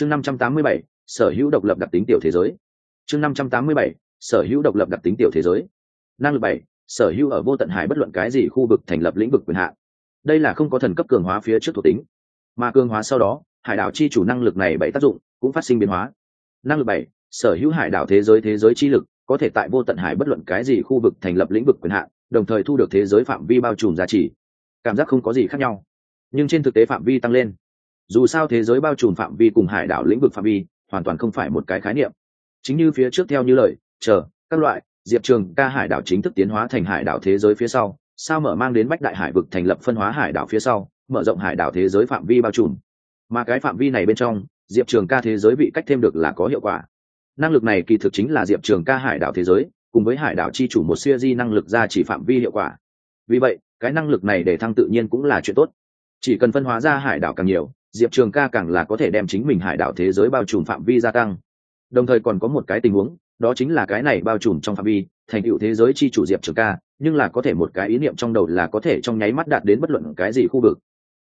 chương năm trăm tám mươi bảy, sở hữu độc lập đặc tính tiểu thế giới. chương năm trăm tám mươi bảy, sở hữu độc lập đặc tính tiểu thế giới. năng lực bảy, sở hữu ở vô tận hải bất luận cái gì khu vực thành lập lĩnh vực quyền hạn. đây là không có thần cấp cường hóa phía trước thuộc tính. mà cường hóa sau đó, hải đảo chi chủ năng lực này bảy tác dụng cũng phát sinh biến hóa. năng lực bảy, sở hữu hải đảo thế giới thế giới chi lực có thể tại vô tận hải bất luận cái gì khu vực thành lập lĩnh vực quyền hạn, đồng thời thu được thế giới phạm vi bao trùm giá trị. cảm giác không có gì khác nhau, nhưng trên thực tế phạm vi tăng lên dù sao thế giới bao trùm phạm vi cùng hải đảo lĩnh vực phạm vi, hoàn toàn không phải một cái khái niệm. Chính như phía trước theo như lời, chờ, các loại, diệp trường ca hải đảo chính thức tiến hóa thành hải đảo thế giới phía sau, sao mở mang đến bách đại hải vực thành lập phân hóa hải đảo phía sau, mở rộng hải đảo thế giới phạm vi bao trùm. Mà cái phạm vi này bên trong, diệp trường ca thế giới bị cách thêm được là có hiệu quả. Năng lực này kỳ thực chính là diệp trường ca hải đảo thế giới, cùng với hải đảo chi chủ một siêu di năng lực ra chỉ phạm vi hiệu quả. Vì vậy, cái năng lực này để thăng tự nhiên cũng là chuyện tốt. Chỉ cần phân hóa ra hải đảo càng nhiều diệp trường ca càng là có thể đem chính mình hải đảo thế giới bao trùm phạm vi gia tăng. Đồng thời còn có một cái tình huống, đó chính là cái này bao trùm trong phạm vi, thành tựu thế giới chi chủ diệp trường ca, nhưng là có thể một cái ý niệm trong đầu là có thể trong nháy mắt đạt đến bất luận cái gì khu vực.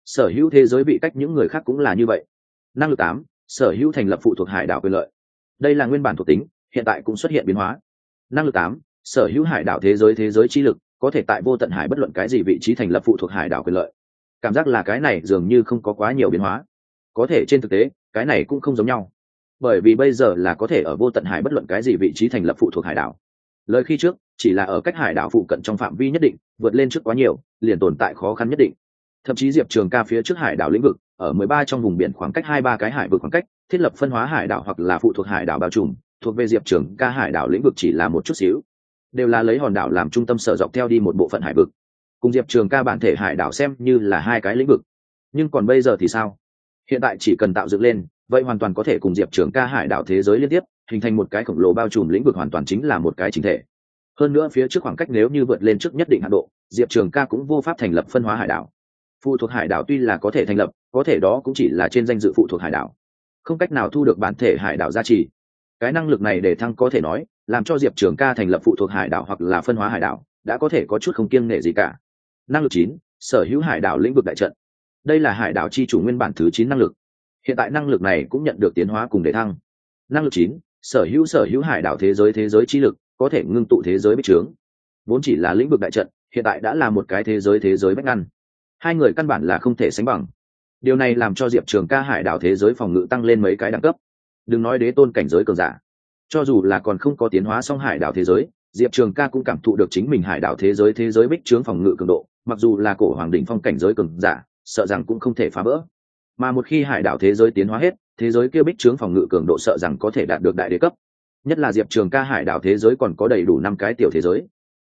Sở hữu thế giới bị cách những người khác cũng là như vậy. Năng lực tám, sở hữu thành lập phụ thuộc hải đảo quyền lợi. Đây là nguyên bản thuộc tính, hiện tại cũng xuất hiện biến hóa. Năng lực tám, sở hữu hải đảo thế giới thế giới chi lực, có thể tại vô tận hải bất luận cái gì vị trí thành lập phụ thuộc hải đảo quyền lợi cảm giác là cái này dường như không có quá nhiều biến hóa. Có thể trên thực tế, cái này cũng không giống nhau. Bởi vì bây giờ là có thể ở vô tận hải bất luận cái gì vị trí thành lập phụ thuộc hải đảo. Lời khi trước, chỉ là ở cách hải đảo phụ cận trong phạm vi nhất định, vượt lên trước quá nhiều, liền tồn tại khó khăn nhất định. Thậm chí diệp trường ca phía trước hải đảo lĩnh vực, ở mười ba trong vùng biển khoảng cách hai ba cái hải vực khoảng cách, thiết lập phân hóa hải đảo hoặc là phụ thuộc hải đảo bao trùm, thuộc về diệp trường ca hải đảo lĩnh vực chỉ là một chút xíu. Đều là lấy hòn đảo làm trung tâm sở dọc theo đi một bộ phận hải vực cùng diệp trường ca bản thể hải đảo xem như là hai cái lĩnh vực. Nhưng còn bây giờ thì sao? Hiện tại chỉ cần tạo dựng lên, vậy hoàn toàn có thể cùng diệp trường ca hải đảo thế giới liên tiếp, hình thành một cái khổng lồ bao trùm lĩnh vực hoàn toàn chính là một cái chính thể. Hơn nữa phía trước khoảng cách nếu như vượt lên trước nhất định hạ độ, diệp trường ca cũng vô pháp thành lập phân hóa hải đảo. Phụ thuộc hải đảo tuy là có thể thành lập, có thể đó cũng chỉ là trên danh dự phụ thuộc hải đảo. Không cách nào thu được bản thể hải đảo gia trì. Cái năng lực này để thăng có thể nói, làm cho diệp trường ca thành lập phụ thuộc hải đảo hoặc là phân hóa hải đảo, đã có thể có chút không kiêng nể gì cả năng lực chín, sở hữu hải đảo lĩnh vực đại trận. Đây là hải đảo chi chủ nguyên bản thứ chín năng lực. Hiện tại năng lực này cũng nhận được tiến hóa cùng để thăng. Năng lực chín, sở hữu sở hữu hải đảo thế giới thế giới chi lực, có thể ngưng tụ thế giới bích trướng. Vốn chỉ là lĩnh vực đại trận, hiện tại đã là một cái thế giới thế giới bách ngăn. Hai người căn bản là không thể sánh bằng. Điều này làm cho diệp trường ca hải đảo thế giới phòng ngự tăng lên mấy cái đẳng cấp. Đừng nói đế tôn cảnh giới cường giả. Cho dù là còn không có tiến hóa song hải đảo thế giới, diệp trường ca cũng cảm thụ được chính mình hải đảo thế giới thế giới bích trướng phòng ngự cường độ mặc dù là cổ hoàng đỉnh phong cảnh giới cường giả, sợ rằng cũng không thể phá vỡ. Mà một khi hải đảo thế giới tiến hóa hết, thế giới kia bích trướng phòng ngự cường độ sợ rằng có thể đạt được đại đế cấp. Nhất là diệp trường ca hải đảo thế giới còn có đầy đủ năm cái tiểu thế giới.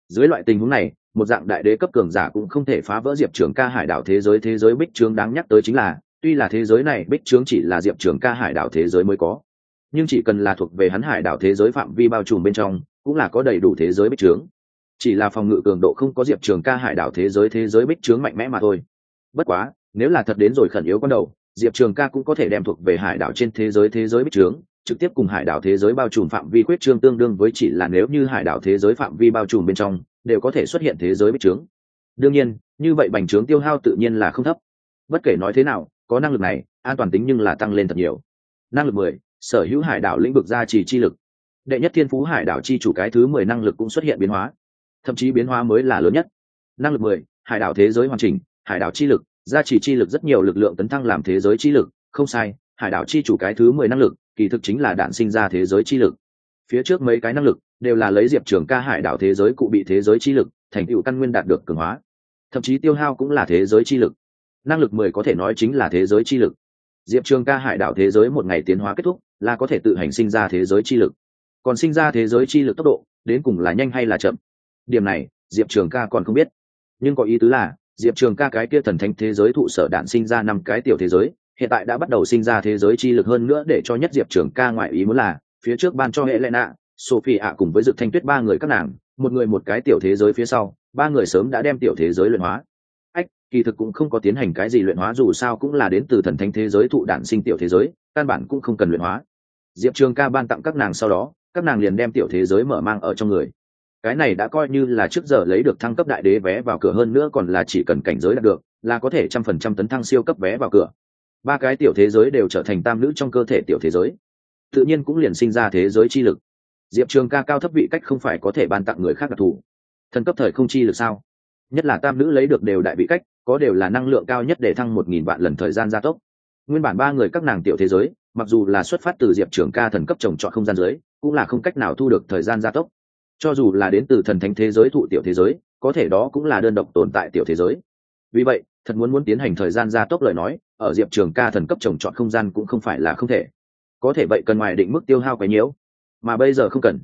Dưới loại tình huống này, một dạng đại đế cấp cường giả cũng không thể phá vỡ diệp trường ca hải đảo thế giới. Thế giới bích trướng đáng nhắc tới chính là, tuy là thế giới này bích trướng chỉ là diệp trường ca hải đảo thế giới mới có, nhưng chỉ cần là thuộc về hắn hải đảo thế giới phạm vi bao trùm bên trong, cũng là có đầy đủ thế giới bích trướng chỉ là phòng ngự cường độ không có diệp trường ca hải đảo thế giới thế giới bích trướng mạnh mẽ mà thôi. Bất quá, nếu là thật đến rồi khẩn yếu con đầu, diệp trường ca cũng có thể đem thuộc về hải đảo trên thế giới thế giới bích trướng trực tiếp cùng hải đảo thế giới bao trùm phạm vi quyết trương tương đương với chỉ là nếu như hải đảo thế giới phạm vi bao trùm bên trong, đều có thể xuất hiện thế giới bích trướng đương nhiên, như vậy bành trướng tiêu hao tự nhiên là không thấp. Bất kể nói thế nào, có năng lực này, an toàn tính nhưng là tăng lên thật nhiều. Năng lực mười, sở hữu hải đảo lĩnh vực gia trì chi lực. Đệ nhất thiên phú hải đảo chi chủ cái thứ mười năng lực cũng xuất hiện biến hóa thậm chí biến hóa mới là lớn nhất năng lực mười hải đảo thế giới hoàn chỉnh hải đảo chi lực gia trì chi lực rất nhiều lực lượng tấn thăng làm thế giới chi lực không sai hải đảo chi chủ cái thứ mười năng lực kỳ thực chính là đạn sinh ra thế giới chi lực phía trước mấy cái năng lực đều là lấy diệp trường ca hải đảo thế giới cụ bị thế giới chi lực thành tựu căn nguyên đạt được cường hóa thậm chí tiêu hao cũng là thế giới chi lực năng lực mười có thể nói chính là thế giới chi lực diệp trường ca hải đảo thế giới một ngày tiến hóa kết thúc là có thể tự hành sinh ra thế giới chi lực còn sinh ra thế giới chi lực tốc độ đến cùng là nhanh hay là chậm điểm này, diệp trường ca còn không biết. Nhưng có ý tứ là, diệp trường ca cái kia thần thánh thế giới thụ sở đạn sinh ra năm cái tiểu thế giới, hiện tại đã bắt đầu sinh ra thế giới chi lực hơn nữa để cho nhất diệp trường ca ngoại ý muốn là, phía trước ban cho hệ lệ nạ sophie ạ cùng với dự thanh tuyết ba người các nàng, một người một cái tiểu thế giới phía sau, ba người sớm đã đem tiểu thế giới luyện hóa. Ách, kỳ thực cũng không có tiến hành cái gì luyện hóa, dù sao cũng là đến từ thần thánh thế giới thụ đản sinh tiểu thế giới, căn bản cũng không cần luyện hóa. Diệp trường ca ban tặng các nàng sau đó, các nàng liền đem tiểu thế giới mở mang ở trong người cái này đã coi như là trước giờ lấy được thăng cấp đại đế vé vào cửa hơn nữa còn là chỉ cần cảnh giới đạt được, là có thể trăm phần trăm tấn thăng siêu cấp vé vào cửa. Ba cái tiểu thế giới đều trở thành tam nữ trong cơ thể tiểu thế giới. Tự nhiên cũng liền sinh ra thế giới chi lực. Diệp trường ca cao thấp vị cách không phải có thể ban tặng người khác đặc thù. Thần cấp thời không chi lực sao? Nhất là tam nữ lấy được đều đại vị cách, có đều là năng lượng cao nhất để thăng một nghìn vạn lần thời gian gia tốc. Nguyên bản ba người các nàng tiểu thế giới, mặc dù là xuất phát từ diệp trường ca thần cấp trồng trọt không gian giới, cũng là không cách nào thu được thời gian gia tốc cho dù là đến từ thần thánh thế giới thụ tiểu thế giới, có thể đó cũng là đơn độc tồn tại tiểu thế giới. Vì vậy, thật muốn muốn tiến hành thời gian gia tốc lời nói, ở diệp trường ca thần cấp trồng trọt không gian cũng không phải là không thể. Có thể vậy cần ngoài định mức tiêu hao cái nhiễu, mà bây giờ không cần.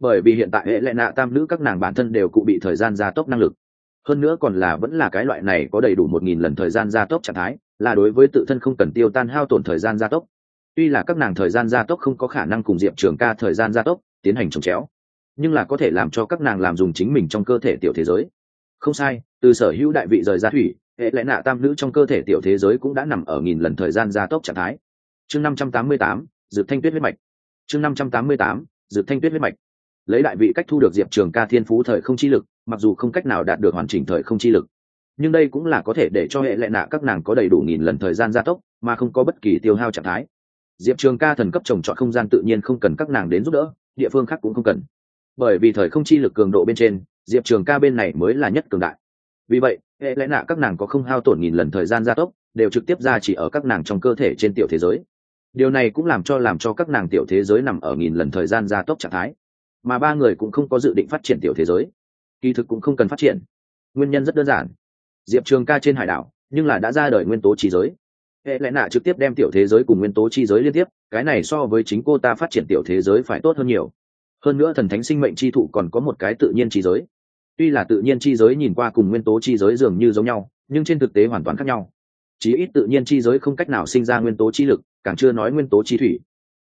Bởi vì hiện tại hệ lệ nạ tam nữ các nàng bản thân đều cụ bị thời gian gia tốc năng lực. Hơn nữa còn là vẫn là cái loại này có đầy đủ một nghìn lần thời gian gia tốc trạng thái, là đối với tự thân không cần tiêu tan hao tổn thời gian gia tốc. Tuy là các nàng thời gian gia tốc không có khả năng cùng diệp trường ca thời gian gia tốc tiến hành trồng chéo nhưng là có thể làm cho các nàng làm dùng chính mình trong cơ thể tiểu thế giới. Không sai, từ sở hữu đại vị rời ra thủy, hệ lẽ nạ tam nữ trong cơ thể tiểu thế giới cũng đã nằm ở nghìn lần thời gian gia tốc trạng thái. Chương năm trăm tám mươi tám dự thanh tuyết huyết mạch. Chương năm trăm tám mươi tám dự thanh tuyết huyết mạch. Lấy đại vị cách thu được diệp trường ca thiên phú thời không chi lực, mặc dù không cách nào đạt được hoàn chỉnh thời không chi lực, nhưng đây cũng là có thể để cho hệ lệ nạ các nàng có đầy đủ nghìn lần thời gian gia tốc, mà không có bất kỳ tiêu hao trạng thái. Diệp trường ca thần cấp trồng trọt không gian tự nhiên không cần các nàng đến giúp đỡ, địa phương khác cũng không cần bởi vì thời không chi lực cường độ bên trên, diệp trường ca bên này mới là nhất cường đại. Vì vậy, hệ lẽ nạ các nàng có không hao tổn nghìn lần thời gian gia tốc, đều trực tiếp ra chỉ ở các nàng trong cơ thể trên tiểu thế giới. Điều này cũng làm cho làm cho các nàng tiểu thế giới nằm ở nghìn lần thời gian gia tốc trạng thái. Mà ba người cũng không có dự định phát triển tiểu thế giới. Kỳ thực cũng không cần phát triển. Nguyên nhân rất đơn giản. Diệp trường ca trên hải đảo, nhưng là đã ra đời nguyên tố trí giới. Hệ lẽ nạ trực tiếp đem tiểu thế giới cùng nguyên tố chi giới liên tiếp, cái này so với chính cô ta phát triển tiểu thế giới phải tốt hơn nhiều hơn nữa thần thánh sinh mệnh chi thụ còn có một cái tự nhiên chi giới. Tuy là tự nhiên chi giới nhìn qua cùng nguyên tố chi giới dường như giống nhau, nhưng trên thực tế hoàn toàn khác nhau. Chí ít tự nhiên chi giới không cách nào sinh ra nguyên tố chi lực, càng chưa nói nguyên tố chi thủy.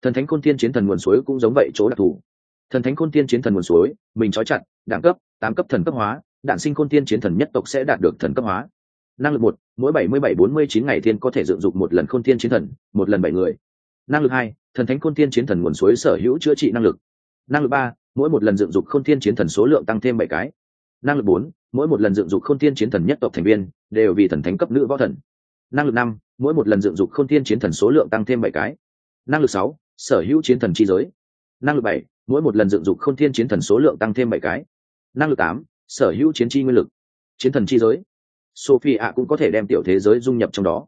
Thần thánh khôn thiên chiến thần nguồn suối cũng giống vậy chỗ đặc thù. Thần thánh khôn thiên chiến thần nguồn suối, mình trói chặt, đẳng cấp, tám cấp thần cấp hóa đạn sinh khôn thiên chiến thần nhất tộc sẽ đạt được thần cấp hóa. Năng lực một, mỗi bảy mươi bảy bốn mươi chín ngày thiên có thể dựng dục một lần khôn thiên chiến thần, một lần bảy người. Năng lực hai, thần thánh khôn thiên chiến thần nguồn suối sở hữu chữa trị năng lực năng lực ba, mỗi một lần dựng dục khôn thiên chiến thần số lượng tăng thêm bảy cái. Năng lực bốn, mỗi một lần dựng dục khôn thiên chiến thần nhất tộc thành viên, đều vì thần thánh cấp nữ võ thần. Năng lực năm, mỗi một lần dựng dục khôn thiên chiến thần số lượng tăng thêm bảy cái. Năng lực sáu, sở hữu chiến thần chi giới. Năng lực bảy, mỗi một lần dựng dục khôn thiên chiến thần số lượng tăng thêm bảy cái. Năng lực tám, sở hữu chiến chi nguyên lực. Chiến thần chi giới. Sophie ạ cũng có thể đem tiểu thế giới dung nhập trong đó.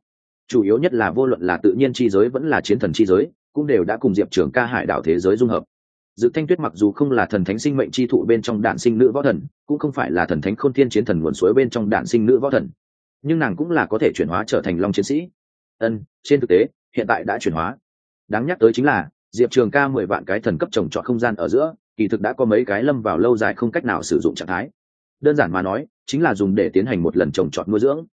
Chủ yếu nhất là vô luận là tự nhiên chi giới vẫn là chiến thần chi giới, cũng đều đã cùng diệp trưởng ca hải đảo thế giới dung hợp dự thanh tuyết mặc dù không là thần thánh sinh mệnh chi thụ bên trong đạn sinh nữ võ thần, cũng không phải là thần thánh khôn thiên chiến thần nguồn suối bên trong đạn sinh nữ võ thần. Nhưng nàng cũng là có thể chuyển hóa trở thành long chiến sĩ. Ân, trên thực tế, hiện tại đã chuyển hóa. Đáng nhắc tới chính là, diệp trường ca mười vạn cái thần cấp trồng trọt không gian ở giữa, kỳ thực đã có mấy cái lâm vào lâu dài không cách nào sử dụng trạng thái. Đơn giản mà nói, chính là dùng để tiến hành một lần trồng trọt nuôi dưỡng.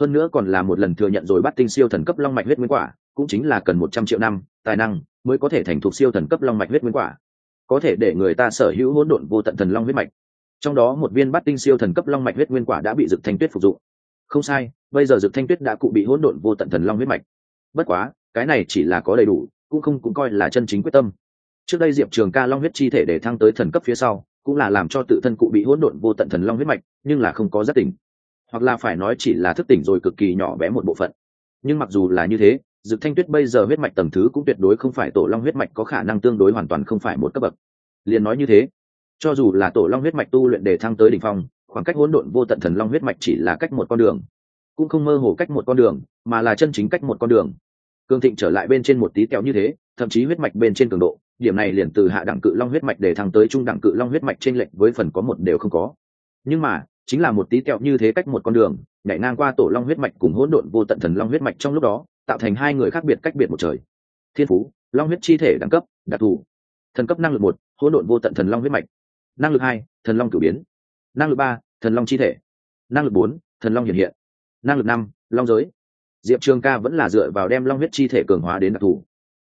Hơn nữa còn là một lần thừa nhận rồi bắt tinh siêu thần cấp long mạch huyết nguyên quả, cũng chính là cần một trăm triệu năm, tài năng, mới có thể thành thục siêu thần cấp long mạch huyết nguyên quả có thể để người ta sở hữu hỗn độn vô tận thần long huyết mạch. Trong đó một viên bát tinh siêu thần cấp long mạch huyết nguyên quả đã bị dực thanh tuyết phục dụng. Không sai, bây giờ dực thanh tuyết đã cụ bị hỗn độn vô tận thần long huyết mạch. Bất quá, cái này chỉ là có đầy đủ, cũng không cũng coi là chân chính quyết tâm. Trước đây diệp trường ca long huyết chi thể để thăng tới thần cấp phía sau, cũng là làm cho tự thân cụ bị hỗn độn vô tận thần long huyết mạch, nhưng là không có rất tỉnh. Hoặc là phải nói chỉ là thức tỉnh rồi cực kỳ nhỏ bé một bộ phận. Nhưng mặc dù là như thế dực thanh tuyết bây giờ huyết mạch tầng thứ cũng tuyệt đối không phải tổ long huyết mạch có khả năng tương đối hoàn toàn không phải một cấp bậc. Liền nói như thế, cho dù là tổ long huyết mạch tu luyện để thăng tới đỉnh phong, khoảng cách hỗn độn vô tận thần long huyết mạch chỉ là cách một con đường, cũng không mơ hồ cách một con đường, mà là chân chính cách một con đường. Cương thịnh trở lại bên trên một tí kéo như thế, thậm chí huyết mạch bên trên cường độ, điểm này liền từ hạ đẳng cự long huyết mạch để thăng tới trung đẳng cự long huyết mạch trên lệnh với phần có một đều không có. Nhưng mà, chính là một tí kẹo như thế cách một con đường, nhảy ngang qua tổ long huyết mạch cùng hỗn độn vô tận thần long huyết mạch trong lúc đó tạo thành hai người khác biệt cách biệt một trời. Thiên phú, long huyết chi thể đẳng cấp, đặc thù. Thần cấp năng lực một, hỗn độn vô tận thần long huyết mạch. Năng lực hai, thần long cử biến. Năng lực ba, thần long chi thể. Năng lực bốn, thần long hiện hiện. Năng lực năm, long giới. Diệp trường ca vẫn là dựa vào đem long huyết chi thể cường hóa đến đặc thù.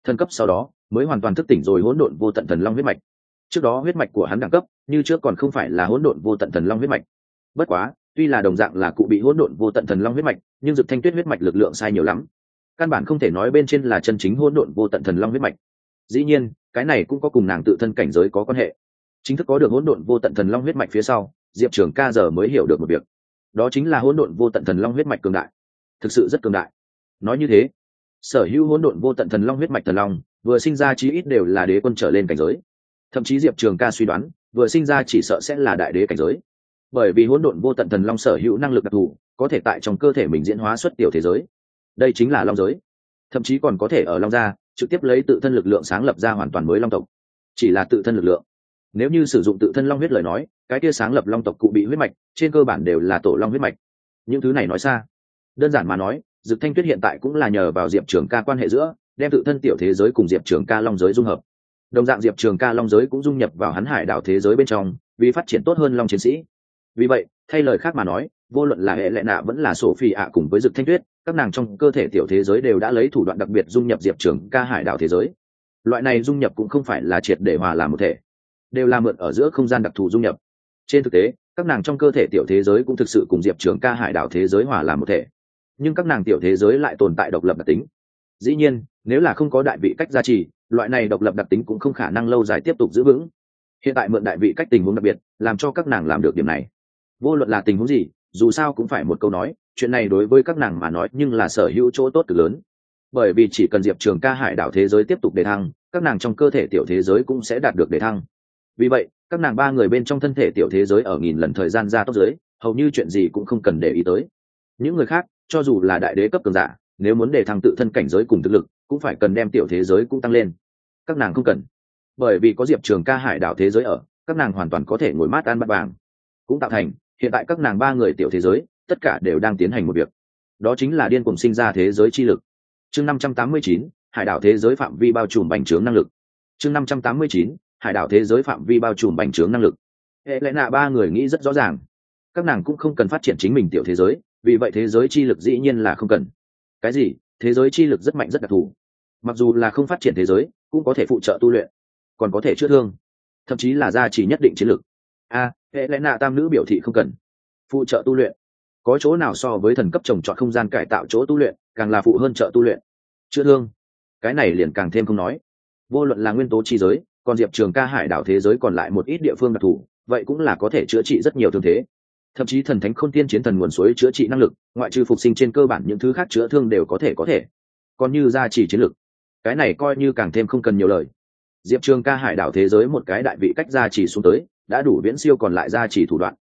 Thần cấp sau đó, mới hoàn toàn thức tỉnh rồi hỗn độn vô tận thần long huyết mạch. Trước đó huyết mạch của hắn đẳng cấp, như trước còn không phải là hỗn độn vô tận thần long huyết mạch. Bất quá, tuy là đồng dạng là cụ bị hỗn độn vô tận thần long huyết mạch, nhưng dực thanh tuyết huyết mạch lực lượng sai nhiều lắm căn bản không thể nói bên trên là chân chính hỗn độn vô tận thần long huyết mạch. Dĩ nhiên, cái này cũng có cùng nàng tự thân cảnh giới có quan hệ. Chính thức có được hỗn độn vô tận thần long huyết mạch phía sau, diệp trường ca giờ mới hiểu được một việc. Đó chính là hỗn độn vô tận thần long huyết mạch cường đại. Thực sự rất cường đại. Nói như thế, sở hữu hỗn độn vô tận thần long huyết mạch thần long, vừa sinh ra chí ít đều là đế quân trở lên cảnh giới. Thậm chí diệp trường ca suy đoán, vừa sinh ra chỉ sợ sẽ là đại đế cảnh giới. Bởi vì hỗn độn vô tận thần long sở hữu năng lực đặc thù, có thể tại trong cơ thể mình diễn hóa xuất tiểu thế giới đây chính là long giới. Thậm chí còn có thể ở long gia, trực tiếp lấy tự thân lực lượng sáng lập ra hoàn toàn mới long tộc. Chỉ là tự thân lực lượng. Nếu như sử dụng tự thân long huyết lời nói, cái kia sáng lập long tộc cụ bị huyết mạch, trên cơ bản đều là tổ long huyết mạch. Những thứ này nói xa. Đơn giản mà nói, dực thanh tuyết hiện tại cũng là nhờ vào diệp trường ca quan hệ giữa, đem tự thân tiểu thế giới cùng diệp trường ca long giới dung hợp. Đồng dạng diệp trường ca long giới cũng dung nhập vào hắn hải đảo thế giới bên trong, vì phát triển tốt hơn long chiến sĩ vì vậy, thay lời khác mà nói, vô luận là hệ lệ nạ vẫn là sổ phi ạ cùng với dực thanh tuyết, các nàng trong cơ thể tiểu thế giới đều đã lấy thủ đoạn đặc biệt dung nhập diệp trường ca hải đảo thế giới. Loại này dung nhập cũng không phải là triệt để hòa làm một thể, đều là mượn ở giữa không gian đặc thù dung nhập. Trên thực tế, các nàng trong cơ thể tiểu thế giới cũng thực sự cùng diệp trường ca hải đảo thế giới hòa làm một thể, nhưng các nàng tiểu thế giới lại tồn tại độc lập đặc tính. Dĩ nhiên, nếu là không có đại vị cách gia trì, loại này độc lập đặc tính cũng không khả năng lâu dài tiếp tục giữ vững. Hiện tại mượn đại vị cách tình huống đặc biệt, làm cho các nàng làm được điểm này vô luận là tình huống gì, dù sao cũng phải một câu nói, chuyện này đối với các nàng mà nói nhưng là sở hữu chỗ tốt cực lớn. Bởi vì chỉ cần diệp trường ca hải đảo thế giới tiếp tục đề thăng, các nàng trong cơ thể tiểu thế giới cũng sẽ đạt được đề thăng. Vì vậy, các nàng ba người bên trong thân thể tiểu thế giới ở nghìn lần thời gian ra tốc giới, hầu như chuyện gì cũng không cần để ý tới. Những người khác, cho dù là đại đế cấp cường giả, nếu muốn đề thăng tự thân cảnh giới cùng thực lực, cũng phải cần đem tiểu thế giới cũng tăng lên. Các nàng không cần. Bởi vì có diệp trường ca hải đảo thế giới ở, các nàng hoàn toàn có thể ngồi mát ăn bắt vàng. Cũng tạo thành hiện tại các nàng ba người tiểu thế giới, tất cả đều đang tiến hành một việc. Đó chính là điên cùng sinh ra thế giới chi lực. Chương năm trăm tám mươi chín, hải đảo thế giới phạm vi bao trùm bành trướng năng lực. Chương năm trăm tám mươi chín, hải đảo thế giới phạm vi bao trùm bành trướng năng lực. Hệ lẽ nạ ba người nghĩ rất rõ ràng. Các nàng cũng không cần phát triển chính mình tiểu thế giới, vì vậy thế giới chi lực dĩ nhiên là không cần. Cái gì? Thế giới chi lực rất mạnh rất đặc thù. Mặc dù là không phát triển thế giới, cũng có thể phụ trợ tu luyện, còn có thể chữa thương. Thậm chí là gia trì nhất định chiến lực. A hệ lẽ nạ tam nữ biểu thị không cần. Phụ trợ tu luyện. Có chỗ nào so với thần cấp trồng trọt không gian cải tạo chỗ tu luyện, càng là phụ hơn trợ tu luyện. Chữa thương. Cái này liền càng thêm không nói. Vô luận là nguyên tố chi giới, còn diệp trường ca hải đảo thế giới còn lại một ít địa phương đặc thù, vậy cũng là có thể chữa trị rất nhiều thương thế. Thậm chí thần thánh k h ô n tiên chiến thần nguồn suối chữa trị năng lực, ngoại trừ phục sinh trên cơ bản những thứ khác chữa thương đều có thể có thể. Còn như gia trì chiến lực. Cái này coi như càng thêm không cần nhiều lời. Diệp trường ca hải đảo thế giới một cái đại vị cách gia trì xuống tới đã đủ viễn siêu còn lại gia trì thủ đoạn.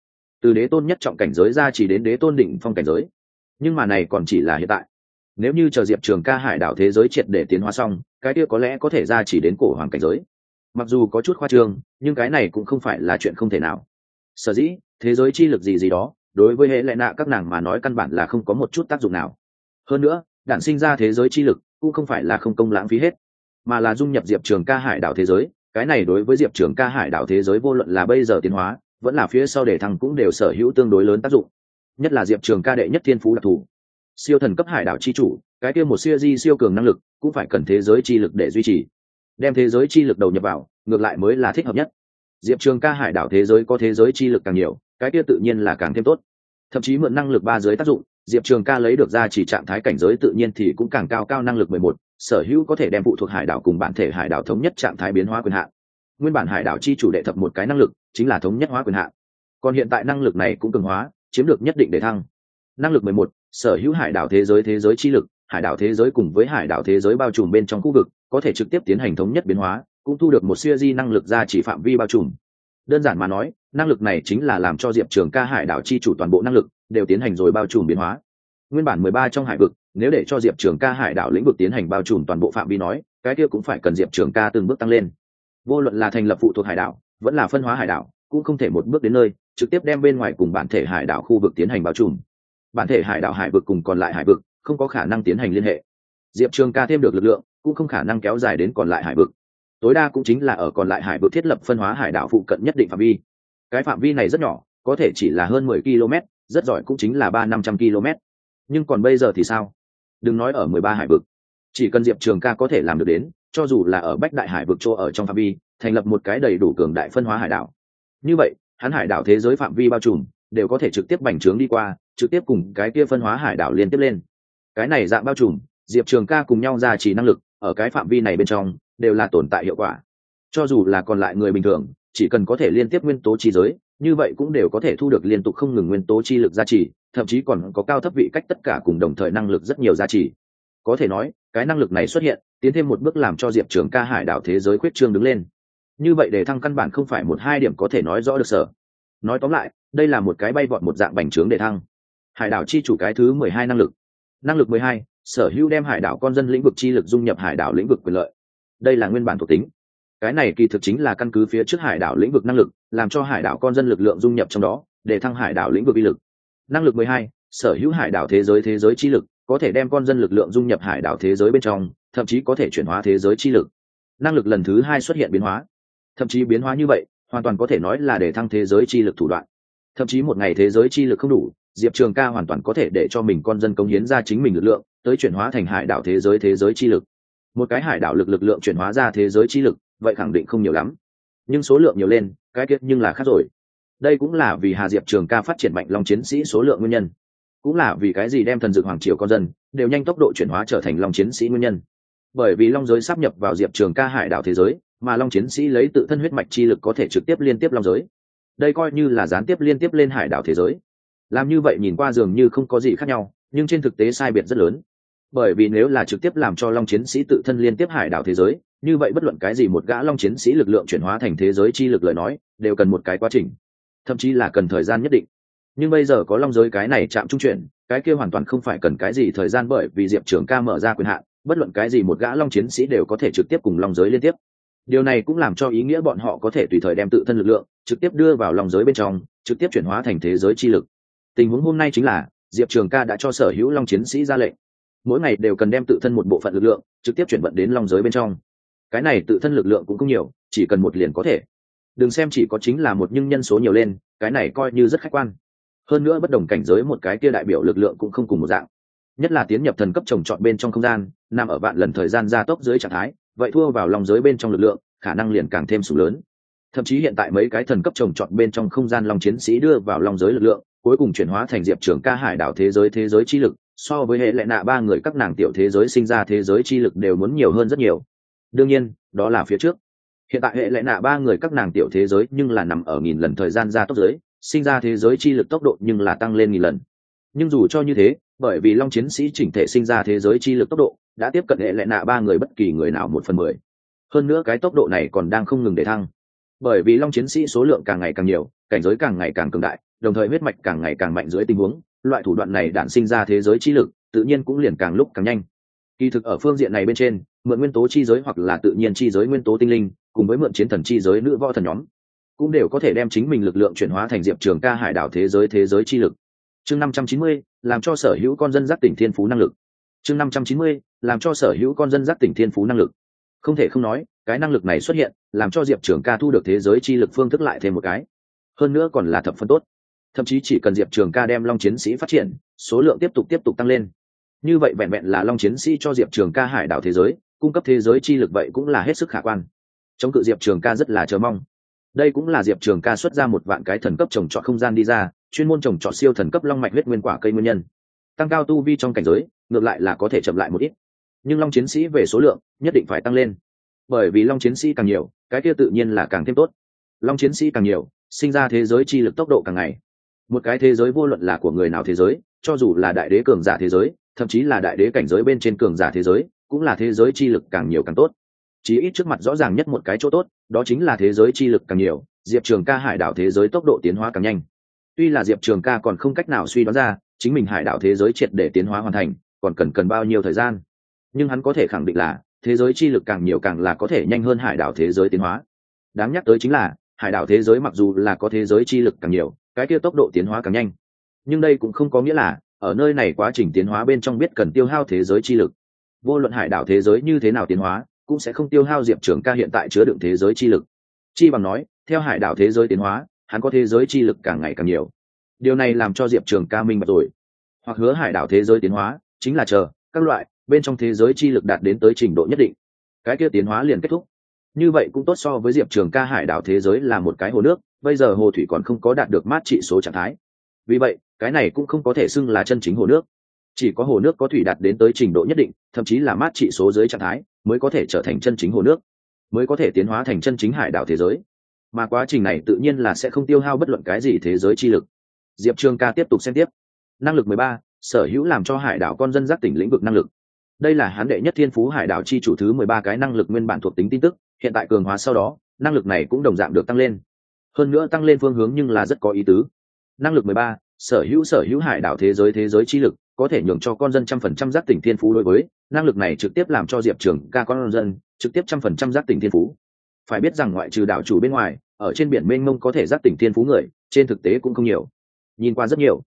Từ đế tôn nhất trọng cảnh giới gia trì đến đế tôn đỉnh phong cảnh giới. Nhưng mà này còn chỉ là hiện tại. Nếu như chờ diệp trường ca hải đảo thế giới triệt để tiến hóa xong, cái kia có lẽ có thể gia trì đến cổ hoàng cảnh giới. Mặc dù có chút khoa trương, nhưng cái này cũng không phải là chuyện không thể nào. Sở dĩ, thế giới chi lực gì gì đó, đối với hệ lệ nạ các nàng mà nói căn bản là không có một chút tác dụng nào. Hơn nữa, đản sinh ra thế giới chi lực cũng không phải là không công lãng phí hết, mà là dung nhập diệp trường ca hải đảo thế giới cái này đối với diệp trường ca hải đảo thế giới vô luận là bây giờ tiến hóa, vẫn là phía sau để thằng cũng đều sở hữu tương đối lớn tác dụng. Nhất là diệp trường ca đệ nhất thiên phú đặc thù. Siêu thần cấp hải đảo chi chủ, cái kia một siêu di siêu cường năng lực, cũng phải cần thế giới chi lực để duy trì. Đem thế giới chi lực đầu nhập vào, ngược lại mới là thích hợp nhất. Diệp trường ca hải đảo thế giới có thế giới chi lực càng nhiều, cái kia tự nhiên là càng thêm tốt. Thậm chí mượn năng lực ba giới tác dụng, diệp trường ca lấy được ra chỉ trạng thái cảnh giới tự nhiên thì cũng càng cao cao năng lực mười một sở hữu có thể đem phụ thuộc hải đảo cùng bản thể hải đảo thống nhất trạng thái biến hóa quyền hạn. Nguyên bản hải đảo chi chủ đệ thập một cái năng lực chính là thống nhất hóa quyền hạn. Còn hiện tại năng lực này cũng cường hóa, chiếm được nhất định để thăng. Năng lực mười một, sở hữu hải đảo thế giới thế giới chi lực, hải đảo thế giới cùng với hải đảo thế giới bao trùm bên trong khu vực, có thể trực tiếp tiến hành thống nhất biến hóa, cũng thu được một siêu di năng lực ra chỉ phạm vi bao trùm. Đơn giản mà nói, năng lực này chính là làm cho diệp trường ca hải đảo chi chủ toàn bộ năng lực đều tiến hành rồi bao trùm biến hóa. Nguyên bản mười ba trong hải vực nếu để cho diệp trường ca hải đảo lĩnh vực tiến hành bao trùm toàn bộ phạm vi nói, cái kia cũng phải cần diệp trường ca từng bước tăng lên. Vô luận là thành lập phụ thuộc hải đảo, vẫn là phân hóa hải đảo, cũng không thể một bước đến nơi, trực tiếp đem bên ngoài cùng bản thể hải đảo khu vực tiến hành bao trùm. Bản thể hải đảo hải vực cùng còn lại hải vực, không có khả năng tiến hành liên hệ. Diệp trường ca thêm được lực lượng, cũng không khả năng kéo dài đến còn lại hải vực. Tối đa cũng chính là ở còn lại hải vực thiết lập phân hóa hải đảo phụ cận nhất định phạm vi. Cái phạm vi này rất nhỏ, có thể chỉ là hơn mười km rất giỏi cũng chính là ba năm trăm km nhưng còn bây giờ thì sao? Đừng nói ở mười ba hải vực. Chỉ cần diệp trường ca có thể làm được đến, cho dù là ở bách đại hải vực chỗ ở trong phạm vi, thành lập một cái đầy đủ cường đại phân hóa hải đảo. Như vậy, hắn hải đảo thế giới phạm vi bao trùm, đều có thể trực tiếp bành trướng đi qua, trực tiếp cùng cái kia phân hóa hải đảo liên tiếp lên. Cái này dạng bao trùm, diệp trường ca cùng nhau ra chỉ năng lực ở cái phạm vi này bên trong, đều là tồn tại hiệu quả. Cho dù là còn lại người bình thường, chỉ cần có thể liên tiếp nguyên tố chi giới như vậy cũng đều có thể thu được liên tục không ngừng nguyên tố chi lực gia trì, thậm chí còn có cao thấp vị cách tất cả cùng đồng thời năng lực rất nhiều giá trị có thể nói, cái năng lực này xuất hiện, tiến thêm một bước làm cho diệp trường ca hải đảo thế giới khuyết trương đứng lên. Như vậy để thăng căn bản không phải một hai điểm có thể nói rõ được sở. Nói tóm lại, đây là một cái bay vọt một dạng bành trướng để thăng. Hải đảo chi chủ cái thứ mười hai năng lực. Năng lực mười hai, sở hữu đem hải đảo con dân lĩnh vực chi lực dung nhập hải đảo lĩnh vực quyền lợi. Đây là nguyên bản thuộc tính cái này kỳ thực chính là căn cứ phía trước hải đảo lĩnh vực năng lực, làm cho hải đảo con dân lực lượng dung nhập trong đó, để thăng hải đảo lĩnh vực uy lực. Năng lực mười hai, sở hữu hải đảo thế giới thế giới chi lực, có thể đem con dân lực lượng dung nhập hải đảo thế giới bên trong, thậm chí có thể chuyển hóa thế giới chi lực. Năng lực lần thứ hai xuất hiện biến hóa. Thậm chí biến hóa như vậy, hoàn toàn có thể nói là để thăng thế giới chi lực thủ đoạn. Thậm chí một ngày thế giới chi lực không đủ, diệp trường ca hoàn toàn có thể để cho mình con dân cống hiến ra chính mình lực lượng, tới chuyển hóa thành hải đảo thế giới thế giới chi lực. Một cái hải đảo lực lực lượng chuyển hóa ra thế giới chi lực vậy khẳng định không nhiều lắm. Nhưng số lượng nhiều lên, cái kết nhưng là khác rồi. Đây cũng là vì hà diệp trường ca phát triển mạnh long chiến sĩ số lượng nguyên nhân. Cũng là vì cái gì đem thần dược hoàng triều con dân đều nhanh tốc độ chuyển hóa trở thành long chiến sĩ nguyên nhân. Bởi vì long giới sắp nhập vào diệp trường ca hải đảo thế giới, mà long chiến sĩ lấy tự thân huyết mạch chi lực có thể trực tiếp liên tiếp long giới. Đây coi như là gián tiếp liên tiếp lên hải đảo thế giới. Làm như vậy nhìn qua dường như không có gì khác nhau, nhưng trên thực tế sai biệt rất lớn. Bởi vì nếu là trực tiếp làm cho long chiến sĩ tự thân liên tiếp hải đảo thế giới như vậy bất luận cái gì một gã long chiến sĩ lực lượng chuyển hóa thành thế giới chi lực lời nói, đều cần một cái quá trình. Thậm chí là cần thời gian nhất định. Nhưng bây giờ có long giới cái này chạm trung chuyển, cái kia hoàn toàn không phải cần cái gì thời gian bởi vì diệp trưởng ca mở ra quyền hạn, bất luận cái gì một gã long chiến sĩ đều có thể trực tiếp cùng long giới liên tiếp. Điều này cũng làm cho ý nghĩa bọn họ có thể tùy thời đem tự thân lực lượng trực tiếp đưa vào long giới bên trong, trực tiếp chuyển hóa thành thế giới chi lực. Tình huống hôm nay chính là, diệp trường ca đã cho sở hữu long chiến sĩ ra lệnh. Mỗi ngày đều cần đem tự thân một bộ phận lực lượng trực tiếp chuyển vận đến long giới bên trong cái này tự thân lực lượng cũng không nhiều, chỉ cần một liền có thể. Đừng xem chỉ có chính là một nhưng nhân số nhiều lên, cái này coi như rất khách quan. Hơn nữa bất đồng cảnh giới một cái kia đại biểu lực lượng cũng không cùng một dạng. Nhất là tiến nhập thần cấp trồng trọt bên trong không gian, nằm ở vạn lần thời gian gia tốc dưới trạng thái, vậy thua vào lòng giới bên trong lực lượng, khả năng liền càng thêm sụp lớn. Thậm chí hiện tại mấy cái thần cấp trồng trọt bên trong không gian long chiến sĩ đưa vào lòng giới lực lượng, cuối cùng chuyển hóa thành diệp trưởng ca hải đảo thế giới thế giới chi lực, so với hệ lệ nạ ba người các nàng tiểu thế giới sinh ra thế giới chi lực đều muốn nhiều hơn rất nhiều đương nhiên, đó là phía trước. Hiện tại hệ lệ nạ ba người các nàng tiểu thế giới nhưng là nằm ở nghìn lần thời gian gia tốc giới, sinh ra thế giới chi lực tốc độ nhưng là tăng lên nghìn lần. Nhưng dù cho như thế, bởi vì long chiến sĩ chỉnh thể sinh ra thế giới chi lực tốc độ, đã tiếp cận hệ lệ nạ ba người bất kỳ người nào một phần mười. Hơn nữa cái tốc độ này còn đang không ngừng để thăng. Bởi vì long chiến sĩ số lượng càng ngày càng nhiều, cảnh giới càng ngày càng cường đại, đồng thời huyết mạch càng ngày càng mạnh dưới tình huống, loại thủ đoạn này đản sinh ra thế giới chi lực, tự nhiên cũng liền càng lúc càng nhanh kỳ thực ở phương diện này bên trên, mượn nguyên tố chi giới hoặc là tự nhiên chi giới nguyên tố tinh linh, cùng với mượn chiến thần chi giới nữ võ thần nhóm, cũng đều có thể đem chính mình lực lượng chuyển hóa thành diệp trường ca hải đảo thế giới thế giới chi lực. Chương năm trăm chín mươi, làm cho sở hữu con dân giác tỉnh thiên phú năng lực. Chương năm trăm chín mươi, làm cho sở hữu con dân giác tỉnh thiên phú năng lực. Không thể không nói, cái năng lực này xuất hiện, làm cho diệp trường ca thu được thế giới chi lực phương thức lại thêm một cái. Hơn nữa còn là thập phân tốt. Thậm chí chỉ cần diệp trường ca đem long chiến sĩ phát triển, số lượng tiếp tục tiếp tục tăng lên như vậy vẹn vẹn là long chiến sĩ cho diệp trường ca hải đảo thế giới, cung cấp thế giới chi lực vậy cũng là hết sức khả quan. Chống cự diệp trường ca rất là chờ mong. Đây cũng là diệp trường ca xuất ra một vạn cái thần cấp trồng trọt không gian đi ra, chuyên môn trồng trọt siêu thần cấp long mạch huyết nguyên quả cây nguyên nhân. Tăng cao tu vi trong cảnh giới, ngược lại là có thể chậm lại một ít. Nhưng long chiến sĩ về số lượng, nhất định phải tăng lên. Bởi vì long chiến sĩ càng nhiều, cái kia tự nhiên là càng thêm tốt. Long chiến sĩ càng nhiều, sinh ra thế giới chi lực tốc độ càng ngày. Một cái thế giới vô luận là của người nào thế giới, cho dù là đại đế cường giả thế giới thậm chí là đại đế cảnh giới bên trên cường giả thế giới, cũng là thế giới chi lực càng nhiều càng tốt. Chí ít trước mặt rõ ràng nhất một cái chỗ tốt, đó chính là thế giới chi lực càng nhiều, diệp trường ca hải đảo thế giới tốc độ tiến hóa càng nhanh. Tuy là diệp trường ca còn không cách nào suy đoán ra, chính mình hải đảo thế giới triệt để tiến hóa hoàn thành, còn cần cần bao nhiêu thời gian. Nhưng hắn có thể khẳng định là, thế giới chi lực càng nhiều càng là có thể nhanh hơn hải đảo thế giới tiến hóa. Đáng nhắc tới chính là, hải đảo thế giới mặc dù là có thế giới chi lực càng nhiều, cái kia tốc độ tiến hóa càng nhanh. Nhưng đây cũng không có nghĩa là ở nơi này quá trình tiến hóa bên trong biết cần tiêu hao thế giới chi lực. Vô luận hải đảo thế giới như thế nào tiến hóa, cũng sẽ không tiêu hao diệp trường ca hiện tại chứa đựng thế giới chi lực. Chi bằng nói, theo hải đảo thế giới tiến hóa, hắn có thế giới chi lực càng ngày càng nhiều. Điều này làm cho diệp trường ca minh bạch rồi. Hoặc hứa hải đảo thế giới tiến hóa, chính là chờ, các loại, bên trong thế giới chi lực đạt đến tới trình độ nhất định. Cái kia tiến hóa liền kết thúc. Như vậy cũng tốt so với diệp trường ca hải đảo thế giới là một cái hồ nước, bây giờ hồ thủy còn không có đạt được mát trị số trạng thái. Vì vậy cái này cũng không có thể xưng là chân chính hồ nước. Chỉ có hồ nước có thủy đạt đến tới trình độ nhất định, thậm chí là mát trị số dưới trạng thái, mới có thể trở thành chân chính hồ nước, mới có thể tiến hóa thành chân chính hải đảo thế giới. Mà quá trình này tự nhiên là sẽ không tiêu hao bất luận cái gì thế giới chi lực. Diệp Trương ca tiếp tục xem tiếp. Năng lực mười ba, sở hữu làm cho hải đảo con dân giác tỉnh lĩnh vực năng lực. Đây là hán đệ nhất thiên phú hải đảo chi chủ thứ mười ba cái năng lực nguyên bản thuộc tính tin tức, hiện tại cường hóa sau đó, năng lực này cũng đồng dạng được tăng lên. Hơn nữa tăng lên phương hướng nhưng là rất có ý tứ. Năng lực mười ba sở hữu sở hữu hải đảo thế giới thế giới chi lực, có thể nhường cho con dân trăm phần trăm giác tỉnh thiên phú đối với, năng lực này trực tiếp làm cho diệp trường ca con dân trực tiếp trăm phần trăm giác tỉnh thiên phú. Phải biết rằng ngoại trừ đảo chủ bên ngoài, ở trên biển mênh mông có thể giác tỉnh thiên phú người, trên thực tế cũng không nhiều. Nhìn qua rất nhiều.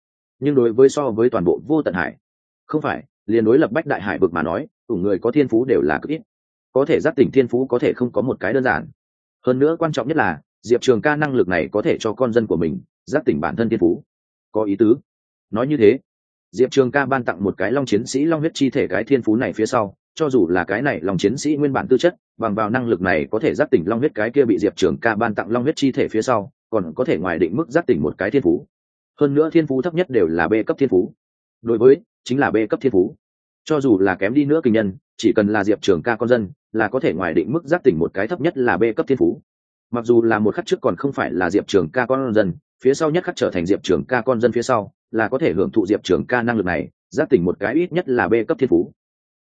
Nhưng đối với so với toàn bộ vô tận hải, không phải, liền đối lập bách đại hải vực mà nói đủ người có thiên phú đều là cực ít. Có thể giác tỉnh thiên phú có thể không có một cái đơn giản. Hơn nữa quan trọng nhất là, diệp trường ca năng lực này có thể cho con dân của mình giác tỉnh bản thân thiên phú có ý tứ. Nói như thế, diệp trường ca ban tặng một cái long chiến sĩ long huyết chi thể cái thiên phú này phía sau, cho dù là cái này long chiến sĩ nguyên bản tư chất, bằng vào năng lực này có thể giác tỉnh long huyết cái kia bị diệp trường ca ban tặng long huyết chi thể phía sau, còn có thể ngoài định mức giác tỉnh một cái thiên phú. Hơn nữa thiên phú thấp nhất đều là b cấp thiên phú. Đối với, chính là b cấp thiên phú. Cho dù là kém đi nữa kinh nhân, chỉ cần là diệp trường ca con dân, là có thể ngoài định mức giác tỉnh một cái thấp nhất là b cấp thiên phú. Mặc dù là một khắc trước còn không phải là diệp trường ca con dân phía sau nhất khắc trở thành diệp trường ca con dân phía sau, là có thể hưởng thụ diệp trường ca năng lực này, giác tỉnh một cái ít nhất là b cấp thiên phú.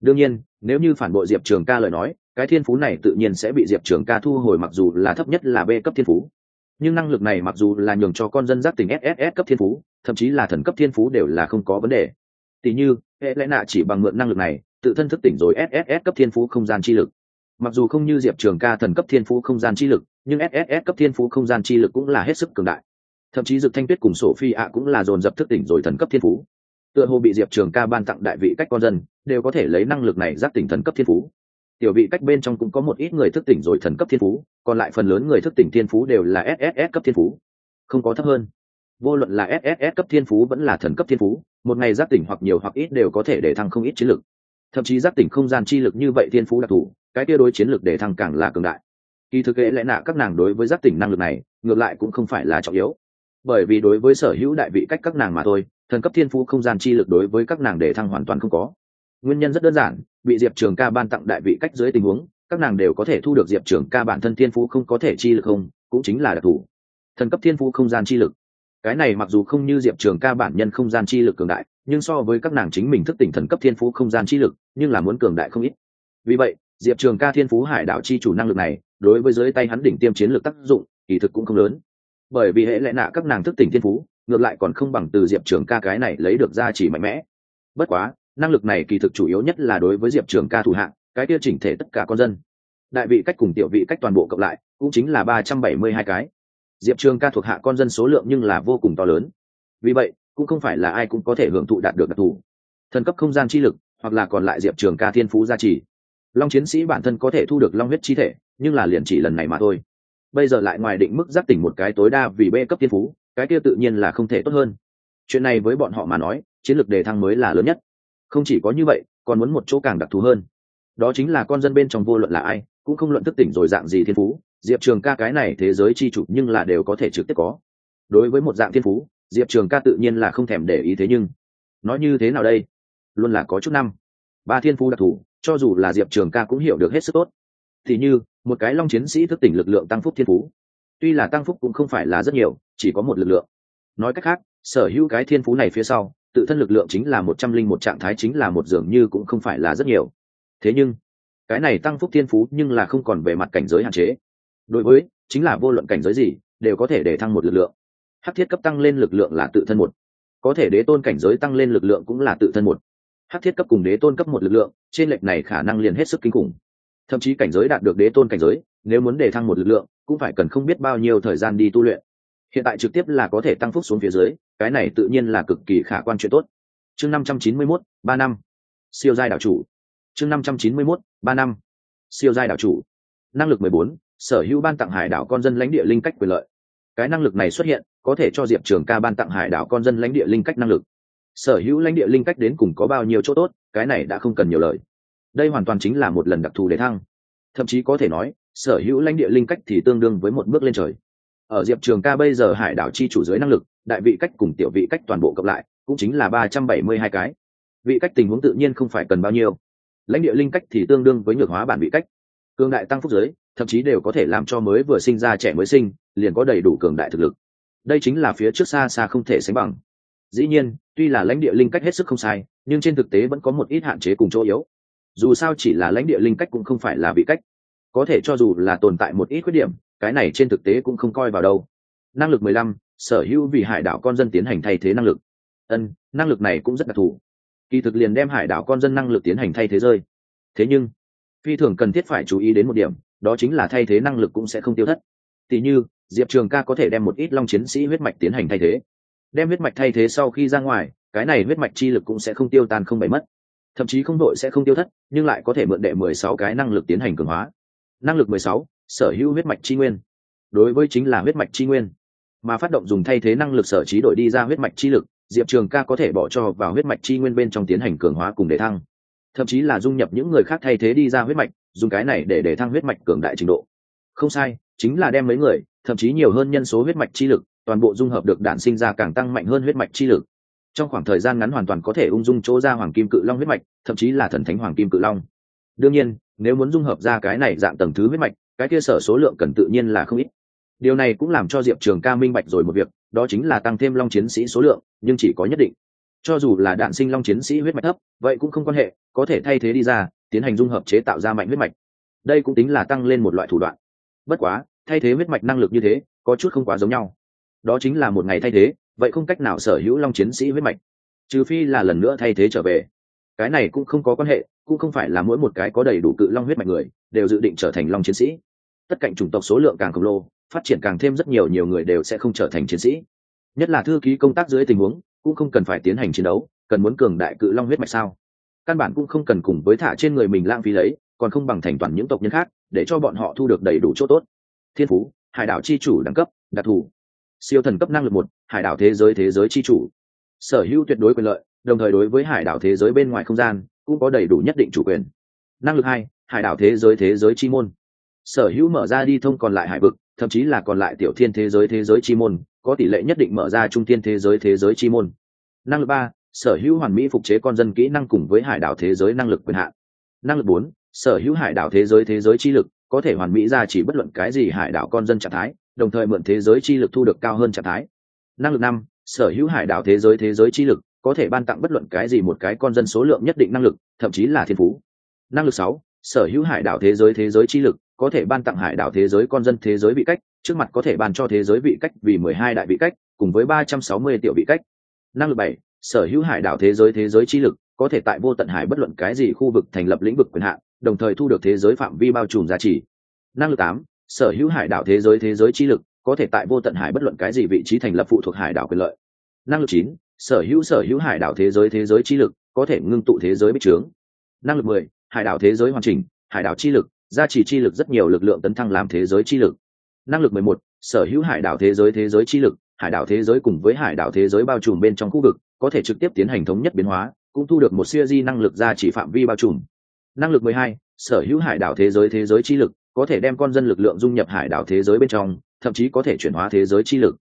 Đương nhiên, nếu như phản bội diệp trường ca lời nói, cái thiên phú này tự nhiên sẽ bị diệp trường ca thu hồi mặc dù là thấp nhất là b cấp thiên phú. Nhưng năng lực này mặc dù là nhường cho con dân giác tỉnh sss cấp thiên phú, thậm chí là thần cấp thiên phú đều là không có vấn đề. Tỉ như, hệ lẽ nạ chỉ bằng mượn năng lực này, tự thân thức tỉnh rồi sss cấp thiên phú không gian chi lực. Mặc dù không như diệp trường ca thần cấp thiên phú không gian chi lực, nhưng sss cấp thiên phú không gian chi lực cũng là hết sức cường đại thậm chí dực thanh tuyết cùng sổ phi ạ cũng là dồn dập thức tỉnh rồi thần cấp thiên phú. Tựa hồ bị diệp trường ca ban tặng đại vị cách con dân, đều có thể lấy năng lực này giác tỉnh thần cấp thiên phú. Tiểu vị cách bên trong cũng có một ít người thức tỉnh rồi thần cấp thiên phú, còn lại phần lớn người thức tỉnh thiên phú đều là sss cấp thiên phú. Không có thấp hơn. Vô luận là sss cấp thiên phú vẫn là thần cấp thiên phú, một ngày giác tỉnh hoặc nhiều hoặc ít đều có thể để thăng không ít chiến lực. Thậm chí giác tỉnh không gian chi lực như vậy thiên phú đặc thù, cái tia đối chiến lực để thăng càng là cường đại. Kỳ thực hệ lẽ nạ các nàng đối với giác tỉnh năng lực này, ngược lại cũng không phải là trọng yếu bởi vì đối với sở hữu đại vị cách các nàng mà thôi, thần cấp thiên phú không gian chi lực đối với các nàng để thăng hoàn toàn không có. Nguyên nhân rất đơn giản, bị diệp trường ca ban tặng đại vị cách dưới tình huống, các nàng đều có thể thu được diệp trường ca bản thân thiên phú không có thể chi lực không, cũng chính là đặc thù. Thần cấp thiên phú không gian chi lực. Cái này mặc dù không như diệp trường ca bản nhân không gian chi lực cường đại, nhưng so với các nàng chính mình thức tỉnh thần cấp thiên phú không gian chi lực, nhưng là muốn cường đại không ít. Vì vậy, diệp trường ca thiên phú hải đạo chi chủ năng lực này, đối với dưới tay hắn đỉnh tiêm chiến lược tác dụng, kỳ thực cũng không lớn bởi vì hệ lệ nạ các nàng thức tỉnh thiên phú, ngược lại còn không bằng từ diệp trường ca cái này lấy được ra chỉ mạnh mẽ. Bất quá, năng lực này kỳ thực chủ yếu nhất là đối với diệp trường ca thủ hạng cái kia chỉnh thể tất cả con dân. Đại vị cách cùng tiểu vị cách toàn bộ cộng lại, cũng chính là ba trăm bảy mươi hai cái. Diệp trường ca thuộc hạ con dân số lượng nhưng là vô cùng to lớn. Vì vậy, cũng không phải là ai cũng có thể hưởng thụ đạt được đặc thù. Thần cấp không gian chi lực, hoặc là còn lại diệp trường ca thiên phú gia trì. Long chiến sĩ bản thân có thể thu được long huyết chi thể, nhưng là liền chỉ lần này mà thôi bây giờ lại ngoài định mức giác tỉnh một cái tối đa vì b cấp thiên phú, cái kia tự nhiên là không thể tốt hơn. Chuyện này với bọn họ mà nói, chiến lược đề thăng mới là lớn nhất. Không chỉ có như vậy, còn muốn một chỗ càng đặc thù hơn. Đó chính là con dân bên trong vô luận là ai, cũng không luận thức tỉnh rồi dạng gì thiên phú. Diệp trường ca cái này thế giới chi chủ nhưng là đều có thể trực tiếp có. Đối với một dạng thiên phú, diệp trường ca tự nhiên là không thèm để ý thế nhưng, nói như thế nào đây? Luôn là có chút năm. Ba thiên phú đặc thù, cho dù là diệp trường ca cũng hiểu được hết sức tốt. Thì như một cái long chiến sĩ thức tỉnh lực lượng tăng phúc thiên phú. Tuy là tăng phúc cũng không phải là rất nhiều, chỉ có một lực lượng. Nói cách khác, sở hữu cái thiên phú này phía sau, tự thân lực lượng chính là một trăm linh một trạng thái chính là một dường như cũng không phải là rất nhiều. Thế nhưng, cái này tăng phúc thiên phú nhưng là không còn về mặt cảnh giới hạn chế. Đối với, chính là vô luận cảnh giới gì, đều có thể để thăng một lực lượng. Hắc thiết cấp tăng lên lực lượng là tự thân một. Có thể đế tôn cảnh giới tăng lên lực lượng cũng là tự thân một. Hắc thiết cấp cùng đế tôn cấp một lực lượng, trên lệch này khả năng liền hết sức kinh khủng thậm chí cảnh giới đạt được đế tôn cảnh giới, nếu muốn để thăng một lực lượng, cũng phải cần không biết bao nhiêu thời gian đi tu luyện. Hiện tại trực tiếp là có thể tăng phúc xuống phía dưới, cái này tự nhiên là cực kỳ khả quan chuyện tốt. Chương năm trăm chín mươi mốt, ba năm. Siêu giai đảo chủ. Chương năm trăm chín mươi mốt, ba năm. Siêu giai đảo chủ. Năng lực mười bốn, sở hữu ban tặng hải đảo con dân lãnh địa linh cách quyền lợi. Cái năng lực này xuất hiện, có thể cho diệp trường ca ban tặng hải đảo con dân lãnh địa linh cách năng lực. Sở hữu lãnh địa linh cách đến cùng có bao nhiêu chỗ tốt, cái này đã không cần nhiều lời đây hoàn toàn chính là một lần đặc thù để thăng. Thậm chí có thể nói, sở hữu lãnh địa linh cách thì tương đương với một bước lên trời. Ở diệp trường ca bây giờ hải đảo chi chủ dưới năng lực, đại vị cách cùng tiểu vị cách toàn bộ cộng lại, cũng chính là ba trăm bảy mươi hai cái. Vị cách tình huống tự nhiên không phải cần bao nhiêu. Lãnh địa linh cách thì tương đương với nhược hóa bản vị cách. Cường đại tăng phúc giới, thậm chí đều có thể làm cho mới vừa sinh ra trẻ mới sinh, liền có đầy đủ cường đại thực lực. Đây chính là phía trước xa xa không thể sánh bằng. Dĩ nhiên, tuy là lãnh địa linh cách hết sức không sai, nhưng trên thực tế vẫn có một ít hạn chế cùng chỗ yếu dù sao chỉ là lãnh địa linh cách cũng không phải là vị cách. Có thể cho dù là tồn tại một ít khuyết điểm, cái này trên thực tế cũng không coi vào đâu. Năng lực mười lăm, sở hữu vì hải đảo con dân tiến hành thay thế năng lực. Ân, năng lực này cũng rất đặc thù. Kỳ thực liền đem hải đảo con dân năng lực tiến hành thay thế rơi. Thế nhưng, phi thường cần thiết phải chú ý đến một điểm, đó chính là thay thế năng lực cũng sẽ không tiêu thất. Tỉ như, diệp trường ca có thể đem một ít long chiến sĩ huyết mạch tiến hành thay thế. Đem huyết mạch thay thế sau khi ra ngoài, cái này huyết mạch chi lực cũng sẽ không tiêu tan không bày mất thậm chí không đội sẽ không tiêu thất, nhưng lại có thể mượn đệ mười sáu cái năng lực tiến hành cường hóa. Năng lực mười sáu, sở hữu huyết mạch chi nguyên. Đối với chính là huyết mạch chi nguyên. Mà phát động dùng thay thế năng lực sở trí đổi đi ra huyết mạch chi lực, diệp trường ca có thể bỏ cho vào huyết mạch chi nguyên bên trong tiến hành cường hóa cùng để thăng. Thậm chí là dung nhập những người khác thay thế đi ra huyết mạch, dùng cái này để để thăng huyết mạch cường đại trình độ. Không sai, chính là đem mấy người, thậm chí nhiều hơn nhân số huyết mạch chi lực, toàn bộ dung hợp được đản sinh ra càng tăng mạnh hơn huyết mạch chi lực trong khoảng thời gian ngắn hoàn toàn có thể ung dung chỗ ra hoàng kim cự long huyết mạch, thậm chí là thần thánh hoàng kim cự long. Đương nhiên, nếu muốn dung hợp ra cái này dạng tầng thứ huyết mạch, cái kia sở số lượng cần tự nhiên là không ít. Điều này cũng làm cho diệp trường ca minh bạch rồi một việc, đó chính là tăng thêm long chiến sĩ số lượng, nhưng chỉ có nhất định. Cho dù là đạn sinh long chiến sĩ huyết mạch thấp, vậy cũng không quan hệ, có thể thay thế đi ra, tiến hành dung hợp chế tạo ra mạnh huyết mạch. Đây cũng tính là tăng lên một loại thủ đoạn. Bất quá, thay thế huyết mạch năng lực như thế, có chút không quá giống nhau. Đó chính là một ngày thay thế vậy không cách nào sở hữu long chiến sĩ huyết mạch, trừ phi là lần nữa thay thế trở về. Cái này cũng không có quan hệ, cũng không phải là mỗi một cái có đầy đủ cự long huyết mạch người đều dự định trở thành long chiến sĩ. Tất cạnh chủng tộc số lượng càng khổng lồ, phát triển càng thêm rất nhiều nhiều người đều sẽ không trở thành chiến sĩ. Nhất là thư ký công tác dưới tình huống, cũng không cần phải tiến hành chiến đấu, cần muốn cường đại cự long huyết mạch sao? Căn bản cũng không cần cùng với thả trên người mình lãng phí lấy, còn không bằng thành toàn những tộc nhân khác, để cho bọn họ thu được đầy đủ chỗ tốt. Thiên phú, hải đảo chi chủ đẳng cấp, đặc thù siêu thần cấp năng lực một hải đảo thế giới thế giới chi chủ sở hữu tuyệt đối quyền lợi đồng thời đối với hải đảo thế giới bên ngoài không gian cũng có đầy đủ nhất định chủ quyền năng lực hai hải đảo thế giới thế giới chi môn sở hữu mở ra đi thông còn lại hải vực thậm chí là còn lại tiểu thiên thế giới thế giới chi môn có tỷ lệ nhất định mở ra trung thiên thế giới thế giới chi môn năng lực ba sở hữu hoàn mỹ phục chế con dân kỹ năng cùng với hải đảo thế giới năng lực quyền hạn năng lực bốn sở hữu hải đảo thế giới thế giới chi lực có thể hoàn mỹ ra chỉ bất luận cái gì hải đảo con dân trạng thái đồng thời mượn thế giới chi lực thu được cao hơn trạng thái năng lực năm sở hữu hải đảo thế giới thế giới chi lực có thể ban tặng bất luận cái gì một cái con dân số lượng nhất định năng lực thậm chí là thiên phú năng lực sáu sở hữu hải đảo thế giới thế giới chi lực có thể ban tặng hải đảo thế giới con dân thế giới vị cách trước mặt có thể ban cho thế giới vị cách vì mười hai đại vị cách cùng với ba trăm sáu mươi tiểu vị cách năng lực bảy sở hữu hải đảo thế giới thế giới chi lực có thể tại vô tận hải bất luận cái gì khu vực thành lập lĩnh vực quyền hạn đồng thời thu được thế giới phạm vi bao trùm giá trị năng lực tám sở hữu hải đảo thế giới thế giới chi lực có thể tại vô tận hải bất luận cái gì vị trí thành lập phụ thuộc hải đảo quyền lợi năng lực chín sở hữu sở hữu hải đảo thế giới thế giới chi lực có thể ngưng tụ thế giới bích trướng năng lực mười hải đảo thế giới hoàn chỉnh hải đảo chi lực gia trì chi lực rất nhiều lực lượng tấn thăng làm thế giới chi lực năng lực mười một sở hữu hải đảo thế giới thế giới chi lực hải đảo thế giới cùng với hải đảo thế giới bao trùm bên trong khu vực có thể trực tiếp tiến hành thống nhất biến hóa cũng thu được một siêu di năng lực gia trì phạm vi bao trùm năng lực mười hai sở hữu hải đảo thế giới thế giới chi lực có thể đem con dân lực lượng dung nhập hải đảo thế giới bên trong, thậm chí có thể chuyển hóa thế giới chi lực.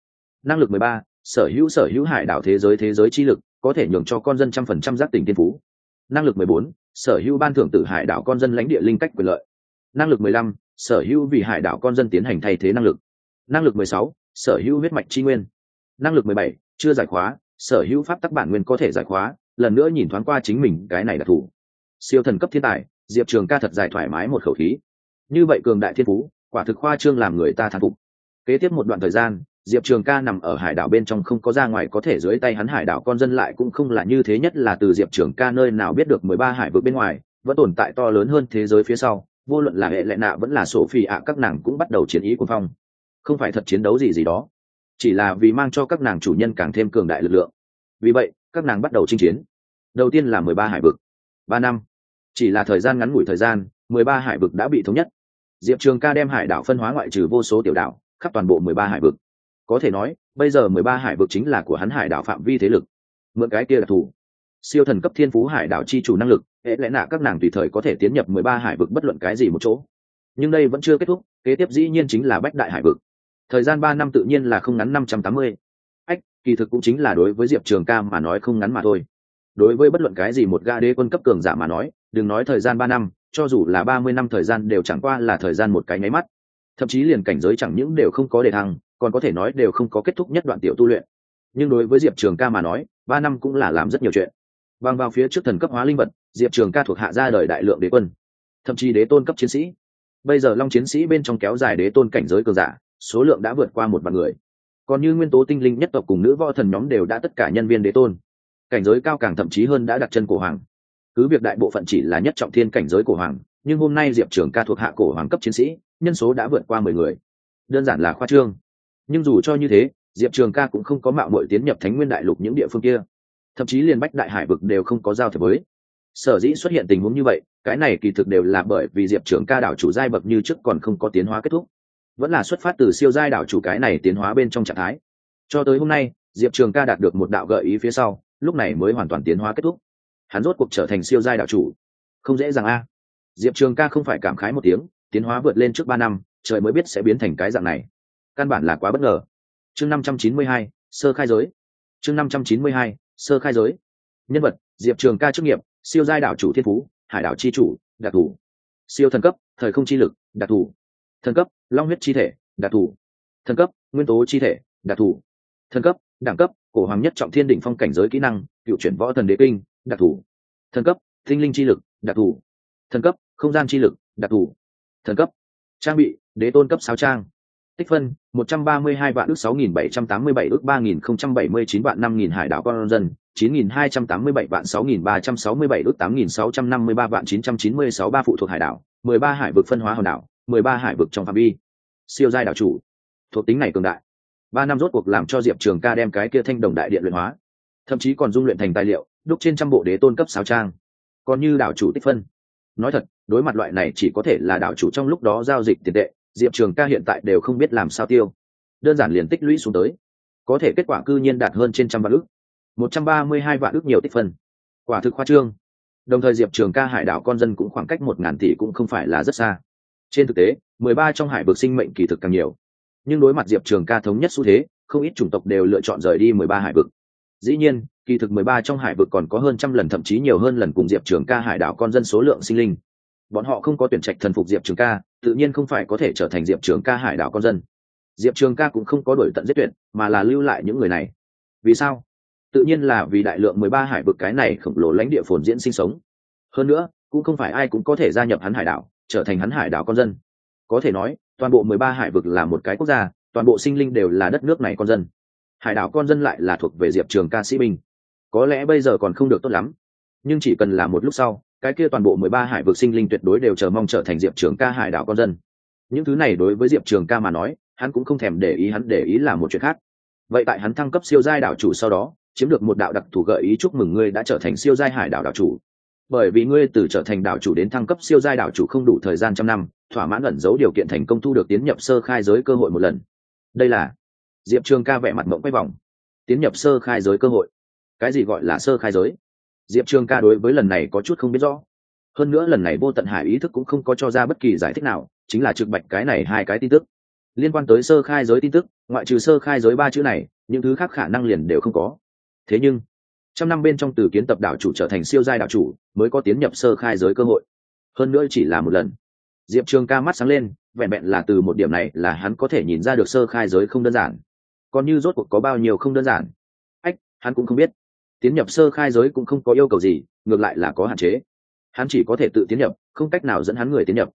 Năng lực mười ba, sở hữu sở hữu hải đảo thế giới thế giới chi lực, có thể nhường cho con dân trăm phần trăm giác tỉnh tiên phú. Năng lực mười bốn, sở hữu ban thưởng từ hải đảo con dân lãnh địa linh cách quyền lợi. Năng lực mười lăm, sở hữu vì hải đảo con dân tiến hành thay thế năng lực. Năng lực mười sáu, sở hữu huyết mạch tri nguyên. Năng lực mười bảy, chưa giải khóa, sở hữu pháp tắc bản nguyên có thể giải khóa, lần nữa nhìn thoáng qua chính mình, cái này là thủ. Siêu thần cấp thiên tài, diệp trường ca thật dài thoải mái một khẩu khí như vậy cường đại thiên phú, quả thực khoa trương làm người ta thán phục. Kế tiếp một đoạn thời gian, diệp trường ca nằm ở hải đảo bên trong không có ra ngoài, có thể dưới tay hắn hải đảo con dân lại cũng không là như thế nhất là từ diệp trường ca nơi nào biết được mười ba hải vực bên ngoài, vẫn tồn tại to lớn hơn thế giới phía sau, vô luận là hệ lệ nạ vẫn là sổ phi ạ, các nàng cũng bắt đầu chiến ý quân phong. Không phải thật chiến đấu gì gì đó, chỉ là vì mang cho các nàng chủ nhân càng thêm cường đại lực lượng. Vì vậy, các nàng bắt đầu chinh chiến. Đầu tiên là mười ba hải vực. Ba năm. Chỉ là thời gian ngắn ngủi thời gian mười ba hải vực đã bị thống nhất. Diệp trường ca đem hải đảo phân hóa ngoại trừ vô số tiểu đảo, khắp toàn bộ mười ba hải vực. Có thể nói, bây giờ mười ba hải vực chính là của hắn hải đảo phạm vi thế lực. Mượn cái kia là thủ. Siêu thần cấp thiên phú hải đảo chi chủ năng lực lẽ lẽ nạ các nàng tùy thời có thể tiến nhập mười ba hải vực bất luận cái gì một chỗ. Nhưng đây vẫn chưa kết thúc, kế tiếp dĩ nhiên chính là bách đại hải vực. Thời gian ba năm tự nhiên là không ngắn năm trăm tám mươi. Ách, kỳ thực cũng chính là đối với diệp trường ca mà nói không ngắn mà thôi. Đối với bất luận cái gì một ga đế quân cấp cường giả mà nói đừng nói thời gian ba năm, cho dù là ba mươi năm thời gian đều chẳng qua là thời gian một cái nháy mắt. Thậm chí liền cảnh giới chẳng những đều không có đề thăng, còn có thể nói đều không có kết thúc nhất đoạn tiểu tu luyện. Nhưng đối với diệp trường ca mà nói, ba năm cũng là làm rất nhiều chuyện. Bằng vào phía trước thần cấp hóa linh vật, diệp trường ca thuộc hạ ra đời đại lượng đế quân, thậm chí đế tôn cấp chiến sĩ. Bây giờ long chiến sĩ bên trong kéo dài đế tôn cảnh giới cường giả, số lượng đã vượt qua một vạn người. Còn như nguyên tố tinh linh nhất tộc cùng nữ võ thần nhóm đều đã tất cả nhân viên đế tôn. Cảnh giới cao càng thậm chí hơn đã đặt chân cổ hoàng cứ việc đại bộ phận chỉ là nhất trọng thiên cảnh giới cổ hoàng, nhưng hôm nay diệp trường ca thuộc hạ cổ hoàng cấp chiến sĩ, nhân số đã vượt qua mười người. Đơn giản là khoa trương. Nhưng dù cho như thế, diệp trường ca cũng không có mạo mội tiến nhập thánh nguyên đại lục những địa phương kia. Thậm chí liền bách đại hải vực đều không có giao thiệp với. Sở dĩ xuất hiện tình huống như vậy, cái này kỳ thực đều là bởi vì diệp trường ca đảo chủ giai bậc như trước còn không có tiến hóa kết thúc. Vẫn là xuất phát từ siêu giai đảo chủ cái này tiến hóa bên trong trạng thái. Cho tới hôm nay, diệp trường ca đạt được một đạo gợi ý phía sau, lúc này mới hoàn toàn tiến hóa kết thúc hắn rốt cuộc trở thành siêu giai đạo chủ. Không dễ dàng a. Diệp trường ca không phải cảm khái một tiếng, tiến hóa vượt lên trước ba năm, trời mới biết sẽ biến thành cái dạng này. Căn bản là quá bất ngờ. Chương năm trăm chín mươi hai, sơ khai giới. Chương năm trăm chín mươi hai, sơ khai giới. Nhân vật, diệp trường ca chức nghiệp, siêu giai đảo chủ thiên phú, hải đảo chi chủ, đặc thù. Siêu thần cấp, thời không chi lực, đặc thù. Thần cấp, long huyết chi thể, đặc thù. Thần cấp, nguyên tố chi thể, đặc thù. Thần cấp, đẳng cấp, cổ hoàng nhất trọng thiên đỉnh phong cảnh giới kỹ năng, cựu chuyển võ thần đế kinh đặc thù. Thần cấp, tinh linh chi lực, đặc thù. Thần cấp, không gian chi lực, đặc thù. Thần cấp, trang bị, đế tôn cấp sáu trang. Tích phân, một trăm ba mươi hai vạn ước sáu nghìn bảy trăm tám mươi bảy ước ba nghìn không trăm bảy mươi chín vạn năm nghìn hải đảo con dân, chín nghìn hai trăm tám mươi bảy vạn sáu nghìn ba trăm sáu mươi bảy ước tám nghìn sáu trăm năm mươi ba vạn chín trăm chín mươi sáu ba phụ thuộc hải đảo, mười ba hải vực phân hóa hòn đảo, mười ba hải vực trong phạm vi. Siêu giai đảo chủ. Thuộc tính này cường đại. Ba năm rốt cuộc làm cho diệp trường ca đem cái kia thanh đồng đại điện luyện hóa. Thậm chí còn dung luyện thành tài liệu đúc trên trăm bộ đế tôn cấp sáu trang. Còn như đảo chủ tích phân. Nói thật, đối mặt loại này chỉ có thể là đảo chủ trong lúc đó giao dịch tiền tệ, diệp trường ca hiện tại đều không biết làm sao tiêu. Đơn giản liền tích lũy xuống tới. Có thể kết quả cư nhiên đạt hơn trên trăm vạn ước một trăm ba mươi hai vạn ước nhiều tích phân. Quả thực khoa trương. Đồng thời diệp trường ca hải đảo con dân cũng khoảng cách một ngàn tỷ cũng không phải là rất xa. Trên thực tế, mười ba trong hải vực sinh mệnh kỳ thực càng nhiều. Nhưng đối mặt diệp trường ca thống nhất xu thế, không ít chủng tộc đều lựa chọn rời đi mười ba hải vực dĩ nhiên, kỳ thực mười ba trong hải vực còn có hơn trăm lần, thậm chí nhiều hơn lần cùng diệp trường ca hải đảo con dân số lượng sinh linh. Bọn họ không có tuyển trạch thần phục diệp trường ca, tự nhiên không phải có thể trở thành diệp trường ca hải đảo con dân. Diệp trường ca cũng không có đổi tận giết tuyển mà là lưu lại những người này. Vì sao? Tự nhiên là vì đại lượng mười ba hải vực cái này khổng lồ lãnh địa phồn diễn sinh sống. Hơn nữa, cũng không phải ai cũng có thể gia nhập hắn hải đảo, trở thành hắn hải đảo con dân. Có thể nói, toàn bộ mười ba hải vực là một cái quốc gia, toàn bộ sinh linh đều là đất nước này con dân hải đảo con dân lại là thuộc về diệp trường ca sĩ binh. Có lẽ bây giờ còn không được tốt lắm, nhưng chỉ cần là một lúc sau, cái kia toàn bộ mười ba hải vực sinh linh tuyệt đối đều chờ mong trở thành diệp trường ca hải đảo con dân. Những thứ này đối với diệp trường ca mà nói, hắn cũng không thèm để ý, hắn để ý là một chuyện khác. Vậy tại hắn thăng cấp siêu giai đảo chủ sau đó, chiếm được một đạo đặc thù gợi ý chúc mừng ngươi đã trở thành siêu giai hải đảo đảo chủ. Bởi vì ngươi từ trở thành đảo chủ đến thăng cấp siêu giai đảo chủ không đủ thời gian trăm năm, thỏa mãn ẩn dấu điều kiện thành công thu được tiến nhập sơ khai giới cơ hội một lần. Đây là diệp trường ca vẻ mặt mộng quay vòng, tiến nhập sơ khai giới cơ hội. Cái gì gọi là sơ khai giới? Diệp trường ca đối với lần này có chút không biết rõ. Hơn nữa lần này vô tận hải ý thức cũng không có cho ra bất kỳ giải thích nào, chính là trực bạch cái này hai cái tin tức. Liên quan tới sơ khai giới tin tức, ngoại trừ sơ khai giới ba chữ này, những thứ khác khả năng liền đều không có. Thế nhưng, trăm năm bên trong từ kiến tập đảo chủ trở thành siêu giai đảo chủ, mới có tiến nhập sơ khai giới cơ hội. Hơn nữa chỉ là một lần. Diệp trường ca mắt sáng lên, vẹn vẹn là từ một điểm này là hắn có thể nhìn ra được sơ khai giới không đơn giản còn như rốt cuộc có bao nhiêu không đơn giản? Ách, hắn cũng không biết. Tiến nhập sơ khai giới cũng không có yêu cầu gì, ngược lại là có hạn chế. Hắn chỉ có thể tự tiến nhập, không cách nào dẫn hắn người tiến nhập.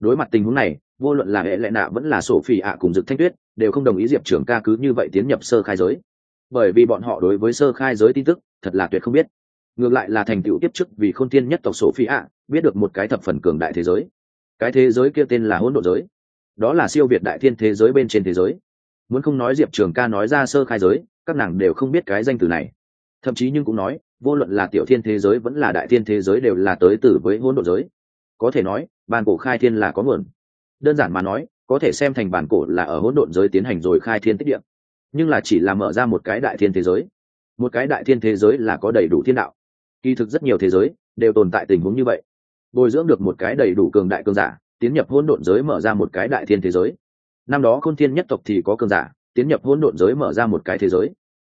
Đối mặt tình huống này, vô luận là hệ lệ nạ vẫn là sổ phỉ ạ cùng dực thanh tuyết, đều không đồng ý diệp trưởng ca cứ như vậy tiến nhập sơ khai giới. Bởi vì bọn họ đối với sơ khai giới tin tức, thật là tuyệt không biết. Ngược lại là thành tựu tiếp chức vì k h ô n tiên nhất tộc sổ phi ạ, biết được một cái thập phần cường đại thế giới. Cái thế giới kia tên là hỗn độ giới. Đó là siêu việt đại thiên thế giới bên trên thế giới muốn không nói diệp trường ca nói ra sơ khai giới, các nàng đều không biết cái danh từ này. Thậm chí nhưng cũng nói, vô luận là tiểu thiên thế giới vẫn là đại thiên thế giới đều là tới từ với hỗn độn giới. Có thể nói bàn cổ khai thiên là có nguồn. Đơn giản mà nói, có thể xem thành bản cổ là ở hỗn độn giới tiến hành rồi khai thiên tích điện nhưng là chỉ là mở ra một cái đại thiên thế giới. Một cái đại thiên thế giới là có đầy đủ thiên đạo. Kỳ thực rất nhiều thế giới đều tồn tại tình huống như vậy. Bồi dưỡng được một cái đầy đủ cường đại cường giả, tiến nhập hỗn độn giới mở ra một cái đại thiên thế giới năm đó khôn thiên nhất tộc thì có cường giả, tiến nhập hỗn độn giới mở ra một cái thế giới.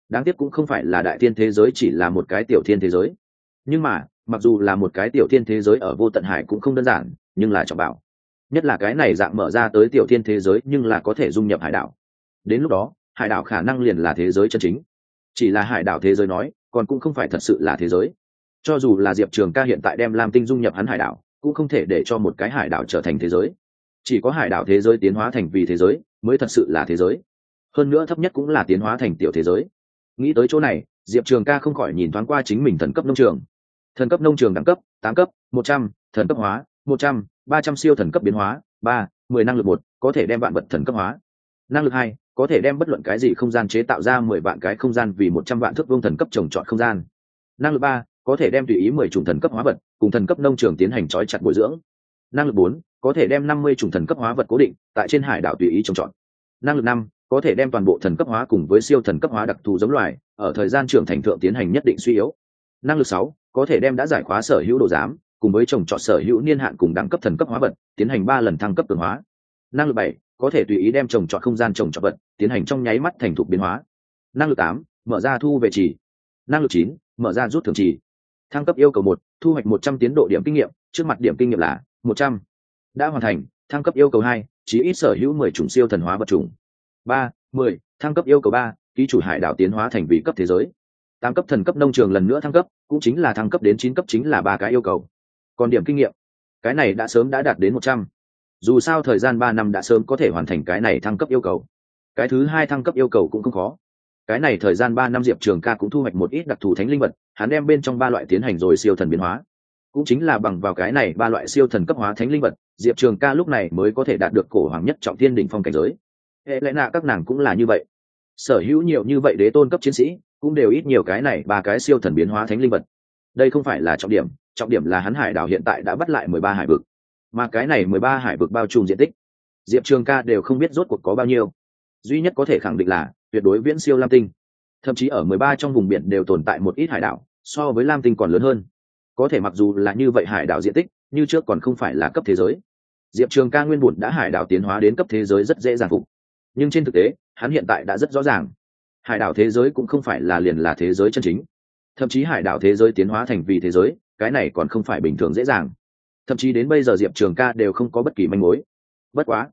Đáng tiếc cũng không phải là đại thiên thế giới chỉ là một cái tiểu thiên thế giới. Nhưng mà, mặc dù là một cái tiểu thiên thế giới ở vô tận hải cũng không đơn giản, nhưng là trọng bảo. Nhất là cái này dạng mở ra tới tiểu thiên thế giới nhưng là có thể dung nhập hải đảo. Đến lúc đó, hải đảo khả năng liền là thế giới chân chính. Chỉ là hải đảo thế giới nói, còn cũng không phải thật sự là thế giới. Cho dù là diệp trường ca hiện tại đem lam tinh dung nhập hắn hải đảo, cũng không thể để cho một cái hải đảo trở thành thế giới chỉ có hải đảo thế giới tiến hóa thành vì thế giới mới thật sự là thế giới. Hơn nữa thấp nhất cũng là tiến hóa thành tiểu thế giới. Nghĩ tới chỗ này, diệp trường ca không khỏi nhìn thoáng qua chính mình thần cấp nông trường. Thần cấp nông trường đẳng cấp, tám cấp, một trăm, thần cấp hóa, một trăm, ba trăm siêu thần cấp biến hóa, ba, mười năng lực một, có thể đem vạn vật thần cấp hóa. Năng lực hai, có thể đem bất luận cái gì không gian chế tạo ra mười vạn cái không gian vì một trăm vạn thước vương thần cấp trồng trọt không gian. Năng lực ba, có thể đem tùy ý mười chủng thần cấp hóa vật, cùng thần cấp nông trường tiến hành trói chặt bồi dưỡng năng lực bốn, có thể đem năm mươi chủng thần cấp hóa vật cố định, tại trên hải đảo tùy ý trồng trọt. Năng lực năm, có thể đem toàn bộ thần cấp hóa cùng với siêu thần cấp hóa đặc thù giống loài, ở thời gian trưởng thành thượng tiến hành nhất định suy yếu. Năng lực sáu, có thể đem đã giải khóa sở hữu đồ giám, cùng với trồng trọt sở hữu niên hạn cùng đẳng cấp thần cấp hóa vật, tiến hành ba lần thăng cấp cường hóa. Năng lực bảy, có thể tùy ý đem trồng trọt không gian trồng trọt vật, tiến hành trong nháy mắt thành thục biến hóa. Năng lực tám, mở ra thu về trì. Năng lực chín, mở ra rút thường trì. Thăng cấp yêu cầu một, thu hoạch một trăm tiến độ điểm kinh nghiệm, trước mặt điểm kinh nghiệm là một trăm. Đã hoàn thành, thăng cấp yêu cầu hai, chí ít sở hữu mười chủng siêu thần hóa vật chủng. Ba, mười, thăng cấp yêu cầu ba, ký chủ hải đảo tiến hóa thành vị cấp thế giới. Tám cấp thần cấp nông trường lần nữa thăng cấp, cũng chính là thăng cấp đến chín cấp chính là ba cái yêu cầu. Còn điểm kinh nghiệm, cái này đã sớm đã đạt đến một trăm. Dù sao thời gian ba năm đã sớm có thể hoàn thành cái này thăng cấp yêu cầu. Cái thứ hai thăng cấp yêu cầu cũng không khó. Cái này thời gian ba năm diệp trường ca cũng thu hoạch một ít đặc thù thánh linh vật, hắn đem bên trong ba loại tiến hành rồi siêu thần biến hóa cũng chính là bằng vào cái này ba loại siêu thần cấp hóa thánh linh vật, diệp trường ca lúc này mới có thể đạt được cổ hoàng nhất trọng thiên đỉnh phong cảnh giới. Hệ lẽ nạ các nàng cũng là như vậy. Sở hữu nhiều như vậy đế tôn cấp chiến sĩ, cũng đều ít nhiều cái này ba cái siêu thần biến hóa thánh linh vật. Đây không phải là trọng điểm trọng điểm là hắn hải đảo hiện tại đã bắt lại mười ba hải vực. Mà cái này mười ba hải vực bao trùm diện tích, diệp trường ca đều không biết rốt cuộc có bao nhiêu. Duy nhất có thể khẳng định là, tuyệt đối viễn siêu lam tinh. Thậm chí ở mười ba trong vùng biển đều tồn tại một ít hải đảo, so với lam tinh còn lớn hơn có thể mặc dù là như vậy hải đảo diện tích, như trước còn không phải là cấp thế giới. Diệp trường ca nguyên bùn đã hải đảo tiến hóa đến cấp thế giới rất dễ dàng phục. Nhưng trên thực tế, hắn hiện tại đã rất rõ ràng. Hải đảo thế giới cũng không phải là liền là thế giới chân chính. Thậm chí hải đảo thế giới tiến hóa thành vì thế giới, cái này còn không phải bình thường dễ dàng. Thậm chí đến bây giờ diệp trường ca đều không có bất kỳ manh mối. Bất quá,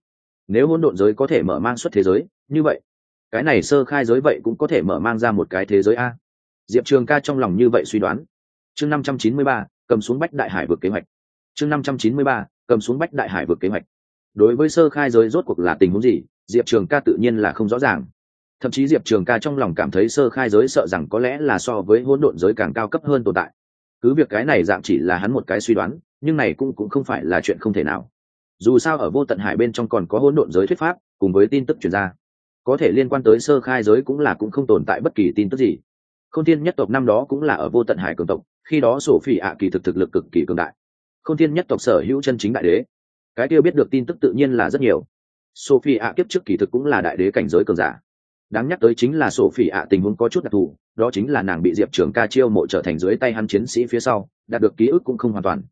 nếu hôn độn giới có thể mở mang suất thế giới, như vậy, cái này sơ khai giới vậy cũng có thể mở mang ra một cái thế giới a. Diệp trường ca trong lòng như vậy suy đoán chương năm trăm chín mươi ba, cầm xuống bách đại hải vượt kế hoạch. Chương năm trăm chín mươi ba, cầm xuống bách đại hải vượt kế hoạch. Đối với sơ khai giới rốt cuộc là tình huống gì, diệp trường ca tự nhiên là không rõ ràng. Thậm chí diệp trường ca trong lòng cảm thấy sơ khai giới sợ rằng có lẽ là so với hỗn độn giới càng cao cấp hơn tồn tại. Cứ việc cái này dạng chỉ là hắn một cái suy đoán, nhưng này cũng cũng không phải là chuyện không thể nào. Dù sao ở vô tận hải bên trong còn có hỗn độn giới thuyết pháp, cùng với tin tức chuyển ra. Có thể liên quan tới sơ khai giới cũng là cũng không tồn tại bất kỳ tin tức gì. Khôn thiên nhất tộc năm đó cũng là ở vô tận hải cường tộc, khi đó sổ phỉ ạ kỳ thực thực lực cực kỳ cường đại. Khôn thiên nhất tộc sở hữu chân chính đại đế. Cái tiêu biết được tin tức tự nhiên là rất nhiều. Sophie ạ kiếp trước kỳ thực cũng là đại đế cảnh giới cường giả. Đáng nhắc tới chính là sophie ạ tình huống có chút đặc thù, đó chính là nàng bị diệp trường ca chiêu mộ trở thành dưới tay hắn chiến sĩ phía sau, đạt được ký ức cũng không hoàn toàn.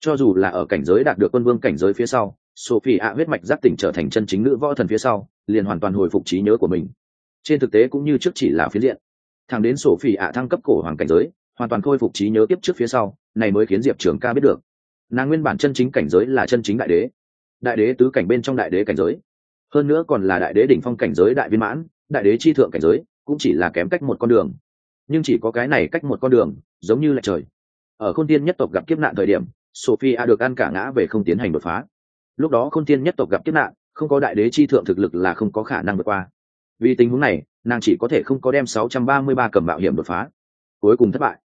Cho dù là ở cảnh giới đạt được quân vương cảnh giới phía sau sophie ạ huyết mạch giác tỉnh trở thành chân chính nữ võ thần phía sau, liền hoàn toàn hồi phục trí nhớ của mình. Trên thực tế cũng như trước chỉ là phiến diện thẳng đến sổ phỉ ạ thăng cấp cổ hoàng cảnh giới, hoàn toàn khôi phục trí nhớ tiếp trước phía sau, này mới khiến diệp trường ca biết được. Nàng nguyên bản chân chính cảnh giới là chân chính đại đế. Đại đế tứ cảnh bên trong đại đế cảnh giới. Hơn nữa còn là đại đế đỉnh phong cảnh giới đại viên mãn, đại đế chi thượng cảnh giới, cũng chỉ là kém cách một con đường. Nhưng chỉ có cái này cách một con đường, giống như là trời. Ở khôn tiên nhất tộc gặp kiếp nạn thời điểm, sophie a được ăn cả ngã về không tiến hành đột phá. Lúc đó khôn tiên nhất tộc gặp kiếp nạn, không có đại đế chi thượng thực lực là không có khả năng vượt qua. Vì tình huống này nàng chỉ có thể không có đem 633 cầm mạo hiểm đột phá. Cuối cùng thất bại.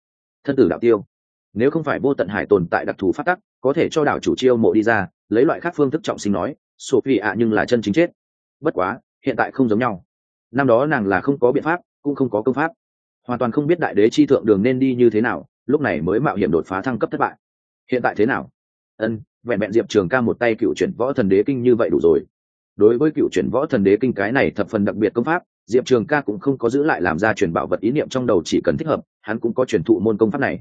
Thân tử đạo tiêu. Nếu không phải vô tận hải tồn tại đặc thù phát tắc, có thể cho đảo chủ chiêu mộ đi ra, lấy loại khác phương thức trọng sinh nói, sophie ạ nhưng là chân chính chết. Bất quá, hiện tại không giống nhau. Năm đó nàng là không có biện pháp, cũng không có công pháp. Hoàn toàn không biết đại đế chi thượng đường nên đi như thế nào, lúc này mới mạo hiểm đột phá thăng cấp thất bại. Hiện tại thế nào? Ân, vẹn vẹn diệp trường ca một tay cựu chuyển võ thần đế kinh như vậy đủ rồi. Đối với cựu chuyển võ thần đế kinh cái này thập phần đặc biệt công pháp diệp trường ca cũng không có giữ lại làm ra truyền bảo vật ý niệm trong đầu chỉ cần thích hợp, hắn cũng có truyền thụ môn công pháp này.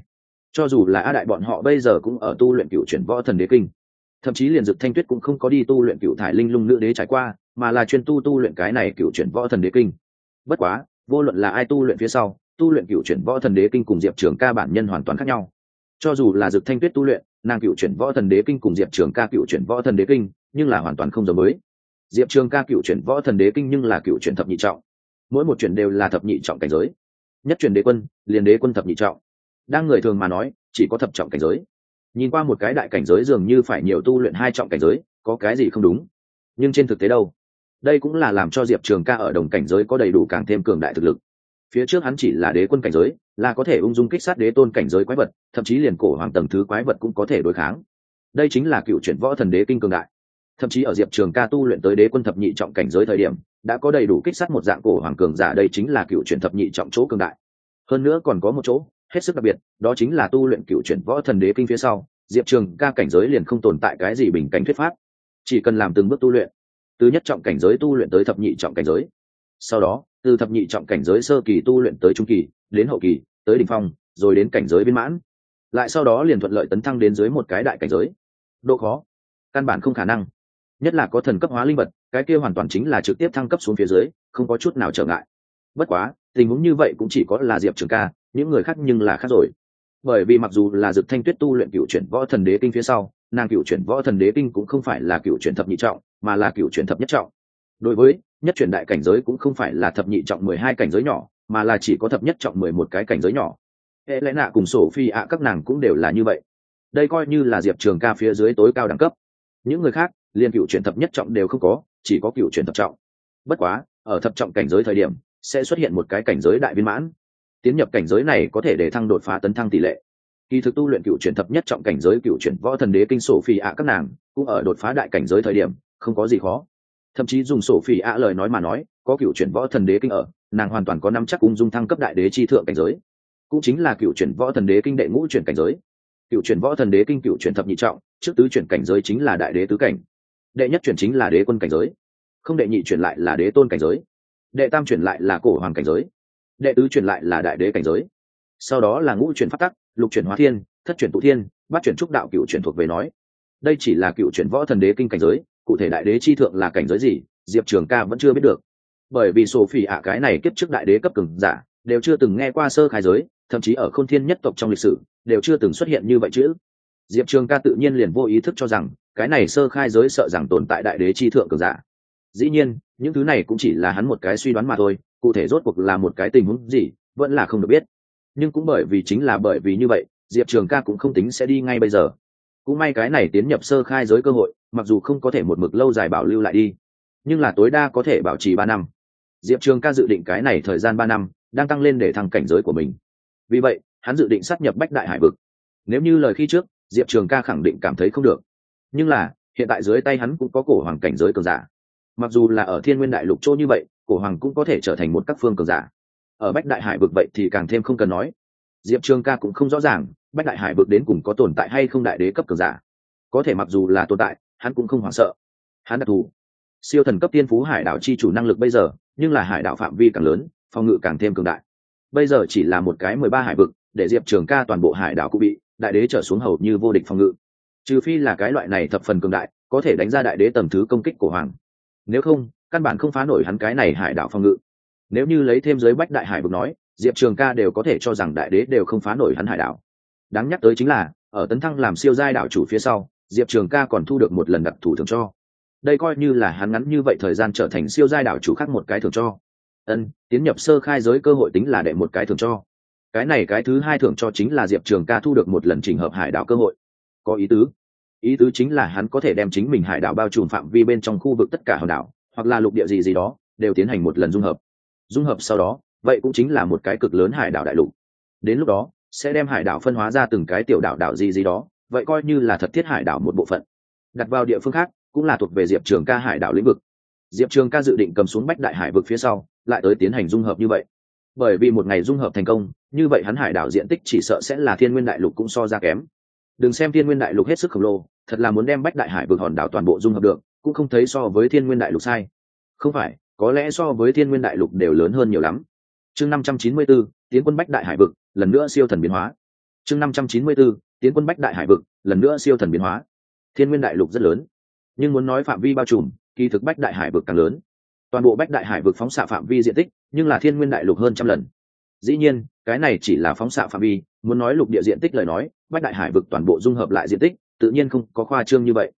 Cho dù là a đại bọn họ bây giờ cũng ở tu luyện cựu chuyển võ thần đế kinh. Thậm chí liền dực thanh tuyết cũng không có đi tu luyện cựu thải linh lung nữ đế trải qua, mà là chuyên tu tu luyện cái này cựu chuyển võ thần đế kinh. Bất quá, vô luận là ai tu luyện phía sau, tu luyện cựu chuyển võ thần đế kinh cùng diệp trường ca bản nhân hoàn toàn khác nhau. Cho dù là dực thanh tuyết tu luyện, nàng cựu chuyển võ thần đế kinh cùng diệp trường ca cựu chuyển võ thần đế kinh, nhưng là hoàn toàn không giống mới diệp trường ca cựu chuyển võ thần đế kinh nhưng là cựu chuyển thập nhị trọng mỗi một chuyển đều là thập nhị trọng cảnh giới. Nhất chuyển đế quân, liền đế quân thập nhị trọng. Đang người thường mà nói, chỉ có thập trọng cảnh giới. Nhìn qua một cái đại cảnh giới dường như phải nhiều tu luyện hai trọng cảnh giới, có cái gì không đúng? Nhưng trên thực tế đâu? Đây cũng là làm cho diệp trường ca ở đồng cảnh giới có đầy đủ càng thêm cường đại thực lực. Phía trước hắn chỉ là đế quân cảnh giới, là có thể ung dung kích sát đế tôn cảnh giới quái vật, thậm chí liền cổ hoàng tầng thứ quái vật cũng có thể đối kháng. Đây chính là cựu chuyển võ thần đế kinh cường đại. Thậm chí ở diệp trường ca tu luyện tới đế quân thập nhị trọng cảnh giới thời điểm đã có đầy đủ kích sát một dạng cổ hoàng cường giả, đây chính là cựu chuyển thập nhị trọng chỗ cường đại. Hơn nữa còn có một chỗ, hết sức đặc biệt, đó chính là tu luyện cựu chuyển võ thần đế kinh phía sau, diệp trường ca cảnh giới liền không tồn tại cái gì bình cảnh thuyết pháp. Chỉ cần làm từng bước tu luyện, từ nhất trọng cảnh giới tu luyện tới thập nhị trọng cảnh giới. Sau đó, từ thập nhị trọng cảnh giới sơ kỳ tu luyện tới trung kỳ, đến hậu kỳ, tới đ ỉ n h phong, rồi đến cảnh giới viên mãn. Lại sau đó liền thuận lợi tấn thăng đến dưới một cái đại cảnh giới. Độ khó, căn bản không khả năng. Nhất là có thần cấp hóa linh vật cái kia hoàn toàn chính là trực tiếp thăng cấp xuống phía dưới, không có chút nào trở ngại. Bất quá, tình huống như vậy cũng chỉ có là diệp trường ca, những người khác nhưng là khác rồi. Bởi vì mặc dù là dực thanh tuyết tu luyện cựu chuyển võ thần đế kinh phía sau, nàng cựu chuyển võ thần đế kinh cũng không phải là cựu chuyển thập nhị trọng, mà là cựu chuyển thập nhất trọng. Đối với nhất chuyển đại cảnh giới cũng không phải là thập nhị trọng mười hai cảnh giới nhỏ, mà là chỉ có thập nhất trọng mười một cái cảnh giới nhỏ. Hệ lẽ nạ cùng sổ phi ạ các nàng cũng đều là như vậy. Đây coi như là diệp trường ca phía dưới tối cao đẳng cấp. Những người khác liên cựu chuyển thập nhất trọng đều không có chỉ có cựu chuyển thập trọng. Bất quá, ở thập trọng cảnh giới thời điểm, sẽ xuất hiện một cái cảnh giới đại viên mãn. Tiến nhập cảnh giới này có thể để thăng đột phá tấn thăng tỷ lệ. Kỳ thực tu luyện cựu chuyển thập nhất trọng cảnh giới cựu chuyển võ thần đế kinh sổ phi ạ các nàng, cũng ở đột phá đại cảnh giới thời điểm, không có gì khó. Thậm chí dùng sổ phi ạ lời nói mà nói, có cựu chuyển võ thần đế kinh ở, nàng hoàn toàn có năm chắc ung dung thăng cấp đại đế chi thượng cảnh giới. Cũng chính là cựu chuyển võ thần đế kinh đệ ngũ chuyển cảnh giới. Cựu chuyển võ thần đế kinh cựu chuyển thập nhị trọng, trước tứ chuyển cảnh giới chính là đại đế tứ cảnh đệ nhất chuyển chính là đế quân cảnh giới. Không đệ nhị chuyển lại là đế tôn cảnh giới. Đệ tam chuyển lại là cổ hoàng cảnh giới. Đệ tứ chuyển lại là đại đế cảnh giới. Sau đó là ngũ chuyển phát tắc, lục chuyển hóa thiên, thất chuyển tụ thiên bắt chuyển trúc đạo cựu chuyển thuộc về nói. Đây chỉ là cựu chuyển võ thần đế kinh cảnh giới, cụ thể đại đế chi thượng là cảnh giới gì, diệp trường ca vẫn chưa biết được. Bởi vì sổ phỉ ạ cái này kiếp trước đại đế cấp cường giả, đều chưa từng nghe qua sơ khai giới, thậm chí ở khôn thiên nhất tộc trong lịch sử, đều chưa từng xuất hiện như vậy chữ diệp trường ca tự nhiên liền vô ý thức cho rằng cái này sơ khai giới sợ rằng tồn tại đại đế chi thượng cường giả. Dĩ nhiên, những thứ này cũng chỉ là hắn một cái suy đoán mà thôi, cụ thể rốt cuộc là một cái tình huống gì, vẫn là không được biết. Nhưng cũng bởi vì chính là bởi vì như vậy, diệp trường ca cũng không tính sẽ đi ngay bây giờ. Cũng may cái này tiến nhập sơ khai giới cơ hội, mặc dù không có thể một mực lâu dài bảo lưu lại đi, nhưng là tối đa có thể bảo trì ba năm. Diệp trường ca dự định cái này thời gian ba năm, đang tăng lên để thăng cảnh giới của mình. Vì vậy, hắn dự định sát nhập bách đại hải vực. Nếu như lời khi trước, diệp trường ca khẳng định cảm thấy không được nhưng là, hiện tại dưới tay hắn cũng có cổ hoàng cảnh giới cường giả. Mặc dù là ở thiên nguyên đại lục chỗ như vậy, cổ hoàng cũng có thể trở thành một các phương cường giả. Ở bách đại hải vực vậy thì càng thêm không cần nói. Diệp trường ca cũng không rõ ràng, bách đại hải vực đến cùng có tồn tại hay không đại đế cấp cường giả. Có thể mặc dù là tồn tại, hắn cũng không hoảng sợ. Hắn đặc thù. Siêu thần cấp tiên phú hải đảo chi chủ năng lực bây giờ, nhưng là hải đảo phạm vi càng lớn, phòng ngự càng thêm cường đại. Bây giờ chỉ là một cái mười ba hải vực, để diệp trường ca toàn bộ hải đảo cũng bị, đại đế trở xuống hầu như vô địch phòng ngự trừ phi là cái loại này thập phần cường đại, có thể đánh ra đại đế tầm thứ công kích của hoàng. Nếu không, căn bản không phá nổi hắn cái này hải đảo phòng ngự. Nếu như lấy thêm giới bách đại hải vực nói, diệp trường ca đều có thể cho rằng đại đế đều không phá nổi hắn hải đảo. Đáng nhắc tới chính là, ở tấn thăng làm siêu giai đảo chủ phía sau, diệp trường ca còn thu được một lần đặc thù thường cho. Đây coi như là hắn ngắn như vậy thời gian trở thành siêu giai đảo chủ khác một cái thường cho. Ân, tiến nhập sơ khai giới cơ hội tính là đệ một cái thường cho. Cái này cái thứ hai thường cho chính là diệp trường ca thu được một lần trình hợp hải đảo cơ hội có ý tứ. Ý tứ chính là hắn có thể đem chính mình hải đảo bao trùm phạm vi bên trong khu vực tất cả hòn đảo, hoặc là lục địa gì gì đó, đều tiến hành một lần dung hợp. Dung hợp sau đó, vậy cũng chính là một cái cực lớn hải đảo đại lục. Đến lúc đó, sẽ đem hải đảo phân hóa ra từng cái tiểu đảo đảo gì gì đó, vậy coi như là thật thiết hải đảo một bộ phận. Đặt vào địa phương khác, cũng là thuộc về diệp trường ca hải đảo lĩnh vực. Diệp trường ca dự định cầm xuống bách đại hải vực phía sau, lại tới tiến hành dung hợp như vậy. Bởi vì một ngày dung hợp thành công, như vậy hắn hải đảo diện tích chỉ sợ sẽ là thiên nguyên đại lục cũng so ra kém đừng xem thiên nguyên đại lục hết sức khổng lồ thật là muốn đem bách đại hải vực hòn đảo toàn bộ dung hợp được cũng không thấy so với thiên nguyên đại lục sai. Không phải có lẽ so với thiên nguyên đại lục đều lớn hơn nhiều lắm. Chương năm trăm chín mươi 594, tiến quân bách đại hải vực lần nữa siêu thần biến hóa. Chương năm trăm chín mươi 594, tiến quân bách đại hải vực lần nữa siêu thần biến hóa. Thiên nguyên đại lục rất lớn nhưng muốn nói phạm vi bao trùm kỳ thực bách đại hải vực càng lớn. Toàn bộ bách đại hải vực phóng xạ phạm vi diện tích nhưng là thiên nguyên đại lục hơn trăm lần dĩ nhiên, cái này chỉ là phóng xạ phạm vi, muốn nói lục địa diện tích lời nói, bách đại hải vực toàn bộ dung hợp lại diện tích, tự nhiên không có khoa trương như vậy.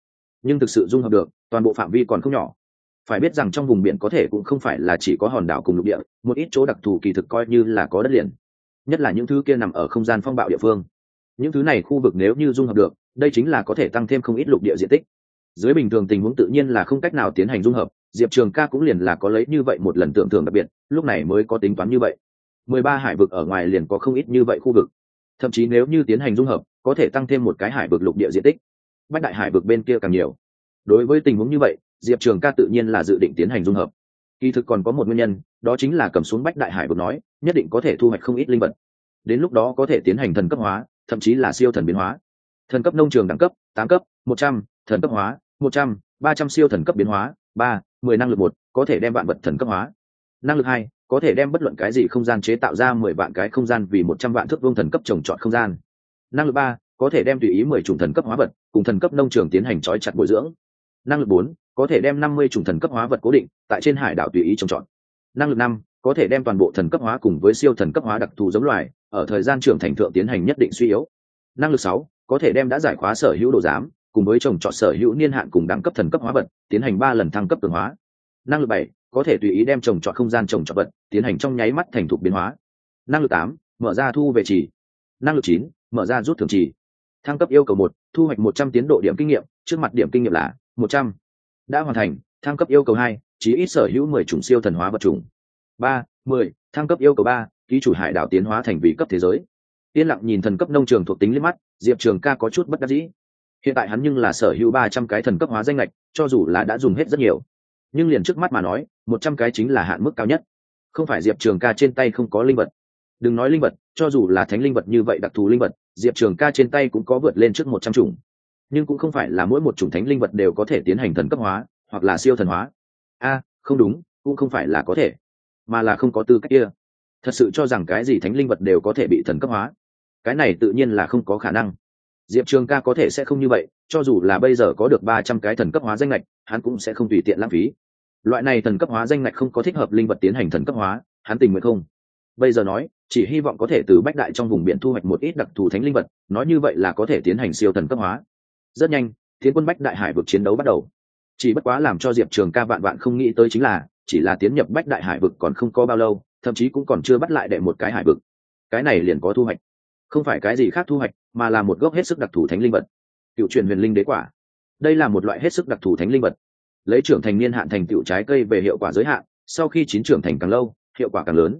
Nhưng thực sự dung hợp được, toàn bộ phạm vi còn không nhỏ. Phải biết rằng trong vùng biển có thể cũng không phải là chỉ có hòn đảo cùng lục địa, một ít chỗ đặc thù kỳ thực coi như là có đất liền. Nhất là những thứ kia nằm ở không gian phong bạo địa phương. Những thứ này khu vực nếu như dung hợp được, đây chính là có thể tăng thêm không ít lục địa diện tích. Dưới bình thường tình huống tự nhiên là không cách nào tiến hành dung hợp, diệp trường ca cũng liền là có lấy như vậy một lần tưởng tượng đặc biệt, lúc này mới có tính toán như vậy mười ba hải vực ở ngoài liền có không ít như vậy khu vực. Thậm chí nếu như tiến hành dung hợp, có thể tăng thêm một cái hải vực lục địa diện tích. Bách đại hải vực bên kia càng nhiều. Đối với tình huống như vậy, diệp trường ca tự nhiên là dự định tiến hành dung hợp. Kỳ thực còn có một nguyên nhân, đó chính là cầm xuống bách đại hải vực nói, nhất định có thể thu hoạch không ít linh vật. Đến lúc đó có thể tiến hành thần cấp hóa, thậm chí là siêu thần biến hóa. Thần cấp nông trường đẳng cấp, tám cấp, một trăm, thần cấp hóa, một trăm, ba trăm siêu thần cấp biến hóa, ba, mười năng lực một, có thể đem vạn vật thần cấp hóa. Năng lực hai có thể đem bất luận cái gì không gian chế tạo ra mười vạn cái không gian vì một trăm vạn thước vương thần cấp trồng trọt không gian. Năng lực ba, có thể đem tùy ý mười chủng thần cấp hóa vật cùng thần cấp nông trường tiến hành trói chặt bồi dưỡng. Năng lực bốn, có thể đem năm mươi chủng thần cấp hóa vật cố định tại trên hải đảo tùy ý trồng trọt. Năng lực năm, có thể đem toàn bộ thần cấp hóa cùng với siêu thần cấp hóa đặc thù giống loài ở thời gian trưởng thành thượng tiến hành nhất định suy yếu. Năng lực sáu, có thể đem đã giải khóa sở hữu đồ giám cùng với trồng trọt sở hữu niên hạn cùng đẳng cấp thần cấp hóa vật tiến hành ba lần thăng cấp cường hóa. Năng lực bảy có thể tùy ý đem trồng trọt không gian trồng trọt vật tiến hành trong nháy mắt thành thục biến hóa. Năng lực tám, mở ra thu về trì. Năng lực chín, mở ra rút thường trì. Thăng cấp yêu cầu một, thu hoạch một trăm tiến độ điểm kinh nghiệm, trước mặt điểm kinh nghiệm là một trăm. Đã hoàn thành, thăng cấp yêu cầu hai, chí ít sở hữu mười chủng siêu thần hóa vật chủng. Ba, mười, thăng cấp yêu cầu ba, ký chủ hải đảo tiến hóa thành vị cấp thế giới. Yên lặng nhìn thần cấp nông trường thuộc tính liếc mắt, diệp trường ca có chút bất đắc dĩ. Hiện tại hắn nhưng là sở hữu ba trăm cái thần cấp hóa danh lệch cho dù là đã dùng hết rất nhiều nhưng liền trước mắt mà nói, một trăm cái chính là hạn mức cao nhất. Không phải diệp trường ca trên tay không có linh vật. Đừng nói linh vật, cho dù là thánh linh vật như vậy đặc thù linh vật, diệp trường ca trên tay cũng có vượt lên trước một trăm chủng. Nhưng cũng không phải là mỗi một chủng thánh linh vật đều có thể tiến hành thần cấp hóa, hoặc là siêu thần hóa. A, không đúng, cũng không phải là có thể, mà là không có tư cách kia. Thật sự cho rằng cái gì thánh linh vật đều có thể bị thần cấp hóa? Cái này tự nhiên là không có khả năng. Diệp trường ca có thể sẽ không như vậy, cho dù là bây giờ có được ba trăm cái thần cấp hóa danh lệch hắn cũng sẽ không tùy tiện lãng phí loại này thần cấp hóa danh ngạch không có thích hợp linh vật tiến hành thần cấp hóa, hắn tình nguyện không. Bây giờ nói, chỉ hy vọng có thể từ bách đại trong vùng biển thu hoạch một ít đặc thù thánh linh vật, nói như vậy là có thể tiến hành siêu thần cấp hóa. Rất nhanh tiến quân bách đại hải vực chiến đấu bắt đầu. Chỉ bất quá làm cho diệp trường ca vạn vạn không nghĩ tới chính là, chỉ là tiến nhập bách đại hải vực còn không có bao lâu, thậm chí cũng còn chưa bắt lại đệ một cái hải vực. Cái này liền có thu hoạch. Không phải cái gì khác thu hoạch, mà là một gốc hết sức đặc thù thánh linh vật. Cựu truyền huyền linh đế quả. Đây là một loại hết sức đặc thù thánh linh vật lấy trưởng thành niên hạn thành tựu trái cây về hiệu quả giới hạn, sau khi chín trưởng thành càng lâu, hiệu quả càng lớn.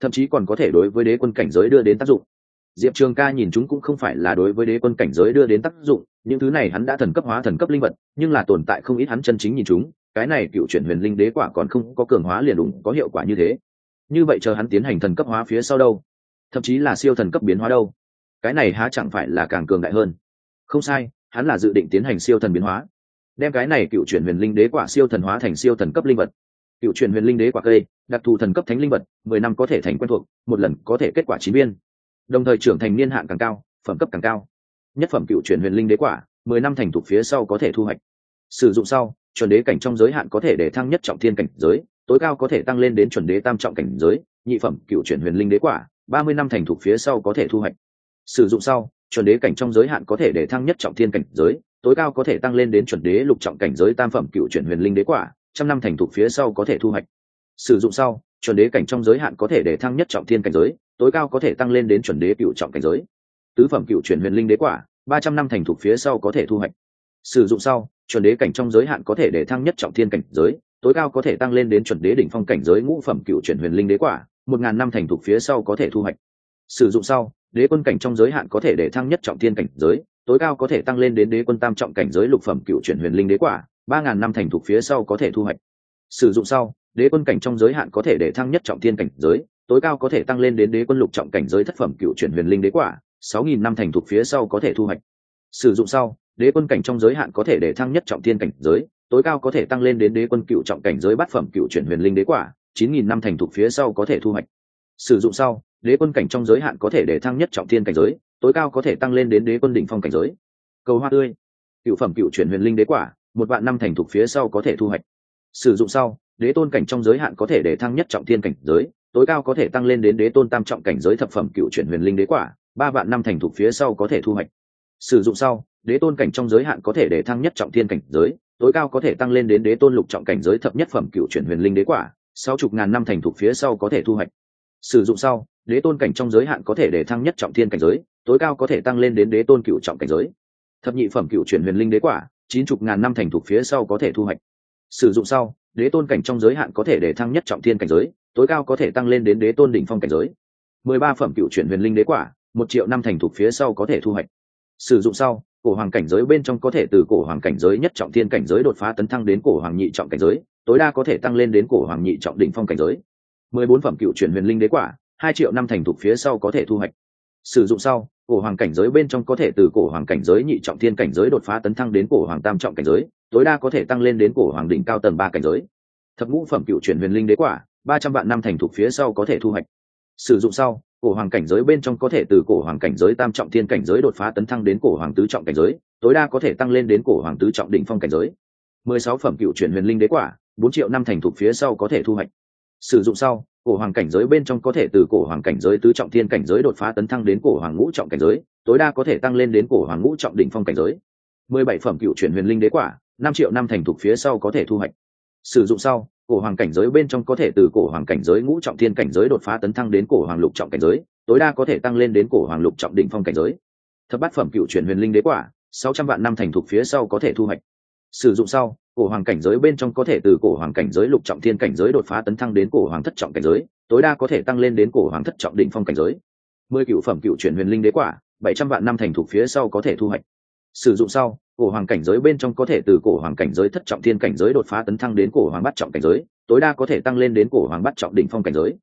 Thậm chí còn có thể đối với đế quân cảnh giới đưa đến tác dụng. Diệp trường ca nhìn chúng cũng không phải là đối với đế quân cảnh giới đưa đến tác dụng, những thứ này hắn đã thần cấp hóa thần cấp linh vật, nhưng là tồn tại không ít hắn chân chính nhìn chúng, cái này cựu chuyển huyền linh đế quả còn không có cường hóa liền đủng có hiệu quả như thế. Như vậy chờ hắn tiến hành thần cấp hóa phía sau đâu? Thậm chí là siêu thần cấp biến hóa đâu? Cái này há chẳng phải là càng cường đại hơn? Không sai, hắn là dự định tiến hành siêu thần biến hóa đem cái này cựu chuyển huyền linh đế quả siêu thần hóa thành siêu thần cấp linh vật. Cựu chuyển huyền linh đế quả cây, đặc thù thần cấp thánh linh vật, mười năm có thể thành quen thuộc, một lần có thể kết quả chín viên. Đồng thời trưởng thành niên hạn càng cao, phẩm cấp càng cao. Nhất phẩm cựu chuyển huyền linh đế quả, mười năm thành thục phía sau có thể thu hoạch. Sử dụng sau, chuẩn đế cảnh trong giới hạn có thể để thăng nhất trọng thiên cảnh giới, tối cao có thể tăng lên đến chuẩn đế tam trọng cảnh giới, nhị phẩm cựu chuyển huyền linh đế quả, ba mươi năm thành thục phía sau có thể thu hoạch. Sử dụng sau chuẩn đế cảnh trong giới hạn có thể để thăng nhất trọng thiên cảnh giới, tối cao có thể tăng lên đến chuẩn đế lục trọng cảnh giới tam phẩm cựu chuyển huyền linh đế quả, trăm năm thành thục phía sau có thể thu hoạch. Sử dụng sau, chuẩn đế cảnh trong giới hạn có thể để thăng nhất trọng thiên cảnh giới, tối cao có thể tăng lên đến chuẩn đế cựu trọng cảnh giới. Tứ phẩm cựu chuyển huyền linh đế quả, ba trăm năm thành thục phía sau có thể thu hoạch. Sử dụng sau, chuẩn đế cảnh trong giới hạn có thể để thăng nhất trọng thiên cảnh giới, tối cao có thể tăng lên đến chuẩn đế đỉnh phong cảnh giới ngũ phẩm cựu chuyển huyền linh đế quả, một ngàn năm thành thục phía sau có thể thu hoạch. Sử dụng sau đế quân cảnh trong giới hạn có thể để thăng nhất trọng thiên cảnh giới, tối cao có thể tăng lên đến đế quân tam trọng cảnh giới lục phẩm cựu chuyển huyền linh đế quả, ba ngàn năm thành thục phía sau có thể thu hoạch. Sử dụng sau, đế quân cảnh trong giới hạn có thể để thăng nhất trọng thiên cảnh giới, tối cao có thể tăng lên đến đế quân lục trọng cảnh giới thất phẩm cựu chuyển huyền linh đế quả, sáu nghìn năm thành thục phía sau có thể thu hoạch. Sử dụng sau, đế quân cảnh trong giới hạn có thể để thăng nhất trọng thiên cảnh giới, tối cao có thể tăng lên đến đế quân cựu trọng cảnh giới bát phẩm cựu chuyển huyền linh đế quả, chín nghìn năm thành thục phía sau có thể thu hoạch. Sử dụng sau đế quân cảnh trong giới hạn có thể để thăng nhất trọng thiên cảnh giới, tối cao có thể tăng lên đến đế quân đỉnh phong cảnh giới. Cầu hoa tươi. Cựu phẩm cựu chuyển huyền linh đế quả, một vạn năm thành thục phía sau có thể thu hoạch. Sử dụng sau, đế tôn cảnh trong giới hạn có thể để thăng nhất trọng thiên cảnh giới, tối cao có thể tăng lên đến đế tôn tam trọng cảnh giới thập phẩm cựu chuyển huyền linh đế quả, ba vạn năm thành thục phía sau có thể thu hoạch. Sử dụng sau, đế tôn cảnh trong giới hạn có thể để thăng nhất trọng thiên cảnh giới, tối cao có thể tăng lên đến đế tôn lục trọng cảnh giới thập nhất phẩm cựu chuyển huyền linh đế quả, sáu chục ngàn năm thành thục phía sau có thể thu hoạch sử dụng sau, đế tôn cảnh trong giới hạn có thể để thăng nhất trọng thiên cảnh giới, tối cao có thể tăng lên đến đế tôn cựu trọng cảnh giới. Thập nhị phẩm cựu chuyển huyền linh đế quả, chín chục ngàn năm thành thục phía sau có thể thu hoạch. Sử dụng sau, đế tôn cảnh trong giới hạn có thể để thăng nhất trọng thiên cảnh giới, tối cao có thể tăng lên đến đế tôn đỉnh phong cảnh giới. Mười ba phẩm cựu chuyển huyền linh đế quả, một triệu năm thành thục phía sau có thể thu hoạch. Sử dụng sau, cổ hoàng cảnh giới bên trong có thể từ cổ hoàng cảnh giới nhất trọng thiên cảnh giới đột phá tấn thăng đến cổ hoàng nhị trọng cảnh giới, tối đa có thể tăng lên đến cổ hoàng nhị trọng đỉnh phong cảnh giới mười bốn phẩm cựu chuyển huyền linh đế quả, hai triệu năm thành thục phía sau có thể thu hoạch. Sử dụng sau, cổ hoàng cảnh giới bên trong có thể từ cổ hoàng cảnh giới nhị trọng thiên cảnh giới đột phá tấn thăng đến cổ hoàng tam trọng cảnh giới, tối đa có thể tăng lên đến cổ hoàng đỉnh cao tầng ba cảnh giới. Thập ngũ phẩm cựu chuyển huyền linh đế quả, ba trăm vạn năm thành thục phía sau có thể thu hoạch. Sử dụng sau, cổ hoàng cảnh giới bên trong có thể từ cổ hoàng cảnh giới tam trọng thiên cảnh giới đột phá tấn thăng đến cổ hoàng tứ trọng cảnh giới, tối đa có thể tăng lên đến cổ hoàng tứ trọng đỉnh phong cảnh giới. Mười sáu phẩm cựu chuyển huyền linh đế quả, bốn triệu năm thành thục phía sau có thể thu hoạch sử dụng sau, cổ hoàng cảnh giới bên trong có thể từ cổ hoàng cảnh giới tứ trọng thiên cảnh giới đột phá tấn thăng đến cổ hoàng ngũ trọng cảnh giới, tối đa có thể tăng lên đến cổ hoàng ngũ trọng đỉnh phong cảnh giới. Mười bảy phẩm cựu chuyển huyền linh đế quả, năm triệu năm thành thục phía sau có thể thu hoạch. Sử dụng sau, cổ hoàng cảnh giới bên trong có thể từ cổ hoàng cảnh giới ngũ trọng thiên cảnh giới đột phá tấn thăng đến cổ hoàng lục trọng cảnh giới, tối đa có thể tăng lên đến cổ hoàng lục trọng đỉnh phong cảnh giới. Thập bát phẩm cựu chuyển huyền linh đế quả, sáu trăm vạn năm thành thục phía sau có thể thu hoạch. Sử dụng sau cổ hoàng cảnh giới bên trong có thể từ cổ hoàng cảnh giới lục trọng thiên cảnh giới đột phá tấn thăng đến cổ hoàng thất trọng cảnh giới, tối đa có thể tăng lên đến cổ hoàng thất trọng đỉnh phong cảnh giới. Mười cựu phẩm cựu chuyển huyền linh đế quả, bảy trăm vạn năm thành thục phía sau có thể thu hoạch. Sử dụng sau, cổ hoàng cảnh giới bên trong có thể từ cổ hoàng cảnh giới thất trọng thiên cảnh giới đột phá tấn thăng đến cổ hoàng bắt trọng cảnh giới, tối đa có thể tăng lên đến cổ hoàng bắt trọng đỉnh phong cảnh giới.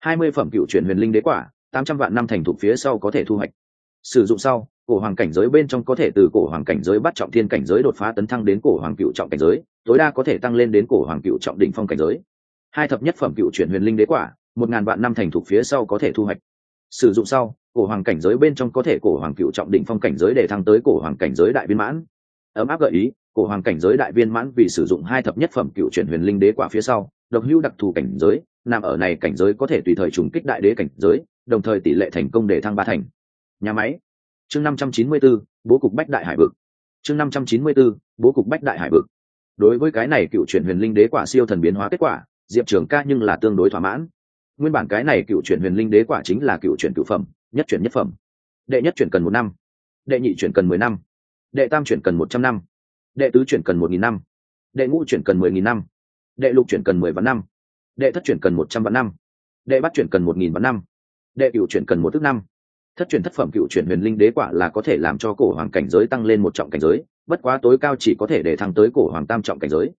Hai mươi phẩm cựu chuyển huyền linh đế quả, tám trăm vạn năm thành thục phía sau có thể thu hoạch. Sử dụng sau cổ hoàng cảnh giới bên trong có thể từ cổ hoàng cảnh giới bắt trọng thiên cảnh giới đột phá tấn thăng đến cổ hoàng cựu trọng cảnh giới, tối đa có thể tăng lên đến cổ hoàng cựu trọng đỉnh phong cảnh giới. Hai thập nhất phẩm cựu chuyển huyền linh đế quả, một ngàn vạn năm thành thục phía sau có thể thu hoạch. Sử dụng sau, cổ hoàng cảnh giới bên trong có thể cổ hoàng cựu trọng đỉnh phong cảnh giới để thăng tới cổ hoàng cảnh giới đại viên mãn. Ấm áp gợi ý, cổ hoàng cảnh giới đại viên mãn vì sử dụng hai thập nhất phẩm cựu chuyển huyền linh đế quả phía sau, độc hữu đặc thù cảnh giới, nằm ở này cảnh giới có thể tùy thời trùng kích đại đế cảnh giới, đồng thời tỷ lệ thành công để thăng ba thành. Nhà máy chương năm trăm chín mươi 594, bố cục bách đại hải vực. Chương năm trăm chín mươi 594, bố cục bách đại hải vực. Đối với cái này cựu chuyển huyền linh đế quả siêu thần biến hóa kết quả diệp trường ca nhưng là tương đối thỏa mãn. Nguyên bản cái này cựu chuyển huyền linh đế quả chính là cựu chuyển cựu phẩm nhất chuyển nhất phẩm. Đệ nhất chuyển cần một năm đệ nhị chuyển cần mười năm đệ tam chuyển cần một trăm năm đệ tứ chuyển cần một nghìn năm đệ ngũ chuyển cần mười nghìn năm đệ lục chuyển cần mười vạn năm đệ thất chuyển cần một trăm vạn năm đệ bắt chuyển cần một nghìn vạn năm đệ cựu chuyển cần một thước năm thất truyền thất phẩm cựu chuyển huyền linh đế quả là có thể làm cho cổ hoàng cảnh giới tăng lên một trọng cảnh giới, bất quá tối cao chỉ có thể để thăng tới cổ hoàng tam trọng cảnh giới.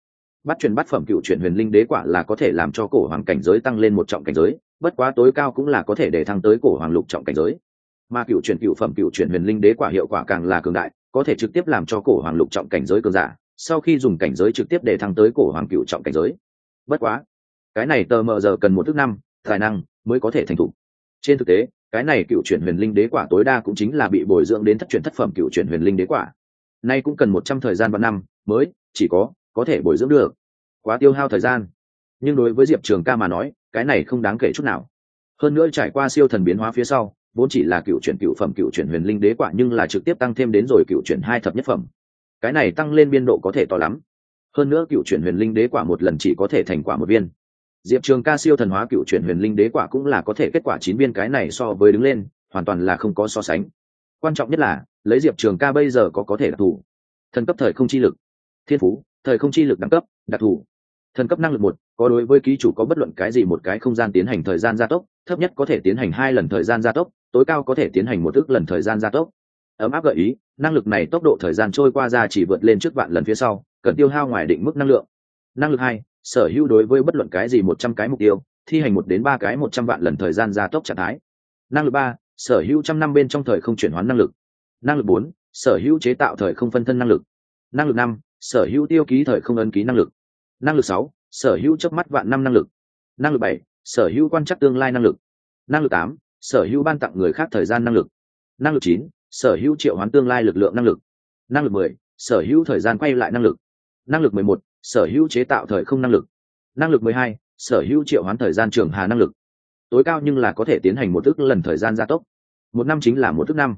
Bắt truyền bắt phẩm cựu chuyển huyền linh đế quả là có thể làm cho cổ hoàng cảnh giới tăng lên một trọng cảnh giới, bất quá tối cao cũng là có thể để thăng tới cổ hoàng lục trọng cảnh giới. Mà cựu chuyển cựu phẩm cựu chuyển huyền linh đế quả hiệu quả càng là cường đại, có thể trực tiếp làm cho cổ hoàng lục trọng cảnh giới cường giả, sau khi dùng cảnh giới trực tiếp để thăng tới cổ hoàng cựu trọng cảnh giới. Bất quá, cái này tờ mờ giờ cần một thước năm, tài năng mới có thể thành thục. Trên thực tế cái này cựu chuyển huyền linh đế quả tối đa cũng chính là bị bồi dưỡng đến thất chuyển thất phẩm cựu chuyển huyền linh đế quả. Nay cũng cần một trăm thời gian và năm mới, chỉ có có thể bồi dưỡng được. Quá tiêu hao thời gian. Nhưng đối với diệp trường ca mà nói, cái này không đáng kể chút nào. Hơn nữa trải qua siêu thần biến hóa phía sau, vốn chỉ là cựu chuyển cựu phẩm cựu chuyển huyền linh đế quả nhưng là trực tiếp tăng thêm đến rồi cựu chuyển hai thập nhất phẩm. Cái này tăng lên biên độ có thể to lắm. Hơn nữa cựu chuyển huyền linh đế quả một lần chỉ có thể thành quả một viên diệp trường ca siêu thần hóa cựu chuyển huyền linh đế quả cũng là có thể kết quả chín viên cái này so với đứng lên, hoàn toàn là không có so sánh. Quan trọng nhất là, lấy diệp trường ca bây giờ có có thể đặc thù. Thần cấp thời không chi lực. Thiên phú, thời không chi lực đẳng cấp, đặc thù. Thần cấp năng lực một, có đối với ký chủ có bất luận cái gì một cái không gian tiến hành thời gian gia tốc, thấp nhất có thể tiến hành hai lần thời gian gia tốc, tối cao có thể tiến hành một ước lần thời gian gia tốc. Ấm áp gợi ý, năng lực này tốc độ thời gian trôi qua ra chỉ vượt lên trước vạn lần phía sau, cần tiêu hao ngoài định mức năng lượng. Năng lực hai sở hữu đối với bất luận cái gì một trăm cái mục tiêu, thi hành một đến ba cái một trăm vạn lần thời gian gia tốc trạng thái. Năng lực ba, sở hữu trăm năm bên trong thời không chuyển hóa năng lực. Năng lực bốn, sở hữu chế tạo thời không phân thân năng lực. Năng lực năm, sở hữu tiêu ký thời không ấn ký năng lực. Năng lực sáu, sở hữu chớp mắt vạn năm năng lực. Năng lực bảy, sở hữu quan trắc tương lai năng lực. Năng lực tám, sở hữu ban tặng người khác thời gian năng lực. Năng lực chín, sở hữu triệu hoán tương lai lực lượng năng lực. Năng lực mười, sở hữu thời gian quay lại năng lực. Năng lực mười một sở hữu chế tạo thời không năng lực. Năng lực mười hai, sở hữu triệu hoán thời gian trường hà năng lực. Tối cao nhưng là có thể tiến hành một ước lần thời gian gia tốc. Một năm chính là một ước năm.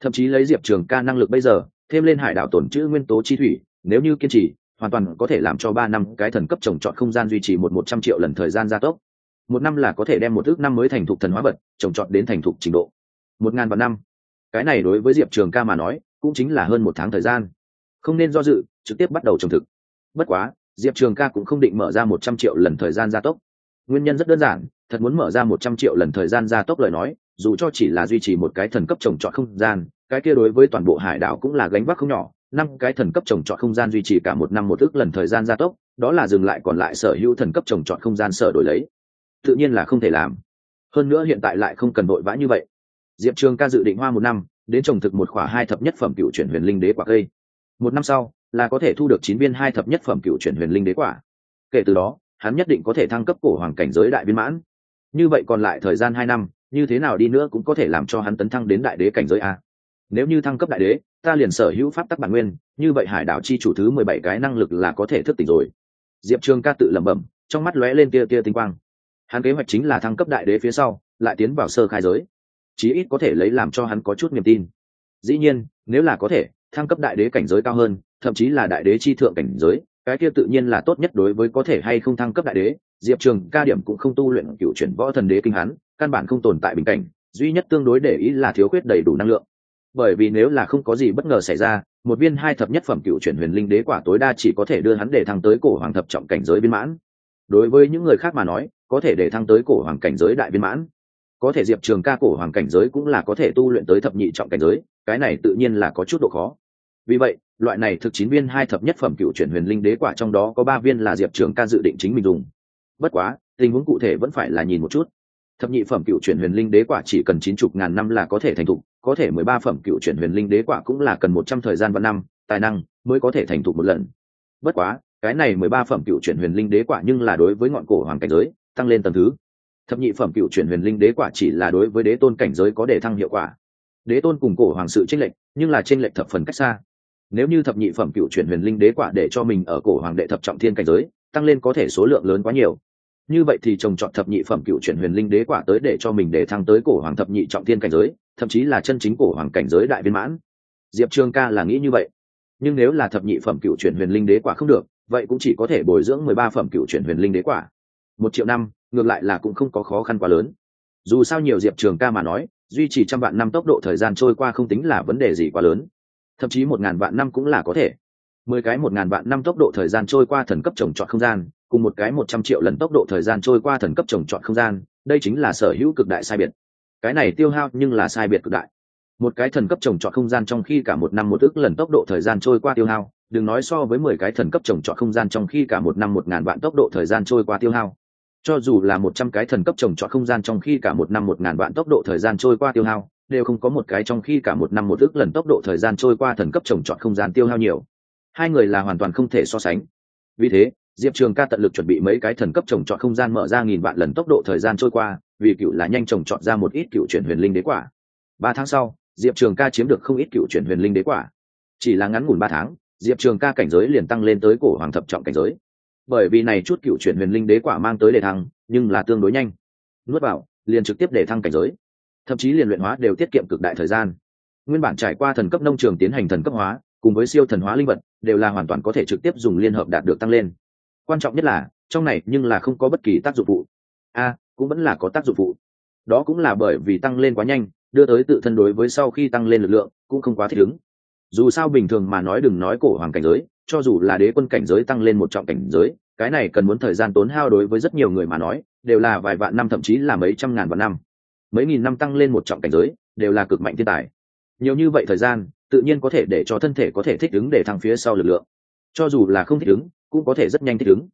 Thậm chí lấy diệp trường ca năng lực bây giờ, thêm lên hải đảo tổn chữ nguyên tố chi thủy, nếu như kiên trì, hoàn toàn có thể làm cho ba năm cái thần cấp trồng trọt không gian duy trì một một trăm triệu lần thời gian gia tốc. Một năm là có thể đem một ước năm mới thành thục thần hóa vật, trồng trọt đến thành thục trình độ. Một ngàn vạn năm. Cái này đối với diệp trường ca mà nói, cũng chính là hơn một tháng thời gian. Không nên do dự, trực tiếp bắt đầu trồng thực bất quá, diệp trường ca cũng không định mở ra một trăm triệu lần thời gian gia tốc. Nguyên nhân rất đơn giản, thật muốn mở ra một trăm triệu lần thời gian gia tốc lời nói, dù cho chỉ là duy trì một cái thần cấp trồng trọt không gian, cái kia đối với toàn bộ hải đảo cũng là gánh vác không nhỏ. Năm cái thần cấp trồng trọt không gian duy trì cả một năm một ước lần thời gian gia tốc, đó là dừng lại còn lại sở hữu thần cấp trồng trọt không gian sở đổi lấy. Tự nhiên là không thể làm. Hơn nữa hiện tại lại không cần vội vã như vậy. Diệp trường ca dự định hoa một năm, đến trồng thực một khỏa hai thập nhất phẩm cựu chuyển huyền linh đế quả cây. Một năm sau là có thể thu được chín viên hai thập nhất phẩm cựu chuyển huyền linh đế quả. Kể từ đó, hắn nhất định có thể thăng cấp cổ hoàng cảnh giới đại viên mãn. Như vậy còn lại thời gian hai năm, như thế nào đi nữa cũng có thể làm cho hắn tấn thăng đến đại đế cảnh giới a. Nếu như thăng cấp đại đế, ta liền sở hữu pháp tắc bản nguyên, như vậy hải đảo chi chủ thứ mười bảy cái năng lực là có thể thức tỉnh rồi. Diệp trường ca tự lẩm bẩm, trong mắt lóe lên tia tia tinh quang. Hắn kế hoạch chính là thăng cấp đại đế phía sau, lại tiến vào sơ khai giới. Chí ít có thể lấy làm cho hắn có chút niềm tin. Dĩ nhiên, nếu là có thể, thăng cấp đại đế cảnh giới cao hơn thậm chí là đại đế chi thượng cảnh giới, cái kia tự nhiên là tốt nhất đối với có thể hay không thăng cấp đại đế. Diệp trường ca điểm cũng không tu luyện cựu chuyển võ thần đế kinh hắn, căn bản không tồn tại bình cảnh, duy nhất tương đối để ý là thiếu khuyết đầy đủ năng lượng. Bởi vì nếu là không có gì bất ngờ xảy ra, một viên hai thập nhất phẩm cựu chuyển huyền linh đế quả tối đa chỉ có thể đưa hắn để thăng tới cổ hoàng thập trọng cảnh giới viên mãn. Đối với những người khác mà nói, có thể để thăng tới cổ hoàng cảnh giới đại viên mãn. Có thể diệp trường ca cổ hoàng cảnh giới cũng là có thể tu luyện tới thập nhị trọng cảnh giới, cái này tự nhiên là có chút độ khó vì vậy, loại này thực chín viên hai thập nhất phẩm cựu chuyển huyền linh đế quả trong đó có ba viên là diệp trường ca dự định chính mình dùng. Bất quá, tình huống cụ thể vẫn phải là nhìn một chút. Thập nhị phẩm cựu chuyển huyền linh đế quả chỉ cần chín chục ngàn năm là có thể thành thục, có thể mười ba phẩm cựu chuyển huyền linh đế quả cũng là cần một trăm thời gian và năm, tài năng mới có thể thành thục một lần. Bất quá, cái này mười ba phẩm cựu chuyển huyền linh đế quả nhưng là đối với ngọn cổ hoàng cảnh giới, tăng lên tầm thứ. Thập nhị phẩm cựu chuyển huyền linh đế quả chỉ là đối với đế tôn cảnh giới có đề thăng hiệu quả. Đế tôn cùng cổ hoàng sự tranh lệch, nhưng là tranh lệch thập phần cách xa nếu như thập nhị phẩm cựu chuyển huyền linh đế quả để cho mình ở cổ hoàng đệ thập trọng thiên cảnh giới, tăng lên có thể số lượng lớn quá nhiều. Như vậy thì trồng chọn thập nhị phẩm cựu chuyển huyền linh đế quả tới để cho mình để thăng tới cổ hoàng thập nhị trọng thiên cảnh giới, thậm chí là chân chính cổ hoàng cảnh giới đại viên mãn. Diệp trương ca là nghĩ như vậy. Nhưng nếu là thập nhị phẩm cựu chuyển huyền linh đế quả không được, vậy cũng chỉ có thể bồi dưỡng mười ba phẩm cựu chuyển huyền linh đế quả. Một triệu năm, ngược lại là cũng không có khó khăn quá lớn. Dù sao nhiều diệp trường ca mà nói, duy trì trăm vạn năm tốc độ thời gian trôi qua không tính là vấn đề gì quá lớn thậm chí một ngàn vạn năm cũng là có thể. Mười cái một ngàn vạn năm tốc độ thời gian trôi qua thần cấp trồng trọt không gian, cùng một cái một trăm triệu lần tốc độ thời gian trôi qua thần cấp trồng trọt không gian, đây chính là sở hữu cực đại sai biệt. Cái này tiêu hao nhưng là sai biệt cực đại. Một cái thần cấp trồng trọt không gian trong khi cả một năm một ước lần tốc độ thời gian trôi qua tiêu hao, đừng nói so với mười cái thần cấp trồng trọt không gian trong khi cả một năm một ngàn vạn tốc độ thời gian trôi qua tiêu hao. Cho dù là một trăm cái thần cấp trồng trọt không gian trong khi cả một năm một ngàn vạn tốc độ thời gian trôi qua tiêu hao đều không có một cái trong khi cả một năm một ước lần tốc độ thời gian trôi qua thần cấp trồng trọt không gian tiêu hao nhiều. Hai người là hoàn toàn không thể so sánh. Vì thế, diệp trường ca tận lực chuẩn bị mấy cái thần cấp trồng trọt không gian mở ra nghìn vạn lần tốc độ thời gian trôi qua, vì cựu là nhanh trồng trọt ra một ít cựu chuyển huyền linh đế quả. Ba tháng sau, diệp trường ca chiếm được không ít cựu chuyển huyền linh đế quả. Chỉ là ngắn ngủn ba tháng, diệp trường ca cảnh giới liền tăng lên tới cổ hoàng thập trọng cảnh giới. Bởi vì này chút cựu chuyển huyền linh đế quả mang tới để thăng, nhưng là tương đối nhanh. Nuốt vào, liền trực tiếp để thăng cảnh giới thậm chí liền luyện hóa đều tiết kiệm cực đại thời gian. Nguyên bản trải qua thần cấp nông trường tiến hành thần cấp hóa, cùng với siêu thần hóa linh vật, đều là hoàn toàn có thể trực tiếp dùng liên hợp đạt được tăng lên. Quan trọng nhất là, trong này nhưng là không có bất kỳ tác dụng phụ. A cũng vẫn là có tác dụng phụ. Đó cũng là bởi vì tăng lên quá nhanh, đưa tới tự thân đối với sau khi tăng lên lực lượng, cũng không quá thích ứng. Dù sao bình thường mà nói đừng nói cổ hoàng cảnh giới, cho dù là đế quân cảnh giới tăng lên một trọng cảnh giới, cái này cần muốn thời gian tốn hao đối với rất nhiều người mà nói, đều là vài vạn năm thậm chí là mấy trăm ngàn vạn năm mấy nghìn năm tăng lên một trọng cảnh giới, đều là cực mạnh thiên tài. Nhiều như vậy thời gian, tự nhiên có thể để cho thân thể có thể thích ứng để thăng phía sau lực lượng. Cho dù là không thích ứng, cũng có thể rất nhanh thích ứng.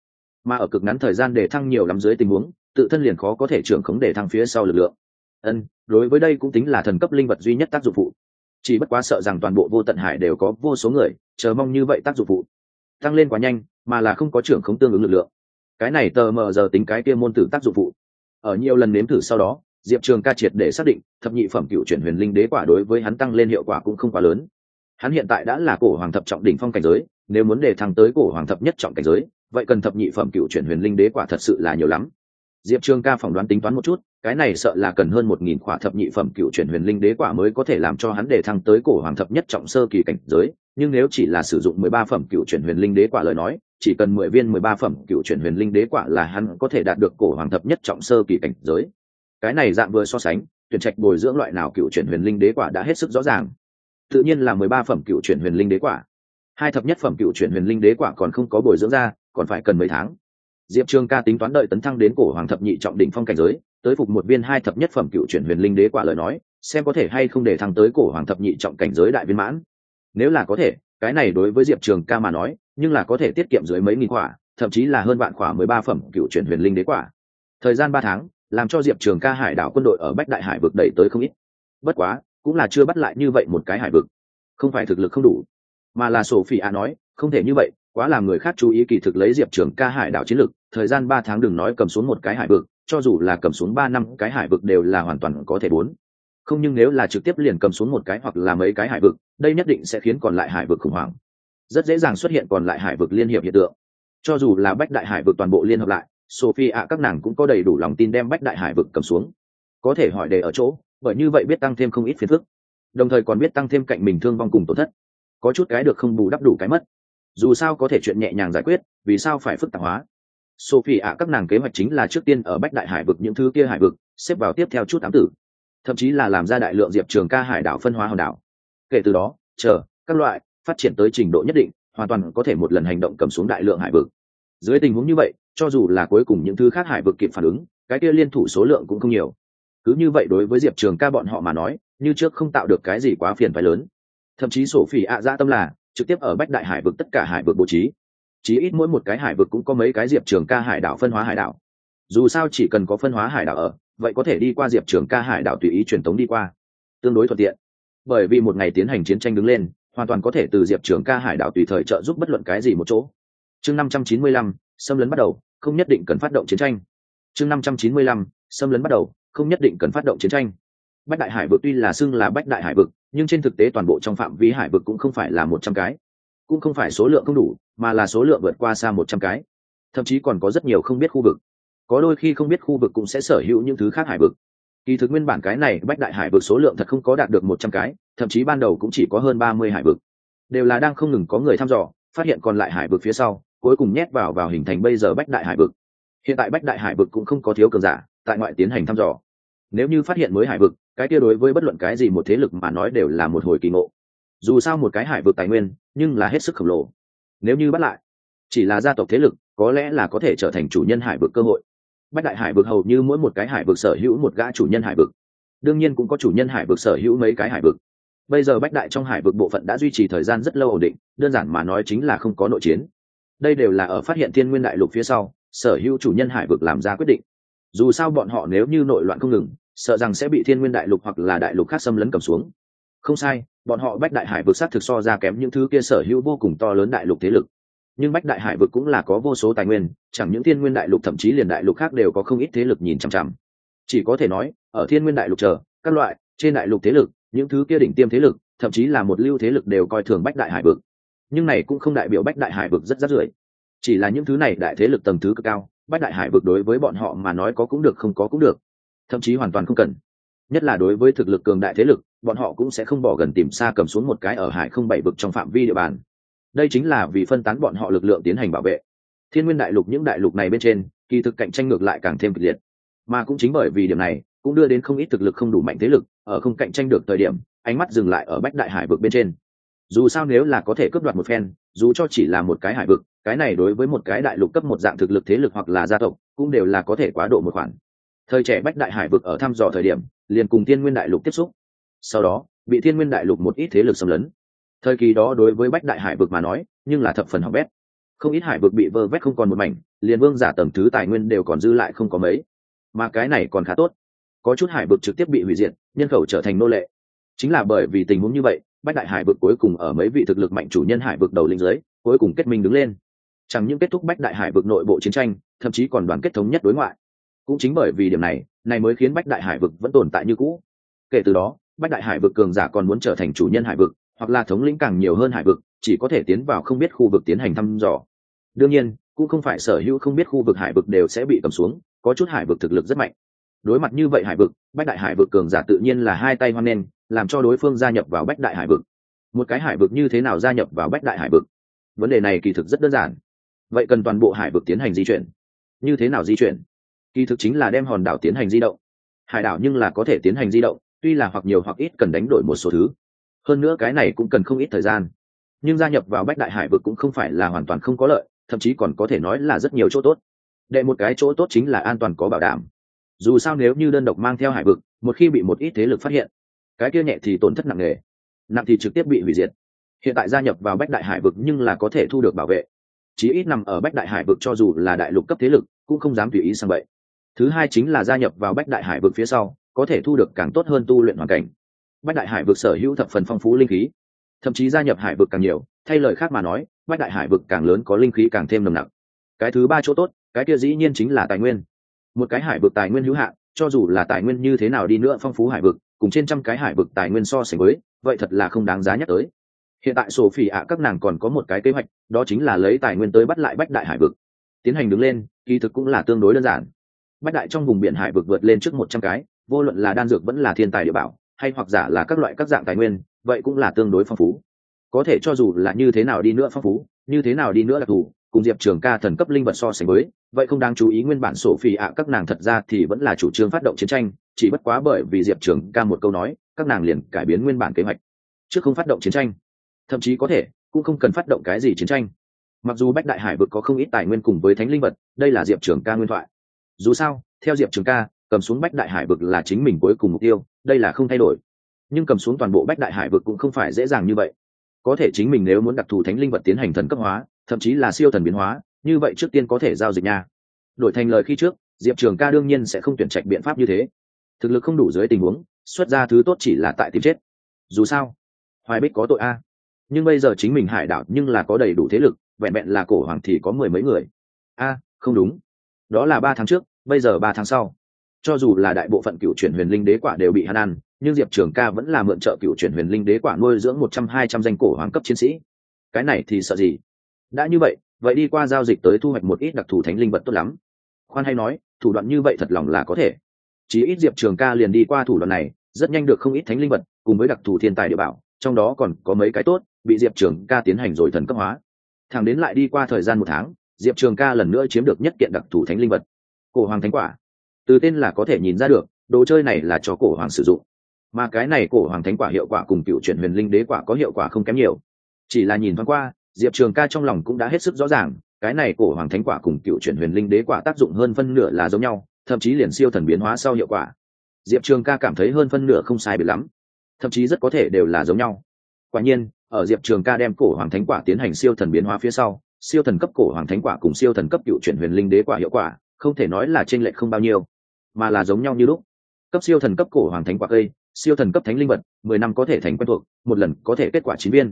Mà ở cực ngắn thời gian để thăng nhiều lắm dưới tình huống, tự thân liền khó có thể trưởng khống để thăng phía sau lực lượng. Ân, đối với đây cũng tính là thần cấp linh vật duy nhất tác dụng phụ. Chỉ bất quá sợ rằng toàn bộ vô tận hải đều có vô số người, chờ mong như vậy tác dụng phụ. Tăng lên quá nhanh, mà là không có trưởng khống tương ứng lực lượng. Cái này tờ mờ giờ tính cái kia môn tử tác dụng phụ. Ở nhiều lần nếm thử sau đó diệp trường ca triệt để xác định, thập nhị phẩm cựu chuyển huyền linh đế quả đối với hắn tăng lên hiệu quả cũng không quá lớn. Hắn hiện tại đã là cổ hoàng thập trọng đỉnh phong cảnh giới, nếu muốn để thăng tới cổ hoàng thập nhất trọng cảnh giới, vậy cần thập nhị phẩm cựu chuyển huyền linh đế quả thật sự là nhiều lắm. Diệp trường ca phỏng đoán tính toán một chút, cái này sợ là cần hơn một nghìn quả thập nhị phẩm cựu chuyển huyền linh đế quả mới có thể làm cho hắn để thăng tới cổ hoàng thập nhất trọng sơ kỳ cảnh giới, nhưng nếu chỉ là sử dụng mười ba phẩm cựu chuyển huyền linh đế quả lời nói, chỉ cần mười viên mười ba phẩm cựu chuyển huyền linh đế quả là hắn có thể đạt được cổ hoàng thập nhất trọng sơ kỳ cảnh giới cái này dạng vừa so sánh, tuyển trạch bồi dưỡng loại nào cựu chuyển huyền linh đế quả đã hết sức rõ ràng. Tự nhiên là mười ba phẩm cựu chuyển huyền linh đế quả. Hai thập nhất phẩm cựu chuyển huyền linh đế quả còn không có bồi dưỡng ra, còn phải cần mấy tháng. Diệp trường ca tính toán đợi tấn thăng đến cổ hoàng thập nhị trọng đỉnh phong cảnh giới, tới phục một viên hai thập nhất phẩm cựu chuyển huyền linh đế quả lời nói, xem có thể hay không để thăng tới cổ hoàng thập nhị trọng cảnh giới đại viên mãn. Nếu là có thể, cái này đối với diệp trường ca mà nói, nhưng là có thể tiết kiệm dưới mấy nghìn quả, thậm chí là hơn vạn quả mười ba phẩm cựu chuyển huyền linh đế quả. Thời gian ba tháng làm cho diệp trường ca hải đảo quân đội ở bách đại hải vực đẩy tới không ít. Bất quá cũng là chưa bắt lại như vậy một cái hải vực. Không phải thực lực không đủ mà là sổ phi a nói không thể như vậy quá làm người khác chú ý kỳ thực lấy diệp trường ca hải đảo chiến lược, thời gian ba tháng đừng nói cầm xuống một cái hải vực cho dù là cầm xuống ba năm cái hải vực đều là hoàn toàn có thể bốn. Không nhưng nếu là trực tiếp liền cầm xuống một cái hoặc là mấy cái hải vực đây nhất định sẽ khiến còn lại hải vực khủng hoảng. Rất dễ dàng xuất hiện còn lại hải vực liên hiệp hiện tượng. Cho dù là bách đại hải vực toàn bộ liên hợp lại sophie ạ các nàng cũng có đầy đủ lòng tin đem bách đại hải vực cầm xuống. Có thể hỏi đề ở chỗ, bởi như vậy biết tăng thêm không ít phiền phức. Đồng thời còn biết tăng thêm cạnh mình thương vong cùng tổn thất. Có chút cái được không bù đắp đủ cái mất. Dù sao có thể chuyện nhẹ nhàng giải quyết, vì sao phải phức tạp hóa? Sophie ạ các nàng kế hoạch chính là trước tiên ở bách đại hải vực những thứ kia hải vực, xếp vào tiếp theo chút ám tử. Thậm chí là làm ra đại lượng diệp trường ca hải đảo phân hóa hòn đảo. Kể từ đó, chờ, các loại, phát triển tới trình độ nhất định, hoàn toàn có thể một lần hành động cầm xuống đại lượng hải vực. Dưới tình huống như vậy cho dù là cuối cùng những thứ khác hải vực kịp phản ứng, cái kia liên thủ số lượng cũng không nhiều. Cứ như vậy đối với diệp trường ca bọn họ mà nói, như trước không tạo được cái gì quá phiền phái lớn. Thậm chí sổ phỉ ạ dã tâm là, trực tiếp ở bách đại hải vực tất cả hải vực bố trí. Chí ít mỗi một cái hải vực cũng có mấy cái diệp trường ca hải đảo phân hóa hải đảo. Dù sao chỉ cần có phân hóa hải đảo ở, vậy có thể đi qua diệp trường ca hải đảo tùy ý truyền tống đi qua. Tương đối thuận tiện. Bởi vì một ngày tiến hành chiến tranh đứng lên, hoàn toàn có thể từ diệp trường ca hải đảo tùy thời trợ giúp bất luận cái gì một chỗ. Chương năm trăm chín mươi lăm, xâm lấn bắt đầu không nhất định cần phát động chiến tranh. Chương năm trăm chín mươi lăm, xâm lấn bắt đầu, không nhất định cần phát động chiến tranh. Bách đại hải vực tuy là xưng là bách đại hải vực, nhưng trên thực tế toàn bộ trong phạm vi hải vực cũng không phải là một trăm cái. Cũng không phải số lượng không đủ, mà là số lượng vượt qua xa một trăm cái. Thậm chí còn có rất nhiều không biết khu vực. Có đôi khi không biết khu vực cũng sẽ sở hữu những thứ khác hải vực. Kỳ thực nguyên bản cái này bách đại hải vực số lượng thật không có đạt được một trăm cái, thậm chí ban đầu cũng chỉ có hơn ba mươi hải vực. Đều là đang không ngừng có người thăm dò, phát hiện còn lại hải vực phía sau cuối cùng nhét vào vào hình thành bây giờ bách đại hải vực. Hiện tại bách đại hải vực cũng không có thiếu cường giả, tại ngoại tiến hành thăm dò. Nếu như phát hiện mới hải vực, cái kia đối với bất luận cái gì một thế lực mà nói đều là một hồi kỳ ngộ. Dù sao một cái hải vực tài nguyên, nhưng là hết sức khổng lồ. Nếu như bắt lại, chỉ là gia tộc thế lực, có lẽ là có thể trở thành chủ nhân hải vực cơ hội. Bách đại hải vực hầu như mỗi một cái hải vực sở hữu một gã chủ nhân hải vực. Đương nhiên cũng có chủ nhân hải vực sở hữu mấy cái hải vực. Bây giờ bách đại trong hải vực bộ phận đã duy trì thời gian rất lâu ổn định, đơn giản mà nói chính là không có nội chiến đây đều là ở phát hiện thiên nguyên đại lục phía sau, sở hữu chủ nhân hải vực làm ra quyết định. Dù sao bọn họ nếu như nội loạn không ngừng, sợ rằng sẽ bị thiên nguyên đại lục hoặc là đại lục khác xâm lấn cầm xuống. Không sai, bọn họ bách đại hải vực sát thực so ra kém những thứ kia sở hữu vô cùng to lớn đại lục thế lực. Nhưng bách đại hải vực cũng là có vô số tài nguyên, chẳng những thiên nguyên đại lục thậm chí liền đại lục khác đều có không ít thế lực nhìn chằm chằm. Chỉ có thể nói, ở thiên nguyên đại lục chờ, các loại, trên đại lục thế lực, những thứ kia đỉnh tiêm thế lực, thậm chí là một lưu thế lực đều coi thường bách đại hải vực nhưng này cũng không đại biểu bách đại hải vực rất rát rưởi. Chỉ là những thứ này đại thế lực tầng thứ cực cao, bách đại hải vực đối với bọn họ mà nói có cũng được, không có cũng được. Thậm chí hoàn toàn không cần. Nhất là đối với thực lực cường đại thế lực, bọn họ cũng sẽ không bỏ gần tìm xa cầm xuống một cái ở hải không bảy vực trong phạm vi địa bàn. Đây chính là vì phân tán bọn họ lực lượng tiến hành bảo vệ. Thiên nguyên đại lục những đại lục này bên trên, kỳ thực cạnh tranh ngược lại càng thêm kịch liệt. Mà cũng chính bởi vì điểm này, cũng đưa đến không ít thực lực không đủ mạnh thế lực, ở không cạnh tranh được thời điểm, ánh mắt dừng lại ở bách đại hải vực bên trên dù sao nếu là có thể cướp đoạt một phen, dù cho chỉ là một cái hải vực, cái này đối với một cái đại lục cấp một dạng thực lực thế lực hoặc là gia tộc, cũng đều là có thể quá độ một khoản. Thời trẻ bách đại hải vực ở thăm dò thời điểm, liền cùng thiên nguyên đại lục tiếp xúc. Sau đó, bị thiên nguyên đại lục một ít thế lực xâm lấn. Thời kỳ đó đối với bách đại hải vực mà nói, nhưng là thập phần học bét. Không ít hải vực bị vơ vét không còn một mảnh, liền vương giả tầng thứ tài nguyên đều còn dư lại không có mấy. Mà cái này còn khá tốt. Có chút hải vực trực tiếp bị hủy diệt, nhân khẩu trở thành nô lệ. Chính là bởi vì tình huống như vậy bách đại hải vực cuối cùng ở mấy vị thực lực mạnh chủ nhân hải vực đầu linh giới cuối cùng kết minh đứng lên. Chẳng những kết thúc bách đại hải vực nội bộ chiến tranh, thậm chí còn đoàn kết thống nhất đối ngoại. Cũng chính bởi vì điểm này này mới khiến bách đại hải vực vẫn tồn tại như cũ. Kể từ đó, bách đại hải vực cường giả còn muốn trở thành chủ nhân hải vực, hoặc là thống lĩnh càng nhiều hơn hải vực, chỉ có thể tiến vào không biết khu vực tiến hành thăm dò. Đương nhiên, cũng không phải sở hữu không biết khu vực hải vực đều sẽ bị cầm xuống, có chút hải vực thực lực rất mạnh. Đối mặt như vậy hải vực, bách đại hải vực cường giả tự nhiên là hai tay hoan nghênh làm cho đối phương gia nhập vào bách đại hải vực. Một cái hải vực như thế nào gia nhập vào bách đại hải vực? Vấn đề này kỳ thực rất đơn giản. Vậy cần toàn bộ hải vực tiến hành di chuyển. Như thế nào di chuyển? Kỳ thực chính là đem hòn đảo tiến hành di động. Hải đảo nhưng là có thể tiến hành di động, tuy là hoặc nhiều hoặc ít cần đánh đổi một số thứ. Hơn nữa cái này cũng cần không ít thời gian. Nhưng gia nhập vào bách đại hải vực cũng không phải là hoàn toàn không có lợi, thậm chí còn có thể nói là rất nhiều chỗ tốt. Đệ một cái chỗ tốt chính là an toàn có bảo đảm. Dù sao nếu như đơn độc mang theo hải vực, một khi bị một ít thế lực phát hiện cái kia nhẹ thì tổn thất nặng nề, nặng thì trực tiếp bị hủy diệt. Hiện tại gia nhập vào bách đại hải vực nhưng là có thể thu được bảo vệ. Chí ít nằm ở bách đại hải vực cho dù là đại lục cấp thế lực, cũng không dám tùy ý sang vậy thứ hai chính là gia nhập vào bách đại hải vực phía sau, có thể thu được càng tốt hơn tu luyện hoàn cảnh. Bách đại hải vực sở hữu thập phần phong phú linh khí. Thậm chí gia nhập hải vực càng nhiều, thay lời khác mà nói, bách đại hải vực càng lớn có linh khí càng thêm nồng nặc. Cái thứ ba chỗ tốt, cái kia dĩ nhiên chính là tài nguyên. Một cái hải vực tài nguyên hữu hạn, cho dù là tài nguyên như thế nào đi nữa phong phú hải vực cùng trên trăm cái hải vực tài nguyên so sánh với, vậy thật là không đáng giá nhắc tới. Hiện tại sổ phỉ ạ, các nàng còn có một cái kế hoạch, đó chính là lấy tài nguyên tới bắt lại bách đại hải vực. Tiến hành đứng lên, kỳ thực cũng là tương đối đơn giản. Bách đại trong vùng biển hải vực vượt lên trước một trăm cái, vô luận là đan dược vẫn là thiên tài địa bảo, hay hoặc giả là các loại các dạng tài nguyên, vậy cũng là tương đối phong phú. Có thể cho dù là như thế nào đi nữa phong phú, như thế nào đi nữa đặc thù cùng diệp trường ca thần cấp linh vật so sánh với, vậy không đáng chú ý nguyên bản sổ phi ạ, các nàng thật ra thì vẫn là chủ trương phát động chiến tranh chỉ bất quá bởi vì diệp trường ca một câu nói, các nàng liền cải biến nguyên bản kế hoạch. Trước không phát động chiến tranh, thậm chí có thể cũng không cần phát động cái gì chiến tranh. Mặc dù bách đại hải vực có không ít tài nguyên cùng với thánh linh vật, đây là diệp trường ca nguyên thoại. Dù sao, theo diệp trường ca, cầm xuống bách đại hải vực là chính mình cuối cùng mục tiêu, đây là không thay đổi. Nhưng cầm xuống toàn bộ bách đại hải vực cũng không phải dễ dàng như vậy. Có thể chính mình nếu muốn đặc thù thánh linh vật tiến hành thần cấp hóa, thậm chí là siêu thần biến hóa, như vậy trước tiên có thể giao dịch nha. Đổi thành lời khi trước, diệp trường ca đương nhiên sẽ không tuyển trạch biện pháp như thế thực lực không đủ dưới tình huống, xuất ra thứ tốt chỉ là tại tìm chết. Dù sao, hoài bích có tội a. Nhưng bây giờ chính mình hải đảo nhưng là có đầy đủ thế lực, vẹn vẹn là cổ hoàng thì có mười mấy người. A, không đúng. Đó là ba tháng trước, bây giờ ba tháng sau. Cho dù là đại bộ phận cựu chuyển huyền linh đế quả đều bị hắn ăn, nhưng diệp trường ca vẫn là mượn trợ cựu chuyển huyền linh đế quả nuôi dưỡng một trăm hai trăm danh cổ hoàng cấp chiến sĩ. Cái này thì sợ gì? Đã như vậy vậy đi qua giao dịch tới thu hoạch một ít đặc thù thánh linh vật tốt lắm. Khoan hay nói, thủ đoạn như vậy thật lòng là có thể chỉ ít diệp trường ca liền đi qua thủ đoạn này, rất nhanh được không ít thánh linh vật, cùng với đặc thù thiên tài địa bảo, trong đó còn có mấy cái tốt, bị diệp trường ca tiến hành rồi thần cấp hóa. Thẳng đến lại đi qua thời gian một tháng, diệp trường ca lần nữa chiếm được nhất kiện đặc thù thánh linh vật, cổ hoàng thánh quả. Từ tên là có thể nhìn ra được, đồ chơi này là cho cổ hoàng sử dụng. Mà cái này cổ hoàng thánh quả hiệu quả cùng cựu chuyển huyền linh đế quả có hiệu quả không kém nhiều. Chỉ là nhìn thoáng qua, diệp trường ca trong lòng cũng đã hết sức rõ ràng, cái này cổ hoàng thánh quả cùng cựu chuyển huyền linh đế quả tác dụng hơn phân nửa là giống nhau thậm chí liền siêu thần biến hóa sau hiệu quả. Diệp trường ca cảm thấy hơn phân nửa không sai biệt lắm. Thậm chí rất có thể đều là giống nhau. Quả nhiên, ở diệp trường ca đem cổ hoàng thánh quả tiến hành siêu thần biến hóa phía sau, siêu thần cấp cổ hoàng thánh quả cùng siêu thần cấp cựu chuyển huyền linh đế quả hiệu quả, không thể nói là t r ê n lệch không bao nhiêu, mà là giống nhau như lúc. Cấp siêu thần cấp cổ hoàng thánh quả cây, siêu thần cấp thánh linh vật, mười năm có thể thành quen thuộc, một lần có thể kết quả chín viên.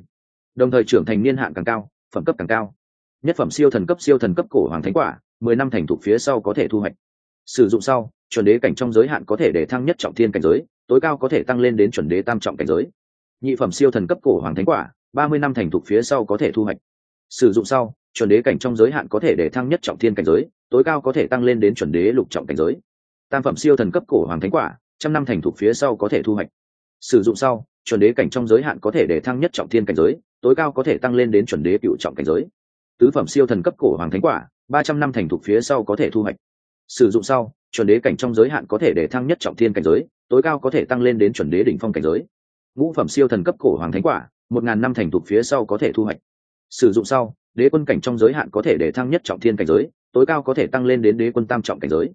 Đồng thời trưởng thành niên hạn càng cao, phẩm cấp càng cao. Nhất phẩm siêu thần cấp siêu thần cấp cổ hoàng thánh quả, mười năm thành thục phía sau có thể thu hoạch sử dụng sau, chuẩn đế cảnh trong giới hạn có thể để thăng nhất trọng thiên cảnh giới, tối cao có thể tăng lên đến chuẩn đế tam trọng cảnh giới. Nhị phẩm siêu thần cấp cổ hoàng thánh quả, ba mươi năm thành thục phía sau có thể thu hoạch. Sử dụng sau, chuẩn đế cảnh trong giới hạn có thể để thăng nhất trọng thiên cảnh giới, tối cao có thể tăng lên đến chuẩn đế lục trọng cảnh giới. Tam phẩm siêu thần cấp cổ hoàng thánh quả, trăm năm thành thục phía sau có thể thu hoạch. Sử dụng sau, chuẩn đế cảnh trong giới hạn có thể để thăng nhất trọng thiên cảnh giới, tối cao có thể tăng lên đến chuẩn đế cựu trọng cảnh giới. Tứ phẩm siêu thần cấp cổ hoàng thánh quả, ba trăm năm thành thục phía sau có thể thu hoạch sử dụng sau, chuẩn đế cảnh trong giới hạn có thể để thăng nhất trọng thiên cảnh giới, tối cao có thể tăng lên đến chuẩn đế đỉnh phong cảnh giới. Ngũ phẩm siêu thần cấp cổ hoàng thánh quả, một ngàn năm thành thục phía sau có thể thu hoạch. Sử dụng sau, đế quân cảnh trong giới hạn có thể để thăng nhất trọng thiên cảnh giới, tối cao có thể tăng lên đến đế quân tam trọng cảnh giới.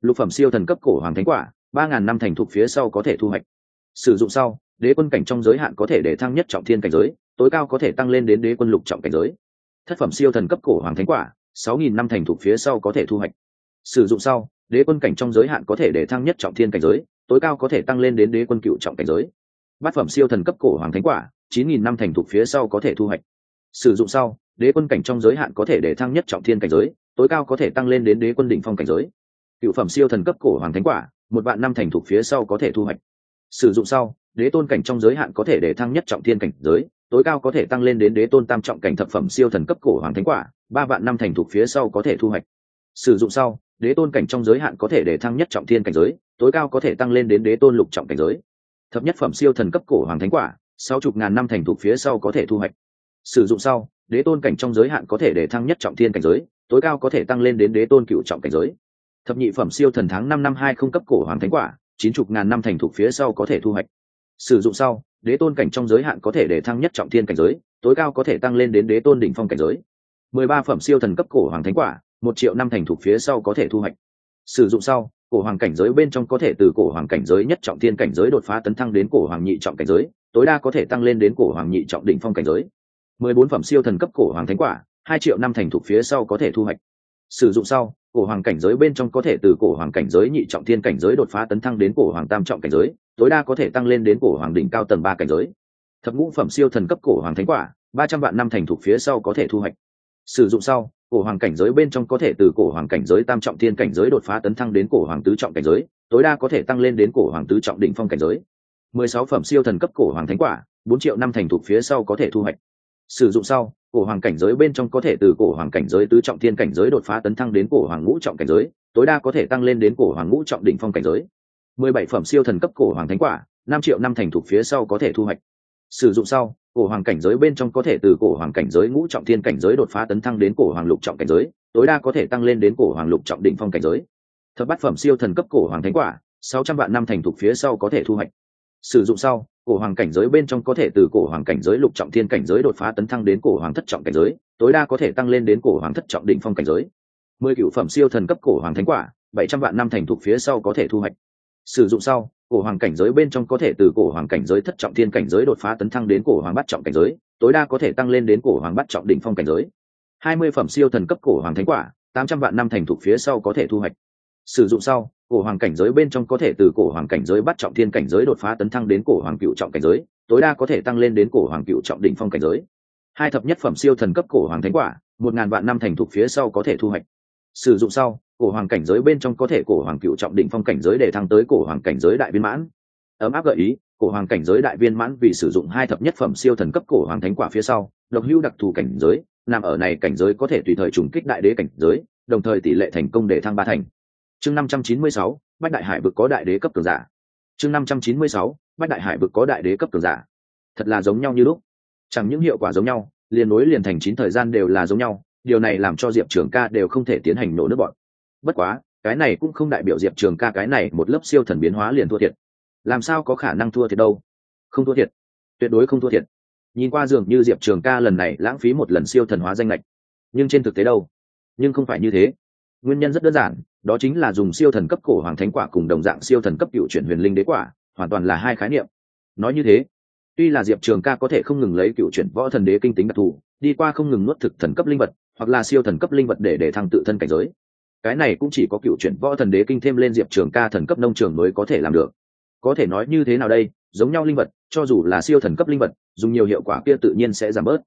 Lục phẩm siêu thần cấp cổ hoàng thánh quả, ba ngàn năm thành thục phía sau có thể thu hoạch. Sử dụng sau, đế quân cảnh trong giới hạn có thể để thăng nhất trọng thiên cảnh giới, tối cao có thể tăng lên đến đế quân lục trọng cảnh giới. Thất phẩm siêu thần cấp cổ hoàng thánh quả, sáu nghìn năm thành thục phía sau có thể thu hoạch sử dụng sau, đế quân cảnh trong giới hạn có thể để thăng nhất trọng thiên cảnh giới, tối cao có thể tăng lên đến đế quân cựu trọng cảnh giới. Bát phẩm siêu thần cấp cổ hoàng thánh quả, chín nghìn năm thành thục phía sau có thể thu hoạch. Sử dụng sau, đế quân cảnh trong giới hạn có thể để thăng nhất trọng thiên cảnh giới, tối cao có thể tăng lên đến đế quân đỉnh phong cảnh giới. Cựu phẩm siêu thần cấp cổ hoàng thánh quả, một vạn năm thành thục phía sau có thể thu hoạch. Sử dụng sau, đế tôn cảnh trong giới hạn có thể để thăng nhất trọng thiên cảnh giới, tối cao có thể tăng lên đến đế tôn tam trọng cảnh thập phẩm siêu thần cấp cổ hoàng thánh quả, ba vạn năm thành thục phía sau có thể thu hoạch sử dụng sau, đế tôn cảnh trong giới hạn có thể để thăng nhất trọng thiên cảnh giới, tối cao có thể tăng lên đến đế tôn lục trọng cảnh giới. Thập nhất phẩm siêu thần cấp cổ hoàng thánh quả, sáu chục ngàn năm thành thục phía sau có thể thu hoạch. Sử dụng sau, đế tôn cảnh trong giới hạn có thể để thăng nhất trọng thiên cảnh giới, tối cao có thể tăng lên đến đế tôn cựu trọng cảnh giới. Thập nhị phẩm siêu thần tháng năm năm hai không cấp cổ hoàng thánh quả, chín chục ngàn năm thành thục phía sau có thể thu hoạch. Sử dụng sau, đế tôn cảnh trong giới hạn có thể để thăng nhất trọng thiên cảnh giới, tối cao có thể tăng lên đến đế tôn đỉnh phong cảnh giới. Mười ba phẩm siêu thần cấp cổ hoàng thánh quả một triệu năm thành thục phía sau có thể thu hoạch sử dụng sau cổ hoàng cảnh giới bên trong có thể từ cổ hoàng cảnh giới nhất trọng thiên cảnh giới đột phá tấn thăng đến cổ hoàng nhị trọng cảnh giới tối đa có thể tăng lên đến cổ hoàng nhị trọng đỉnh phong cảnh giới mười bốn phẩm siêu thần cấp cổ hoàng thánh quả hai triệu năm thành thục phía sau có thể thu hoạch sử dụng sau cổ hoàng cảnh giới bên trong có thể từ cổ hoàng cảnh giới nhị trọng thiên cảnh giới đột phá tấn thăng đến cổ hoàng tam trọng cảnh giới tối đa có thể tăng lên đến cổ hoàng đỉnh cao tầng ba cảnh giới thập ngũ phẩm siêu thần cấp cổ hoàng thánh quả ba trăm vạn năm thành thục phía sau có thể thu hoạch sử dụng sau cổ hoàng cảnh giới bên trong có thể từ cổ hoàng cảnh giới tam trọng thiên cảnh giới đột phá tấn thăng đến cổ hoàng tứ trọng cảnh giới tối đa có thể tăng lên đến cổ hoàng tứ trọng đỉnh phong cảnh giới mười sáu phẩm siêu thần cấp cổ hoàng thánh quả bốn triệu năm thành thục phía sau có thể thu hoạch sử dụng sau cổ hoàng cảnh giới bên trong có thể từ cổ hoàng cảnh giới tứ trọng thiên cảnh giới đột phá tấn thăng đến cổ hoàng ngũ trọng cảnh giới tối đa có thể tăng lên đến cổ hoàng ngũ trọng đỉnh phong cảnh giới mười bảy phẩm siêu thần cấp cổ hoàng thánh quả năm triệu năm thành thục phía sau có thể thu hoạch sử dụng sau cổ hoàng cảnh giới bên trong có thể từ cổ hoàng cảnh giới ngũ trọng thiên cảnh giới đột phá tấn thăng đến cổ hoàng lục trọng cảnh giới tối đa có thể tăng lên đến cổ hoàng lục trọng đỉnh phong cảnh giới thập bát phẩm siêu thần cấp cổ hoàng thánh quả sáu trăm vạn năm thành thục phía sau có thể thu hoạch sử dụng sau cổ hoàng cảnh giới bên trong có thể từ cổ hoàng cảnh giới lục trọng thiên cảnh giới đột phá tấn thăng đến cổ hoàng thất trọng cảnh giới tối đa có thể tăng lên đến cổ hoàng thất trọng đỉnh phong cảnh giới mười cựu phẩm siêu thần cấp cổ hoàng thánh quả bảy trăm vạn năm thành thục phía sau có thể thu hoạch sử dụng sau cổ hoàng cảnh giới bên trong có thể từ cổ hoàng cảnh giới thất trọng thiên cảnh giới đột phá tấn thăng đến cổ hoàng bắt trọng cảnh giới tối đa có thể tăng lên đến cổ hoàng bắt trọng đỉnh phong cảnh giới hai mươi phẩm siêu thần cấp cổ hoàng thánh quả tám trăm vạn năm thành thục phía sau có thể thu hoạch sử dụng sau cổ hoàng cảnh giới bên trong có thể từ cổ hoàng cảnh giới bắt trọng thiên cảnh giới đột phá tấn thăng đến cổ hoàng cựu trọng cảnh giới tối đa có thể tăng lên đến cổ hoàng cựu trọng đỉnh phong cảnh giới hai thập nhất phẩm siêu thần cấp cổ hoàng thánh quả một ngàn vạn năm thành thục phía sau có thể thu hoạch sử dụng sau, cổ hoàng cảnh giới bên trong có thể cổ hoàng cựu trọng đỉnh phong cảnh giới để thăng tới cổ hoàng cảnh giới đại viên mãn. Ấm áp gợi ý, cổ hoàng cảnh giới đại viên mãn vì sử dụng hai thập nhất phẩm siêu thần cấp cổ hoàng thánh quả phía sau, độc hữu đặc thù cảnh giới, nằm ở này cảnh giới có thể tùy thời trùng kích đại đế cảnh giới, đồng thời tỷ lệ thành công để thăng ba thành. Chương năm trăm chín mươi sáu, bách đại hải vực có đại đế cấp cường giả. Chương năm trăm chín mươi sáu, bách đại hải vực có đại đế cấp cường giả. Thật là giống nhau như lúc. Chẳng những hiệu quả giống nhau, liền nối liền thành chín thời gian đều là giống nhau điều này làm cho diệp trường ca đều không thể tiến hành nổ nước bọn. Bất quá, cái này cũng không đại biểu diệp trường ca cái này một lớp siêu thần biến hóa liền thua thiệt. Làm sao có khả năng thua thiệt đâu? Không thua thiệt. Tuyệt đối không thua thiệt. Nhìn qua dường như diệp trường ca lần này lãng phí một lần siêu thần hóa danh lệch. Nhưng trên thực tế đâu? Nhưng không phải như thế. Nguyên nhân rất đơn giản, đó chính là dùng siêu thần cấp cổ hoàng thánh quả cùng đồng dạng siêu thần cấp cựu chuyển huyền linh đế quả, hoàn toàn là hai khái niệm. Nói như thế, tuy là diệp trường ca có thể không ngừng lấy cựu chuyển võ thần đế kinh tính đặc thù, đi qua không ngừng nuốt thực thần cấp linh vật hoặc là siêu thần cấp linh vật để để thăng tự thân cảnh giới. Cái này cũng chỉ có cựu chuyển võ thần đế kinh thêm lên diệp trường ca thần cấp nông trường mới có thể làm được. Có thể nói như thế nào đây? Giống nhau linh vật, cho dù là siêu thần cấp linh vật, dùng nhiều hiệu quả kia tự nhiên sẽ giảm bớt.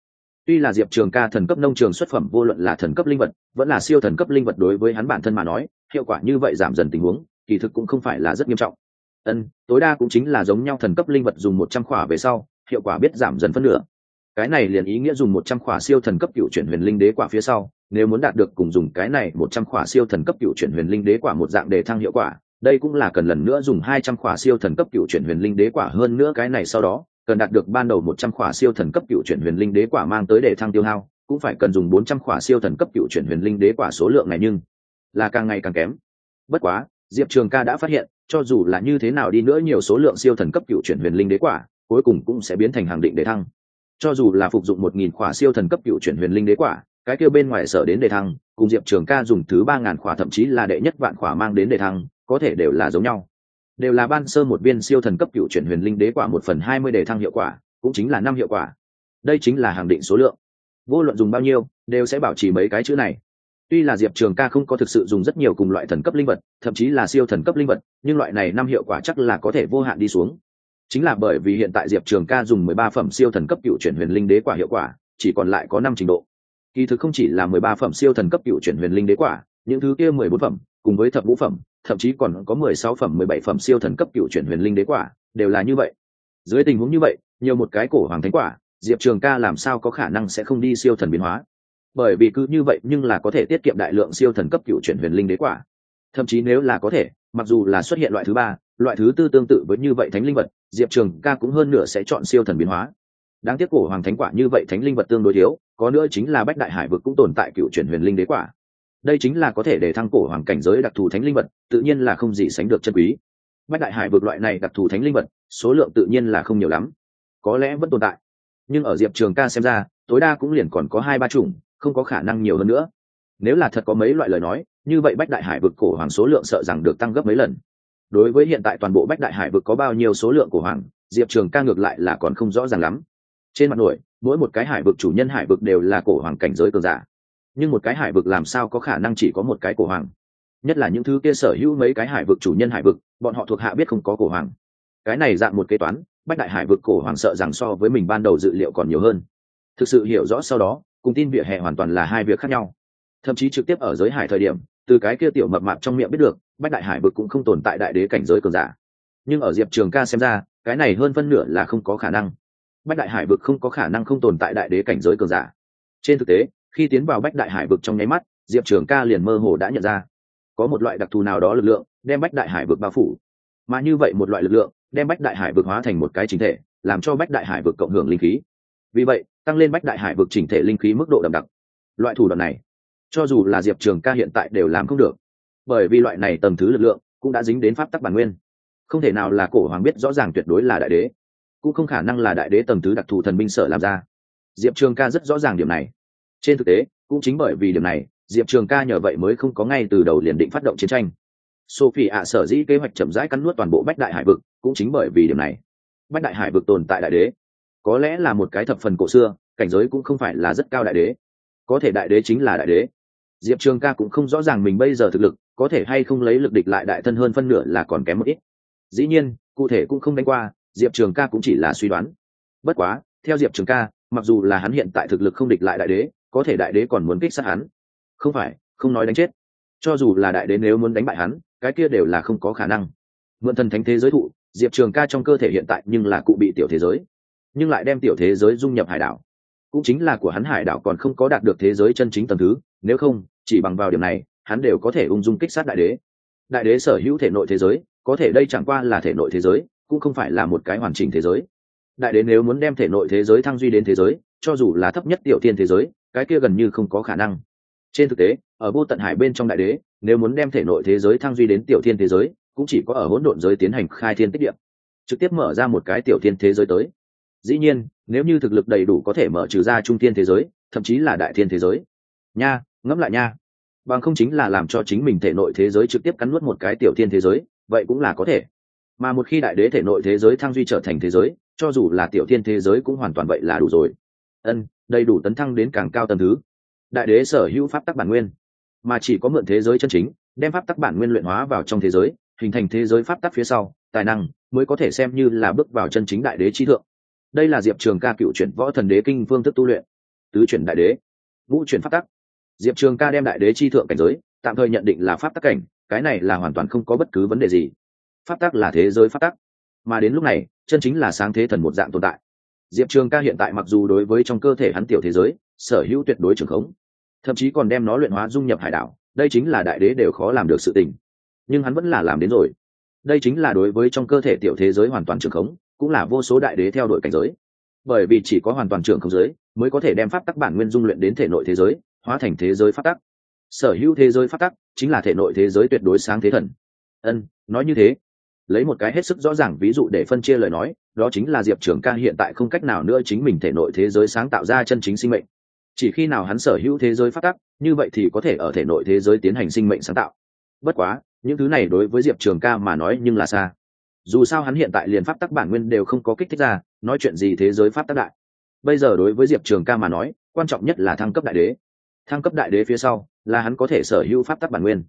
Tuy là diệp trường ca thần cấp nông trường xuất phẩm vô luận là thần cấp linh vật, vẫn là siêu thần cấp linh vật đối với hắn bản thân mà nói, hiệu quả như vậy giảm dần tình huống, kỳ thực cũng không phải là rất nghiêm trọng. Ân, tối đa cũng chính là giống nhau thần cấp linh vật dùng một trăm khỏa về sau, hiệu quả biết giảm dần phân nửa cái này liền ý nghĩa dùng một trăm khỏa siêu thần cấp cựu chuyển huyền linh đế quả phía sau, nếu muốn đạt được cùng dùng cái này một trăm khỏa siêu thần cấp cựu chuyển huyền linh đế quả một dạng đề thăng hiệu quả, đây cũng là cần lần nữa dùng hai trăm khỏa siêu thần cấp cựu chuyển huyền linh đế quả hơn nữa cái này sau đó, cần đạt được ban đầu một trăm khỏa siêu thần cấp cựu chuyển huyền linh đế quả mang tới đề thăng tiêu hao, cũng phải cần dùng bốn trăm khỏa siêu thần cấp cựu chuyển huyền linh đế quả số lượng này nhưng là càng ngày càng kém. Bất quá, diệp trường ca đã phát hiện, cho dù là như thế nào đi nữa nhiều số lượng siêu thần cấp cựu chuyển huyền linh đế quả, cuối cùng cũng sẽ biến thành hàng định đề thăng cho dù là phục dụng một nghìn khỏa siêu thần cấp cựu chuyển huyền linh đế quả, cái kêu bên ngoài sở đến đề thăng, cùng diệp trường ca dùng thứ ba ngàn khỏa thậm chí là đệ nhất vạn khỏa mang đến đề thăng, có thể đều là giống nhau. Đều là ban sơ một viên siêu thần cấp cựu chuyển huyền linh đế quả một phần hai mươi đề thăng hiệu quả, cũng chính là năm hiệu quả. Đây chính là hàng định số lượng. Vô luận dùng bao nhiêu, đều sẽ bảo trì mấy cái chữ này. Tuy là diệp trường ca không có thực sự dùng rất nhiều cùng loại thần cấp linh vật, thậm chí là siêu thần cấp linh vật, nhưng loại này năm hiệu quả chắc là có thể vô hạn đi xuống chính là bởi vì hiện tại diệp trường ca dùng mười ba phẩm siêu thần cấp cựu chuyển huyền linh đế quả hiệu quả, chỉ còn lại có năm trình độ. Kỳ thực không chỉ là mười ba phẩm siêu thần cấp cựu chuyển huyền linh đế quả, những thứ kia mười bốn phẩm, cùng với thập ngũ phẩm, thậm chí còn có mười sáu phẩm, mười bảy phẩm siêu thần cấp cựu chuyển huyền linh đế quả, đều là như vậy. Dưới tình huống như vậy, nhiều một cái cổ hoàng thánh quả, diệp trường ca làm sao có khả năng sẽ không đi siêu thần biến hóa? Bởi vì cứ như vậy nhưng là có thể tiết kiệm đại lượng siêu thần cấp cựu chuyển huyền linh đế quả. Thậm chí nếu là có thể, mặc dù là xuất hiện loại thứ ba, loại thứ tư tương tự với như vậy thánh linh vật diệp trường ca cũng hơn nửa sẽ chọn siêu thần biến hóa. Đáng tiếc cổ hoàng thánh quả như vậy thánh linh vật tương đối thiếu, có nữa chính là bách đại hải vực cũng tồn tại cựu chuyển huyền linh đế quả. Đây chính là có thể để thăng cổ hoàng cảnh giới đặc thù thánh linh vật, tự nhiên là không gì sánh được chân quý. Bách đại hải vực loại này đặc thù thánh linh vật, số lượng tự nhiên là không nhiều lắm. Có lẽ vẫn tồn tại. Nhưng ở diệp trường ca xem ra, tối đa cũng liền còn có hai ba chủng, không có khả năng nhiều hơn nữa. Nếu là thật có mấy loại lời nói, như vậy bách đại hải vực cổ hoàng số lượng sợ rằng được tăng gấp mấy lần đối với hiện tại toàn bộ bách đại hải vực có bao nhiêu số lượng cổ hoàng, diệp trường ca ngược lại là còn không rõ ràng lắm. Trên mặt nổi, mỗi một cái hải vực chủ nhân hải vực đều là cổ hoàng cảnh giới cường giả. Nhưng một cái hải vực làm sao có khả năng chỉ có một cái cổ hoàng? Nhất là những thứ kia sở hữu mấy cái hải vực chủ nhân hải vực, bọn họ thuộc hạ biết không có cổ hoàng. Cái này dạng một kế toán, bách đại hải vực cổ hoàng sợ rằng so với mình ban đầu dự liệu còn nhiều hơn. Thực sự hiểu rõ sau đó, cùng tin vỉa hè hoàn toàn là hai việc khác nhau. Thậm chí trực tiếp ở giới hải thời điểm, từ cái kia tiểu mập mạp trong miệng biết được bách đại hải vực cũng không tồn tại đại đế cảnh giới cường giả. Nhưng ở diệp trường ca xem ra, cái này hơn phân nửa là không có khả năng. Bách đại hải vực không có khả năng không tồn tại đại đế cảnh giới cường giả. Trên thực tế, khi tiến vào bách đại hải vực trong nháy mắt, diệp trường ca liền mơ hồ đã nhận ra. Có một loại đặc thù nào đó lực lượng, đem bách đại hải vực bao phủ. Mà như vậy một loại lực lượng, đem bách đại hải vực hóa thành một cái chính thể, làm cho bách đại hải vực cộng hưởng linh khí. Vì vậy, tăng lên bách đại hải vực chỉnh thể linh khí mức độ đậm đặc. Loại thủ đoạn này, cho dù là diệp trường ca hiện tại đều làm không được bởi vì loại này tầm thứ lực lượng cũng đã dính đến pháp tắc bản nguyên. Không thể nào là cổ hoàng biết rõ ràng tuyệt đối là đại đế, cũng không khả năng là đại đế tầm thứ đặc thù thần binh sở làm ra. Diệp trường ca rất rõ ràng điểm này. Trên thực tế, cũng chính bởi vì điểm này, diệp trường ca nhờ vậy mới không có ngay từ đầu liền định phát động chiến tranh. Sophie ạ sở dĩ kế hoạch chậm rãi cắn nuốt toàn bộ bách đại hải vực, cũng chính bởi vì điểm này. Bách đại hải vực tồn tại đại đế. Có lẽ là một cái thập phần cổ xưa, cảnh giới cũng không phải là rất cao đại đế. Có thể đại đế chính là đại đế diệp trường ca cũng không rõ ràng mình bây giờ thực lực, có thể hay không lấy lực địch lại đại thân hơn phân nửa là còn kém một ít. Dĩ nhiên, cụ thể cũng không đánh qua, diệp trường ca cũng chỉ là suy đoán. Bất quá, theo diệp trường ca, mặc dù là hắn hiện tại thực lực không địch lại đại đế, có thể đại đế còn muốn kích sát hắn. Không phải, không nói đánh chết. Cho dù là đại đế nếu muốn đánh bại hắn, cái kia đều là không có khả năng. Mượn thần thánh thế giới thụ, diệp trường ca trong cơ thể hiện tại nhưng là cụ bị tiểu thế giới. Nhưng lại đem tiểu thế giới dung nhập hải đảo. Cũng chính là của hắn hải đảo còn không có đạt được thế giới chân chính tầm thứ nếu không, chỉ bằng vào điểm này, hắn đều có thể ung dung kích sát đại đế. Đại đế sở hữu thể nội thế giới, có thể đây chẳng qua là thể nội thế giới, cũng không phải là một cái hoàn chỉnh thế giới. Đại đế nếu muốn đem thể nội thế giới thăng duy đến thế giới, cho dù là thấp nhất tiểu tiên thế giới, cái kia gần như không có khả năng. Trên thực tế, ở vô tận hải bên trong đại đế, nếu muốn đem thể nội thế giới thăng duy đến tiểu thiên thế giới, cũng chỉ có ở hỗn độn giới tiến hành khai thiên tích điệm trực tiếp mở ra một cái tiểu thiên thế giới tới. Dĩ nhiên, nếu như thực lực đầy đủ có thể mở trừ ra trung thiên thế giới, thậm chí là đại thiên thế giới. Nha ngẫm lại nha. Bằng không chính là làm cho chính mình thể nội thế giới trực tiếp cắn nuốt một cái tiểu thiên thế giới, vậy cũng là có thể. Mà một khi đại đế thể nội thế giới thăng duy trở thành thế giới, cho dù là tiểu thiên thế giới cũng hoàn toàn vậy là đủ rồi. Ân, đầy đủ tấn thăng đến càng cao tầm thứ. Đại đế sở hữu pháp tắc bản nguyên. Mà chỉ có mượn thế giới chân chính, đem pháp tắc bản nguyên luyện hóa vào trong thế giới, hình thành thế giới pháp tắc phía sau, tài năng mới có thể xem như là bước vào chân chính đại đế trí thượng. Đây là diệp trường ca cựu chuyển võ thần đế kinh phương thức tu luyện. Tứ chuyển đại đế. Vũ chuyển pháp tắc diệp trường ca đem đại đế chi thượng cảnh giới, tạm thời nhận định là pháp tắc cảnh, cái này là hoàn toàn không có bất cứ vấn đề gì. Pháp tắc là thế giới pháp tắc. Mà đến lúc này, chân chính là sáng thế thần một dạng tồn tại. Diệp trường ca hiện tại mặc dù đối với trong cơ thể hắn tiểu thế giới, sở hữu tuyệt đối trường khống, thậm chí còn đem nó luyện hóa dung nhập hải đảo, đây chính là đại đế đều khó làm được sự tình. Nhưng hắn vẫn là làm đến rồi. Đây chính là đối với trong cơ thể tiểu thế giới hoàn toàn trường khống, cũng là vô số đại đế theo đuổi cảnh giới. Bởi vì chỉ có hoàn toàn trường không giới, mới có thể đem pháp tắc bản nguyên dung luyện đến thể nội thế giới hóa thành thế giới phát tắc. Sở hữu thế giới phát tắc chính là thể nội thế giới tuyệt đối sáng thế thần. Ân, nói như thế. Lấy một cái hết sức rõ ràng ví dụ để phân chia lời nói, đó chính là diệp trường ca hiện tại không cách nào nữa chính mình thể nội thế giới sáng tạo ra chân chính sinh mệnh. Chỉ khi nào hắn sở hữu thế giới phát tắc, như vậy thì có thể ở thể nội thế giới tiến hành sinh mệnh sáng tạo. Bất quá, những thứ này đối với diệp trường ca mà nói nhưng là xa. Dù sao hắn hiện tại liền pháp tắc bản nguyên đều không có kích thích ra, nói chuyện gì thế giới pháp tắc đại. Bây giờ đối với diệp trường ca mà nói, quan trọng nhất là thăng cấp đại đế thăng cấp đại đế phía sau, là hắn có thể sở hữu pháp tắc bản nguyên.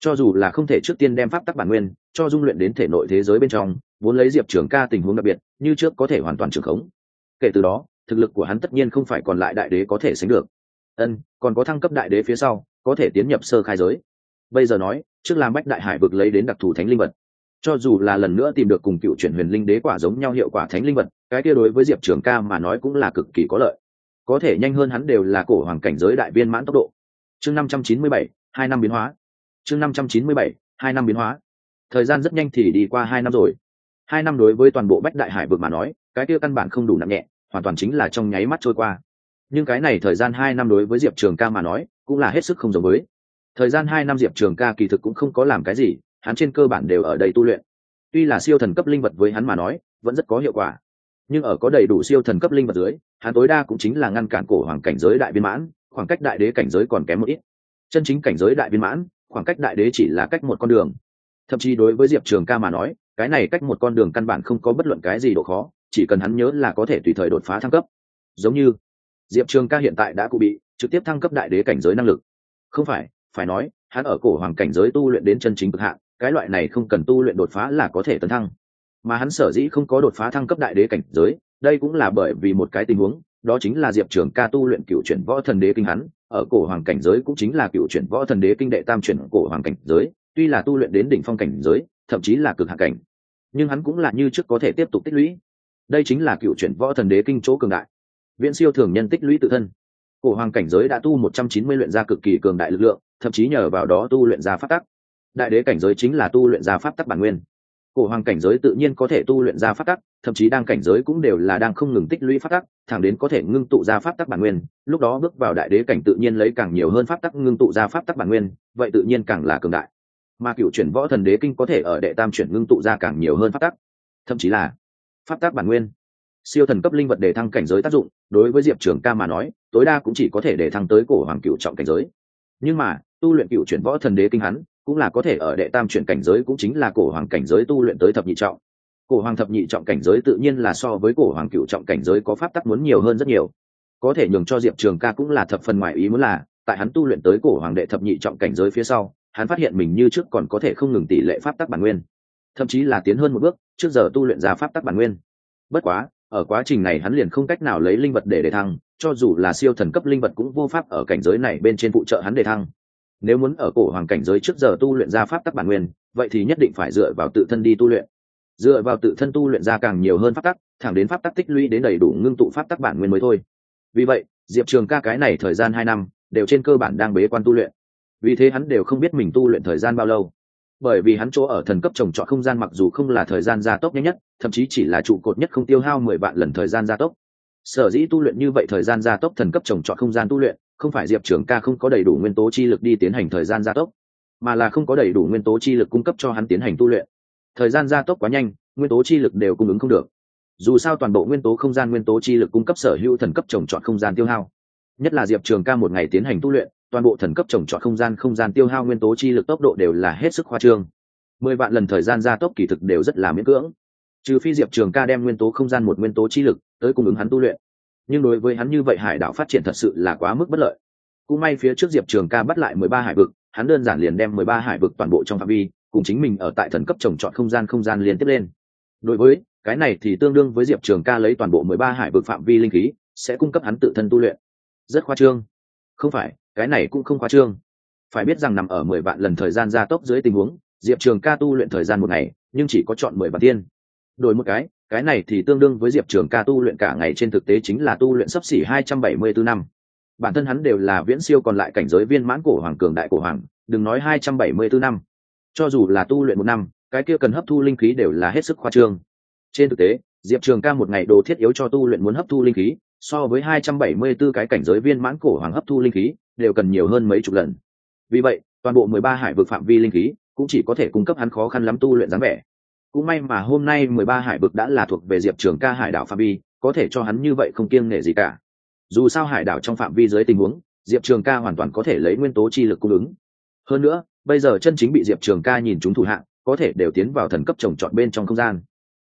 Cho dù là không thể trước tiên đem pháp tắc bản nguyên cho dung luyện đến thể nội thế giới bên trong, vốn lấy diệp trường ca tình huống đặc biệt, như trước có thể hoàn toàn trưởng khống. Kể từ đó, thực lực của hắn tất nhiên không phải còn lại đại đế có thể sánh được. Ân, còn có thăng cấp đại đế phía sau, có thể tiến nhập sơ khai giới. Bây giờ nói, trước làm bách đại hải vực lấy đến đặc thù thánh linh vật. Cho dù là lần nữa tìm được cùng cựu chuyển huyền linh đế quả giống nhau hiệu quả thánh linh vật, cái kia đối với diệp trường ca mà nói cũng là cực kỳ có lợi có thể nhanh hơn hắn đều là cổ hoàng cảnh giới đại viên mãn tốc độ. Chương năm trăm chín mươi bảy, hai năm biến hóa. Chương năm trăm chín mươi bảy, hai năm biến hóa. Thời gian rất nhanh thì đi qua hai năm rồi. Hai năm đối với toàn bộ bách đại hải vực mà nói, cái kia căn bản không đủ nặng nhẹ, hoàn toàn chính là trong nháy mắt trôi qua. Nhưng cái này thời gian hai năm đối với diệp trường ca mà nói, cũng là hết sức không giống với. Thời gian hai năm diệp trường ca kỳ thực cũng không có làm cái gì, hắn trên cơ bản đều ở đây tu luyện. Tuy là siêu thần cấp linh vật với hắn mà nói, vẫn rất có hiệu quả nhưng ở có đầy đủ siêu thần cấp linh vật dưới, hắn tối đa cũng chính là ngăn cản cổ hoàng cảnh giới đại viên mãn, khoảng cách đại đế cảnh giới còn kém một ít. Chân chính cảnh giới đại viên mãn, khoảng cách đại đế chỉ là cách một con đường. Thậm chí đối với diệp trường ca mà nói, cái này cách một con đường căn bản không có bất luận cái gì độ khó, chỉ cần hắn nhớ là có thể tùy thời đột phá thăng cấp. Giống như, diệp trường ca hiện tại đã cụ bị trực tiếp thăng cấp đại đế cảnh giới năng lực. Không phải phải nói, hắn ở cổ hoàng cảnh giới tu luyện đến chân chính cực hạn, cái loại này không cần tu luyện đột phá là có thể tấn thăng mà hắn sở dĩ không có đột phá thăng cấp đại đế cảnh giới, đây cũng là bởi vì một cái tình huống, đó chính là diệp trường ca tu luyện cựu chuyển võ thần đế kinh hắn, ở cổ hoàng cảnh giới cũng chính là cựu chuyển võ thần đế kinh đệ tam chuyển cổ hoàng cảnh giới, tuy là tu luyện đến đỉnh phong cảnh giới, thậm chí là cực hạ cảnh, nhưng hắn cũng là như trước có thể tiếp tục tích lũy. Đây chính là cựu chuyển võ thần đế kinh chỗ cường đại. Viễn siêu thường nhân tích lũy tự thân. Cổ hoàng cảnh giới đã tu một trăm chín mươi luyện ra cực kỳ cường đại lực lượng, thậm chí nhờ vào đó tu luyện ra pháp tắc. Đại đế cảnh giới chính là tu luyện ra pháp tắc bản nguyên cổ hoàng cảnh giới tự nhiên có thể tu luyện ra pháp tắc, thậm chí đang cảnh giới cũng đều là đang không ngừng tích lũy pháp tắc, thẳng đến có thể ngưng tụ ra pháp tắc bản nguyên, lúc đó bước vào đại đế cảnh tự nhiên lấy càng nhiều hơn pháp tắc ngưng tụ ra pháp tắc bản nguyên, vậy tự nhiên càng là cường đại. Mà cựu chuyển võ thần đế kinh có thể ở đệ tam chuyển ngưng tụ ra càng nhiều hơn pháp tắc. Thậm chí là pháp tắc bản nguyên. Siêu thần cấp linh vật để thăng cảnh giới tác dụng, đối với diệp trường ca mà nói, tối đa cũng chỉ có thể để thăng tới cổ hoàng cựu trọng cảnh giới. Nhưng mà, tu luyện cựu chuyển võ thần đế kinh hắn cũng là có thể ở đệ tam chuyển cảnh giới cũng chính là cổ hoàng cảnh giới tu luyện tới thập nhị trọng. Cổ hoàng thập nhị trọng cảnh giới tự nhiên là so với cổ hoàng cựu trọng cảnh giới có pháp tắc muốn nhiều hơn rất nhiều. Có thể nhường cho diệp trường ca cũng là thập phần ngoài ý muốn là, tại hắn tu luyện tới cổ hoàng đệ thập nhị trọng cảnh giới phía sau, hắn phát hiện mình như trước còn có thể không ngừng tỷ lệ pháp tắc bản nguyên. Thậm chí là tiến hơn một bước, trước giờ tu luyện ra pháp tắc bản nguyên. Bất quá, ở quá trình này hắn liền không cách nào lấy linh vật để đề thăng, cho dù là siêu thần cấp linh vật cũng vô pháp ở cảnh giới này bên trên phụ trợ hắn đề thăng nếu muốn ở cổ hoàng cảnh giới trước giờ tu luyện ra pháp tắc bản nguyên, vậy thì nhất định phải dựa vào tự thân đi tu luyện. Dựa vào tự thân tu luyện ra càng nhiều hơn pháp tắc, thẳng đến pháp tắc tích lũy đến đầy đủ ngưng tụ pháp tắc bản nguyên mới thôi. Vì vậy, diệp trường ca cái này thời gian hai năm, đều trên cơ bản đang bế quan tu luyện. Vì thế hắn đều không biết mình tu luyện thời gian bao lâu. Bởi vì hắn chỗ ở thần cấp trồng trọt không gian mặc dù không là thời gian gia tốc nhanh nhất, thậm chí chỉ là trụ cột nhất không tiêu hao mười vạn lần thời gian gia tốc. Sở dĩ tu luyện như vậy thời gian gia tốc thần cấp trồng trọt không gian tu luyện không phải diệp trường ca không có đầy đủ nguyên tố chi lực đi tiến hành thời gian gia tốc, mà là không có đầy đủ nguyên tố chi lực cung cấp cho hắn tiến hành tu luyện. Thời gian gia tốc quá nhanh, nguyên tố chi lực đều cung ứng không được. Dù sao toàn bộ nguyên tố không gian nguyên tố chi lực cung cấp sở hữu thần cấp trồng trọt không gian tiêu hao. Nhất là diệp trường ca một ngày tiến hành tu luyện, toàn bộ thần cấp trồng trọt không gian không gian tiêu hao nguyên tố chi lực tốc độ đều là hết sức khoa trương. Mười vạn lần thời gian gia tốc kỳ thực đều rất là miễn cưỡng. Trừ phi diệp trường ca đem nguyên tố không gian một nguyên tố chi lực tới cung ứng hắn tu luyện nhưng đối với hắn như vậy hải đảo phát triển thật sự là quá mức bất lợi. Cũng may phía trước diệp trường ca bắt lại mười ba hải vực, hắn đơn giản liền đem mười ba hải vực toàn bộ trong phạm vi, cùng chính mình ở tại thần cấp trồng trọt không gian không gian liên tiếp lên. Đối với, cái này thì tương đương với diệp trường ca lấy toàn bộ mười ba hải vực phạm vi linh khí, sẽ cung cấp hắn tự thân tu luyện. Rất khoa trương. Không phải, cái này cũng không khoa trương. Phải biết rằng nằm ở mười vạn lần thời gian gia tốc dưới tình huống, diệp trường ca tu luyện thời gian một ngày, nhưng chỉ có chọn mười vạn tiên. Đổi một cái cái này thì tương đương với diệp trường ca tu luyện cả ngày trên thực tế chính là tu luyện sấp xỉ hai trăm bảy mươi bốn năm. Bản thân hắn đều là viễn siêu còn lại cảnh giới viên mãn cổ hoàng, cường đại cổ hoàng, đừng nói hai trăm bảy mươi bốn năm. Cho dù là tu luyện một năm, cái kia cần hấp thu linh khí đều là hết sức khoa trương. Trên thực tế, diệp trường ca một ngày đồ thiết yếu cho tu luyện muốn hấp thu linh khí, so với hai trăm bảy mươi 274 cái cảnh giới viên mãn cổ hoàng hấp thu linh khí, đều cần nhiều hơn mấy chục lần. Vì vậy, toàn bộ mười ba hải vực phạm vi linh khí cũng chỉ có thể cung cấp hắn khó khăn lắm tu luyện dáng vẻ cũng may mà hôm nay mười ba hải vực đã là thuộc về diệp trường ca hải đảo phạm vi, có thể cho hắn như vậy không kiêng nể gì cả. Dù sao hải đảo trong phạm vi dưới tình huống, diệp trường ca hoàn toàn có thể lấy nguyên tố chi lực cung ứng. Hơn nữa, bây giờ chân chính bị diệp trường ca nhìn chúng thủ hạng, có thể đều tiến vào thần cấp trồng trọt bên trong không gian.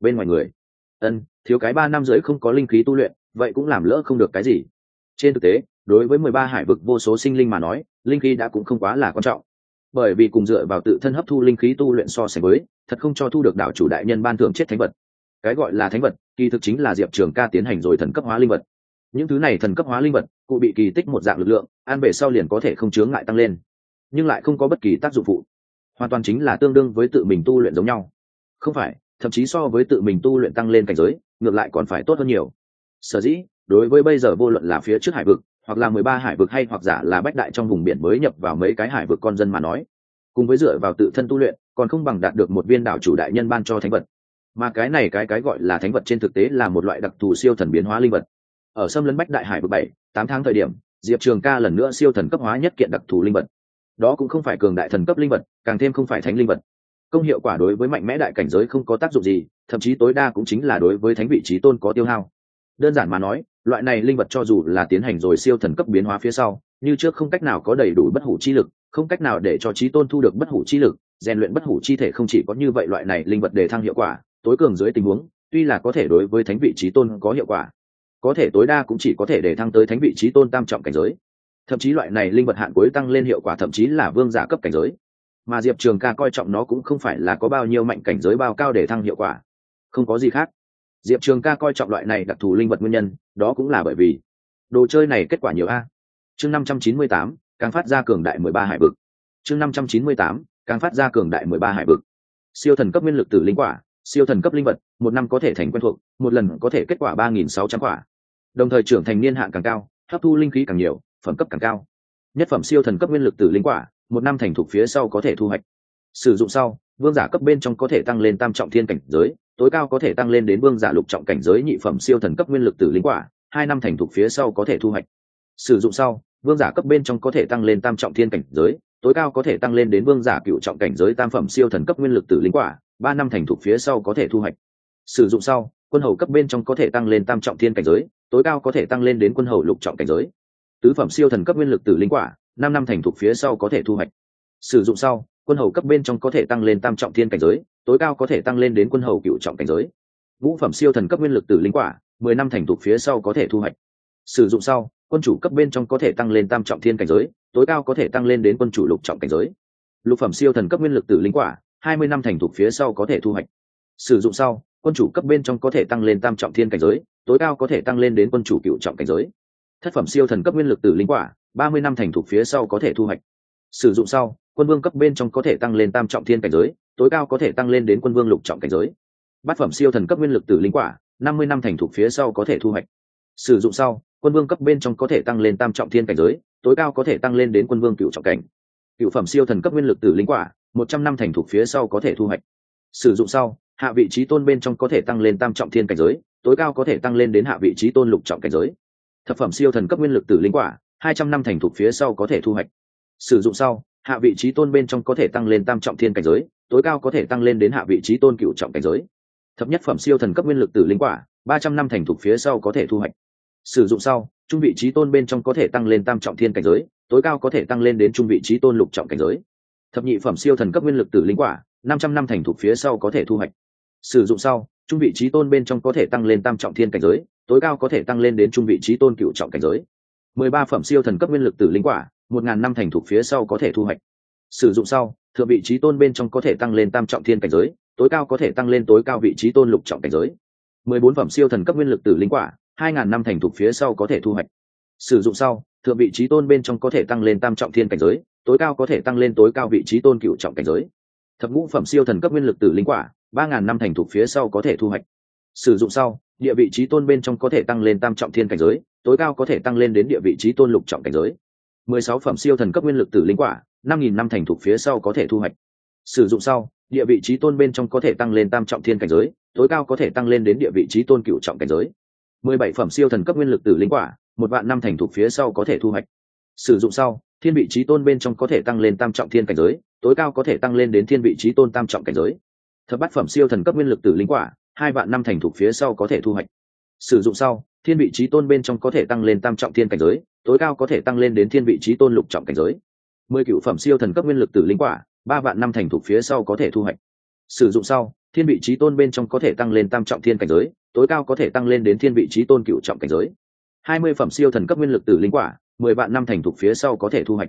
Bên ngoài người. Ân, thiếu cái ba năm rưỡi không có linh khí tu luyện, vậy cũng làm lỡ không được cái gì. Trên thực tế, đối với mười ba hải vực vô số sinh linh mà nói, linh khí đã cũng không quá là quan trọng bởi vì cùng dựa vào tự thân hấp thu linh khí tu luyện so sánh với, thật không cho thu được đạo chủ đại nhân ban thưởng chết thánh vật. Cái gọi là thánh vật, kỳ thực chính là diệp trường ca tiến hành rồi thần cấp hóa linh vật. Những thứ này thần cấp hóa linh vật, cụ bị kỳ tích một dạng lực lượng, an về sau liền có thể không chướng ngại tăng lên, nhưng lại không có bất kỳ tác dụng phụ. Hoàn toàn chính là tương đương với tự mình tu luyện giống nhau. Không phải, thậm chí so với tự mình tu luyện tăng lên cảnh giới, ngược lại còn phải tốt hơn nhiều. Sở dĩ, đối với bây giờ vô luận là phía trước hải vực hoặc là mười ba hải vực hay hoặc giả là bách đại trong vùng biển mới nhập vào mấy cái hải vực con dân mà nói. Cùng với dựa vào tự thân tu luyện, còn không bằng đạt được một viên đảo chủ đại nhân ban cho thánh vật. Mà cái này cái cái gọi là thánh vật trên thực tế là một loại đặc thù siêu thần biến hóa linh vật. Ở xâm lấn bách đại hải vực bảy, tám tháng thời điểm, diệp trường ca lần nữa siêu thần cấp hóa nhất kiện đặc thù linh vật. Đó cũng không phải cường đại thần cấp linh vật, càng thêm không phải thánh linh vật. Công hiệu quả đối với mạnh mẽ đại cảnh giới không có tác dụng gì, thậm chí tối đa cũng chính là đối với thánh vị trí tôn có tiêu hao. Đơn giản mà nói loại này linh vật cho dù là tiến hành rồi siêu thần cấp biến hóa phía sau, như trước không cách nào có đầy đủ bất hủ chi lực, không cách nào để cho trí tôn thu được bất hủ chi lực, rèn luyện bất hủ chi thể không chỉ có như vậy loại này linh vật để thăng hiệu quả, tối cường dưới tình huống, tuy là có thể đối với thánh vị trí tôn có hiệu quả, có thể tối đa cũng chỉ có thể để thăng tới thánh vị trí tôn tam trọng cảnh giới. Thậm chí loại này linh vật hạn cuối tăng lên hiệu quả thậm chí là vương giả cấp cảnh giới. Mà diệp trường ca coi trọng nó cũng không phải là có bao nhiêu mạnh cảnh giới bao cao để thăng hiệu quả. Không có gì khác. Diệp trường ca coi trọng loại này đặc thù linh vật nguyên nhân đó cũng là bởi vì đồ chơi này kết quả nhiều a. Chương năm trăm chín mươi tám, càng phát ra cường đại mười ba hải vực. Chương năm trăm chín mươi tám, càng phát ra cường đại mười ba hải vực. Siêu thần cấp nguyên lực tử linh quả, siêu thần cấp linh vật, một năm có thể thành quen thuộc, một lần có thể kết quả ba nghìn sáu trăm quả. Đồng thời trưởng thành niên hạn càng cao, hấp thu linh khí càng nhiều, phẩm cấp càng cao. Nhất phẩm siêu thần cấp nguyên lực tử linh quả, một năm thành thục phía sau có thể thu hoạch. Sử dụng sau, vương giả cấp bên trong có thể tăng lên tam trọng thiên cảnh giới tối cao có thể tăng lên đến vương giả lục trọng cảnh giới nhị phẩm siêu thần cấp nguyên lực tử linh quả, hai năm thành thục phía sau có thể thu hoạch. Sử dụng sau, vương giả cấp bên trong có thể tăng lên tam trọng thiên cảnh giới, tối cao có thể tăng lên đến vương giả cựu trọng cảnh giới tam phẩm siêu thần cấp nguyên lực tử linh quả, ba năm thành thục phía sau có thể thu hoạch. Sử dụng sau, quân hầu cấp bên trong có thể tăng lên tam trọng thiên cảnh giới, tối cao có thể tăng lên đến quân hầu lục trọng cảnh giới. Tứ phẩm siêu thần cấp nguyên lực tử linh quả, năm năm thành thục phía sau có thể thu hoạch. Sử dụng sau quân hầu cấp bên trong có thể tăng lên tam trọng thiên cảnh giới, tối cao có thể tăng lên đến quân hầu cựu trọng cảnh giới. Vũ phẩm siêu thần cấp nguyên lực tử linh quả, mười năm thành thục phía sau có thể thu hoạch. Sử dụng sau, quân chủ cấp bên trong có thể tăng lên tam trọng thiên cảnh giới, tối cao có thể tăng lên đến quân chủ lục trọng cảnh giới. Lục phẩm siêu thần cấp nguyên lực tử linh quả, hai mươi năm thành thục phía sau có thể thu hoạch. Sử dụng sau, quân chủ cấp bên trong có thể tăng lên tam trọng thiên cảnh giới, tối cao có thể tăng lên đến quân chủ cựu trọng cảnh giới. Thất phẩm siêu thần cấp nguyên lực tử linh quả, ba mươi năm thành thục phía sau có thể thu hoạch. Sử dụng sau quân vương cấp bên trong có thể tăng lên tam trọng thiên cảnh giới, tối cao có thể tăng lên đến quân vương lục trọng cảnh giới. Bát phẩm siêu thần cấp nguyên lực tử linh quả, năm mươi năm thành thục phía sau có thể thu hoạch. Sử dụng sau, quân vương cấp bên trong có thể tăng lên tam trọng thiên cảnh giới, tối cao có thể tăng lên đến quân vương cựu trọng cảnh. Cựu phẩm siêu thần cấp nguyên lực tử linh quả, một trăm năm thành thục phía sau có thể thu hoạch. Sử dụng sau, hạ vị trí tôn bên trong có thể tăng lên tam trọng thiên cảnh giới, tối cao có thể tăng lên đến hạ vị trí tôn lục trọng cảnh giới. Thập phẩm siêu thần cấp nguyên lực tử linh quả, hai trăm năm thành thục phía sau có thể thu hoạch. Sử dụng sau hạ vị trí tôn bên trong có thể tăng lên tam trọng thiên cảnh giới, tối cao có thể tăng lên đến hạ vị trí tôn cựu trọng cảnh giới. Thập nhất phẩm siêu thần cấp nguyên lực tử linh quả, ba trăm năm thành thục phía sau có thể thu hoạch. Sử dụng sau, trung vị trí tôn bên trong có thể tăng lên tam trọng thiên cảnh giới, tối cao có thể tăng lên đến trung vị trí tôn lục trọng cảnh giới. Thập nhị phẩm siêu thần cấp nguyên lực tử linh quả, năm trăm năm thành thục phía sau có thể thu hoạch. Sử dụng sau, trung vị trí tôn bên trong có thể tăng lên tam trọng thiên cảnh giới, tối cao có thể tăng lên đến trung vị trí tôn cựu trọng cảnh giới. Mười ba phẩm siêu thần cấp nguyên lực tử linh quả một ngàn năm thành thục phía sau có thể thu hoạch. Sử dụng sau, thượng vị trí tôn bên trong có thể tăng lên tam trọng thiên cảnh giới, tối cao có thể tăng lên tối cao vị trí tôn lục trọng cảnh giới. Mười bốn phẩm siêu thần cấp nguyên lực tử linh quả, hai ngàn năm thành thục phía sau có thể thu hoạch. Sử dụng sau, thượng vị trí tôn bên trong có thể tăng lên tam trọng thiên cảnh giới, tối cao có thể tăng lên tối cao vị trí tôn cựu trọng cảnh giới. Thập ngũ phẩm siêu thần cấp nguyên lực tử linh quả, ba ngàn năm thành thục phía sau có thể thu hoạch. Sử dụng sau, địa vị trí tôn bên trong có thể tăng lên tam trọng thiên cảnh giới, tối cao có thể tăng lên đến địa vị trí tôn lục trọng cảnh giới mười sáu phẩm siêu thần cấp nguyên lực tử linh quả, năm nghìn năm thành thục phía sau có thể thu hoạch. Sử dụng sau, địa vị trí tôn bên trong có thể tăng lên tam trọng thiên cảnh giới, tối cao có thể tăng lên đến địa vị trí tôn cựu trọng cảnh giới. Mười bảy phẩm siêu thần cấp nguyên lực tử linh quả, một vạn năm thành thục phía sau có thể thu hoạch. Sử dụng sau, thiên vị trí tôn bên trong có thể tăng lên tam trọng thiên cảnh giới, tối cao có thể tăng lên đến thiên vị trí tôn tam trọng cảnh giới. Thập bát phẩm siêu thần cấp nguyên lực tử linh quả, hai vạn năm thành thục phía sau có thể thu hoạch. Sử dụng sau thiên vị trí tôn bên trong có thể tăng lên tam trọng thiên cảnh giới, tối cao có thể tăng lên đến thiên vị trí tôn lục trọng cảnh giới. Mười cựu phẩm siêu thần cấp nguyên lực tử linh quả, ba vạn năm thành thục phía sau có thể thu hoạch. Sử dụng sau, thiên vị trí tôn bên trong có thể tăng lên tam trọng thiên cảnh giới, tối cao có thể tăng lên đến thiên vị trí tôn cựu trọng cảnh giới. Hai mươi phẩm siêu thần cấp nguyên lực tử linh quả, mười vạn năm thành thục phía sau có thể thu hoạch.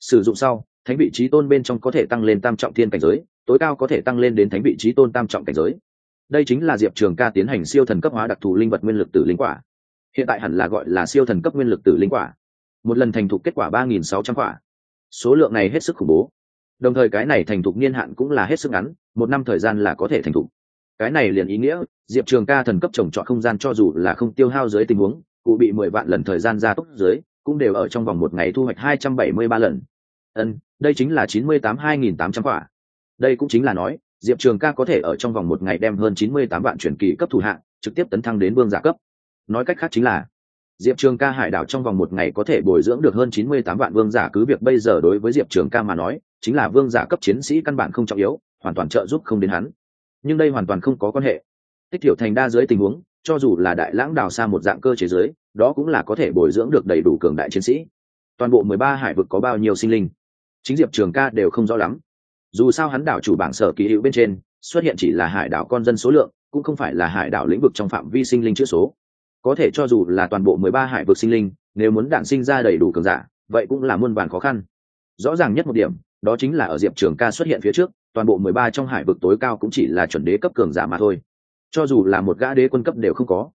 Sử dụng sau, thánh vị trí tôn bên trong có thể tăng lên tam trọng thiên cảnh giới, tối cao có thể tăng lên đến thánh vị trí tôn tam trọng cảnh giới đây chính là diệp trường ca tiến hành siêu thần cấp hóa đặc thù linh vật nguyên lực tử linh quả. Hiện tại hẳn là gọi là siêu thần cấp nguyên lực tử linh quả. Một lần thành thục kết quả ba nghìn sáu trăm quả. Số lượng này hết sức khủng bố. Đồng thời cái này thành thục niên hạn cũng là hết sức ngắn, một năm thời gian là có thể thành thục. Cái này liền ý nghĩa, diệp trường ca thần cấp trồng trọt không gian cho dù là không tiêu hao dưới tình huống, cụ bị mười vạn lần thời gian gia tốc dưới, cũng đều ở trong vòng một ngày thu hoạch hai trăm bảy mươi ba lần. Ân, đây chính là chín mươi tám hai nghìn tám trăm quả. Đây cũng chính là nói diệp trường ca có thể ở trong vòng một ngày đem hơn chín mươi tám vạn chuyển kỳ cấp thủ hạng, trực tiếp tấn thăng đến vương giả cấp. Nói cách khác chính là, diệp trường ca hải đảo trong vòng một ngày có thể bồi dưỡng được hơn chín mươi tám vạn vương giả cứ việc bây giờ đối với diệp trường ca mà nói, chính là vương giả cấp chiến sĩ căn bản không trọng yếu, hoàn toàn trợ giúp không đến hắn. Nhưng đây hoàn toàn không có quan hệ. Tích thiểu thành đa dưới tình huống, cho dù là đại lãng đào xa một dạng cơ chế giới đó cũng là có thể bồi dưỡng được đầy đủ cường đại chiến sĩ. Toàn bộ mười ba hải vực có bao nhiêu sinh linh? Chính diệp trường ca đều không rõ lắm dù sao hắn đảo chủ bảng sở kỳ hữu bên trên, xuất hiện chỉ là hải đảo con dân số lượng, cũng không phải là hải đảo lĩnh vực trong phạm vi sinh linh chữ số. Có thể cho dù là toàn bộ mười ba hải vực sinh linh, nếu muốn đạn sinh ra đầy đủ cường giả, vậy cũng là muôn vàn khó khăn. Rõ ràng nhất một điểm, đó chính là ở diệp trường ca xuất hiện phía trước, toàn bộ mười ba trong hải vực tối cao cũng chỉ là chuẩn đế cấp cường giả mà thôi. Cho dù là một gã đế quân cấp đều không có.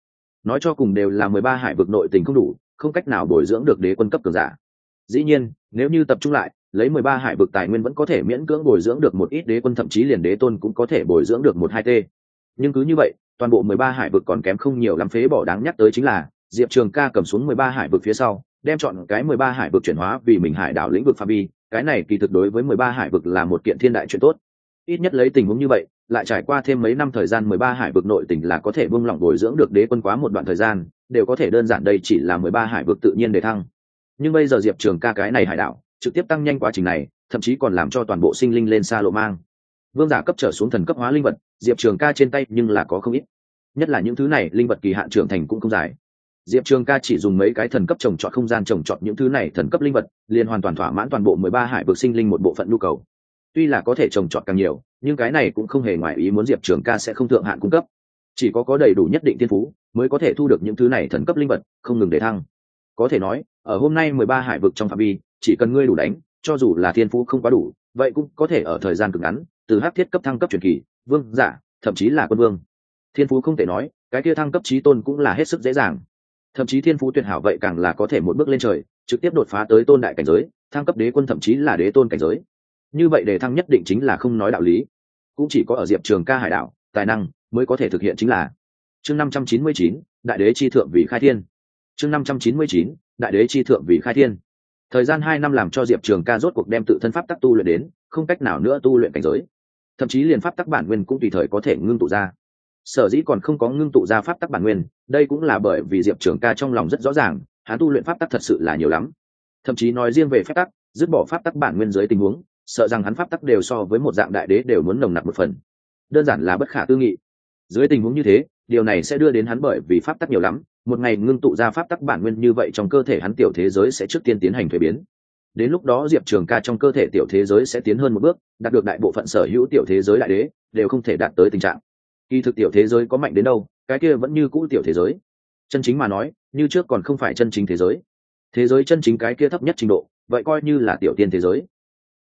Nói cho cùng đều là mười ba hải vực nội tình không đủ, không cách nào bồi dưỡng được đế quân cấp cường giả. Dĩ nhiên, nếu như tập trung lại lấy mười ba hải vực tài nguyên vẫn có thể miễn cưỡng bồi dưỡng được một ít đế quân, thậm chí liền đế tôn cũng có thể bồi dưỡng được một hai t nhưng cứ như vậy, toàn bộ mười ba hải vực còn kém không nhiều lắm, phế bỏ đáng nhắc tới chính là diệp trường ca cầm xuống mười ba hải vực phía sau, đem chọn cái mười ba hải vực chuyển hóa vì mình hải đảo lĩnh vực phạm vi. Cái này kỳ thực đối với mười ba hải vực là một kiện thiên đại chuyện tốt. Ít nhất lấy tình huống như vậy, lại trải qua thêm mấy năm thời gian, mười ba hải vực nội tỉnh là có thể buông lỏng bồi dưỡng được đế quân quá một đoạn thời gian, đều có thể đơn giản đây chỉ là mười ba hải vực tự nhiên để thăng. Nhưng bây giờ diệp trường ca cái này hải đảo trực tiếp tăng nhanh quá trình này, thậm chí còn làm cho toàn bộ sinh linh lên xa lộ mang. Vương giả cấp trở xuống thần cấp hóa linh vật, diệp trường ca trên tay nhưng là có không ít. Nhất là những thứ này, linh vật kỳ hạn trưởng thành cũng không dài. Diệp trường ca chỉ dùng mấy cái thần cấp trồng trọt không gian trồng trọt những thứ này thần cấp linh vật, liền hoàn toàn thỏa mãn toàn bộ mười ba hải vực sinh linh một bộ phận nhu cầu. Tuy là có thể trồng trọt càng nhiều, nhưng cái này cũng không hề ngoài ý muốn diệp trường ca sẽ không thượng hạn cung cấp. Chỉ có có đầy đủ nhất định thiên phú, mới có thể thu được những thứ này thần cấp linh vật, không ngừng để thăng có thể nói, ở hôm nay mười ba hải vực trong phạm vi, chỉ cần ngươi đủ đánh, cho dù là thiên phú không quá đủ, vậy cũng có thể ở thời gian cực ngắn, từ hát thiết cấp thăng cấp truyền kỳ, vương, giả, thậm chí là quân vương. Thiên phú không thể nói, cái kia thăng cấp trí tôn cũng là hết sức dễ dàng. Thậm chí thiên phú tuyệt hảo vậy càng là có thể một bước lên trời, trực tiếp đột phá tới tôn đại cảnh giới, thăng cấp đế quân thậm chí là đế tôn cảnh giới. Như vậy để thăng nhất định chính là không nói đạo lý. Cũng chỉ có ở diệp trường ca hải đảo, tài năng mới có thể thực hiện chính là. Chương năm trăm chín mươi chín, đại đế chi thượng vì khai thiên chương năm trăm chín mươi chín, đại đế chi thượng vì khai thiên. Thời gian hai năm làm cho diệp trường ca rốt cuộc đem tự thân pháp tắc tu luyện đến, không cách nào nữa tu luyện cảnh giới. Thậm chí liền pháp tắc bản nguyên cũng tùy thời có thể ngưng tụ ra. Sở dĩ còn không có ngưng tụ ra pháp tắc bản nguyên, đây cũng là bởi vì diệp trường ca trong lòng rất rõ ràng, hắn tu luyện pháp tắc thật sự là nhiều lắm. Thậm chí nói riêng về pháp tắc, dứt bỏ pháp tắc bản nguyên dưới tình huống, sợ rằng hắn pháp tắc đều so với một dạng đại đế đều muốn nồng nặc một phần. Đơn giản là bất khả tư nghị. Dưới tình huống như thế, điều này sẽ đưa đến hắn bởi vì pháp tắc nhiều lắm một ngày ngưng tụ ra pháp tắc bản nguyên như vậy trong cơ thể hắn tiểu thế giới sẽ trước tiên tiến hành thuế biến. Đến lúc đó diệp trường ca trong cơ thể tiểu thế giới sẽ tiến hơn một bước, đạt được đại bộ phận sở hữu tiểu thế giới đại đế, đều không thể đạt tới tình trạng. Kỳ thực tiểu thế giới có mạnh đến đâu, cái kia vẫn như cũ tiểu thế giới. Chân chính mà nói, như trước còn không phải chân chính thế giới. Thế giới chân chính cái kia thấp nhất trình độ, vậy coi như là tiểu tiên thế giới.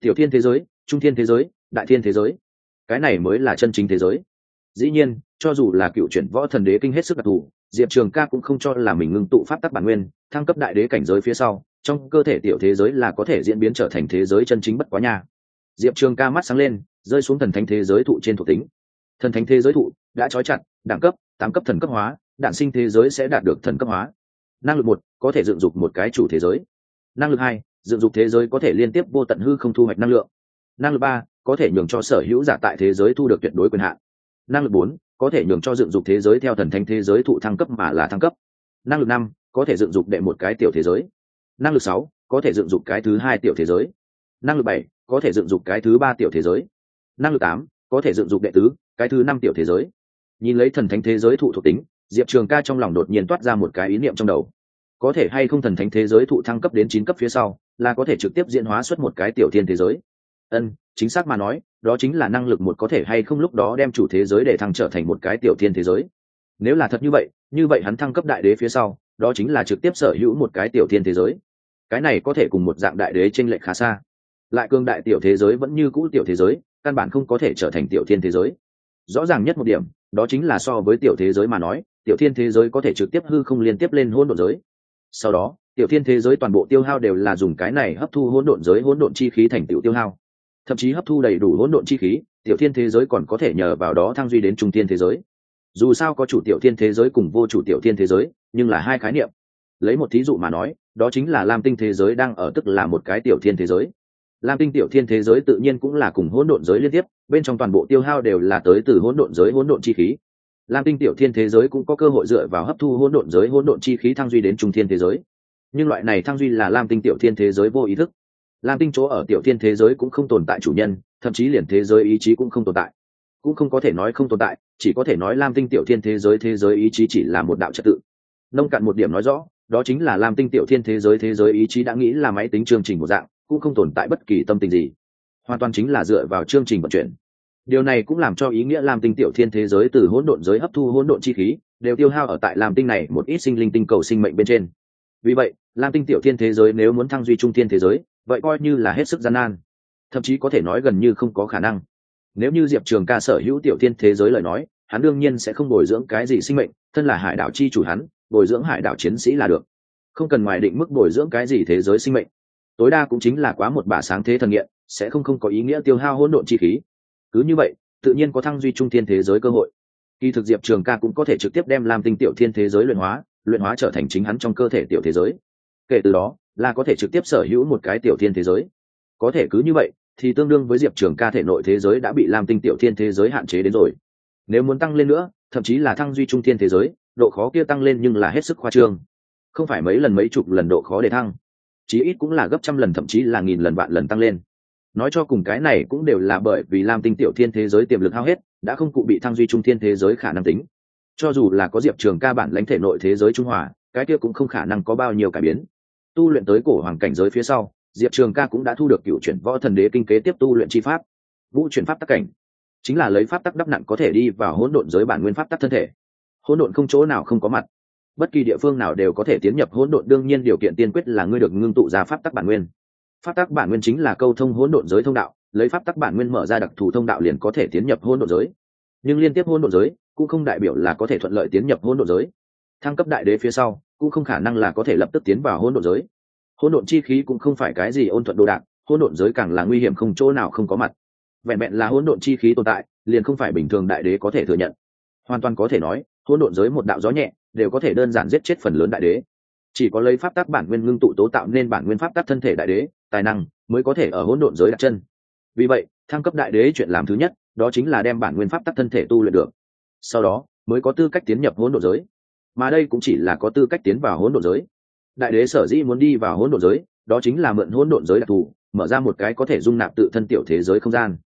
Tiểu thiên thế giới, trung thiên thế giới, đại thiên thế giới. Cái này mới là chân chính thế giới. Dĩ nhiên, cho dù là cựu chuyển võ thần đế kinh hết sức đặc thù diệp trường ca cũng không cho là mình ngưng tụ pháp tắc bản nguyên, thăng cấp đại đế cảnh giới phía sau, trong cơ thể tiểu thế giới là có thể diễn biến trở thành thế giới chân chính bất quá nha. Diệp trường ca mắt sáng lên, rơi xuống thần thánh thế giới thụ trên thuộc tính. Thần thánh thế giới thụ đã trói chặt, đẳng cấp, tám cấp thần cấp hóa đạn sinh thế giới sẽ đạt được thần cấp hóa. Năng lực một, có thể dựng dục một cái chủ thế giới. Năng lực hai, dựng dục thế giới có thể liên tiếp vô tận hư không thu hoạch năng lượng. Năng lực ba, có thể nhường cho sở hữu giả tại thế giới thu được tuyệt đối quyền hạn. Năng lực bốn có thể nhường cho dựng dục thế giới theo thần thánh thế giới thụ thăng cấp mà là thăng cấp. Năng lực năm, có thể dựng dục đệ một cái tiểu thế giới. Năng lực sáu, có thể dựng dục cái thứ hai tiểu thế giới. Năng lực bảy, có thể dựng dục cái thứ ba tiểu thế giới. Năng lực tám, có thể dựng dục đệ tứ, cái thứ năm tiểu thế giới. Nhìn lấy thần thánh thế giới thụ thuộc tính, diệp trường ca trong lòng đột nhiên toát ra một cái ý niệm trong đầu. Có thể hay không thần thánh thế giới thụ thăng cấp đến chín cấp phía sau, là có thể trực tiếp diễn hóa xuất một cái tiểu thiên thế giới ân, chính xác mà nói, đó chính là năng lực một có thể hay không lúc đó đem chủ thế giới để thăng trở thành một cái tiểu thiên thế giới. Nếu là thật như vậy như vậy hắn thăng cấp đại đế phía sau, đó chính là trực tiếp sở hữu một cái tiểu thiên thế giới. Cái này có thể cùng một dạng đại đế t r ê n lệch khá xa. Lại cương đại tiểu thế giới vẫn như cũ tiểu thế giới, căn bản không có thể trở thành tiểu thiên thế giới. Rõ ràng nhất một điểm, đó chính là so với tiểu thế giới mà nói, tiểu thiên thế giới có thể trực tiếp hư không liên tiếp lên hỗn độn giới. Sau đó, tiểu thiên thế giới toàn bộ tiêu hao đều là dùng cái này hấp thu hỗn độn giới hỗn độn chi khí thành tiểu tiêu hao thậm chí hấp thu đầy đủ hỗn độn chi khí, tiểu thiên thế giới còn có thể nhờ vào đó thăng duy đến trung thiên thế giới. Dù sao có chủ tiểu thiên thế giới cùng vô chủ tiểu thiên thế giới, nhưng là hai khái niệm. Lấy một thí dụ mà nói, đó chính là lam tinh thế giới đang ở tức là một cái tiểu thiên thế giới. Lam tinh tiểu thiên thế giới tự nhiên cũng là cùng hỗn độn giới liên tiếp, bên trong toàn bộ tiêu hao đều là tới từ hỗn độn giới hỗn độn chi khí. Lam tinh tiểu thiên thế giới cũng có cơ hội dựa vào hấp thu hỗn độn giới hỗn độn chi khí thăng duy đến trung thiên thế giới. Nhưng loại này thăng duy là lam tinh tiểu thiên thế giới vô ý thức lam tinh chỗ ở tiểu thiên thế giới cũng không tồn tại chủ nhân, thậm chí liền thế giới ý chí cũng không tồn tại. Cũng không có thể nói không tồn tại, chỉ có thể nói lam tinh tiểu thiên thế giới thế giới ý chí chỉ là một đạo trật tự. Nông cạn một điểm nói rõ, đó chính là lam tinh tiểu thiên thế giới thế giới ý chí đã nghĩ là máy tính chương trình một dạng, cũng không tồn tại bất kỳ tâm tình gì. Hoàn toàn chính là dựa vào chương trình vận chuyển. Điều này cũng làm cho ý nghĩa lam tinh tiểu thiên thế giới từ hỗn độn giới hấp thu hỗn độn chi khí, đều tiêu hao ở tại lam tinh này một ít sinh linh tinh cầu sinh mệnh bên trên. Vì vậy, lam tinh tiểu thiên thế giới nếu muốn thăng duy trung thiên thế giới vậy coi như là hết sức gian nan. Thậm chí có thể nói gần như không có khả năng. Nếu như diệp trường ca sở hữu tiểu thiên thế giới lời nói, hắn đương nhiên sẽ không bồi dưỡng cái gì sinh mệnh, thân là hải đảo chi chủ hắn, bồi dưỡng hải đảo chiến sĩ là được. Không cần ngoài định mức bồi dưỡng cái gì thế giới sinh mệnh. Tối đa cũng chính là quá một bà sáng thế thần nghiện sẽ không không có ý nghĩa tiêu hao hỗn độn chi khí. Cứ như vậy, tự nhiên có thăng duy trung thiên thế giới cơ hội. Kỳ thực diệp trường ca cũng có thể trực tiếp đem làm tinh tiểu thiên thế giới luyện hóa luyện hóa trở thành chính hắn trong cơ thể tiểu thế giới. Kể từ đó là có thể trực tiếp sở hữu một cái tiểu thiên thế giới. Có thể cứ như vậy, thì tương đương với diệp trường ca thể nội thế giới đã bị làm tinh tiểu thiên thế giới hạn chế đến rồi. Nếu muốn tăng lên nữa, thậm chí là thăng duy trung thiên thế giới, độ khó kia tăng lên nhưng là hết sức khoa trương. Không phải mấy lần mấy chục lần độ khó để thăng, chí ít cũng là gấp trăm lần thậm chí là nghìn lần vạn lần tăng lên. Nói cho cùng cái này cũng đều là bởi vì lam tinh tiểu thiên thế giới tiềm lực hao hết, đã không cụ bị thăng duy trung thiên thế giới khả năng tính. Cho dù là có diệp trường ca bản lãnh thể nội thế giới trung hòa, cái kia cũng không khả năng có bao nhiêu cải biến tu luyện tới cổ hoàng cảnh giới phía sau, diệp trường ca cũng đã thu được cựu chuyển võ thần đế kinh kế tiếp tu luyện chi pháp, vũ chuyển pháp tắc cảnh. Chính là lấy pháp tắc đắp nặng có thể đi vào hỗn độn giới bản nguyên pháp tắc thân thể. Hỗn độn không chỗ nào không có mặt. Bất kỳ địa phương nào đều có thể tiến nhập hỗn độn, đương nhiên điều kiện tiên quyết là ngươi được ngưng tụ ra pháp tắc bản nguyên. Pháp tắc bản nguyên chính là câu thông hỗn độn giới thông đạo, lấy pháp tắc bản nguyên mở ra đặc thù thông đạo liền có thể tiến nhập hỗn độn giới. Nhưng liên tiếp hỗn độn giới cũng không đại biểu là có thể thuận lợi tiến nhập hỗn độn giới. Thăng cấp đại đế phía sau cũng không khả năng là có thể lập tức tiến vào hỗn độn giới. Hỗn độn chi khí cũng không phải cái gì ôn thuận đồ đạc, hỗn độn giới càng là nguy hiểm không chỗ nào không có mặt. Vẹn vẹn là hỗn độn chi khí tồn tại, liền không phải bình thường đại đế có thể thừa nhận. Hoàn toàn có thể nói, hỗn độn giới một đạo gió nhẹ, đều có thể đơn giản giết chết phần lớn đại đế. Chỉ có lấy pháp tắc bản nguyên ngưng tụ tố tạo nên bản nguyên pháp tắc thân thể đại đế, tài năng mới có thể ở hỗn độn giới đặt chân. Vì vậy, thăng cấp đại đế chuyện làm thứ nhất, đó chính là đem bản nguyên pháp tắc thân thể tu luyện được. Sau đó, mới có tư cách tiến nhập hỗn độn giới mà đây cũng chỉ là có tư cách tiến vào hỗn độn giới. Đại đế sở dĩ muốn đi vào hỗn độn giới, đó chính là mượn hỗn độn giới đặc thù, mở ra một cái có thể dung nạp tự thân tiểu thế giới không gian.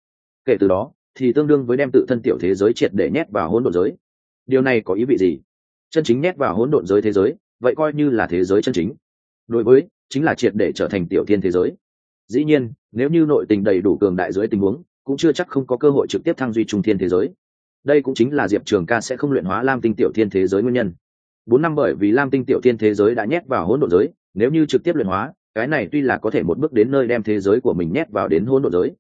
Kể từ đó, thì tương đương với đem tự thân tiểu thế giới triệt để nhét vào hỗn độn giới. Điều này có ý vị gì? Chân chính nhét vào hỗn độn giới thế giới, vậy coi như là thế giới chân chính. Đối với, chính là triệt để trở thành tiểu thiên thế giới. Dĩ nhiên, nếu như nội tình đầy đủ cường đại dưới tình huống, cũng chưa chắc không có cơ hội trực tiếp thăng duy trung thiên thế giới. Đây cũng chính là diệp trường ca sẽ không luyện hóa lam tinh tiểu thiên thế giới nguyên nhân bốn năm bởi vì lam tinh tiểu thiên thế giới đã nhét vào hỗn độ giới, nếu như trực tiếp luyện hóa, cái này tuy là có thể một bước đến nơi đem thế giới của mình nhét vào đến hỗn độ giới,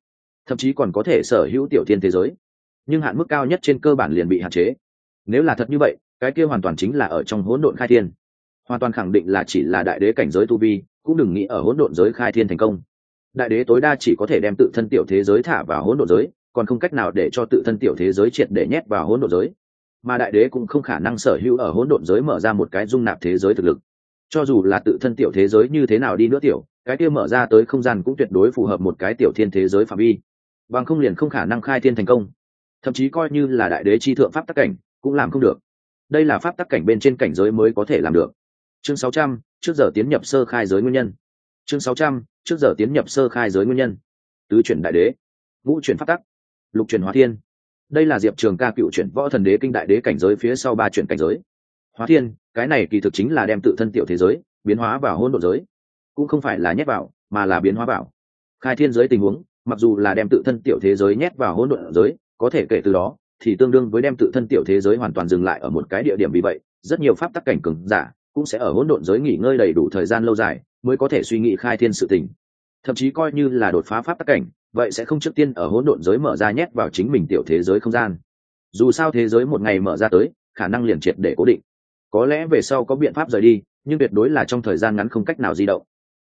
thậm chí còn có thể sở hữu tiểu thiên thế giới. Nhưng hạn mức cao nhất trên cơ bản liền bị hạn chế. Nếu là thật như vậy, cái kia hoàn toàn chính là ở trong hỗn độn khai thiên. Hoàn toàn khẳng định là chỉ là đại đế cảnh giới tu vi, cũng đừng nghĩ ở hỗn độn giới khai thiên thành công. Đại đế tối đa chỉ có thể đem tự thân tiểu thế giới thả vào hỗn độn giới, còn không cách nào để cho tự thân tiểu thế giới triệt để nhét vào hỗn độn giới mà đại đế cũng không khả năng sở hữu ở hỗn độn giới mở ra một cái dung nạp thế giới thực lực. Cho dù là tự thân tiểu thế giới như thế nào đi nữa tiểu cái kia mở ra tới không gian cũng tuyệt đối phù hợp một cái tiểu thiên thế giới phạm vi. Bằng không liền không khả năng khai thiên thành công. Thậm chí coi như là đại đế chi thượng pháp tắc cảnh cũng làm không được. Đây là pháp tắc cảnh bên trên cảnh giới mới có thể làm được. Chương 600, trước giờ tiến nhập sơ khai giới nguyên nhân. Chương 600, trước giờ tiến nhập sơ khai giới nguyên nhân. Tứ chuyển đại đế ngũ chuyển pháp tắc lục chuyển hóa thiên đây là diệp trường ca cựu chuyển võ thần đế kinh đại đế cảnh giới phía sau ba chuyển cảnh giới. Hóa thiên, cái này kỳ thực chính là đem tự thân tiểu thế giới, biến hóa vào hôn đ ộ giới. Cũng không phải là nhét vào, mà là biến hóa vào. Khai thiên giới tình huống, mặc dù là đem tự thân tiểu thế giới nhét vào hôn đ ộ giới, có thể kể từ đó, thì tương đương với đem tự thân tiểu thế giới hoàn toàn dừng lại ở một cái địa điểm vì vậy, rất nhiều pháp tắc cảnh cừng giả cũng sẽ ở hỗn độn giới nghỉ ngơi đầy đủ thời gian lâu dài, mới có thể suy nghĩ khai thiên sự tình. Thậm chí coi như là đột phá pháp tắc cảnh vậy sẽ không trước tiên ở hỗn độn giới mở ra nhét vào chính mình tiểu thế giới không gian. Dù sao thế giới một ngày mở ra tới, khả năng liền triệt để cố định. Có lẽ về sau có biện pháp rời đi, nhưng tuyệt đối là trong thời gian ngắn không cách nào di động.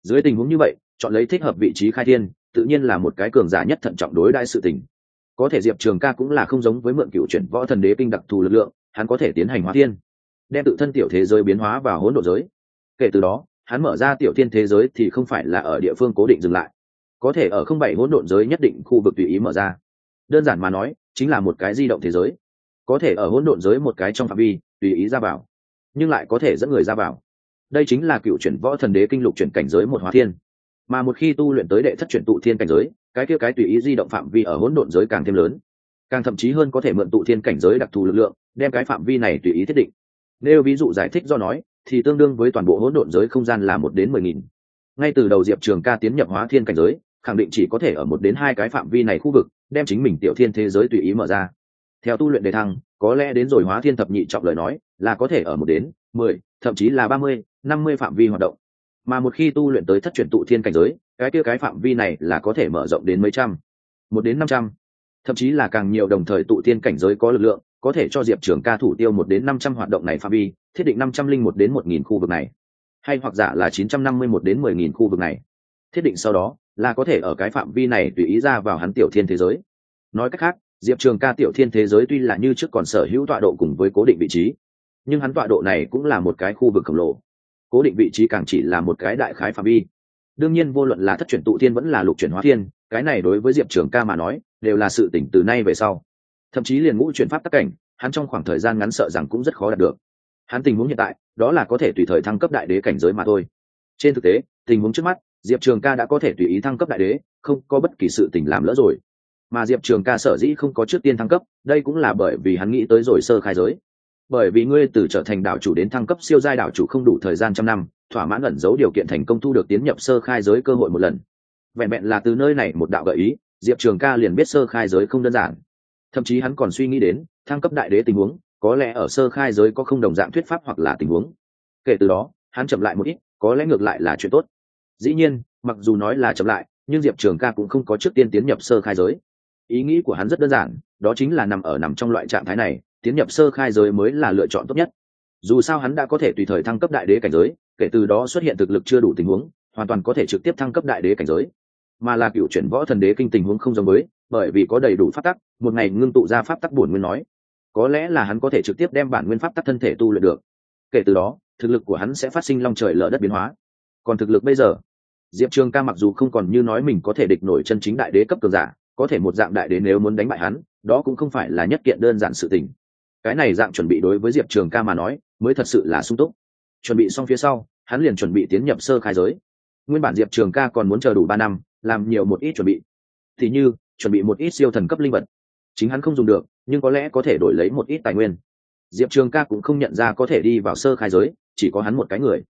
Dưới tình huống như vậy, chọn lấy thích hợp vị trí khai thiên, tự nhiên là một cái cường giả nhất thận trọng đối đại sự tình. Có thể diệp trường ca cũng là không giống với mượn cựu chuyển võ thần đế kinh đặc thù lực lượng, hắn có thể tiến hành hóa thiên, đem tự thân tiểu thế giới biến hóa vào hỗn độ giới. Kể từ đó, hắn mở ra tiểu thiên thế giới thì không phải là ở địa phương cố định dừng lại có thể ở không bảy hỗn độn giới nhất định khu vực tùy ý mở ra. Đơn giản mà nói, chính là một cái di động thế giới. Có thể ở hỗn độn giới một cái trong phạm vi, tùy ý ra vào, nhưng lại có thể dẫn người ra vào. Đây chính là cựu chuyển võ thần đế kinh lục chuyển cảnh giới một hóa thiên. Mà một khi tu luyện tới đệ thất chuyển tụ thiên cảnh giới, cái kia cái tùy ý di động phạm vi ở hỗn độn giới càng thêm lớn. Càng thậm chí hơn có thể mượn tụ thiên cảnh giới đặc thù lực lượng, đem cái phạm vi này tùy ý thiết định. Nếu ví dụ giải thích do nói, thì tương đương với toàn bộ hỗn độn giới không gian là một đến mười nghìn. Ngay từ đầu diệp trường ca tiến nhập hóa thiên cảnh giới khẳng định chỉ có thể ở một đến hai cái phạm vi này khu vực, đem chính mình tiểu thiên thế giới tùy ý mở ra. Theo tu luyện đề thăng, có lẽ đến rồi hóa thiên thập nhị trọng lời nói, là có thể ở một đến mười, thậm chí là ba mươi, năm mươi phạm vi hoạt động. Mà một khi tu luyện tới thất truyền tụ thiên cảnh giới, cái kia cái phạm vi này là có thể mở rộng đến mấy trăm, một đến năm trăm. Thậm chí là càng nhiều đồng thời tụ thiên cảnh giới có lực lượng, có thể cho diệp trường ca thủ tiêu một đến năm trăm hoạt động này phạm vi, thiết định năm trăm linh một đến một nghìn khu vực này. Hay hoặc giả là chín trăm năm mươi một đến mười nghìn khu vực này. Thiết định sau đó là có thể ở cái phạm vi này tùy ý ra vào hắn tiểu thiên thế giới. Nói cách khác, diệp trường ca tiểu thiên thế giới tuy là như trước còn sở hữu tọa độ cùng với cố định vị trí, nhưng hắn tọa độ này cũng là một cái khu vực khổng lồ. Cố định vị trí càng chỉ là một cái đại khái phạm vi. Đương nhiên, vô luận là thất chuyển tụ thiên vẫn là lục chuyển hóa thiên, cái này đối với diệp trường ca mà nói, đều là sự tỉnh từ nay về sau. Thậm chí liền ngũ chuyển pháp tắc cảnh, hắn trong khoảng thời gian ngắn sợ rằng cũng rất khó đạt được. Hắn tình huống hiện tại, đó là có thể tùy thời thăng cấp đại đế cảnh giới mà thôi. Trên thực tế, tình huống trước mắt diệp trường ca đã có thể tùy ý thăng cấp đại đế, không có bất kỳ sự tình làm lỡ rồi. Mà diệp trường ca sở dĩ không có trước tiên thăng cấp, đây cũng là bởi vì hắn nghĩ tới rồi sơ khai giới. Bởi vì ngươi từ trở thành đảo chủ đến thăng cấp siêu giai đảo chủ không đủ thời gian trăm năm, thỏa mãn ẩn giấu điều kiện thành công thu được tiến nhập sơ khai giới cơ hội một lần. Vẹn vẹn là từ nơi này một đạo gợi ý, diệp trường ca liền biết sơ khai giới không đơn giản. Thậm chí hắn còn suy nghĩ đến, thăng cấp đại đế tình huống, có lẽ ở sơ khai giới có không đồng dạng thuyết pháp hoặc là tình huống. Kể từ đó, hắn chậm lại một ít, có lẽ ngược lại là chuyện tốt dĩ nhiên, mặc dù nói là chậm lại, nhưng diệp trường ca cũng không có trước tiên tiến nhập sơ khai giới. Ý nghĩ của hắn rất đơn giản, đó chính là nằm ở nằm trong loại trạng thái này, tiến nhập sơ khai giới mới là lựa chọn tốt nhất. Dù sao hắn đã có thể tùy thời thăng cấp đại đế cảnh giới, kể từ đó xuất hiện thực lực chưa đủ tình huống, hoàn toàn có thể trực tiếp thăng cấp đại đế cảnh giới. Mà là cựu chuyển võ thần đế kinh tình huống không giống với, bởi vì có đầy đủ pháp tắc, một ngày ngưng tụ ra pháp tắc bổn nguyên nói. Có lẽ là hắn có thể trực tiếp đem bản nguyên pháp tắc thân thể tu luyện được. Kể từ đó, thực lực của hắn sẽ phát sinh long trời lở đất biến hóa. Còn thực lực bây giờ diệp trường ca mặc dù không còn như nói mình có thể địch nổi chân chính đại đế cấp cường giả, có thể một dạng đại đế nếu muốn đánh bại hắn, đó cũng không phải là nhất kiện đơn giản sự tình. Cái này dạng chuẩn bị đối với diệp trường ca mà nói, mới thật sự là sung túc. Chuẩn bị xong phía sau, hắn liền chuẩn bị tiến nhập sơ khai giới. Nguyên bản diệp trường ca còn muốn chờ đủ ba năm, làm nhiều một ít chuẩn bị. Thì như, chuẩn bị một ít siêu thần cấp linh vật. Chính hắn không dùng được, nhưng có lẽ có thể đổi lấy một ít tài nguyên. Diệp trường ca cũng không nhận ra có thể đi vào sơ khai giới, chỉ có hắn một cái người.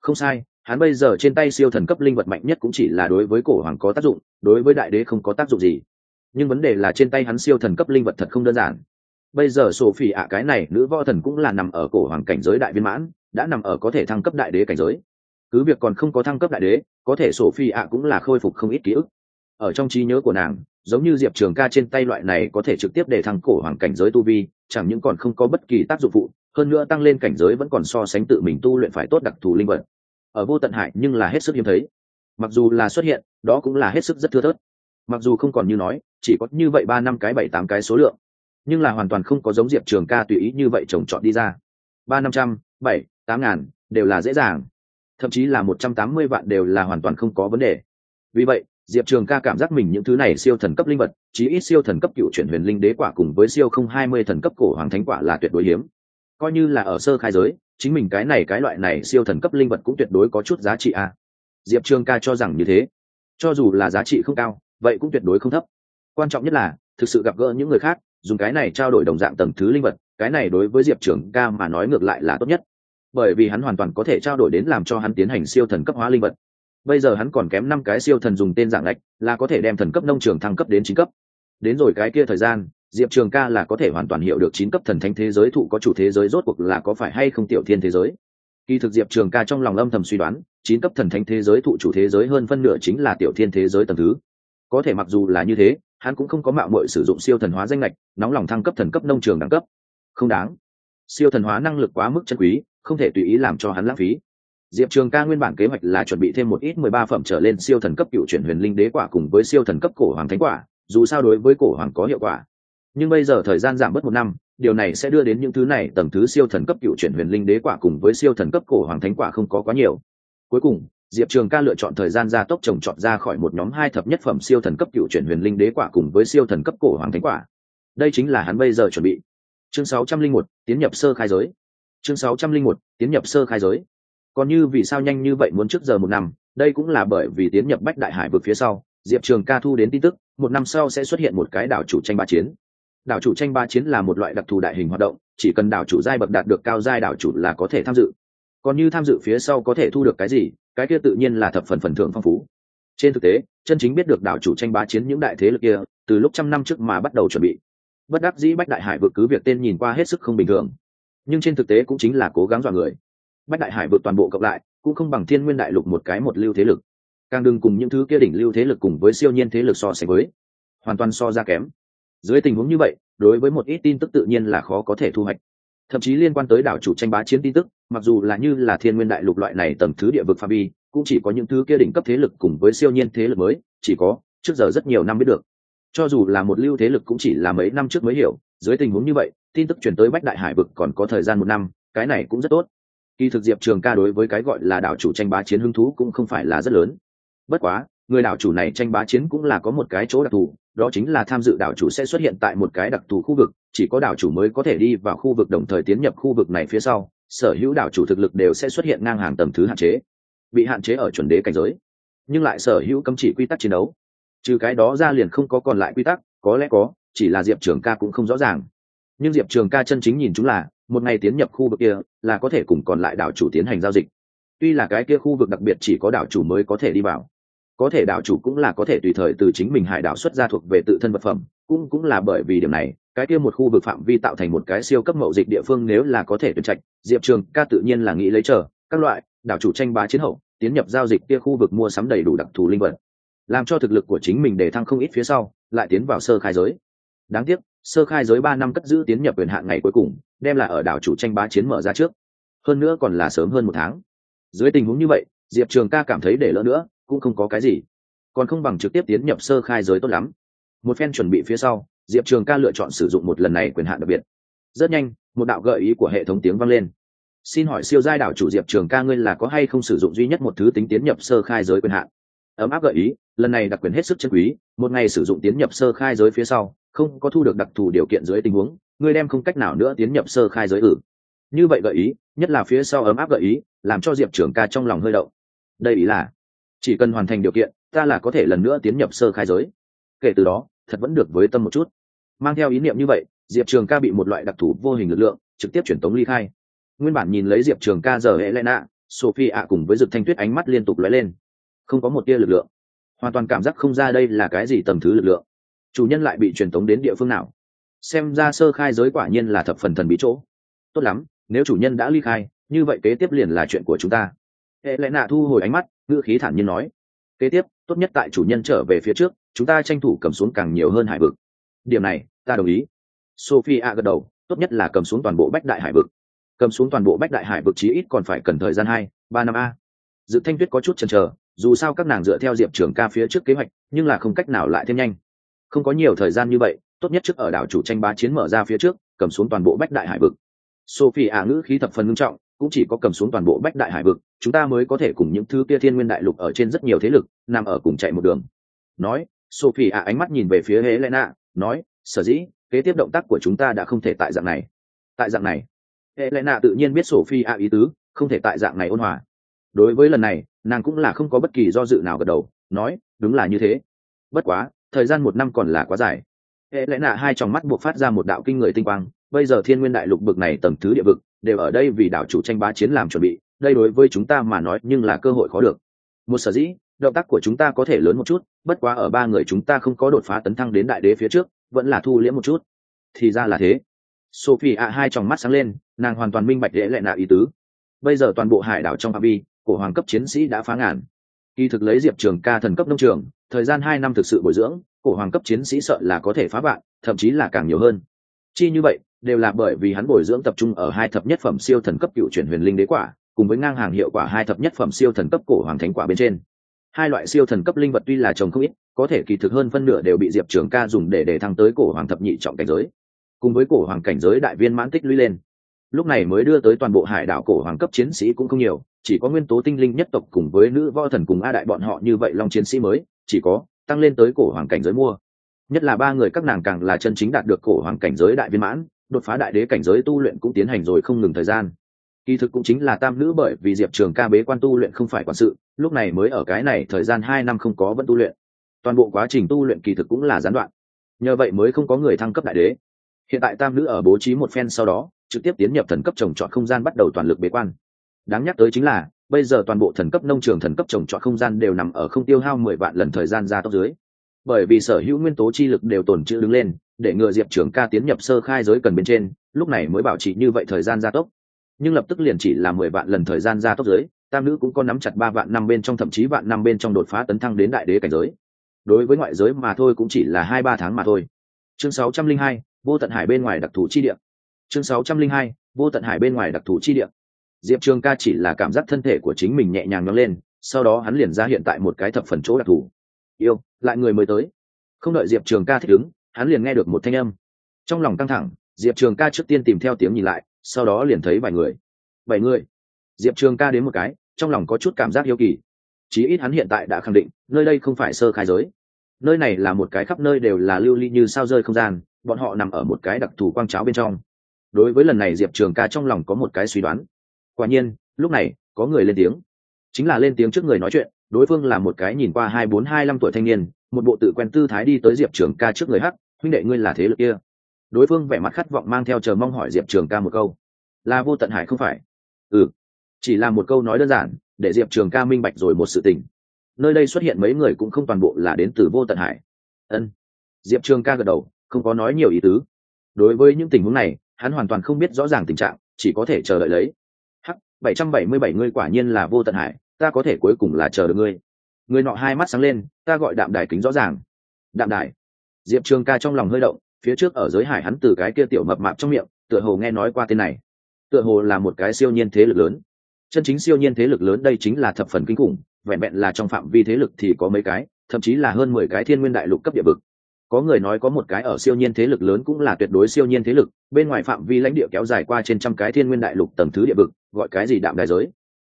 Không sai hắn bây giờ trên tay siêu thần cấp linh vật mạnh nhất cũng chỉ là đối với cổ hoàng có tác dụng, đối với đại đế không có tác dụng gì. Nhưng vấn đề là trên tay hắn siêu thần cấp linh vật thật không đơn giản. Bây giờ sổ phỉ ạ, cái này nữ võ thần cũng là nằm ở cổ hoàng cảnh giới đại viên mãn, đã nằm ở có thể thăng cấp đại đế cảnh giới. Cứ việc còn không có thăng cấp đại đế, có thể sổ phi ạ cũng là khôi phục không ít ký ức. Ở trong trí nhớ của nàng, giống như diệp trường ca trên tay loại này có thể trực tiếp để thăng cổ hoàng cảnh giới tu vi, chẳng những còn không có bất kỳ tác dụng phụ, hơn nữa tăng lên cảnh giới vẫn còn so sánh tự mình tu luyện phải tốt đặc thù linh vật ở vô tận hải nhưng là hết sức hiếm thấy. Mặc dù là xuất hiện, đó cũng là hết sức rất thưa thớt. Mặc dù không còn như nói, chỉ có như vậy ba năm cái bảy tám cái số lượng, nhưng là hoàn toàn không có giống diệp trường ca tùy ý như vậy trồng trọt đi ra. Ba năm trăm, bảy, tám ngàn, đều là dễ dàng. Thậm chí là một trăm tám mươi vạn đều là hoàn toàn không có vấn đề. Vì vậy, diệp trường ca cảm giác mình những thứ này siêu thần cấp linh vật, chí ít siêu thần cấp cựu chuyển huyền linh đế quả cùng với siêu không hai mươi thần cấp cổ hoàng thánh quả là tuyệt đối hiếm. Coi như là ở sơ khai giới chính mình cái này cái loại này siêu thần cấp linh vật cũng tuyệt đối có chút giá trị a à. diệp trường ca cho rằng như thế. Cho dù là giá trị không cao, vậy cũng tuyệt đối không thấp. Quan trọng nhất là, thực sự gặp gỡ những người khác, dùng cái này trao đổi đồng dạng tầng thứ linh vật, cái này đối với diệp trường ca mà nói ngược lại là tốt nhất. Bởi vì hắn hoàn toàn có thể trao đổi đến làm cho hắn tiến hành siêu thần cấp hóa linh vật. Bây giờ hắn còn kém năm cái siêu thần dùng tên dạng lệch, là có thể đem thần cấp nông trường thăng cấp đến chín cấp. Đến rồi cái kia thời gian diệp trường ca là có thể hoàn toàn hiểu được chín cấp thần thánh thế giới thụ có chủ thế giới rốt cuộc là có phải hay không tiểu thiên thế giới. Kỳ thực diệp trường ca trong lòng âm thầm suy đoán, chín cấp thần thánh thế giới thụ chủ thế giới hơn phân nửa chính là tiểu thiên thế giới tầm thứ. Có thể mặc dù là như thế, hắn cũng không có mạo mội sử dụng siêu thần hóa danh lệch nóng lòng thăng cấp thần cấp nông trường đẳng cấp. Không đáng. Siêu thần hóa năng lực quá mức chân quý, không thể tùy ý làm cho hắn lãng phí. Diệp trường ca nguyên bản kế hoạch là chuẩn bị thêm một ít mười ba phẩm trở lên siêu thần cấp cựu chuyển huyền linh đế quả cùng với siêu thần cấp cổ hoàng thánh quả, dù sao đối với cổ hoàng có hiệu quả nhưng bây giờ thời gian giảm bớt một năm, điều này sẽ đưa đến những thứ này tầng thứ siêu thần cấp cựu chuyển huyền linh đế quả cùng với siêu thần cấp cổ hoàng thánh quả không có quá nhiều. Cuối cùng, diệp trường ca lựa chọn thời gian gia tốc trồng trọt ra khỏi một nhóm hai thập nhất phẩm siêu thần cấp cựu chuyển huyền linh đế quả cùng với siêu thần cấp cổ hoàng thánh quả. Đây chính là hắn bây giờ chuẩn bị. Chương sáu trăm linh một, tiến nhập sơ khai giới. Chương sáu trăm linh một, tiến nhập sơ khai giới. Còn như vì sao nhanh như vậy muốn trước giờ một năm, đây cũng là bởi vì tiến nhập bách đại hải vực phía sau, diệp trường ca thu đến tin tức, một năm sau sẽ xuất hiện một cái đảo chủ tranh ba chiến đảo chủ tranh ba chiến là một loại đặc thù đại hình hoạt động, chỉ cần đảo chủ giai bậc đạt được cao giai đảo chủ là có thể tham dự. Còn như tham dự phía sau có thể thu được cái gì, cái kia tự nhiên là thập phần phần thưởng phong phú. Trên thực tế, chân chính biết được đảo chủ tranh bá chiến những đại thế lực kia, từ lúc trăm năm trước mà bắt đầu chuẩn bị. Bất đắc dĩ bách đại hải vượt cứ việc tên nhìn qua hết sức không bình thường, nhưng trên thực tế cũng chính là cố gắng dọa người. Bách đại hải vượt toàn bộ cộng lại, cũng không bằng thiên nguyên đại lục một cái một lưu thế lực. Càng đừng cùng những thứ kia đỉnh lưu thế lực cùng với siêu nhiên thế lực so sánh với, hoàn toàn so ra kém dưới tình huống như vậy, đối với một ít tin tức tự nhiên là khó có thể thu hoạch. Thậm chí liên quan tới đảo chủ tranh bá chiến tin tức, mặc dù là như là thiên nguyên đại lục loại này tầm thứ địa vực pha vi, cũng chỉ có những thứ kia đỉnh cấp thế lực cùng với siêu nhiên thế lực mới, chỉ có, trước giờ rất nhiều năm biết được. Cho dù là một lưu thế lực cũng chỉ là mấy năm trước mới hiểu, dưới tình huống như vậy, tin tức chuyển tới bách đại hải vực còn có thời gian một năm, cái này cũng rất tốt. Kỳ thực diệp trường ca đối với cái gọi là đảo chủ tranh bá chiến hứng thú cũng không phải là rất lớn. Bất quá, người đảo chủ này tranh bá chiến cũng là có một cái chỗ đặc thù đó chính là tham dự đảo chủ sẽ xuất hiện tại một cái đặc thù khu vực, chỉ có đảo chủ mới có thể đi vào khu vực đồng thời tiến nhập khu vực này phía sau, sở hữu đảo chủ thực lực đều sẽ xuất hiện ngang hàng tầm thứ hạn chế, bị hạn chế ở chuẩn đế cảnh giới. Nhưng lại sở hữu cấm chỉ quy tắc chiến đấu. Trừ cái đó ra liền không có còn lại quy tắc, có lẽ có, chỉ là diệp trường ca cũng không rõ ràng. Nhưng diệp trường ca chân chính nhìn chúng là, một ngày tiến nhập khu vực kia, là có thể cùng còn lại đảo chủ tiến hành giao dịch. Tuy là cái kia khu vực đặc biệt chỉ có đảo chủ mới có thể đi vào có thể đảo chủ cũng là có thể tùy thời từ chính mình hải đảo xuất ra thuộc về tự thân vật phẩm, cũng cũng là bởi vì điểm này, cái kia một khu vực phạm vi tạo thành một cái siêu cấp mậu dịch địa phương nếu là có thể tuyển trạch, diệp trường ca tự nhiên là nghĩ lấy chờ, các loại, đảo chủ tranh bá chiến hậu, tiến nhập giao dịch kia khu vực mua sắm đầy đủ đặc thù linh vật. Làm cho thực lực của chính mình để thăng không ít phía sau, lại tiến vào sơ khai giới. Đáng tiếc, sơ khai giới ba năm cất giữ tiến nhập quyền hạn ngày cuối cùng, đem là ở đảo chủ tranh bá chiến mở ra trước. Hơn nữa còn là sớm hơn một tháng. Dưới tình huống như vậy, diệp trường ca cảm thấy để lỡ nữa cũng không có cái gì. Còn không bằng trực tiếp tiến nhập sơ khai giới tốt lắm. Một phen chuẩn bị phía sau, diệp trường ca lựa chọn sử dụng một lần này quyền hạn đặc biệt. Rất nhanh, một đạo gợi ý của hệ thống tiếng vang lên. Xin hỏi siêu giai đảo chủ diệp trường ca ngươi là có hay không sử dụng duy nhất một thứ tính tiến nhập sơ khai giới quyền hạn? Ấm áp gợi ý, lần này đặc quyền hết sức chân quý, một ngày sử dụng tiến nhập sơ khai giới phía sau, không có thu được đặc thù điều kiện dưới tình huống, ngươi đem không cách nào nữa tiến nhập sơ khai giới ử. Như vậy gợi ý, nhất là phía sau ấm áp gợi ý, làm cho diệp trường ca trong lòng hơi đậu đây ý là chỉ cần hoàn thành điều kiện, ta là có thể lần nữa tiến nhập sơ khai giới. Kể từ đó, thật vẫn được với tâm một chút. Mang theo ý niệm như vậy, diệp trường ca bị một loại đặc thù vô hình lực lượng, trực tiếp chuyển tống ly khai. Nguyên bản nhìn lấy diệp trường ca giờ hệ lẽ nạ, sophie ạ cùng với dực thanh tuyết ánh mắt liên tục lóe lên. Không có một tia lực lượng. Hoàn toàn cảm giác không ra đây là cái gì tầm thứ lực lượng. Chủ nhân lại bị truyền tống đến địa phương nào? Xem ra sơ khai giới quả nhiên là thập phần thần bí chỗ. Tốt lắm, nếu chủ nhân đã ly khai, như vậy kế tiếp liền là chuyện của chúng ta. Hệ lẽ nạ thu hồi ánh mắt ngữ khí thản nhiên nói, kế tiếp, tốt nhất tại chủ nhân trở về phía trước, chúng ta tranh thủ cầm xuống càng nhiều hơn hải vực. Điểm này, ta đồng ý. Sophie a gật đầu, tốt nhất là cầm xuống toàn bộ bách đại hải vực. Cầm xuống toàn bộ bách đại hải vực chí ít còn phải cần thời gian hai, ba năm a. Dự thanh tuyết có chút chần chờ, dù sao các nàng dựa theo diệp trường ca phía trước kế hoạch, nhưng là không cách nào lại thêm nhanh. Không có nhiều thời gian như vậy, tốt nhất trước ở đảo chủ tranh bá chiến mở ra phía trước, cầm xuống toàn bộ bách đại hải vực. Sophie a ngữ khí thập phần nghiêm trọng cũng chỉ có cầm xuống toàn bộ bách đại hải vực, chúng ta mới có thể cùng những thứ kia thiên nguyên đại lục ở trên rất nhiều thế lực, nằm ở cùng chạy một đường. Nói sophie ạ ánh mắt nhìn về phía helena, nói, sở dĩ, kế tiếp động tác của chúng ta đã không thể tại dạng này. Tại dạng này? Helena tự nhiên biết sophie ạ ý tứ, không thể tại dạng này ôn hòa. Đối với lần này, nàng cũng là không có bất kỳ do dự nào gật đầu, nói, đúng là như thế. Bất quá, thời gian một năm còn là quá dài. Hệ lẽ nạ hai trong mắt buộc phát ra một đạo kinh người tinh quang, bây giờ thiên nguyên đại lục bực này tầm thứ địa vực đều ở đây vì đảo chủ tranh bá chiến làm chuẩn bị, đây đối với chúng ta mà nói nhưng là cơ hội khó được. Một sở dĩ, động tác của chúng ta có thể lớn một chút, bất quá ở ba người chúng ta không có đột phá tấn thăng đến đại đế phía trước, vẫn là thu liễm một chút. Thì ra là thế. Sophie ạ, hai tròng mắt sáng lên, nàng hoàn toàn minh bạch lễ lệ nạ ý tứ. Bây giờ toàn bộ hải đảo trong phạm vi cổ hoàng cấp chiến sĩ đã phá ngàn. Kỳ thực lấy diệp trường ca thần cấp nông trường, thời gian hai năm thực sự bồi dưỡng cổ hoàng cấp chiến sĩ sợ là có thể phá bạn thậm chí là càng nhiều hơn. Chi như vậy đều là bởi vì hắn bồi dưỡng tập trung ở hai thập nhất phẩm siêu thần cấp cựu chuyển huyền linh đế quả, cùng với ngang hàng hiệu quả hai thập nhất phẩm siêu thần cấp cổ hoàng thánh quả bên trên. Hai loại siêu thần cấp linh vật tuy là trồng không ít, có thể kỳ thực hơn phân nửa đều bị diệp trường ca dùng để để thăng tới cổ hoàng thập nhị trọng cảnh giới. Cùng với cổ hoàng cảnh giới đại viên mãn tích lũy lên. Lúc này mới đưa tới toàn bộ hải đảo cổ hoàng cấp chiến sĩ cũng không nhiều, chỉ có nguyên tố tinh linh nhất tộc cùng với nữ võ thần cùng a đại bọn họ như vậy long chiến sĩ mới, chỉ có tăng lên tới cổ hoàng cảnh giới mua. Nhất là ba người các nàng càng là chân chính đạt được cổ hoàng cảnh giới đại viên mãn đột phá đại đế cảnh giới tu luyện cũng tiến hành rồi không ngừng thời gian. Kỳ thực cũng chính là tam nữ bởi vì diệp trường ca bế quan tu luyện không phải quản sự, lúc này mới ở cái này thời gian hai năm không có vẫn tu luyện. Toàn bộ quá trình tu luyện kỳ thực cũng là gián đoạn. Nhờ vậy mới không có người thăng cấp đại đế. Hiện tại tam nữ ở bố trí một phen sau đó, trực tiếp tiến nhập thần cấp trồng trọt không gian bắt đầu toàn lực bế quan. Đáng nhắc tới chính là, bây giờ toàn bộ thần cấp nông trường thần cấp trồng trọt không gian đều nằm ở không tiêu hao mười vạn lần thời gian ra tốc dưới bởi vì sở hữu nguyên tố chi lực đều tồn trữ đứng lên, để ngừa diệp trường ca tiến nhập sơ khai giới cần bên trên, lúc này mới bảo trì như vậy thời gian gia tốc. Nhưng lập tức liền chỉ là mười vạn lần thời gian gia tốc giới, tam nữ cũng có nắm chặt ba vạn năm bên trong, thậm chí vạn năm bên trong đột phá tấn thăng đến đại đế cảnh giới. Đối với ngoại giới mà thôi cũng chỉ là hai ba tháng mà thôi. Chương sáu trăm linh hai, vô tận hải bên ngoài đặc thù chi địa. Chương sáu trăm linh hai, vô tận hải bên ngoài đặc thù chi địa. Diệp trường ca chỉ là cảm giác thân thể của chính mình nhẹ nhàng nâng lên, sau đó hắn liền ra hiện tại một cái thập phần chỗ đặc thù yêu, lại người mới tới. Không đợi diệp trường ca thích ứng, hắn liền nghe được một thanh âm. Trong lòng căng thẳng, diệp trường ca trước tiên tìm theo tiếng nhìn lại, sau đó liền thấy vài người. Bảy người. Diệp trường ca đến một cái, trong lòng có chút cảm giác yêu kỳ. Chí ít hắn hiện tại đã khẳng định, nơi đây không phải sơ khai giới. Nơi này là một cái khắp nơi đều là lưu ly như sao rơi không gian, bọn họ nằm ở một cái đặc thù quang cháo bên trong. Đối với lần này diệp trường ca trong lòng có một cái suy đoán. Quả nhiên, lúc này, có người lên tiếng. Chính là lên tiếng trước người nói chuyện đối phương là một cái nhìn qua hai bốn hai năm tuổi thanh niên, một bộ tự quen tư thái đi tới diệp trường ca trước người hắc, huynh đệ ngươi là thế lực kia. Đối phương vẻ mặt khát vọng mang theo chờ mong hỏi diệp trường ca một câu. Là vô tận hải không phải? Ừ. Chỉ là một câu nói đơn giản, để diệp trường ca minh bạch rồi một sự tình. Nơi đây xuất hiện mấy người cũng không toàn bộ là đến từ vô tận hải. Ân. Diệp trường ca gật đầu, không có nói nhiều ý tứ. Đối với những tình huống này, hắn hoàn toàn không biết rõ ràng tình trạng, chỉ có thể chờ đợi lấy. Hắc, bảy trăm bảy mươi bảy ngươi quả nhiên là vô tận hải ta có thể cuối cùng là chờ được ngươi. Người nọ hai mắt sáng lên, ta gọi đạm đài kính rõ ràng. Đạm đài. Diệp trường ca trong lòng hơi động, phía trước ở giới hải hắn từ cái kia tiểu mập mạp trong miệng, tựa hồ nghe nói qua tên này. Tựa hồ là một cái siêu nhiên thế lực lớn. Chân chính siêu nhiên thế lực lớn đây chính là thập phần kinh khủng, vẹn vẹn là trong phạm vi thế lực thì có mấy cái, thậm chí là hơn mười cái thiên nguyên đại lục cấp địa vực. Có người nói có một cái ở siêu nhiên thế lực lớn cũng là tuyệt đối siêu nhiên thế lực, bên ngoài phạm vi lãnh địa kéo dài qua trên trăm cái thiên nguyên đại lục tầng thứ địa vực, gọi cái gì đạm đại giới?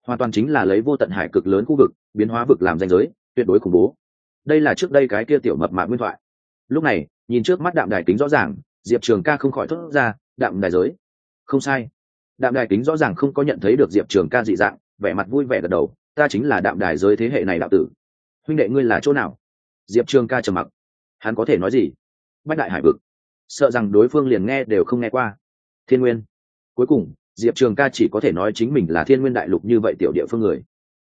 Hoàn toàn chính là lấy vô tận hải cực lớn khu vực, biến hóa vực làm danh giới, tuyệt đối khủng bố. Đây là trước đây cái kia tiểu mập mạc nguyên thoại. Lúc này, nhìn trước mắt đạm đài tính rõ ràng, diệp trường ca không khỏi thốt ra, đạm đài giới. Không sai. Đạm đài tính rõ ràng không có nhận thấy được diệp trường ca dị dạng, vẻ mặt vui vẻ gật đầu, ta chính là đạm đài giới thế hệ này đạo tử. Huynh đệ ngươi là chỗ nào? Diệp trường ca trầm mặc. Hắn có thể nói gì? Bách đại hải vực. Sợ rằng đối phương liền nghe đều không nghe qua. Thiên nguyên. Cuối cùng diệp trường ca chỉ có thể nói chính mình là thiên nguyên đại lục như vậy tiểu địa phương người.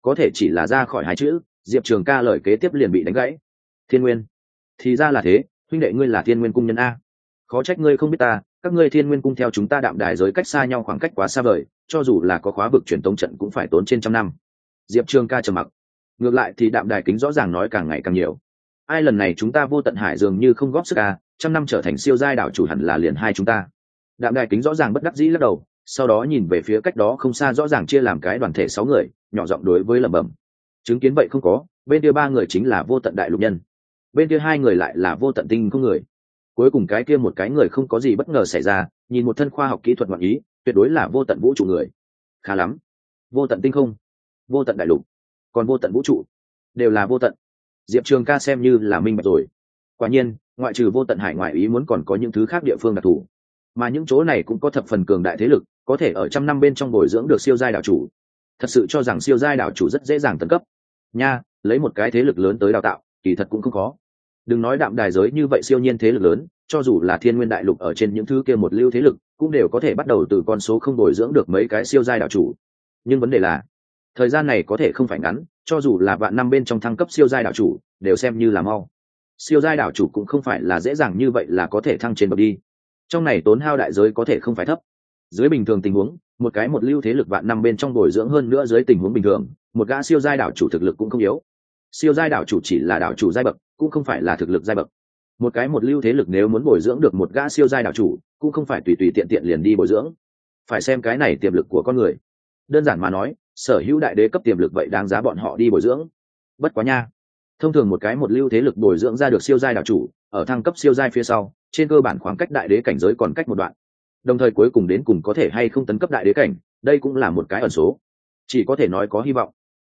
Có thể chỉ là ra khỏi hai chữ, diệp trường ca lời kế tiếp liền bị đánh gãy. Thiên nguyên. Thì ra là thế, huynh đệ ngươi là thiên nguyên cung nhân a. Khó trách ngươi không biết ta, các ngươi thiên nguyên cung theo chúng ta đạm đài giới cách xa nhau khoảng cách quá xa vời, cho dù là có khóa vực truyền tống trận cũng phải tốn trên trăm năm. Diệp trường ca trầm mặc. Ngược lại thì đạm đài kính rõ ràng nói càng ngày càng nhiều. Ai lần này chúng ta vô tận hải dường như không góp sức a, trăm năm trở thành siêu giai đảo chủ hẳn là liền hai chúng ta. Đạm đài kính rõ ràng bất đắc dĩ lắc đầu sau đó nhìn về phía cách đó không xa rõ ràng chia làm cái đoàn thể sáu người, nhỏ giọng đối với lẩm bẩm. Chứng kiến vậy không có, bên kia ba người chính là vô tận đại lục nhân. Bên kia hai người lại là vô tận tinh không người. Cuối cùng cái kia một cái người không có gì bất ngờ xảy ra, nhìn một thân khoa học kỹ thuật ngoạn ý, tuyệt đối là vô tận vũ trụ người. Khá lắm. Vô tận tinh không, vô tận đại lục, còn vô tận vũ trụ, đều là vô tận. Diệp trường ca xem như là minh bạch rồi. Quả nhiên, ngoại trừ vô tận hải ngoại ý muốn còn có những thứ khác địa phương đặc thù. Mà những chỗ này cũng có thập phần cường đại thế lực có thể ở trăm năm bên trong bồi dưỡng được siêu giai đảo chủ. Thật sự cho rằng siêu giai đảo chủ rất dễ dàng tấn cấp. Nha, lấy một cái thế lực lớn tới đào tạo, kỳ thật cũng không khó. Đừng nói đạm đài giới như vậy siêu nhiên thế lực lớn, cho dù là thiên nguyên đại lục ở trên những thứ kia một lưu thế lực, cũng đều có thể bắt đầu từ con số không bồi dưỡng được mấy cái siêu giai đảo chủ. Nhưng vấn đề là, thời gian này có thể không phải ngắn, cho dù là vạn năm bên trong thăng cấp siêu giai đảo chủ, đều xem như là mau. Siêu giai đảo chủ cũng không phải là dễ dàng như vậy là có thể thăng trên bậc đi. Trong này tốn hao đại giới có thể không phải thấp dưới bình thường tình huống, một cái một lưu thế lực vạn năm bên trong bồi dưỡng hơn nữa dưới tình huống bình thường, một gã siêu giai đảo chủ thực lực cũng không yếu. Siêu giai đảo chủ chỉ là đảo chủ giai bậc, cũng không phải là thực lực giai bậc. Một cái một lưu thế lực nếu muốn bồi dưỡng được một gã siêu giai đảo chủ, cũng không phải tùy tùy tiện tiện liền đi bồi dưỡng. Phải xem cái này tiềm lực của con người. Đơn giản mà nói, sở hữu đại đế cấp tiềm lực vậy đáng giá bọn họ đi bồi dưỡng. Bất quá nha. Thông thường một cái một lưu thế lực bồi dưỡng ra được siêu giai đảo chủ, ở thăng cấp siêu giai phía sau, trên cơ bản khoảng cách đại đế cảnh giới còn cách một đoạn đồng thời cuối cùng đến cùng có thể hay không tấn cấp đại đế cảnh, đây cũng là một cái ẩn số. Chỉ có thể nói có hy vọng.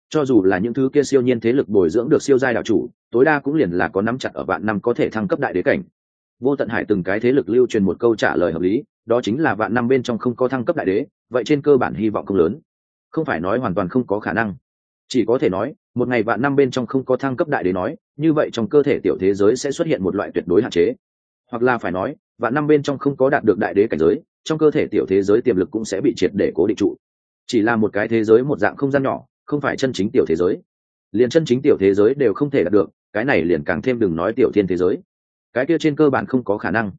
Cho dù là những thứ kia siêu nhiên thế lực bồi dưỡng được siêu giai đạo chủ, tối đa cũng liền là có nắm chặt ở vạn năm có thể thăng cấp đại đế cảnh. Vô tận hải từng cái thế lực lưu truyền một câu trả lời hợp lý, đó chính là vạn năm bên trong không có thăng cấp đại đế, vậy trên cơ bản hy vọng không lớn. Không phải nói hoàn toàn không có khả năng. Chỉ có thể nói, một ngày vạn năm bên trong không có thăng cấp đại đế nói, như vậy trong cơ thể tiểu thế giới sẽ xuất hiện một loại tuyệt đối hạn chế. Hoặc là phải nói vạn năm bên trong không có đạt được đại đế cảnh giới, trong cơ thể tiểu thế giới tiềm lực cũng sẽ bị triệt để cố định trụ. Chỉ là một cái thế giới một dạng không gian nhỏ, không phải chân chính tiểu thế giới. Liền chân chính tiểu thế giới đều không thể đạt được, cái này liền càng thêm đừng nói tiểu thiên thế giới. Cái kia trên cơ bản không có khả năng.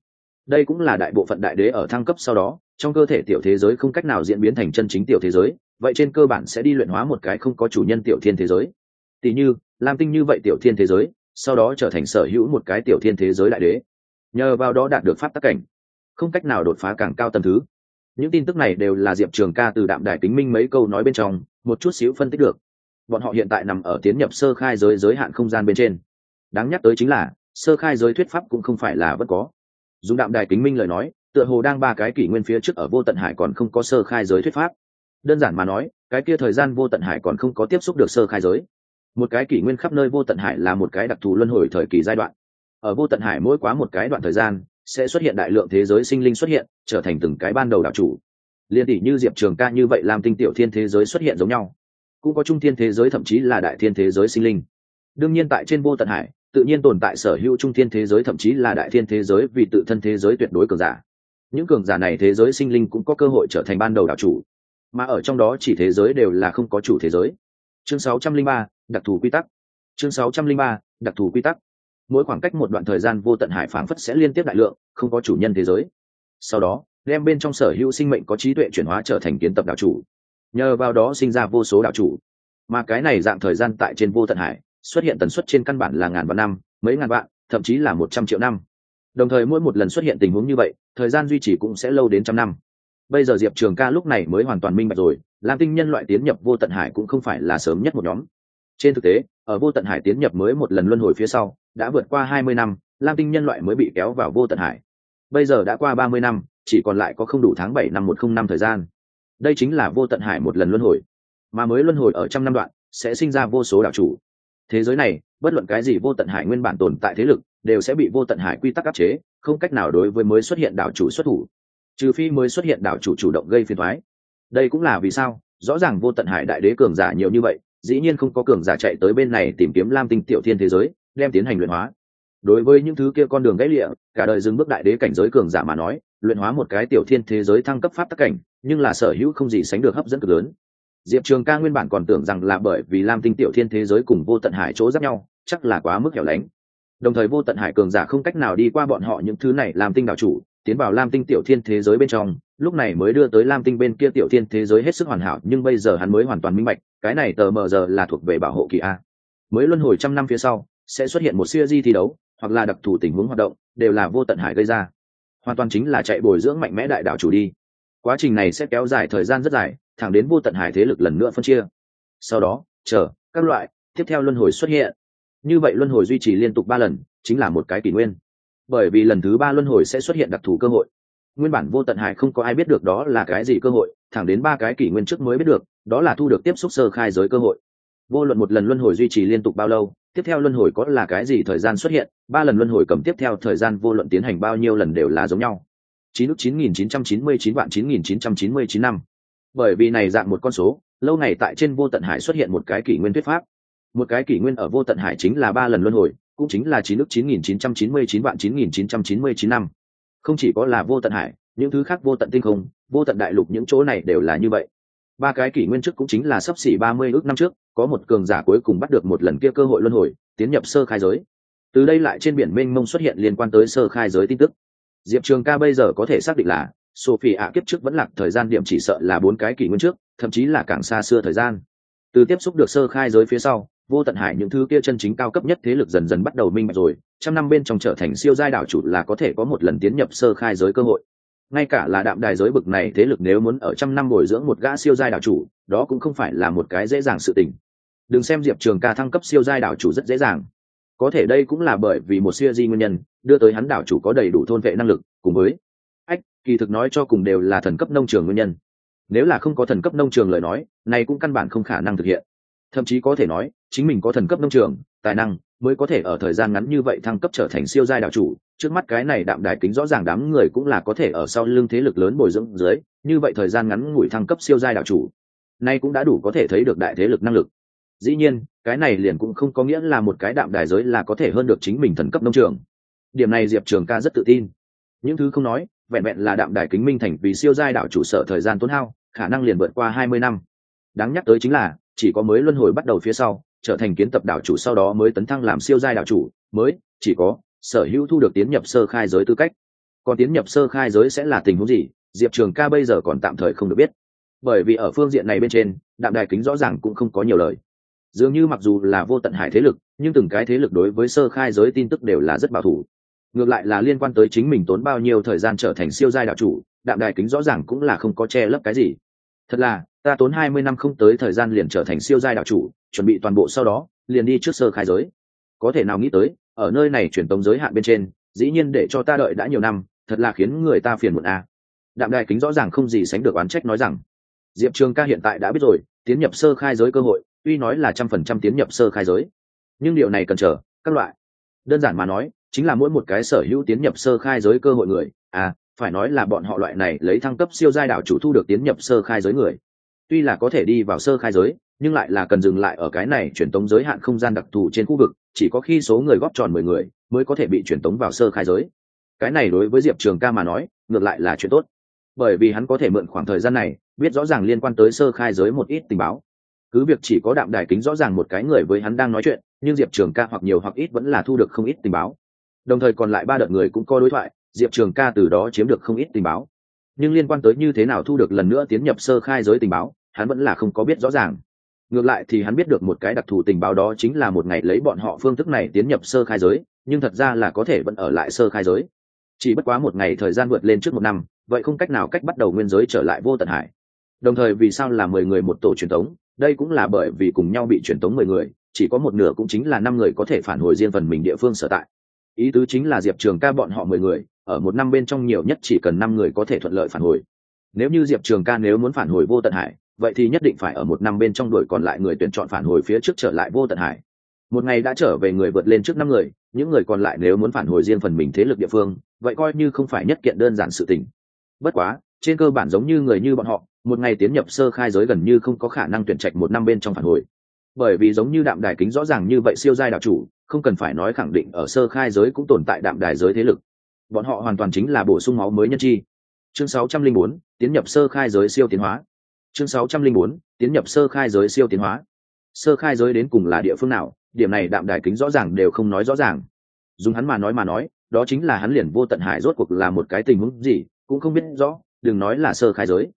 Đây cũng là đại bộ phận đại đế ở thăng cấp sau đó, trong cơ thể tiểu thế giới không cách nào diễn biến thành chân chính tiểu thế giới, vậy trên cơ bản sẽ đi luyện hóa một cái không có chủ nhân tiểu thiên thế giới. Tỷ như, lam tinh như vậy tiểu thiên thế giới, sau đó trở thành sở hữu một cái tiểu thiên thế giới đại đế nhờ vào đó đạt được pháp tắc cảnh. Không cách nào đột phá càng cao tầm thứ. Những tin tức này đều là diệp trường ca từ đạm đài kính minh mấy câu nói bên trong, một chút xíu phân tích được. Bọn họ hiện tại nằm ở tiến nhập sơ khai giới giới hạn không gian bên trên. Đáng nhắc tới chính là, sơ khai giới thuyết pháp cũng không phải là vẫn có. Dùng đạm đài kính minh lời nói, tựa hồ đang ba cái kỷ nguyên phía trước ở vô tận hải còn không có sơ khai giới thuyết pháp. Đơn giản mà nói, cái kia thời gian vô tận hải còn không có tiếp xúc được sơ khai giới. Một cái kỷ nguyên khắp nơi vô tận hải là một cái đặc thù luân hồi thời kỳ giai đoạn ở vô tận hải mỗi quá một cái đoạn thời gian sẽ xuất hiện đại lượng thế giới sinh linh xuất hiện trở thành từng cái ban đầu đạo chủ. Liên tỷ như diệp trường ca như vậy làm tinh tiểu thiên thế giới xuất hiện giống nhau. Cũng có trung thiên thế giới thậm chí là đại thiên thế giới sinh linh. Đương nhiên tại trên vô tận hải tự nhiên tồn tại sở hữu trung thiên thế giới thậm chí là đại thiên thế giới vì tự thân thế giới tuyệt đối cường giả. Những cường giả này thế giới sinh linh cũng có cơ hội trở thành ban đầu đạo chủ. Mà ở trong đó chỉ thế giới đều là không có chủ thế giới. Chương 603, đặc thù quy tắc. Chương 603, đặc thù quy tắc mỗi khoảng cách một đoạn thời gian vô tận hải phảng phất sẽ liên tiếp đại lượng, không có chủ nhân thế giới. Sau đó, đem bên trong sở hữu sinh mệnh có trí tuệ chuyển hóa trở thành kiến tập đạo chủ. Nhờ vào đó sinh ra vô số đạo chủ. Mà cái này dạng thời gian tại trên vô tận hải, xuất hiện tần suất trên căn bản là ngàn vạn năm, mấy ngàn vạn, thậm chí là một trăm triệu năm. Đồng thời mỗi một lần xuất hiện tình huống như vậy, thời gian duy trì cũng sẽ lâu đến trăm năm. Bây giờ diệp trường ca lúc này mới hoàn toàn minh bạch rồi, lam tinh nhân loại tiến nhập vô tận hải cũng không phải là sớm nhất một nhóm. Trên thực tế, ở vô tận hải tiến nhập mới một lần luân hồi phía sau đã vượt qua hai mươi năm, lam tinh nhân loại mới bị kéo vào vô tận hải. Bây giờ đã qua ba mươi năm, chỉ còn lại có không đủ tháng bảy năm một không năm thời gian. Đây chính là vô tận hải một lần luân hồi. Mà mới luân hồi ở trăm năm đoạn, sẽ sinh ra vô số đạo chủ. Thế giới này, bất luận cái gì vô tận hải nguyên bản tồn tại thế lực, đều sẽ bị vô tận hải quy tắc áp chế, không cách nào đối với mới xuất hiện đạo chủ xuất thủ. Trừ phi mới xuất hiện đạo chủ chủ động gây phiền thoái đây cũng là vì sao, rõ ràng vô tận hải đại đế cường giả nhiều như vậy, dĩ nhiên không có cường giả chạy tới bên này tìm kiếm lam tinh tiểu thiên thế giới đem tiến hành luyện hóa. Đối với những thứ kia con đường gãy lịa, cả đời dừng bước đại đế cảnh giới cường giả mà nói, luyện hóa một cái tiểu thiên thế giới thăng cấp pháp tắc cảnh, nhưng là sở hữu không gì sánh được hấp dẫn cực lớn. Diệp trường ca nguyên bản còn tưởng rằng là bởi vì lam tinh tiểu thiên thế giới cùng vô tận hải chỗ giáp nhau, chắc là quá mức hẻo lánh. Đồng thời vô tận hải cường giả không cách nào đi qua bọn họ những thứ này làm tinh đạo chủ, tiến vào lam tinh tiểu thiên thế giới bên trong, lúc này mới đưa tới lam tinh bên kia tiểu thiên thế giới hết sức hoàn hảo, nhưng bây giờ hắn mới hoàn toàn minh bạch, cái này tờ mờ giờ là thuộc về bảo hộ kỳ a. Mới luân hồi trăm năm phía sau sẽ xuất hiện một siêu di thi đấu, hoặc là đặc thù tình huống hoạt động, đều là vô tận hải gây ra. Hoàn toàn chính là chạy bồi dưỡng mạnh mẽ đại đạo chủ đi. Quá trình này sẽ kéo dài thời gian rất dài, thẳng đến vô tận hải thế lực lần nữa phân chia. Sau đó, chờ, các loại, tiếp theo luân hồi xuất hiện. Như vậy luân hồi duy trì liên tục ba lần, chính là một cái kỷ nguyên. Bởi vì lần thứ ba luân hồi sẽ xuất hiện đặc thù cơ hội. Nguyên bản vô tận hải không có ai biết được đó là cái gì cơ hội, thẳng đến ba cái kỷ nguyên trước mới biết được, đó là thu được tiếp xúc sơ khai giới cơ hội vô luận một lần luân hồi duy trì liên tục bao lâu, tiếp theo luân hồi có là cái gì thời gian xuất hiện, ba lần luân hồi cầm tiếp theo thời gian vô luận tiến hành bao nhiêu lần đều là giống nhau. Chín lúc chín nghìn chín trăm chín mươi chín vạn chín nghìn chín trăm chín mươi chín năm. Bởi vì này dạng một con số, lâu ngày tại trên vô tận hải xuất hiện một cái kỷ nguyên thuyết pháp. Một cái kỷ nguyên ở vô tận hải chính là ba lần luân hồi, cũng chính là chín lúc chín nghìn chín trăm chín mươi chín vạn chín nghìn chín trăm chín mươi chín năm. Không chỉ có là vô tận hải, những thứ khác vô tận tinh không, vô tận đại lục những chỗ này đều là như vậy ba cái kỷ nguyên trước cũng chính là sắp xỉ ba mươi ước năm trước, có một cường giả cuối cùng bắt được một lần kia cơ hội luân hồi, tiến nhập sơ khai giới. Từ đây lại trên biển mênh mông xuất hiện liên quan tới sơ khai giới tin tức. Diệp trường ca bây giờ có thể xác định là sophie ạ kiếp trước vẫn lạc, thời gian điểm chỉ sợ là bốn cái kỷ nguyên trước, thậm chí là càng xa xưa thời gian. Từ tiếp xúc được sơ khai giới phía sau, vô tận hải những thứ kia chân chính cao cấp nhất thế lực dần dần bắt đầu minh bạch rồi, trăm năm bên trong trở thành siêu giai đảo chủ là có thể có một lần tiến nhập sơ khai giới cơ hội ngay cả là đạm đài giới bực này thế lực nếu muốn ở trăm năm bồi dưỡng một gã siêu giai đảo chủ, đó cũng không phải là một cái dễ dàng sự tình. Đừng xem diệp trường ca thăng cấp siêu giai đảo chủ rất dễ dàng. Có thể đây cũng là bởi vì một siêu di nguyên nhân, đưa tới hắn đảo chủ có đầy đủ thôn vệ năng lực, cùng với ách, kỳ thực nói cho cùng đều là thần cấp nông trường nguyên nhân. Nếu là không có thần cấp nông trường lời nói, này cũng căn bản không khả năng thực hiện. Thậm chí có thể nói, chính mình có thần cấp nông trường, tài năng, mới có thể ở thời gian ngắn như vậy thăng cấp trở thành siêu giai đảo chủ trước mắt cái này đạm đài kính rõ ràng đám người cũng là có thể ở sau lưng thế lực lớn bồi dưỡng dưới, như vậy thời gian ngắn ngủi thăng cấp siêu giai đạo chủ, nay cũng đã đủ có thể thấy được đại thế lực năng lực. Dĩ nhiên, cái này liền cũng không có nghĩa là một cái đạm đài giới là có thể hơn được chính mình thần cấp nông trường. Điểm này diệp trường ca rất tự tin. Những thứ không nói, vẹn vẹn là đạm đài kính minh thành vì siêu giai đạo chủ sở thời gian tốn hao, khả năng liền vượt qua hai mươi năm. Đáng nhắc tới chính là, chỉ có mới luân hồi bắt đầu phía sau, trở thành kiến tập đạo chủ sau đó mới tấn thăng làm siêu giai đạo chủ, mới, chỉ có sở hữu thu được tiến nhập sơ khai giới tư cách. Còn tiến nhập sơ khai giới sẽ là tình huống gì? Diệp trường ca bây giờ còn tạm thời không được biết. Bởi vì ở phương diện này bên trên, đạm đài kính rõ ràng cũng không có nhiều lời. Dường như mặc dù là vô tận hải thế lực, nhưng từng cái thế lực đối với sơ khai giới tin tức đều là rất bảo thủ. Ngược lại là liên quan tới chính mình tốn bao nhiêu thời gian trở thành siêu giai đạo chủ, đạm đài kính rõ ràng cũng là không có che lấp cái gì. Thật là, ta tốn hai mươi năm không tới thời gian liền trở thành siêu giai đạo chủ, chuẩn bị toàn bộ sau đó, liền đi trước sơ khai giới. Có thể nào nghĩ tới ở nơi này truyền tống giới hạn bên trên, dĩ nhiên để cho ta đợi đã nhiều năm, thật là khiến người ta phiền muộn a à. đạm đài kính rõ ràng không gì sánh được oán trách nói rằng, diệp trường ca hiện tại đã biết rồi, tiến nhập sơ khai giới cơ hội, tuy nói là trăm phần trăm tiến nhập sơ khai giới. Nhưng điều này cần chờ, các loại. Đơn giản mà nói, chính là mỗi một cái sở hữu tiến nhập sơ khai giới cơ hội người à phải nói là bọn họ loại này lấy thăng cấp siêu giai đạo chủ thu được tiến nhập sơ khai giới người. Tuy là có thể đi vào sơ khai giới nhưng lại là cần dừng lại ở cái này truyền tống giới hạn không gian đặc thù trên khu vực, chỉ có khi số người góp tròn mười người mới có thể bị truyền tống vào sơ khai giới. Cái này đối với diệp trường ca mà nói, ngược lại là chuyện tốt. Bởi vì hắn có thể mượn khoảng thời gian này, biết rõ ràng liên quan tới sơ khai giới một ít tình báo. Cứ việc chỉ có đạm đài kính rõ ràng một cái người với hắn đang nói chuyện, nhưng diệp trường ca hoặc nhiều hoặc ít vẫn là thu được không ít tình báo. Đồng thời còn lại ba đợt người cũng có đối thoại, diệp trường ca từ đó chiếm được không ít tình báo. Nhưng liên quan tới như thế nào thu được lần nữa tiến nhập sơ khai giới tình báo, hắn vẫn là không có biết rõ ràng ngược lại thì hắn biết được một cái đặc thù tình báo đó chính là một ngày lấy bọn họ phương thức này tiến nhập sơ khai giới, nhưng thật ra là có thể vẫn ở lại sơ khai giới. Chỉ bất quá một ngày thời gian vượt lên trước một năm, vậy không cách nào cách bắt đầu nguyên giới trở lại vô tận hải. Đồng thời vì sao là mười người một tổ truyền thống, đây cũng là bởi vì cùng nhau bị truyền thống mười người, chỉ có một nửa cũng chính là năm người có thể phản hồi riêng phần mình địa phương sở tại. Ý tứ chính là diệp trường ca bọn họ mười người, ở một năm bên trong nhiều nhất chỉ cần năm người có thể thuận lợi phản hồi. Nếu như diệp trường ca nếu muốn phản hồi vô tận hải vậy thì nhất định phải ở một năm bên trong đội còn lại người tuyển chọn phản hồi phía trước trở lại vô tận hải. Một ngày đã trở về người vượt lên trước năm người những người còn lại nếu muốn phản hồi riêng phần mình thế lực địa phương vậy coi như không phải nhất kiện đơn giản sự tình. Bất quá trên cơ bản giống như người như bọn họ một ngày tiến nhập sơ khai giới gần như không có khả năng tuyển trạch một năm bên trong phản hồi. Bởi vì giống như đạm đài kính rõ ràng như vậy siêu giai đạo chủ không cần phải nói khẳng định ở sơ khai giới cũng tồn tại đạm đài giới thế lực. Bọn họ hoàn toàn chính là bổ sung máu mới nhân chi. Chương 604, tiến nhập sơ khai giới siêu tiến hóa chương 604, tiến nhập sơ khai giới siêu tiến hóa. Sơ khai giới đến cùng là địa phương nào? Điểm này đạm đài kính rõ ràng đều không nói rõ ràng. Dùng hắn mà nói mà nói đó chính là hắn liền vô tận hải rốt cuộc là một cái tình huống gì cũng không biết rõ đừng nói là sơ khai giới.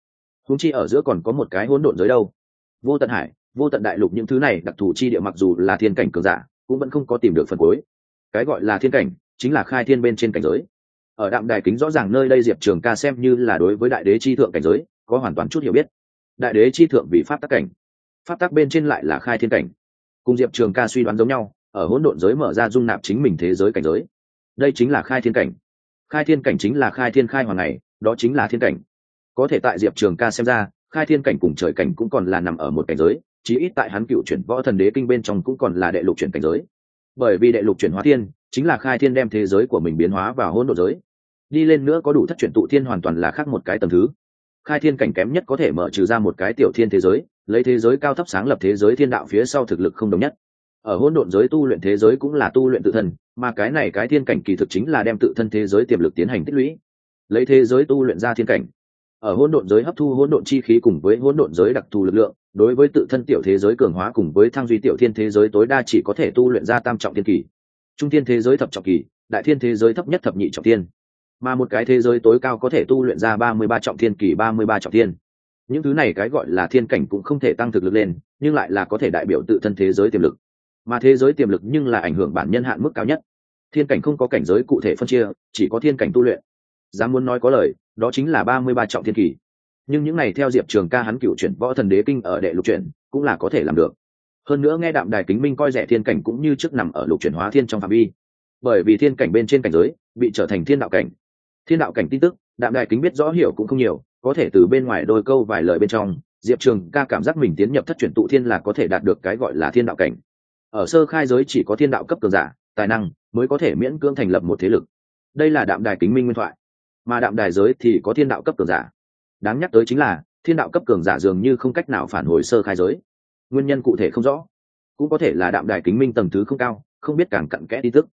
Húng chi ở giữa còn có một cái hỗn độn giới đâu. Vô tận hải vô tận đại lục những thứ này đặc thù chi địa mặc dù là thiên cảnh cường giả cũng vẫn không có tìm được phần cuối. Cái gọi là thiên cảnh chính là khai thiên bên trên cảnh giới. Ở đạm đài kính rõ ràng nơi đây diệp trường ca xem như là đối với đại đế chi thượng cảnh giới có hoàn toàn chút hiểu biết đại đế chi thượng vì pháp tắc cảnh. Pháp tắc bên trên lại là khai thiên cảnh. Cùng diệp trường ca suy đoán giống nhau, ở hỗn độn giới mở ra dung nạp chính mình thế giới cảnh giới. Đây chính là khai thiên cảnh. Khai thiên cảnh chính là khai thiên khai hoàng này, đó chính là thiên cảnh. Có thể tại diệp trường ca xem ra, khai thiên cảnh cùng trời cảnh cũng còn là nằm ở một cảnh giới, chí ít tại hắn cựu chuyển võ thần đế kinh bên trong cũng còn là đệ lục chuyển cảnh giới. Bởi vì đệ lục chuyển hóa thiên, chính là khai thiên đem thế giới của mình biến hóa vào hỗn độ giới. Đi lên nữa có đủ thất chuyển tụ thiên hoàn toàn là khác một cái tầm thứ khai thiên cảnh kém nhất có thể mở trừ ra một cái tiểu thiên thế giới, lấy thế giới cao thấp sáng lập thế giới thiên đạo phía sau thực lực không đồng nhất. Ở hỗn độn giới tu luyện thế giới cũng là tu luyện tự thân, mà cái này cái thiên cảnh kỳ thực chính là đem tự thân thế giới tiềm lực tiến hành tích lũy. Lấy thế giới tu luyện ra thiên cảnh. Ở hỗn độn giới hấp thu hỗn độn chi khí cùng với hỗn độn giới đặc thù lực lượng, đối với tự thân tiểu thế giới cường hóa cùng với thăng duy tiểu thiên thế giới tối đa chỉ có thể tu luyện ra tam trọng thiên kỳ. Trung thiên thế giới thập trọng kỳ, đại thiên thế giới thấp nhất thập nhị trọng thiên mà một cái thế giới tối cao có thể tu luyện ra ba mươi ba trọng thiên kỳ, ba mươi ba trọng thiên. Những thứ này cái gọi là thiên cảnh cũng không thể tăng thực lực lên, nhưng lại là có thể đại biểu tự thân thế giới tiềm lực. Mà thế giới tiềm lực nhưng là ảnh hưởng bản nhân hạn mức cao nhất. Thiên cảnh không có cảnh giới cụ thể phân chia, chỉ có thiên cảnh tu luyện. Dám muốn nói có lời, đó chính là ba mươi ba trọng thiên kỳ. Nhưng những này theo diệp trường ca hắn cựu chuyển võ thần đế kinh ở đệ lục chuyển, cũng là có thể làm được. Hơn nữa nghe đạm đài kính minh coi rẻ thiên cảnh cũng như trước nằm ở lục chuyển hóa thiên trong phạm vi. Bởi vì thiên cảnh bên trên cảnh giới, bị trở thành thiên đạo cảnh thiên đạo cảnh tin tức, đạm đài kính biết rõ hiểu cũng không nhiều, có thể từ bên ngoài đôi câu vài lời bên trong, diệp trường ca cảm giác mình tiến nhập thất truyền tụ thiên là có thể đạt được cái gọi là thiên đạo cảnh. Ở sơ khai giới chỉ có thiên đạo cấp cường giả, tài năng mới có thể miễn cưỡng thành lập một thế lực. Đây là đạm đài kính minh nguyên thoại. Mà đạm đài giới thì có thiên đạo cấp cường giả. Đáng nhắc tới chính là, thiên đạo cấp cường giả dường như không cách nào phản hồi sơ khai giới. Nguyên nhân cụ thể không rõ. Cũng có thể là đạm đài kính minh tầng thứ không cao, không biết càng cặn kẽ tin tức.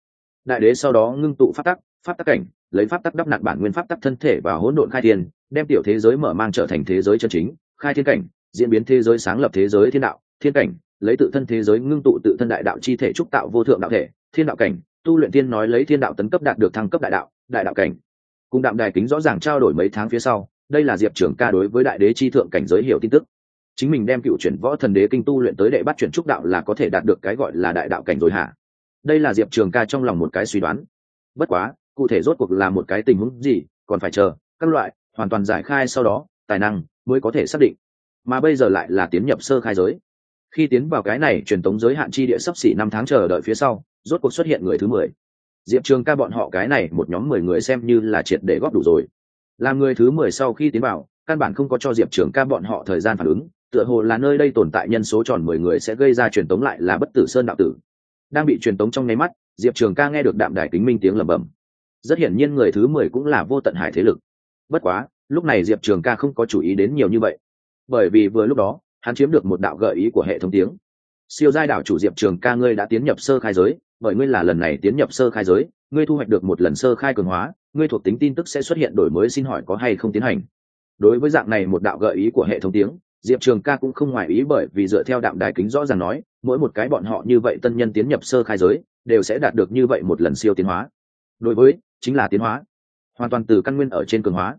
Đại đế sau đó ngưng tụ phát tắc phát tắc cảnh lấy pháp tắc đắp nặn bản nguyên pháp tắc thân thể và hỗn độn khai thiên, đem tiểu thế giới mở mang trở thành thế giới chân chính, khai thiên cảnh, diễn biến thế giới sáng lập thế giới thiên đạo, thiên cảnh, lấy tự thân thế giới ngưng tụ tự thân đại đạo chi thể trúc tạo vô thượng đạo thể, thiên đạo cảnh, tu luyện tiên nói lấy thiên đạo tấn cấp đạt được thăng cấp đại đạo đại đạo cảnh. Cùng đạm đài kính rõ ràng trao đổi mấy tháng phía sau, đây là diệp trưởng ca đối với đại đế chi thượng cảnh giới hiểu tin tức. Chính mình đem cựu chuyển võ thần đế kinh tu luyện tới đệ bắt chuyển trúc đạo là có thể đạt được cái gọi là đại đạo cảnh rồi hả? Đây là diệp trường ca trong lòng một cái suy đoán. Bất quá cụ thể rốt cuộc là một cái tình huống gì, còn phải chờ các loại hoàn toàn giải khai sau đó, tài năng mới có thể xác định. Mà bây giờ lại là tiến nhập sơ khai giới. Khi tiến vào cái này truyền tống giới hạn chi địa sắp xỉ năm tháng chờ đợi phía sau, rốt cuộc xuất hiện người thứ mười. Diệp trường ca bọn họ cái này một nhóm mười người xem như là triệt để góp đủ rồi. Làm người thứ mười sau khi tiến vào, căn bản không có cho diệp trường ca bọn họ thời gian phản ứng, tựa hồ là nơi đây tồn tại nhân số tròn mười người sẽ gây ra truyền tống lại là bất tử sơn đạo tử. Đang bị truyền tống trong nháy mắt, diệp trường ca nghe được đạm đài kính minh tiếng lẩm bẩm rất hiển nhiên người thứ mười cũng là vô tận hải thế lực. Bất quá, lúc này diệp trường ca không có chủ ý đến nhiều như vậy. Bởi vì vừa lúc đó, hắn chiếm được một đạo gợi ý của hệ thống tiếng. Siêu giai đảo chủ diệp trường ca ngươi đã tiến nhập sơ khai giới, bởi ngươi là lần này tiến nhập sơ khai giới, ngươi thu hoạch được một lần sơ khai cường hóa, ngươi thuộc tính tin tức sẽ xuất hiện đổi mới xin hỏi có hay không tiến hành. Đối với dạng này một đạo gợi ý của hệ thống tiếng, diệp trường ca cũng không ngoài ý bởi vì dựa theo đạm đài kính rõ ràng nói, mỗi một cái bọn họ như vậy tân nhân tiến nhập sơ khai giới, đều sẽ đạt được như vậy một lần siêu tiến hóa. Đối với chính là tiến hóa. Hoàn toàn từ căn nguyên ở trên cường hóa.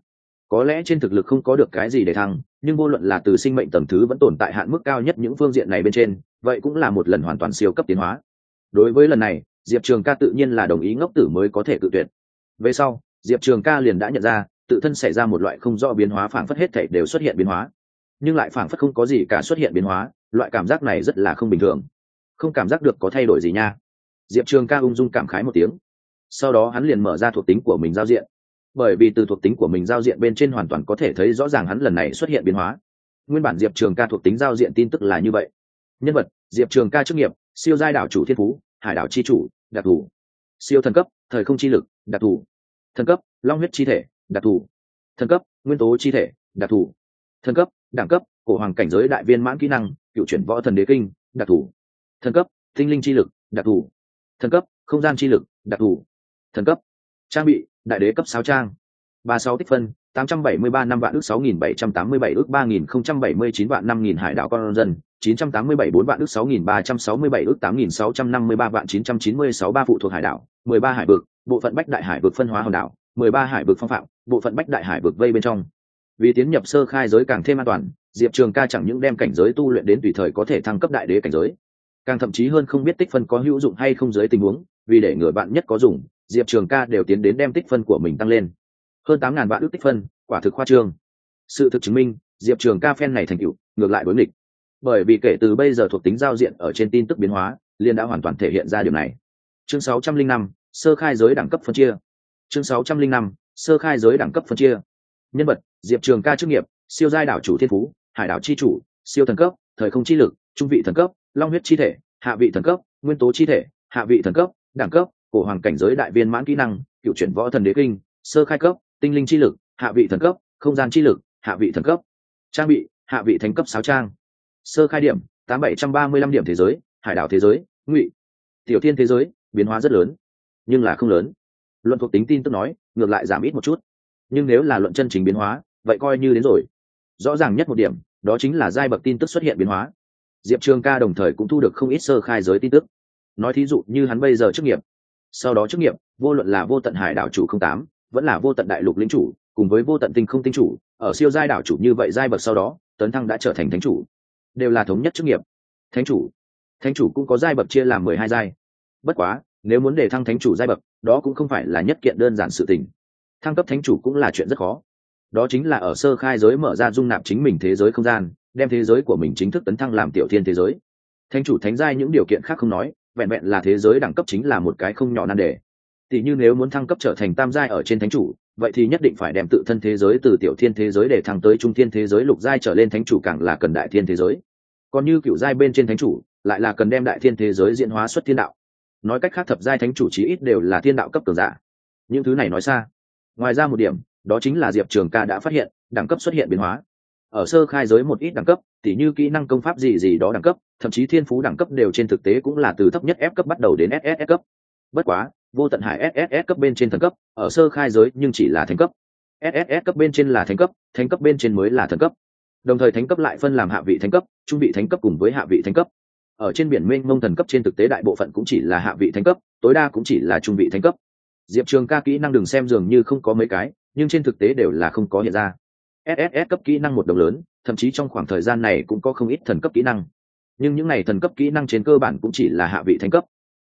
Có lẽ trên thực lực không có được cái gì để thăng, nhưng vô luận là từ sinh mệnh tầng thứ vẫn tồn tại hạn mức cao nhất những phương diện này bên trên, vậy cũng là một lần hoàn toàn siêu cấp tiến hóa. Đối với lần này, diệp trường ca tự nhiên là đồng ý ngốc tử mới có thể tự tuyệt. Về sau, diệp trường ca liền đã nhận ra, tự thân xảy ra một loại không rõ biến hóa phảng phất hết thể đều xuất hiện biến hóa. Nhưng lại phảng phất không có gì cả xuất hiện biến hóa, loại cảm giác này rất là không bình thường. Không cảm giác được có thay đổi gì nha. Diệp trường ca ung dung cảm khái một tiếng sau đó hắn liền mở ra thuộc tính của mình giao diện. Bởi vì từ thuộc tính của mình giao diện bên trên hoàn toàn có thể thấy rõ ràng hắn lần này xuất hiện biến hóa. Nguyên bản diệp trường ca thuộc tính giao diện tin tức là như vậy. Nhân vật, diệp trường ca chức nghiệp, siêu giai đảo chủ thiên phú, hải đảo chi chủ, đặc thù. Siêu thần cấp, thời không chi lực, đặc thù. Thần cấp, long huyết chi thể, đặc thù. Thần cấp, nguyên tố chi thể, đặc thù. Thần cấp, đẳng cấp, cổ hoàng cảnh giới đại viên mãn kỹ năng, cựu chuyển võ thần đế kinh, đặc thù. Thần cấp, tinh linh chi lực, đặc thù. Thần cấp, không gian chi lực, đặc thù thần cấp. Trang bị, đại đế cấp sáu trang. Ba sáu tích phân, tám trăm bảy mươi ba năm vạn ước, sáu nghìn bảy trăm tám mươi bảy ước, ba nghìn không trăm bảy mươi chín vạn năm nghìn hải đảo con dân, chín trăm tám mươi bảy bốn vạn ước, sáu nghìn ba trăm sáu mươi bảy ước, tám nghìn sáu trăm năm mươi ba vạn chín trăm chín mươi sáu ba phụ thuộc hải đảo, mười ba hải vực, bộ phận bách đại hải vực phân hóa hòn đảo, mười ba hải vực phong phạm, bộ phận bách đại hải vực vây bên trong. Vì tiến nhập sơ khai giới càng thêm an toàn, diệp trường ca chẳng những đem cảnh giới tu luyện đến tùy thời có thể thăng cấp đại đế cảnh giới. Càng thậm chí hơn không biết tích phân có hữu dụng hay không dưới tình huống, vì để người bạn nhất có dùng diệp trường ca đều tiến đến đem tích phân của mình tăng lên. Hơn tám ngàn vạn ước tích phân, quả thực khoa trương. Sự thực chứng minh, diệp trường ca phen này thành cựu ngược lại đối nghịch. Bởi vì kể từ bây giờ thuộc tính giao diện ở trên tin tức biến hóa liên đã hoàn toàn thể hiện ra điều này. Chương sáu trăm linh năm, sơ khai giới đẳng cấp phân chia. Chương sáu trăm linh năm, sơ khai giới đẳng cấp phân chia. Nhân vật, diệp trường ca chức nghiệp, siêu giai đảo chủ thiên phú, hải đảo c h i chủ, siêu thần cấp, thời không chi lực, trung vị thần cấp, long huyết chi thể, hạ vị thần cấp, nguyên tố chi thể, hạ vị thần cấp, đẳng cấp cổ hoàng cảnh giới đại viên mãn kỹ năng, cựu chuyển võ thần đế kinh, sơ khai cấp, tinh linh chi lực, hạ vị thần cấp, không gian chi lực, hạ vị thần cấp. Trang bị, hạ vị thành cấp sáu trang. Sơ khai điểm, tám bảy trăm ba mươi lăm điểm thế giới, hải đảo thế giới, ngụy. Tiểu thiên thế giới, biến hóa rất lớn, nhưng là không lớn. Luận thuộc tính tin tức nói, ngược lại giảm ít một chút. Nhưng nếu là luận chân chính biến hóa, vậy coi như đến rồi. Rõ ràng nhất một điểm, đó chính là giai bậc tin tức xuất hiện biến hóa. Diệp trường ca đồng thời cũng thu được không ít sơ khai giới tin tức. Nói thí dụ như hắn bây giờ chức nghiệp sau đó chức nghiệp, vô luận là vô tận hải đảo chủ không tám, vẫn là vô tận đại lục lính chủ, cùng với vô tận tinh không tinh chủ, ở siêu giai đảo chủ như vậy giai bậc sau đó, tấn thăng đã trở thành thánh chủ. Đều là thống nhất chức nghiệp. Thánh chủ. Thánh chủ cũng có giai bậc chia làm mười hai giai. Bất quá, nếu muốn để thăng thánh chủ giai bậc, đó cũng không phải là nhất kiện đơn giản sự tình. Thăng cấp thánh chủ cũng là chuyện rất khó. Đó chính là ở sơ khai giới mở ra dung nạp chính mình thế giới không gian, đem thế giới của mình chính thức tấn thăng làm tiểu thiên thế giới. Thánh chủ thánh giai những điều kiện khác không nói vẹn vẹn là thế giới đẳng cấp chính là một cái không nhỏ nan đề. Tỷ như nếu muốn thăng cấp trở thành tam giai ở trên thánh chủ, vậy thì nhất định phải đem tự thân thế giới từ tiểu thiên thế giới để thăng tới trung thiên thế giới, lục giai trở lên thánh chủ càng là cần đại thiên thế giới. Còn như cựu giai bên trên thánh chủ, lại là cần đem đại thiên thế giới diễn hóa xuất thiên đạo. Nói cách khác thập giai thánh chủ chí ít đều là thiên đạo cấp cường giả. Những thứ này nói xa. Ngoài ra một điểm, đó chính là diệp trường ca đã phát hiện, đẳng cấp xuất hiện biến hóa ở sơ khai giới một ít đẳng cấp, tỉ như kỹ năng công pháp gì gì đó đẳng cấp, thậm chí thiên phú đẳng cấp đều trên thực tế cũng là từ thấp nhất f cấp bắt đầu đến ss cấp. Bất quá, vô tận hải sss cấp bên trên thần cấp, ở sơ khai giới nhưng chỉ là thánh cấp. Sss cấp bên trên là thánh cấp thánh cấp bên trên mới là thần cấp. Đồng thời thánh cấp lại phân làm hạ vị thánh cấp, trung vị thánh cấp cùng với hạ vị thánh cấp. Ở trên biển mênh mông thần cấp trên thực tế đại bộ phận cũng chỉ là hạ vị thánh cấp, tối đa cũng chỉ là trung vị thánh cấp. Diệp trường ca kỹ năng đừng xem dường như không có mấy cái, nhưng trên thực tế đều là không có hiện ra sss cấp kỹ năng một đồng lớn, thậm chí trong khoảng thời gian này cũng có không ít thần cấp kỹ năng. Nhưng những n à y thần cấp kỹ năng trên cơ bản cũng chỉ là hạ vị thánh cấp.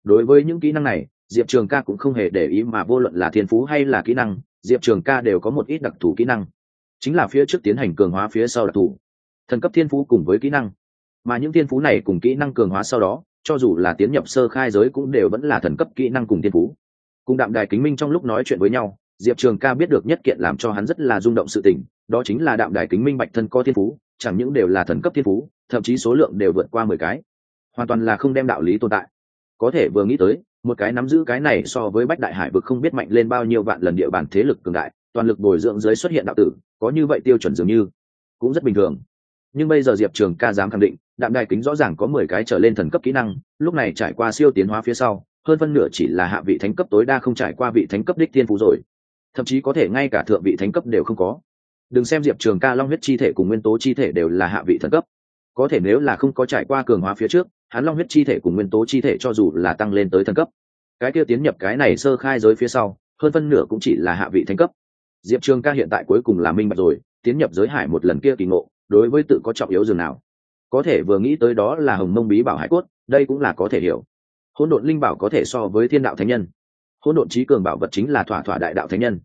Đối với những kỹ năng này, diệp trường ca cũng không hề để ý mà vô luận là thiên phú hay là kỹ năng, diệp trường ca đều có một ít đặc thù kỹ năng. Chính là phía trước tiến hành cường hóa phía sau đặc thù. Thần cấp thiên phú cùng với kỹ năng. Mà những thiên phú này cùng kỹ năng cường hóa sau đó, cho dù là tiến nhập sơ khai giới cũng đều vẫn là thần cấp kỹ năng cùng thiên phú. Cùng đạm đài kính minh trong lúc nói chuyện với nhau, diệp trường ca biết được nhất kiện làm cho hắn rất là rung động sự tình đó chính là đạm đài kính minh bạch thân có thiên phú, chẳng những đều là thần cấp thiên phú, thậm chí số lượng đều vượt qua mười cái. Hoàn toàn là không đem đạo lý tồn tại. Có thể vừa nghĩ tới, một cái nắm giữ cái này so với bách đại hải vực không biết mạnh lên bao nhiêu vạn lần địa bàn thế lực cường đại, toàn lực bồi dưỡng giới xuất hiện đạo tử, có như vậy tiêu chuẩn dường như, cũng rất bình thường. Nhưng bây giờ diệp trường ca dám khẳng định, đạm đài kính rõ ràng có mười cái trở lên thần cấp kỹ năng, lúc này trải qua siêu tiến hóa phía sau, hơn phân nửa chỉ là hạ vị thánh cấp tối đa không trải qua vị thánh cấp đích thiên phú rồi. Thậm chí có thể ngay cả thượng vị thánh cấp đều không có đừng xem diệp trường ca long huyết chi thể cùng nguyên tố chi thể đều là hạ vị thần cấp. Có thể nếu là không có trải qua cường hóa phía trước, hắn long huyết chi thể cùng nguyên tố chi thể cho dù là tăng lên tới thần cấp, cái kia tiến nhập cái này sơ khai giới phía sau, hơn phân nửa cũng chỉ là hạ vị thánh cấp. Diệp trường ca hiện tại cuối cùng là minh bạch rồi, tiến nhập giới hải một lần kia kỳ ngộ, đối với tự có trọng yếu dường nào. Có thể vừa nghĩ tới đó là hồng mông bí bảo hải cốt, đây cũng là có thể hiểu. Hỗn độn linh bảo có thể so với thiên đạo thánh nhân. Hỗn độn trí cường bảo vật chính là thỏa thỏa đại đạo thánh nhân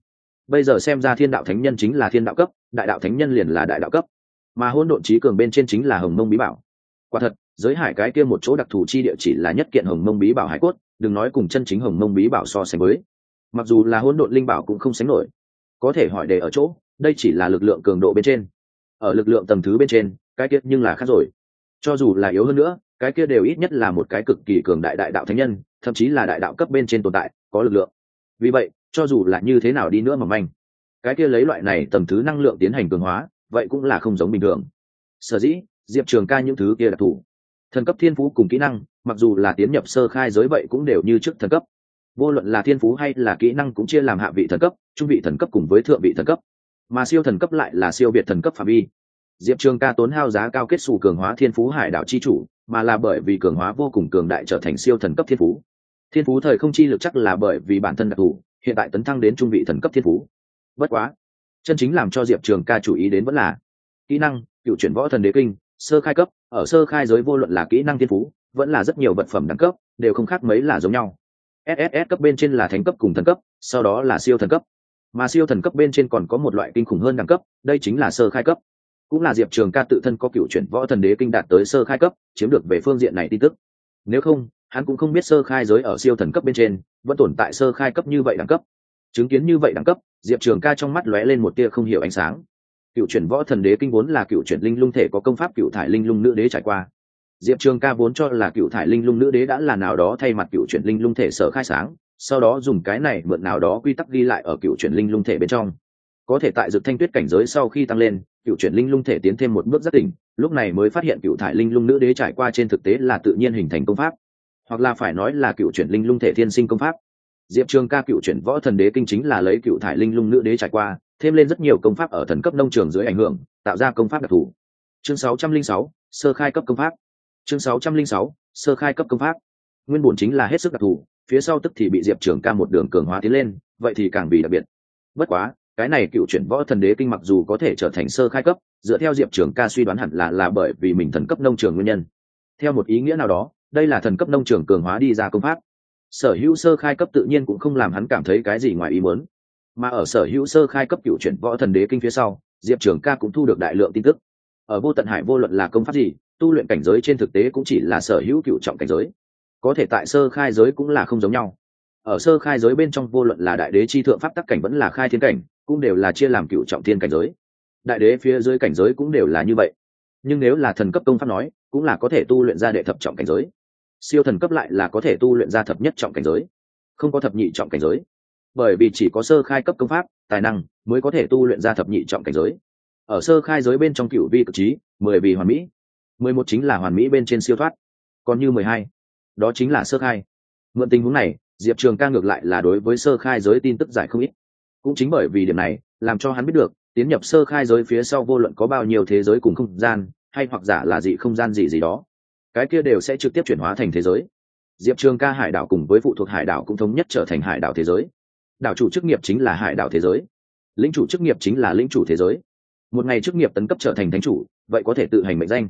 bây giờ xem ra thiên đạo thánh nhân chính là thiên đạo cấp, đại đạo thánh nhân liền là đại đạo cấp. Mà hôn độn trí cường bên trên chính là hồng mông bí bảo. Quả thật, giới hải cái kia một chỗ đặc thù chi địa chỉ là nhất kiện hồng mông bí bảo hải cốt, đừng nói cùng chân chính hồng mông bí bảo so sánh với. Mặc dù là hôn độn linh bảo cũng không sánh nổi. Có thể hỏi đề ở chỗ, đây chỉ là lực lượng cường độ bên trên. Ở lực lượng tầm thứ bên trên, cái kia nhưng là khác rồi. Cho dù là yếu hơn nữa, cái kia đều ít nhất là một cái cực kỳ cường đại đại đạo thánh nhân, thậm chí là đại đạo cấp bên trên tồn tại, có lực lượng. Vì vậy cho dù là như thế nào đi nữa mà manh. Cái kia lấy loại này tầm thứ năng lượng tiến hành cường hóa, vậy cũng là không giống bình thường. Sở dĩ, diệp trường ca những thứ kia đặc thù. Thần cấp thiên phú cùng kỹ năng, mặc dù là tiến nhập sơ khai giới vậy cũng đều như trước thần cấp. Vô luận là thiên phú hay là kỹ năng cũng chia làm hạ vị thần cấp, trung vị thần cấp cùng với thượng vị thần cấp. Mà siêu thần cấp lại là siêu việt thần cấp phạm vi. Diệp trường ca tốn hao giá cao kết xù cường hóa thiên phú hải đạo c h i chủ, mà là bởi vì cường hóa vô cùng cường đại trở thành siêu thần cấp thiên phú. Thiên phú thời không chi lực chắc là bởi vì bản thân đặc thù hiện tại tấn thăng đến trung vị thần cấp thiên phú. Bất quá, chân chính làm cho diệp trường ca chú ý đến vẫn là kỹ năng, cựu chuyển võ thần đế kinh, sơ khai cấp, ở sơ khai giới vô luận là kỹ năng thiên phú, vẫn là rất nhiều vật phẩm đẳng cấp, đều không khác mấy là giống nhau. Sss cấp bên trên là thánh cấp cùng thần cấp, sau đó là siêu thần cấp. Mà siêu thần cấp bên trên còn có một loại kinh khủng hơn đẳng cấp, đây chính là sơ khai cấp. Cũng là diệp trường ca tự thân có cựu chuyển võ thần đế kinh đạt tới sơ khai cấp, chiếm được về phương diện này tin tức. Nếu không hắn cũng không biết sơ khai giới ở siêu thần cấp bên trên, vẫn tồn tại sơ khai cấp như vậy đẳng cấp. Chứng kiến như vậy đẳng cấp, diệp trường ca trong mắt lóe lên một tia không hiểu ánh sáng. Cựu chuyển võ thần đế kinh vốn là cựu chuyển linh lung thể có công pháp cựu thải linh lung nữ đế trải qua. Diệp trường ca vốn cho là cựu thải linh lung nữ đế đã là nào đó thay mặt cựu chuyển linh lung thể sở khai sáng, sau đó dùng cái này mượn nào đó quy tắc ghi lại ở cựu chuyển linh lung thể bên trong. Có thể tại dược thanh tuyết cảnh giới sau khi tăng lên, cựu chuyển linh lung thể tiến thêm một bước rất đỉnh, lúc này mới phát hiện cựu thải linh lung nữ đế trải qua trên thực tế là tự nhiên hình thành công pháp hoặc là phải nói là cựu chuyển linh lung thể thiên sinh công pháp. Diệp trường ca cựu chuyển võ thần đế kinh chính là lấy cựu thải linh lung nữ đế trải qua thêm lên rất nhiều công pháp ở thần cấp nông trường dưới ảnh hưởng tạo ra công pháp đặc thù. Chương 606, sơ khai cấp công pháp. Chương 606, sơ khai cấp công pháp. Nguyên bổn chính là hết sức đặc thù phía sau tức thì bị diệp trường ca một đường cường hóa tiến lên vậy thì càng bị đặc biệt. Bất quá cái này cựu chuyển võ thần đế kinh mặc dù có thể trở thành sơ khai cấp dựa theo diệp trường ca suy đoán hẳn là là bởi vì mình thần cấp nông trường nguyên nhân. Theo một ý nghĩa nào đó đây là thần cấp nông trường cường hóa đi ra công pháp. Sở hữu sơ khai cấp tự nhiên cũng không làm hắn cảm thấy cái gì ngoài ý muốn. Mà ở sở hữu sơ khai cấp cựu chuyển võ thần đế kinh phía sau, diệp trường ca cũng thu được đại lượng tin tức. Ở vô tận hải vô luận là công pháp gì, tu luyện cảnh giới trên thực tế cũng chỉ là sở hữu cựu trọng cảnh giới. Có thể tại sơ khai giới cũng là không giống nhau. Ở sơ khai giới bên trong vô luận là đại đế chi thượng pháp tắc cảnh vẫn là khai thiên cảnh, cũng đều là chia làm cựu trọng thiên cảnh giới. Đại đế phía dưới cảnh giới cũng đều là như vậy. Nhưng nếu là thần cấp công pháp nói, cũng là có thể tu luyện ra đệ thập trọng cảnh giới siêu thần cấp lại là có thể tu luyện ra thập nhất trọng cảnh giới, không có thập nhị trọng cảnh giới. Bởi vì chỉ có sơ khai cấp công pháp, tài năng mới có thể tu luyện ra thập nhị trọng cảnh giới. Ở sơ khai giới bên trong cựu vi cực trí, mười vì hoàn mỹ. Mười một chính là hoàn mỹ bên trên siêu thoát. Còn như mười hai, đó chính là sơ khai. Mượn tình huống này, diệp trường ca ngược lại là đối với sơ khai giới tin tức giải không ít. Cũng chính bởi vì điểm này, làm cho hắn biết được, tiến nhập sơ khai giới phía sau vô luận có bao nhiêu thế giới cùng không gian, hay hoặc giả là dị không gian gì gì đó cái kia đều sẽ trực tiếp chuyển hóa thành thế giới. Diệp trường ca hải đảo cùng với phụ thuộc hải đảo cũng thống nhất trở thành hải đảo thế giới. Đảo chủ chức nghiệp chính là hải đảo thế giới. Lĩnh chủ chức nghiệp chính là lĩnh chủ thế giới. Một ngày chức nghiệp tấn cấp trở thành thánh chủ, vậy có thể tự hành mệnh danh.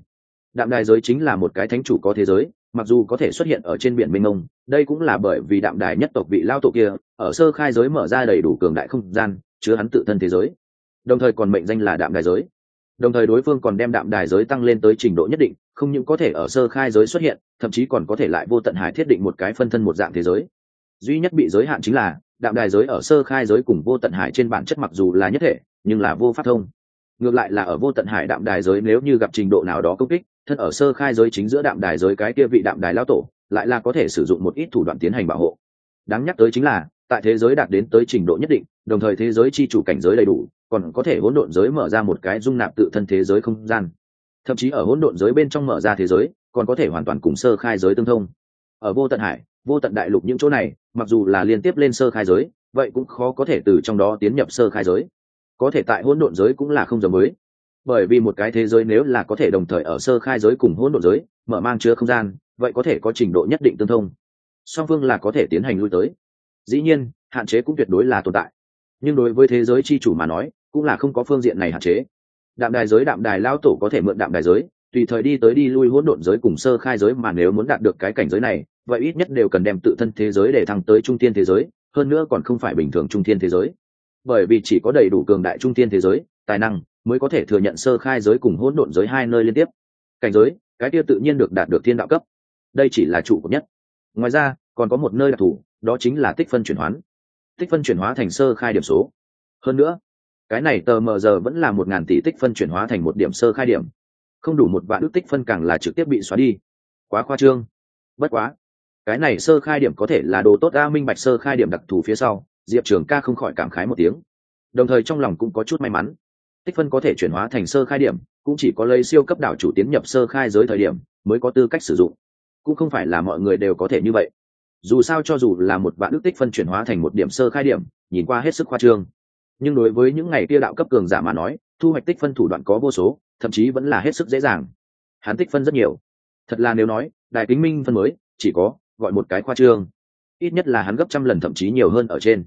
Đạm đài giới chính là một cái thánh chủ có thế giới, mặc dù có thể xuất hiện ở trên biển mênh mông, đây cũng là bởi vì đạm đài nhất tộc vị lao tổ kia, ở sơ khai giới mở ra đầy đủ cường đại không gian, chứa hắn tự thân thế giới. Đồng thời còn mệnh danh là đạm đài giới đồng thời đối phương còn đem đạm đài giới tăng lên tới trình độ nhất định, không những có thể ở sơ khai giới xuất hiện, thậm chí còn có thể lại vô tận hải thiết định một cái phân thân một dạng thế giới. Duy nhất bị giới hạn chính là, đạm đài giới ở sơ khai giới cùng vô tận hải trên bản chất mặc dù là nhất thể, nhưng là vô pháp thông. Ngược lại là ở vô tận hải đạm đài giới nếu như gặp trình độ nào đó công kích, thân ở sơ khai giới chính giữa đạm đài giới cái kia vị đạm đài lao tổ, lại là có thể sử dụng một ít thủ đoạn tiến hành bảo hộ. Đáng nhắc tới chính là, tại thế giới đạt đến tới trình độ nhất định, đồng thời thế giới chi chủ cảnh giới đầy đủ còn có thể hỗn độn giới mở ra một cái dung nạp tự thân thế giới không gian. Thậm chí ở hỗn độn giới bên trong mở ra thế giới, còn có thể hoàn toàn cùng sơ khai giới tương thông. Ở vô tận hải, vô tận đại lục những chỗ này, mặc dù là liên tiếp lên sơ khai giới, vậy cũng khó có thể từ trong đó tiến nhập sơ khai giới. Có thể tại hỗn độn giới cũng là không giống mới bởi vì một cái thế giới nếu là có thể đồng thời ở sơ khai giới cùng hỗn độn giới, mở mang chứa không gian, vậy có thể có trình độ nhất định tương thông. Song phương là có thể tiến hành lui tới. Dĩ nhiên, hạn chế cũng tuyệt đối là tồn tại. Nhưng đối với thế giới chi chủ mà nói cũng là không có phương diện này hạn chế. Đạm đài giới, đạm đài lao tổ có thể mượn đạm đài giới, tùy thời đi tới đi lui hỗn độn giới cùng sơ khai giới mà nếu muốn đạt được cái cảnh giới này, vậy ít nhất đều cần đem tự thân thế giới để thăng tới trung tiên thế giới, hơn nữa còn không phải bình thường trung tiên thế giới. Bởi vì chỉ có đầy đủ cường đại trung tiên thế giới, tài năng mới có thể thừa nhận sơ khai giới cùng hỗn độn giới hai nơi liên tiếp. Cảnh giới, cái kia tự nhiên được đạt được thiên đạo cấp. Đây chỉ là trụ cấp nhất. Ngoài ra, còn có một nơi đặc thù, đó chính là tích phân chuyển hoán. Tích phân chuyển hóa thành sơ khai điểm số. Hơn nữa cái này tờ mờ giờ vẫn là một ngàn tỷ tích phân chuyển hóa thành một điểm sơ khai điểm. Không đủ một vạn ước tích phân càng là trực tiếp bị xóa đi. Quá khoa trương. Bất quá, cái này sơ khai điểm có thể là đồ tốt a minh bạch sơ khai điểm đặc thù phía sau, diệp trường ca không khỏi cảm khái một tiếng. Đồng thời trong lòng cũng có chút may mắn. Tích phân có thể chuyển hóa thành sơ khai điểm, cũng chỉ có lấy siêu cấp đảo chủ tiến nhập sơ khai giới thời điểm mới có tư cách sử dụng. Cũng không phải là mọi người đều có thể như vậy. Dù sao cho dù là một vạn ước tích phân chuyển hóa thành một điểm sơ khai điểm, nhìn qua hết sức khoa trương nhưng đối với những ngày kia đạo cấp cường giả mà nói, thu hoạch tích phân thủ đoạn có vô số, thậm chí vẫn là hết sức dễ dàng. Hắn tích phân rất nhiều. Thật là nếu nói, đại kính minh phân mới, chỉ có gọi một cái khoa trương. Ít nhất là hắn gấp trăm lần thậm chí nhiều hơn ở trên.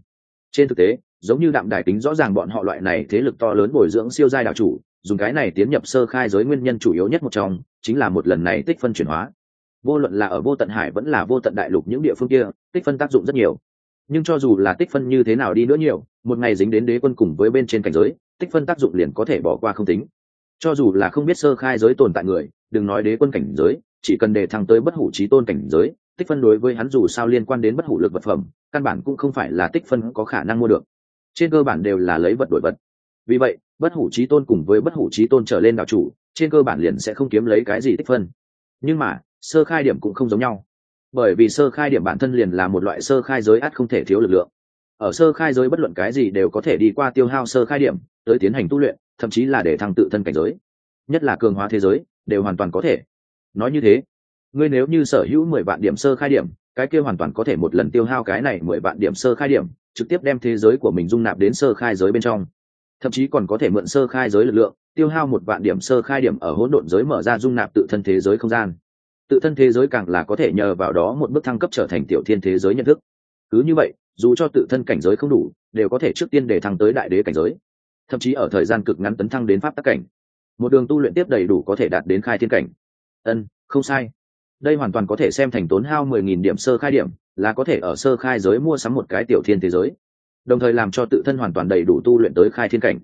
Trên thực tế, giống như đạm đài kính rõ ràng bọn họ loại này thế lực to lớn bồi dưỡng siêu giai đạo chủ, dùng cái này tiến nhập sơ khai giới nguyên nhân chủ yếu nhất một trong, chính là một lần này tích phân chuyển hóa. Vô luận là ở vô tận hải vẫn là vô tận đại lục những địa phương kia, tích phân tác dụng rất nhiều. Nhưng cho dù là tích phân như thế nào đi nữa nhiều một ngày dính đến đế quân cùng với bên trên cảnh giới, tích phân tác dụng liền có thể bỏ qua không tính. Cho dù là không biết sơ khai giới tồn tại người, đừng nói đế quân cảnh giới, chỉ cần để thăng tới bất hủ trí tôn cảnh giới, tích phân đối với hắn dù sao liên quan đến bất hủ lực vật phẩm, căn bản cũng không phải là tích phân có khả năng mua được. Trên cơ bản đều là lấy vật đổi vật. Vì vậy, bất hủ trí tôn cùng với bất hủ trí tôn trở lên đạo chủ, trên cơ bản liền sẽ không kiếm lấy cái gì tích phân. Nhưng mà, sơ khai điểm cũng không giống nhau. Bởi vì sơ khai điểm bản thân liền là một loại sơ khai giới át không thể thiếu lực lượng ở sơ khai giới bất luận cái gì đều có thể đi qua tiêu hao sơ khai điểm, tới tiến hành tu luyện, thậm chí là để thăng tự thân cảnh giới. Nhất là cường hóa thế giới, đều hoàn toàn có thể. Nói như thế, ngươi nếu như sở hữu mười vạn điểm sơ khai điểm, cái kia hoàn toàn có thể một lần tiêu hao cái này mười vạn điểm sơ khai điểm, trực tiếp đem thế giới của mình dung nạp đến sơ khai giới bên trong. Thậm chí còn có thể mượn sơ khai giới lực lượng, tiêu hao một vạn điểm sơ khai điểm ở hỗn độn giới mở ra dung nạp tự thân thế giới không gian. Tự thân thế giới càng là có thể nhờ vào đó một bước thăng cấp trở thành tiểu thiên thế giới nhận thức. Cứ như vậy dù cho tự thân cảnh giới không đủ, đều có thể trước tiên để thăng tới đại đế cảnh giới. Thậm chí ở thời gian cực ngắn tấn thăng đến pháp tắc cảnh, một đường tu luyện tiếp đầy đủ có thể đạt đến khai thiên cảnh. Ân, không sai. Đây hoàn toàn có thể xem thành tốn hao mười nghìn điểm sơ khai điểm, là có thể ở sơ khai giới mua sắm một cái tiểu thiên thế giới. Đồng thời làm cho tự thân hoàn toàn đầy đủ tu luyện tới khai thiên cảnh.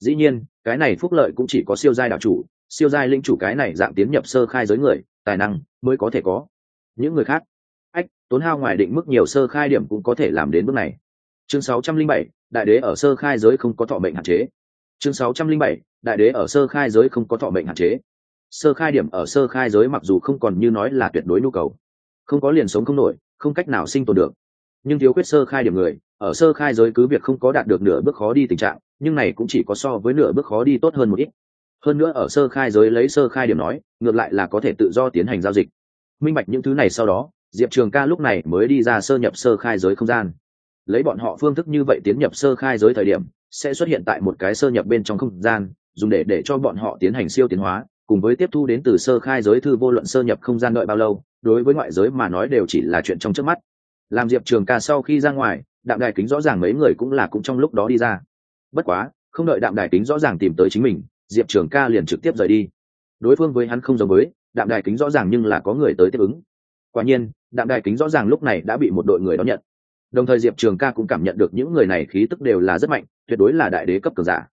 Dĩ nhiên, cái này phúc lợi cũng chỉ có siêu giai đạo chủ, siêu giai linh chủ cái này dạng tiến nhập sơ khai giới người, tài năng mới có thể có. Những người khác ách tốn hao ngoài định mức nhiều sơ khai điểm cũng có thể làm đến bước này. Chương 607, đại đế ở sơ khai giới không có thọ mệnh hạn chế. Chương 607, đại đế ở sơ khai giới không có thọ mệnh hạn chế. Sơ khai điểm ở sơ khai giới mặc dù không còn như nói là tuyệt đối nhu cầu không có liền sống không nổi không cách nào sinh tồn được. Nhưng thiếu khuyết sơ khai điểm người ở sơ khai giới cứ việc không có đạt được nửa bước khó đi tình trạng nhưng này cũng chỉ có so với nửa bước khó đi tốt hơn một ít. Hơn nữa ở sơ khai giới lấy sơ khai điểm nói ngược lại là có thể tự do tiến hành giao dịch. Minh bạch những thứ này sau đó diệp trường ca lúc này mới đi ra sơ nhập sơ khai giới không gian. Lấy bọn họ phương thức như vậy tiến nhập sơ khai giới thời điểm, sẽ xuất hiện tại một cái sơ nhập bên trong không gian, dùng để để cho bọn họ tiến hành siêu tiến hóa, cùng với tiếp thu đến từ sơ khai giới thư vô luận sơ nhập không gian đợi bao lâu, đối với ngoại giới mà nói đều chỉ là chuyện trong trước mắt. Làm diệp trường ca sau khi ra ngoài, đạm đài kính rõ ràng mấy người cũng là cũng trong lúc đó đi ra. Bất quá, không đợi đạm đài kính rõ ràng tìm tới chính mình, diệp trường ca liền trực tiếp rời đi. Đối phương với hắn không giống với, đạm đài kính rõ ràng nhưng là có người tới tiếp ứng. Quả nhiên đạm đài kính rõ ràng lúc này đã bị một đội người đón nhận. Đồng thời diệp trường ca cũng cảm nhận được những người này khí tức đều là rất mạnh, tuyệt đối là đại đế cấp cường giả.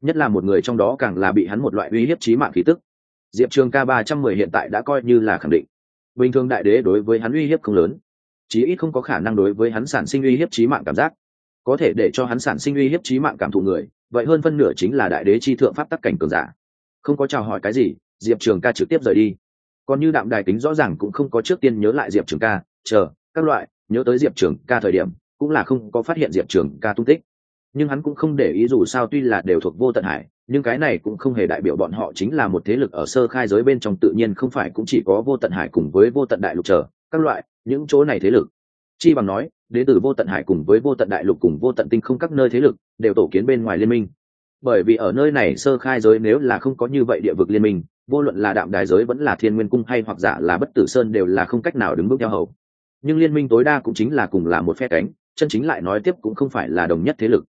Nhất là một người trong đó càng là bị hắn một loại uy hiếp trí mạng khí tức. Diệp trường ca ba trăm mười hiện tại đã coi như là khẳng định. Bình thường đại đế đối với hắn uy hiếp không lớn, chí ít không có khả năng đối với hắn sản sinh uy hiếp trí mạng cảm giác. Có thể để cho hắn sản sinh uy hiếp trí mạng cảm thụ người, vậy hơn phân nửa chính là đại đế chi thượng pháp tắc cảnh cường giả. Không có chào hỏi cái gì, diệp trường ca trực tiếp rời đi còn như đạm đài tính rõ ràng cũng không có trước tiên nhớ lại diệp trường ca, chờ, các loại, nhớ tới diệp trường ca thời điểm, cũng là không có phát hiện diệp trường ca tung tích. Nhưng hắn cũng không để ý dù sao tuy là đều thuộc vô tận hải, nhưng cái này cũng không hề đại biểu bọn họ chính là một thế lực ở sơ khai giới bên trong tự nhiên không phải cũng chỉ có vô tận hải cùng với vô tận đại lục chờ, các loại, những chỗ này thế lực. Chi bằng nói, đến từ vô tận hải cùng với vô tận đại lục cùng vô tận tinh không các nơi thế lực, đều tổ kiến bên ngoài liên minh. Bởi vì ở nơi này sơ khai giới nếu là không có như vậy địa vực liên minh vô luận là đạm đài giới vẫn là thiên nguyên cung hay hoặc giả là bất tử sơn đều là không cách nào đứng bước theo hầu. Nhưng liên minh tối đa cũng chính là cùng là một phe cánh, chân chính lại nói tiếp cũng không phải là đồng nhất thế lực.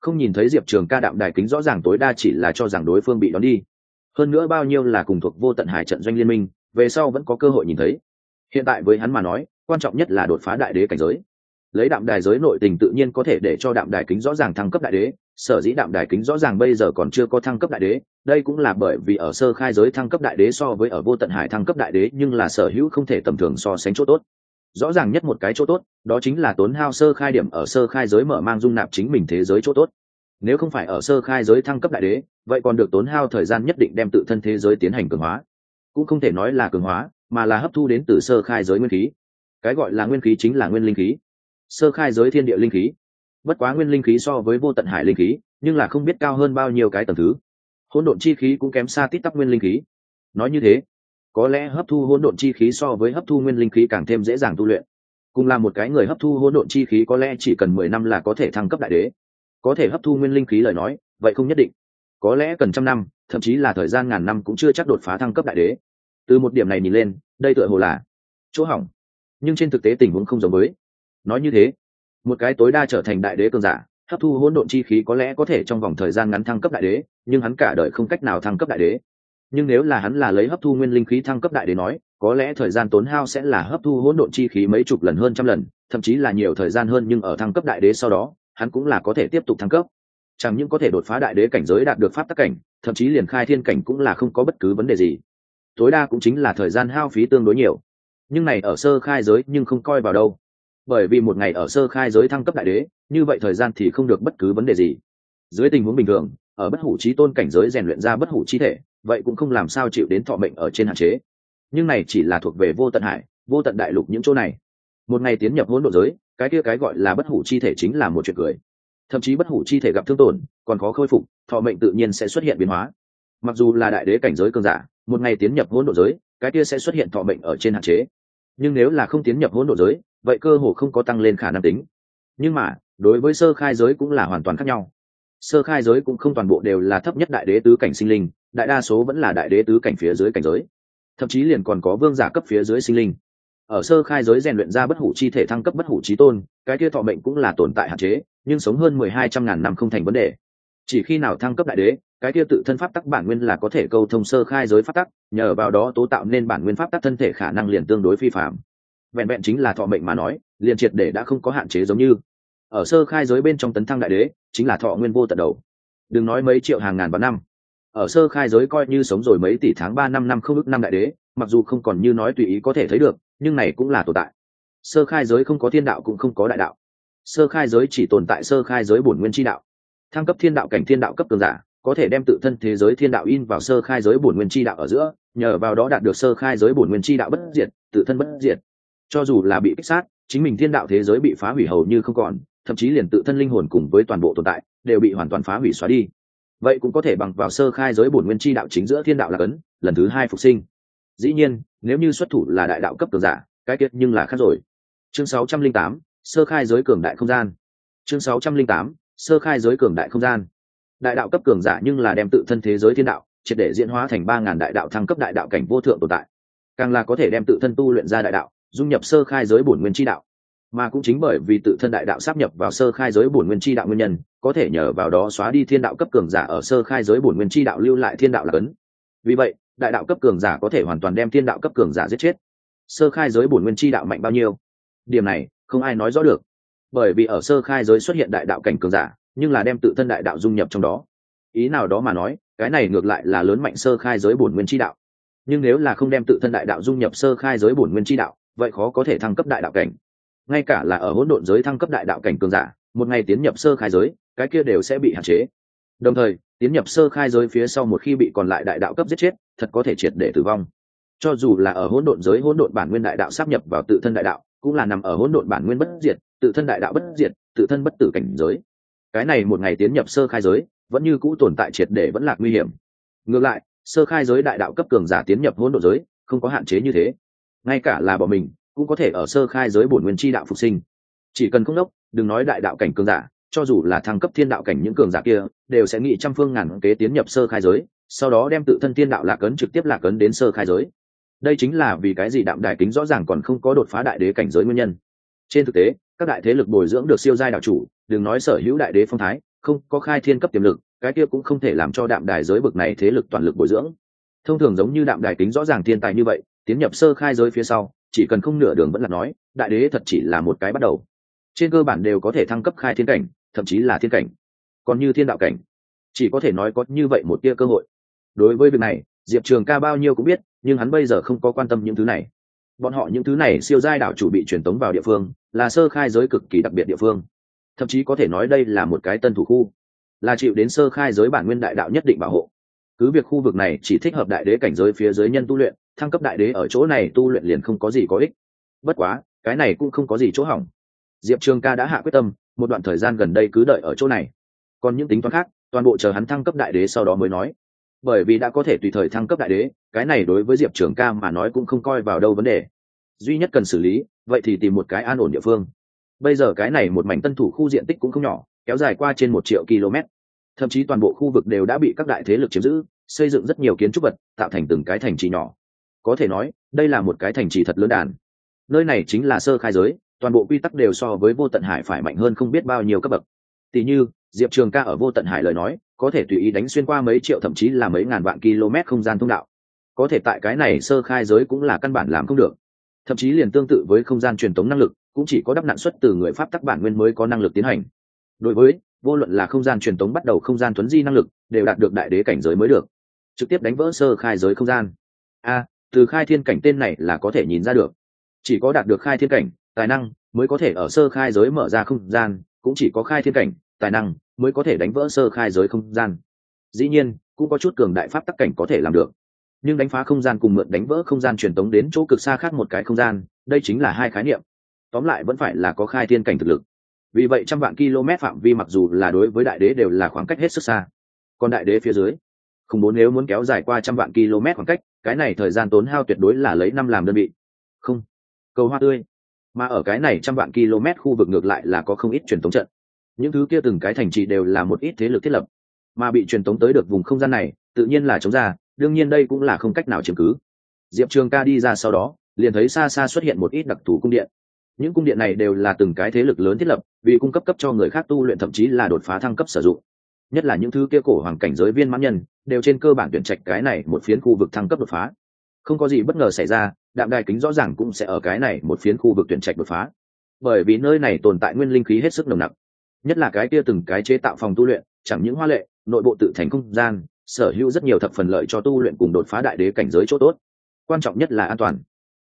Không nhìn thấy diệp trường ca đạm đài kính rõ ràng tối đa chỉ là cho rằng đối phương bị đón đi. Hơn nữa bao nhiêu là cùng thuộc vô tận hải trận doanh liên minh, về sau vẫn có cơ hội nhìn thấy. Hiện tại với hắn mà nói, quan trọng nhất là đột phá đại đế cảnh giới lấy đạm đài giới nội tình tự nhiên có thể để cho đạm đài kính rõ ràng thăng cấp đại đế, sở dĩ đạm đài kính rõ ràng bây giờ còn chưa có thăng cấp đại đế, đây cũng là bởi vì ở sơ khai giới thăng cấp đại đế so với ở vô tận hải thăng cấp đại đế nhưng là sở hữu không thể tầm thường so sánh chỗ tốt. Rõ ràng nhất một cái chỗ tốt, đó chính là tốn hao sơ khai điểm ở sơ khai giới mở mang dung nạp chính mình thế giới chỗ tốt. Nếu không phải ở sơ khai giới thăng cấp đại đế, vậy còn được tốn hao thời gian nhất định đem tự thân thế giới tiến hành cường hóa. Cũng không thể nói là cường hóa, mà là hấp thu đến từ sơ khai giới nguyên khí. Cái gọi là nguyên khí chính là nguyên linh khí sơ khai giới thiên địa linh khí. Bất quá nguyên linh khí so với vô tận hải linh khí, nhưng là không biết cao hơn bao nhiêu cái tầng thứ. Hỗn độn chi khí cũng kém xa tít tắp nguyên linh khí. Nói như thế, có lẽ hấp thu hỗn độn chi khí so với hấp thu nguyên linh khí càng thêm dễ dàng tu luyện. Cùng là một cái người hấp thu hỗn độn chi khí có lẽ chỉ cần mười năm là có thể thăng cấp đại đế. Có thể hấp thu nguyên linh khí lời nói, vậy không nhất định. Có lẽ cần trăm năm, thậm chí là thời gian ngàn năm cũng chưa chắc đột phá thăng cấp đại đế. Từ một điểm này nhìn lên, đây tựa hồ là chỗ hỏng. Nhưng trên thực tế tình huống không giống với nói như thế, một cái tối đa trở thành đại đế cường giả, hấp thu hỗn độn chi khí có lẽ có thể trong vòng thời gian ngắn thăng cấp đại đế, nhưng hắn cả đời không cách nào thăng cấp đại đế. Nhưng nếu là hắn là lấy hấp thu nguyên linh khí thăng cấp đại đế nói, có lẽ thời gian tốn hao sẽ là hấp thu hỗn độn chi khí mấy chục lần hơn trăm lần, thậm chí là nhiều thời gian hơn nhưng ở thăng cấp đại đế sau đó, hắn cũng là có thể tiếp tục thăng cấp. Chẳng những có thể đột phá đại đế cảnh giới đạt được pháp tắc cảnh, thậm chí liền khai thiên cảnh cũng là không có bất cứ vấn đề gì. Tối đa cũng chính là thời gian hao phí tương đối nhiều. Nhưng này ở sơ khai giới nhưng không coi vào đâu bởi vì một ngày ở sơ khai giới thăng cấp đại đế, như vậy thời gian thì không được bất cứ vấn đề gì. Dưới tình huống bình thường, ở bất hủ trí tôn cảnh giới rèn luyện ra bất hủ chi thể, vậy cũng không làm sao chịu đến thọ mệnh ở trên hạn chế. Nhưng này chỉ là thuộc về vô tận hải, vô tận đại lục những chỗ này. Một ngày tiến nhập hỗn độ giới, cái kia cái gọi là bất hủ chi thể chính là một chuyện cười. Thậm chí bất hủ chi thể gặp thương tổn, còn khó khôi phục, thọ mệnh tự nhiên sẽ xuất hiện biến hóa. Mặc dù là đại đế cảnh giới cơn giả, một ngày tiến nhập hỗn độ giới, cái kia sẽ xuất hiện thọ mệnh ở trên hạn chế. Nhưng nếu là không tiến nhập hỗn độ giới vậy cơ hồ không có tăng lên khả năng tính. Nhưng mà, đối với sơ khai giới cũng là hoàn toàn khác nhau. Sơ khai giới cũng không toàn bộ đều là thấp nhất đại đế tứ cảnh sinh linh, đại đa số vẫn là đại đế tứ cảnh phía dưới cảnh giới. Thậm chí liền còn có vương giả cấp phía dưới sinh linh. Ở sơ khai giới rèn luyện ra bất hủ chi thể thăng cấp bất hủ trí tôn, cái kia thọ mệnh cũng là tồn tại hạn chế, nhưng sống hơn mười hai trăm ngàn năm không thành vấn đề. Chỉ khi nào thăng cấp đại đế, cái kia tự thân pháp tắc bản nguyên là có thể câu thông sơ khai giới pháp tắc, nhờ vào đó tố tạo nên bản nguyên pháp tắc thân thể khả năng liền tương đối phi phạm vẹn vẹn chính là thọ mệnh mà nói, liền triệt để đã không có hạn chế giống như. Ở sơ khai giới bên trong tấn thăng đại đế, chính là thọ nguyên vô tận đầu. Đừng nói mấy triệu hàng ngàn vạn năm. Ở sơ khai giới coi như sống rồi mấy tỷ tháng ba năm năm không ước năm đại đế, mặc dù không còn như nói tùy ý có thể thấy được, nhưng này cũng là tồn tại. Sơ khai giới không có thiên đạo cũng không có đại đạo. Sơ khai giới chỉ tồn tại sơ khai giới bổn nguyên chi đạo. Thăng cấp thiên đạo cảnh thiên đạo cấp cường giả, có thể đem tự thân thế giới thiên đạo in vào sơ khai giới bổn nguyên chi đạo ở giữa, nhờ vào đó đạt được sơ khai giới bổn nguyên chi đạo bất diệt, tự thân bất diệt cho dù là bị kích sát chính mình thiên đạo thế giới bị phá hủy hầu như không còn thậm chí liền tự thân linh hồn cùng với toàn bộ tồn tại đều bị hoàn toàn phá hủy xóa đi. Vậy cũng có thể bằng vào sơ khai giới bổn nguyên chi đạo chính giữa thiên đạo là cấn lần thứ hai phục sinh. Dĩ nhiên nếu như xuất thủ là đại đạo cấp cường giả cái kết nhưng là khác rồi. Chương 608, sơ khai giới cường đại không gian. Chương 608, sơ khai giới cường đại không gian. Đại đạo cấp cường giả nhưng là đem tự thân thế giới thiên đạo triệt để diễn hóa thành ba ngàn đại đạo thăng cấp đại đạo cảnh vô thượng tồn tại. Càng là có thể đem tự thân tu luyện ra đại đạo dung nhập sơ khai giới bổn nguyên chi đạo. Mà cũng chính bởi vì tự thân đại đạo sắp nhập vào sơ khai giới bổn nguyên chi đạo nguyên nhân, có thể nhờ vào đó xóa đi thiên đạo cấp cường giả ở sơ khai giới bổn nguyên chi đạo lưu lại thiên đạo là cấn. Vì vậy, đại đạo cấp cường giả có thể hoàn toàn đem thiên đạo cấp cường giả giết chết. Sơ khai giới bổn nguyên chi đạo mạnh bao nhiêu? Điểm này, không ai nói rõ được. Bởi vì ở sơ khai giới xuất hiện đại đạo cảnh cường giả, nhưng là đem tự thân đại đạo dung nhập trong đó. Ý nào đó mà nói, cái này ngược lại là lớn mạnh sơ khai giới bổn nguyên chi đạo. Nhưng nếu là không đem tự thân đại đạo dung nhập sơ khai giới bổn nguyên chi đạo vậy khó có thể thăng cấp đại đạo cảnh. Ngay cả là ở hỗn độn giới thăng cấp đại đạo cảnh cường giả, một ngày tiến nhập sơ khai giới, cái kia đều sẽ bị hạn chế. Đồng thời, tiến nhập sơ khai giới phía sau một khi bị còn lại đại đạo cấp giết chết, thật có thể triệt để tử vong. Cho dù là ở hỗn độn giới, hỗn độn bản nguyên đại đạo sắp nhập vào tự thân đại đạo, cũng là nằm ở hỗn độn bản nguyên bất diệt, tự thân đại đạo bất diệt, tự thân bất tử cảnh giới. Cái này một ngày tiến nhập sơ khai giới, vẫn như cũ tồn tại triệt để vẫn là nguy hiểm. Ngược lại, sơ khai giới đại đạo cấp cường giả tiến nhập hỗn độn giới, không có hạn chế như thế ngay cả là bọn mình, cũng có thể ở sơ khai giới bổn nguyên chi đạo phục sinh. Chỉ cần không đốc, đừng nói đại đạo cảnh cường giả, cho dù là thăng cấp thiên đạo cảnh những cường giả kia, đều sẽ nghĩ trăm phương ngàn kế tiến nhập sơ khai giới, sau đó đem tự thân thiên đạo lạc ấn trực tiếp lạc ấn đến sơ khai giới. Đây chính là vì cái gì đạm đại kính rõ ràng còn không có đột phá đại đế cảnh giới nguyên nhân. Trên thực tế, các đại thế lực bồi dưỡng được siêu giai đạo chủ, đừng nói sở hữu đại đế phong thái, không có khai thiên cấp tiềm lực, cái kia cũng không thể làm cho đạm đài giới bực này thế lực toàn lực bồi dưỡng. Thông thường giống như đạm đài kính rõ ràng thiên tài như vậy tiến nhập sơ khai giới phía sau, chỉ cần không nửa đường vẫn là nói, đại đế thật chỉ là một cái bắt đầu. Trên cơ bản đều có thể thăng cấp khai thiên cảnh, thậm chí là thiên cảnh. Còn như thiên đạo cảnh, chỉ có thể nói có như vậy một tia cơ hội. Đối với việc này, diệp trường ca bao nhiêu cũng biết, nhưng hắn bây giờ không có quan tâm những thứ này. Bọn họ những thứ này siêu giai đảo chủ bị truyền tống vào địa phương, là sơ khai giới cực kỳ đặc biệt địa phương. Thậm chí có thể nói đây là một cái tân thủ khu, là chịu đến sơ khai giới bản nguyên đại đạo nhất định bảo hộ. Cứ việc khu vực này chỉ thích hợp đại đế cảnh giới phía dưới nhân tu luyện thăng cấp đại đế ở chỗ này tu luyện liền không có gì có ích. Bất quá, cái này cũng không có gì chỗ hỏng. Diệp trường ca đã hạ quyết tâm, một đoạn thời gian gần đây cứ đợi ở chỗ này. Còn những tính toán khác, toàn bộ chờ hắn thăng cấp đại đế sau đó mới nói. Bởi vì đã có thể tùy thời thăng cấp đại đế, cái này đối với diệp trường ca mà nói cũng không coi vào đâu vấn đề. Duy nhất cần xử lý, vậy thì tìm một cái an ổn địa phương. Bây giờ cái này một mảnh tân thủ khu diện tích cũng không nhỏ, kéo dài qua trên một triệu km. Thậm chí toàn bộ khu vực đều đã bị các đại thế lực chiếm giữ, xây dựng rất nhiều kiến trúc vật, tạo thành từng cái thành trì nhỏ có thể nói, đây là một cái thành trì thật lớn đàn. Nơi này chính là sơ khai giới, toàn bộ quy tắc đều so với vô tận hải phải mạnh hơn không biết bao nhiêu cấp bậc. Tỷ như, diệp trường ca ở vô tận hải lời nói, có thể tùy ý đánh xuyên qua mấy triệu thậm chí là mấy ngàn vạn km không gian thông đạo. Có thể tại cái này sơ khai giới cũng là căn bản làm không được. Thậm chí liền tương tự với không gian truyền tống năng lực, cũng chỉ có đắp nạn xuất từ người pháp tắc bản nguyên mới có năng lực tiến hành. Đối với, vô luận là không gian truyền tống bắt đầu không gian thuấn di năng lực, đều đạt được đại đế cảnh giới mới được. Trực tiếp đánh vỡ sơ khai giới không gian. A từ khai thiên cảnh tên này là có thể nhìn ra được. Chỉ có đạt được khai thiên cảnh, tài năng mới có thể ở sơ khai giới mở ra không gian, cũng chỉ có khai thiên cảnh, tài năng mới có thể đánh vỡ sơ khai giới không gian. Dĩ nhiên, cũng có chút cường đại pháp tắc cảnh có thể làm được. Nhưng đánh phá không gian cùng mượn đánh vỡ không gian truyền tống đến chỗ cực xa khác một cái không gian, đây chính là hai khái niệm. Tóm lại vẫn phải là có khai thiên cảnh thực lực. Vì vậy trăm vạn km phạm vi mặc dù là đối với đại đế đều là khoảng cách hết sức xa. Còn đại đế phía dưới không muốn nếu muốn kéo dài qua trăm vạn km khoảng cách cái này thời gian tốn hao tuyệt đối là lấy năm làm đơn vị. Không, cầu hoa tươi. Mà ở cái này trăm vạn km khu vực ngược lại là có không ít truyền thống trận. Những thứ kia từng cái thành trì đều là một ít thế lực thiết lập. Mà bị truyền thống tới được vùng không gian này, tự nhiên là chống ra, đương nhiên đây cũng là không cách nào chiếm cứ. Diệp trường ca đi ra sau đó, liền thấy xa xa xuất hiện một ít đặc thù cung điện. Những cung điện này đều là từng cái thế lực lớn thiết lập, vì cung cấp cấp cho người khác tu luyện, thậm chí là đột phá thăng cấp sử dụng nhất là những thứ kia cổ hoàng cảnh giới viên mãn nhân, đều trên cơ bản tuyển trạch cái này một phiến khu vực thăng cấp đột phá. Không có gì bất ngờ xảy ra, đạm đài kính rõ ràng cũng sẽ ở cái này một phiến khu vực tuyển trạch đột phá. Bởi vì nơi này tồn tại nguyên linh khí hết sức nồng nặc. Nhất là cái kia từng cái chế tạo phòng tu luyện, chẳng những hoa lệ, nội bộ tự thành không gian, sở hữu rất nhiều thập phần lợi cho tu luyện cùng đột phá đại đế cảnh giới chỗ tốt. Quan trọng nhất là an toàn.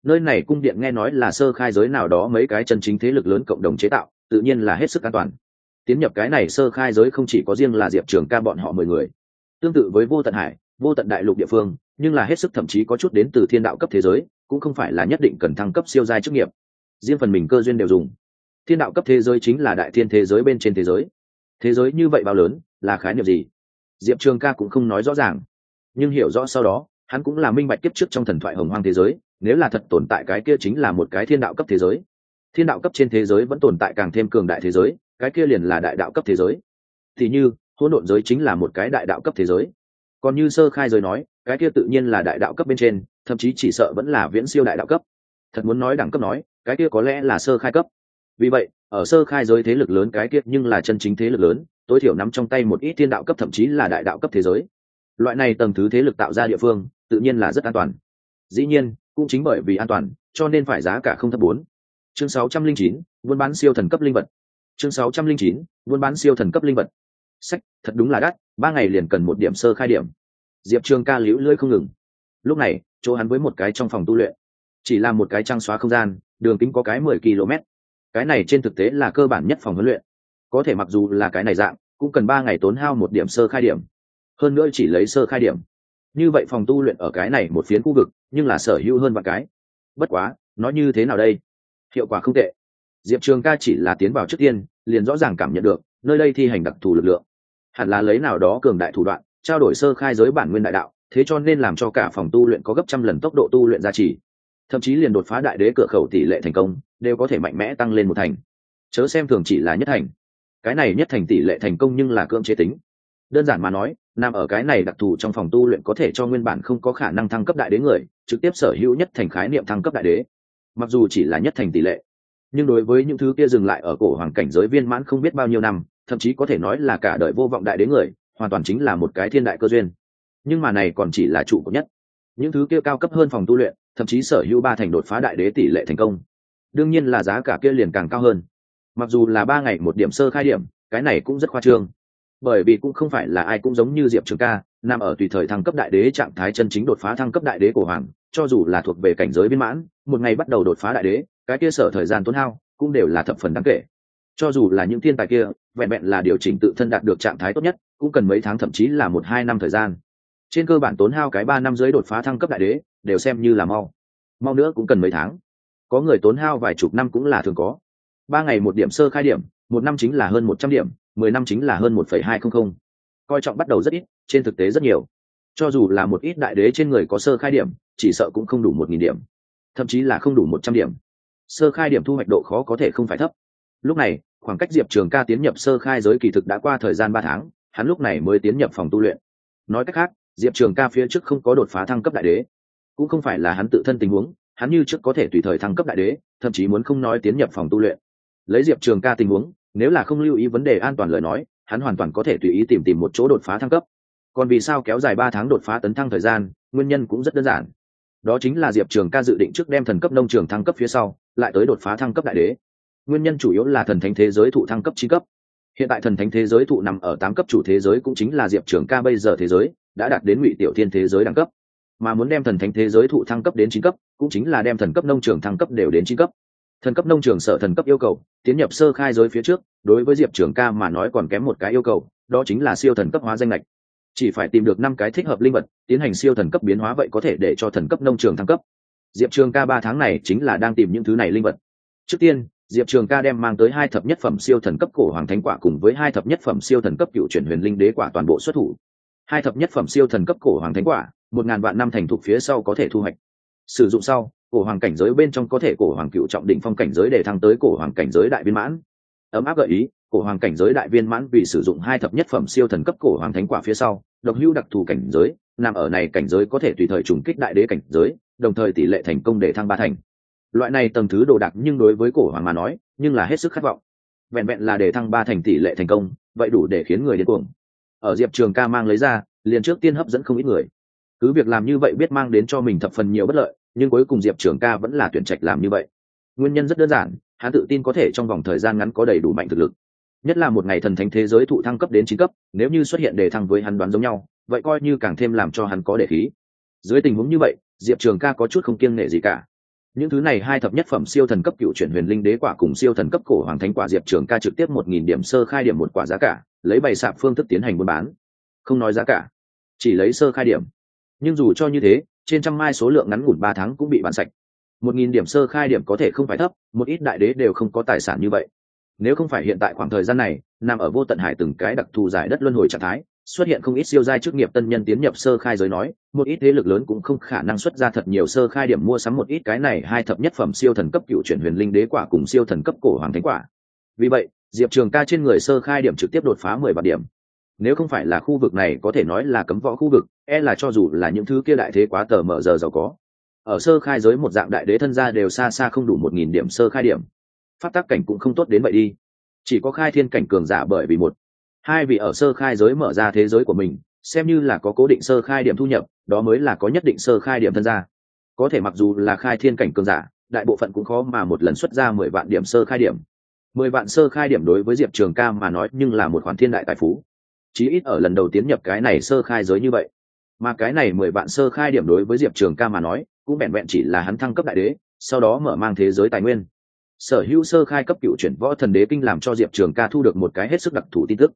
Nơi này cung điện nghe nói là sơ khai giới nào đó mấy cái chân chính thế lực lớn cộng đồng chế tạo, tự nhiên là hết sức an toàn tiến nhập cái này sơ khai giới không chỉ có riêng là diệp trường ca bọn họ mười người. Tương tự với vô tận hải, vô tận đại lục địa phương, nhưng là hết sức thậm chí có chút đến từ thiên đạo cấp thế giới, cũng không phải là nhất định cần thăng cấp siêu giai chức nghiệp. Riêng phần mình cơ duyên đều dùng. Thiên đạo cấp thế giới chính là đại thiên thế giới bên trên thế giới. Thế giới như vậy bao lớn, là khái niệm gì? Diệp trường ca cũng không nói rõ ràng. Nhưng hiểu rõ sau đó, hắn cũng là minh bạch kiếp trước trong thần thoại hồng hoang thế giới, nếu là thật tồn tại cái kia chính là một cái thiên đạo cấp thế giới. Thiên đạo cấp trên thế giới vẫn tồn tại càng thêm cường đại thế giới cái kia liền là đại đạo cấp thế giới. Thì như hỗn độn giới chính là một cái đại đạo cấp thế giới. Còn như sơ khai giới nói cái kia tự nhiên là đại đạo cấp bên trên thậm chí chỉ sợ vẫn là viễn siêu đại đạo cấp. Thật muốn nói đẳng cấp nói cái kia có lẽ là sơ khai cấp. Vì vậy ở sơ khai giới thế lực lớn cái kia nhưng là chân chính thế lực lớn tối thiểu nắm trong tay một ít thiên đạo cấp thậm chí là đại đạo cấp thế giới. Loại này tầng thứ thế lực tạo ra địa phương tự nhiên là rất an toàn. Dĩ nhiên cũng chính bởi vì an toàn cho nên phải giá cả không thấp bốn. Chương 609, buôn bán siêu thần cấp linh vật chương 609, buôn bán siêu thần cấp linh vật. Sách thật đúng là đắt ba ngày liền cần một điểm sơ khai điểm. Diệp trường ca liễu lưỡi không ngừng. Lúc này chỗ hắn với một cái trong phòng tu luyện. Chỉ là một cái trang xóa không gian đường kính có cái mười km. Cái này trên thực tế là cơ bản nhất phòng huấn luyện. Có thể mặc dù là cái này dạng cũng cần ba ngày tốn hao một điểm sơ khai điểm. Hơn nữa chỉ lấy sơ khai điểm. Như vậy phòng tu luyện ở cái này một phiến khu vực nhưng là sở hữu hơn vài cái. Bất quá nói như thế nào đây? Hiệu quả không tệ diệp trường ca chỉ là tiến vào trước tiên, liền rõ ràng cảm nhận được, nơi đây thi hành đặc thù lực lượng. Hẳn là lấy nào đó cường đại thủ đoạn, trao đổi sơ khai giới bản nguyên đại đạo, thế cho nên làm cho cả phòng tu luyện có gấp trăm lần tốc độ tu luyện gia trì. Thậm chí liền đột phá đại đế cửa khẩu tỷ lệ thành công, đều có thể mạnh mẽ tăng lên một thành. Chớ xem thường chỉ là nhất thành. Cái này nhất thành tỷ lệ thành công nhưng là cưỡng chế tính. Đơn giản mà nói nằm ở cái này đặc thù trong phòng tu luyện có thể cho nguyên bản không có khả năng thăng cấp đại đế người, trực tiếp sở hữu nhất thành khái niệm thăng cấp đại đế. Mặc dù chỉ là nhất thành tỷ lệ nhưng đối với những thứ kia dừng lại ở cổ hoàng cảnh giới viên mãn không biết bao nhiêu năm, thậm chí có thể nói là cả đời vô vọng đại đến người, hoàn toàn chính là một cái thiên đại cơ duyên. Nhưng mà này còn chỉ là trụ của nhất. Những thứ kia cao cấp hơn phòng tu luyện, thậm chí sở hữu ba thành đột phá đại đế tỷ lệ thành công. Đương nhiên là giá cả kia liền càng cao hơn. Mặc dù là ba ngày một điểm sơ khai điểm, cái này cũng rất khoa trương. Bởi vì cũng không phải là ai cũng giống như diệp trường ca nằm ở tùy thời thăng cấp đại đế trạng thái chân chính đột phá thăng cấp đại đế của hoàng, cho dù là thuộc về cảnh giới viên mãn, một ngày bắt đầu đột phá đại đế, cái kia sở thời gian tốn hao cũng đều là thập phần đáng kể. Cho dù là những thiên tài kia, vẹn vẹn là điều chỉnh tự thân đạt được trạng thái tốt nhất, cũng cần mấy tháng thậm chí là một hai năm thời gian. Trên cơ bản tốn hao cái ba năm dưới đột phá thăng cấp đại đế, đều xem như là mau. Mau nữa cũng cần mấy tháng. Có người tốn hao vài chục năm cũng là thường có. Ba ngày một điểm sơ khai điểm, một năm chính là hơn một trăm điểm, mười năm chính là hơn một phẩy hai không không. Coi trọng bắt đầu rất ít trên thực tế rất nhiều. Cho dù là một ít đại đế trên người có sơ khai điểm, chỉ sợ cũng không đủ một nghìn điểm. Thậm chí là không đủ một trăm điểm. Sơ khai điểm thu hoạch độ khó có thể không phải thấp. Lúc này, khoảng cách diệp trường ca tiến nhập sơ khai giới kỳ thực đã qua thời gian ba tháng, hắn lúc này mới tiến nhập phòng tu luyện. Nói cách khác, diệp trường ca phía trước không có đột phá thăng cấp đại đế. Cũng không phải là hắn tự thân tình huống, hắn như trước có thể tùy thời thăng cấp đại đế, thậm chí muốn không nói tiến nhập phòng tu luyện. Lấy diệp trường ca tình huống, nếu là không lưu ý vấn đề an toàn lời nói, hắn hoàn toàn có thể tùy ý tìm tìm một chỗ đột phá thăng cấp còn vì sao kéo dài ba tháng đột phá tấn thăng thời gian, nguyên nhân cũng rất đơn giản. Đó chính là diệp trường ca dự định trước đem thần cấp nông trường thăng cấp phía sau, lại tới đột phá thăng cấp đại đế. Nguyên nhân chủ yếu là thần thánh thế giới thụ thăng cấp chín cấp. Hiện tại thần thánh thế giới thụ nằm ở tám cấp chủ thế giới cũng chính là diệp trường ca bây giờ thế giới, đã đạt đến ngụy tiểu thiên thế giới đẳng cấp. Mà muốn đem thần thánh thế giới thụ thăng cấp đến chín cấp, cũng chính là đem thần cấp nông trường thăng cấp đều đến chín cấp. Thần cấp nông trường sở thần cấp yêu cầu, tiến nhập sơ khai giới phía trước, đối với diệp trường ca mà nói còn kém một cái yêu cầu, đó chính là siêu thần cấp hóa danh lệch chỉ phải tìm được năm cái thích hợp linh vật, tiến hành siêu thần cấp biến hóa vậy có thể để cho thần cấp nông trường thăng cấp. Diệp trường ca ba tháng này chính là đang tìm những thứ này linh vật. Trước tiên, diệp trường ca đem mang tới hai thập nhất phẩm siêu thần cấp cổ hoàng thánh quả cùng với hai thập nhất phẩm siêu thần cấp cựu chuyển huyền linh đế quả toàn bộ xuất thủ. Hai thập nhất phẩm siêu thần cấp cổ hoàng thánh quả, một ngàn vạn năm thành thục phía sau có thể thu hoạch. Sử dụng sau, cổ hoàng cảnh giới bên trong có thể cổ hoàng cựu trọng định phong cảnh giới để thăng tới cổ hoàng cảnh giới đại viên mãn ấm áp gợi ý, cổ hoàng cảnh giới đại viên mãn vì sử dụng hai thập nhất phẩm siêu thần cấp cổ hoàng thánh quả phía sau, độc hữu đặc thù cảnh giới, nằm ở này cảnh giới có thể tùy thời trùng kích đại đế cảnh giới, đồng thời tỷ lệ thành công để thăng ba thành. Loại này tầng thứ đồ đạc nhưng đối với cổ hoàng mà nói, nhưng là hết sức khát vọng. Vẹn vẹn là để thăng ba thành tỷ lệ thành công, vậy đủ để khiến người điên cuồng. Ở diệp trường ca mang lấy ra, liền trước tiên hấp dẫn không ít người. Cứ việc làm như vậy biết mang đến cho mình thập phần nhiều bất lợi, nhưng cuối cùng diệp trường ca vẫn là tuyển trạch làm như vậy. Nguyên nhân rất đơn giản hắn tự tin có thể trong vòng thời gian ngắn có đầy đủ mạnh thực lực. Nhất là một ngày thần thánh thế giới thụ thăng cấp đến chín cấp, nếu như xuất hiện đề thăng với hắn đoán giống nhau, vậy coi như càng thêm làm cho hắn có đề khí. Dưới tình huống như vậy, diệp trường ca có chút không kiêng nể gì cả. Những thứ này hai thập nhất phẩm siêu thần cấp cựu chuyển huyền linh đế quả cùng siêu thần cấp cổ hoàng thánh quả diệp trường ca trực tiếp một nghìn điểm sơ khai điểm một quả giá cả, lấy bày sạp phương thức tiến hành buôn bán. Không nói giá cả, chỉ lấy sơ khai điểm. Nhưng dù cho như thế, trên trăm mai số lượng ngắn ngủn ba tháng cũng bị bán sạch một nghìn điểm sơ khai điểm có thể không phải thấp, một ít đại đế đều không có tài sản như vậy. Nếu không phải hiện tại khoảng thời gian này, nằm ở vô tận hải từng cái đặc thù giải đất luân hồi trạng thái, xuất hiện không ít siêu giai chức nghiệp tân nhân tiến nhập sơ khai giới nói, một ít thế lực lớn cũng không khả năng xuất ra thật nhiều sơ khai điểm mua sắm một ít cái này hai thập nhất phẩm siêu thần cấp cựu chuyển huyền linh đế quả cùng siêu thần cấp cổ hoàng thánh quả. Vì vậy, diệp trường ca trên người sơ khai điểm trực tiếp đột phá mười vạn điểm. Nếu không phải là khu vực này có thể nói là cấm võ khu vực e là cho dù là những thứ kia đại thế quá tờ mở giờ giàu có ở sơ khai giới một dạng đại đế thân gia đều xa xa không đủ một nghìn điểm sơ khai điểm. Phát tác cảnh cũng không tốt đến vậy đi. Chỉ có khai thiên cảnh cường giả bởi vì một. Hai vị ở sơ khai giới mở ra thế giới của mình, xem như là có cố định sơ khai điểm thu nhập, đó mới là có nhất định sơ khai điểm thân gia. Có thể mặc dù là khai thiên cảnh cường giả, đại bộ phận cũng khó mà một lần xuất ra mười vạn điểm sơ khai điểm. Mười vạn sơ khai điểm đối với diệp trường ca mà nói nhưng là một khoản thiên đại tài phú. Chí ít ở lần đầu tiến nhập cái này sơ khai giới như vậy mà cái này mười vạn sơ khai điểm đối với diệp trường ca mà nói, cũng vẹn vẹn chỉ là hắn thăng cấp đại đế, sau đó mở mang thế giới tài nguyên. Sở hữu sơ khai cấp cựu chuyển võ thần đế kinh làm cho diệp trường ca thu được một cái hết sức đặc thù tin tức.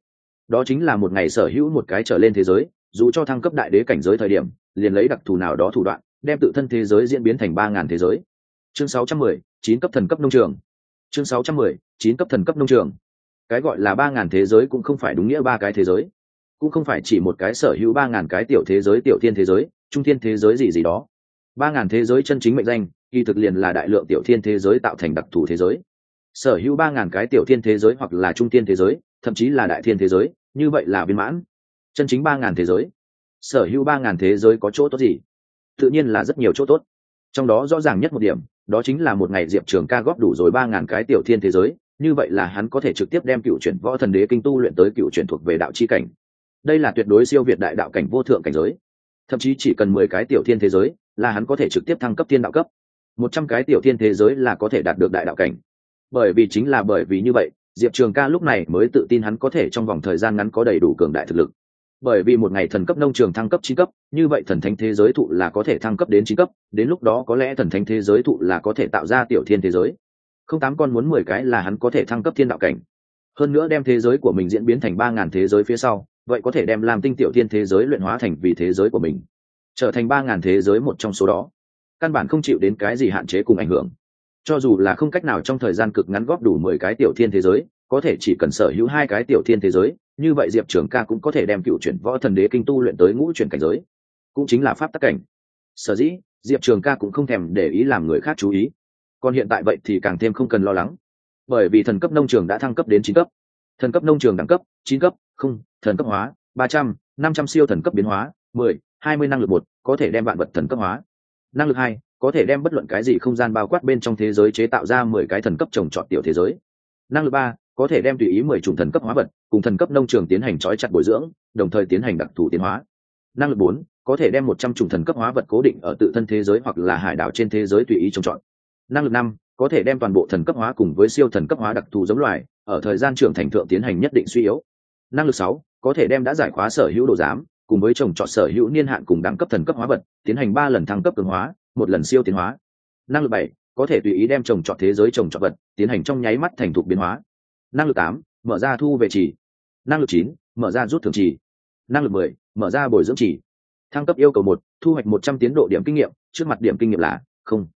Đó chính là một ngày sở hữu một cái trở lên thế giới, dù cho thăng cấp đại đế cảnh giới thời điểm, liền lấy đặc thù nào đó thủ đoạn, đem tự thân thế giới diễn biến thành ba ngàn thế giới. Chương sáu trăm mười, chín cấp thần cấp nông trường. Chương sáu trăm mười, chín cấp thần cấp nông trường. Cái gọi là ba ngàn thế giới cũng không phải đúng nghĩa ba cái thế giới cũng không phải chỉ một cái sở hữu ba ngàn cái tiểu thế giới, tiểu thiên thế giới, trung thiên thế giới gì gì đó. Ba ngàn thế giới chân chính mệnh danh, kỳ thực liền là đại lượng tiểu thiên thế giới tạo thành đặc thù thế giới. Sở hữu ba ngàn cái tiểu thiên thế giới hoặc là trung thiên thế giới, thậm chí là đại thiên thế giới, như vậy là viên mãn. Chân chính ba ngàn thế giới. Sở hữu ba ngàn thế giới có chỗ tốt gì? Tự nhiên là rất nhiều chỗ tốt. Trong đó rõ ràng nhất một điểm, đó chính là một ngày diệp trường ca góp đủ rồi ba ngàn cái tiểu thiên thế giới, như vậy là hắn có thể trực tiếp đem cựu chuyển võ thần đế kinh tu luyện tới cựu chuyển thuộc về đạo chi cảnh đây là tuyệt đối siêu việt đại đạo cảnh vô thượng cảnh giới. Thậm chí chỉ cần mười cái tiểu thiên thế giới là hắn có thể trực tiếp thăng cấp thiên đạo cấp. Một trăm cái tiểu thiên thế giới là có thể đạt được đại đạo cảnh. Bởi vì chính là bởi vì như vậy, diệp trường ca lúc này mới tự tin hắn có thể trong vòng thời gian ngắn có đầy đủ cường đại thực lực. Bởi vì một ngày thần cấp nông trường thăng cấp chín cấp, như vậy thần thánh thế giới thụ là có thể thăng cấp đến chín cấp, đến lúc đó có lẽ thần thánh thế giới thụ là có thể tạo ra tiểu thiên thế giới. Không tám con muốn mười cái là hắn có thể thăng cấp thiên đạo cảnh. Hơn nữa đem thế giới của mình diễn biến thành ba ngàn thế giới phía sau vậy có thể đem làm tinh tiểu thiên thế giới luyện hóa thành vì thế giới của mình, trở thành ba ngàn thế giới một trong số đó. Căn bản không chịu đến cái gì hạn chế cùng ảnh hưởng. Cho dù là không cách nào trong thời gian cực ngắn góp đủ mười cái tiểu thiên thế giới, có thể chỉ cần sở hữu hai cái tiểu thiên thế giới, như vậy diệp trường ca cũng có thể đem cựu chuyển võ thần đế kinh tu luyện tới ngũ chuyển cảnh giới. Cũng chính là pháp tắc cảnh. Sở dĩ, diệp trường ca cũng không thèm để ý làm người khác chú ý. Còn hiện tại vậy thì càng thêm không cần lo lắng. Bởi vì thần cấp nông trường đã thăng cấp đến chín cấp. Thần cấp nông trường đẳng cấp, chín cấp không, thần cấp hóa, ba trăm, năm trăm siêu thần cấp biến hóa, mười, hai mươi năng lực một, có thể đem vạn vật thần cấp hóa. Năng lực hai, có thể đem bất luận cái gì không gian bao quát bên trong thế giới chế tạo ra mười cái thần cấp trồng trọt tiểu thế giới. Năng lực ba, có thể đem tùy ý mười chủng thần cấp hóa vật, cùng thần cấp nông trường tiến hành trói chặt bồi dưỡng, đồng thời tiến hành đặc thù tiến hóa. Năng lực bốn, có thể đem một trăm chủng thần cấp hóa vật cố định ở tự thân thế giới hoặc là hải đảo trên thế giới tùy ý trồng trọt. Năng lực năm, có thể đem toàn bộ thần cấp hóa cùng với siêu thần cấp hóa đặc thù giống loài, ở thời gian trưởng thành thượng tiến hành nhất định suy yếu năng lực sáu, có thể đem đã giải khóa sở hữu đồ giám, cùng với trồng trọt sở hữu niên hạn cùng đẳng cấp thần cấp hóa vật, tiến hành ba lần thăng cấp cường hóa, một lần siêu tiến hóa. Năng lực bảy, có thể tùy ý đem trồng trọt thế giới trồng trọt vật, tiến hành trong nháy mắt thành thục biến hóa. Năng lực tám, mở ra thu về chỉ năng lực chín, mở ra rút thường chỉ năng lực mười, mở ra bồi dưỡng chỉ thăng cấp yêu cầu một, thu hoạch một trăm tiến độ điểm kinh nghiệm, trước mặt điểm kinh nghiệm là không.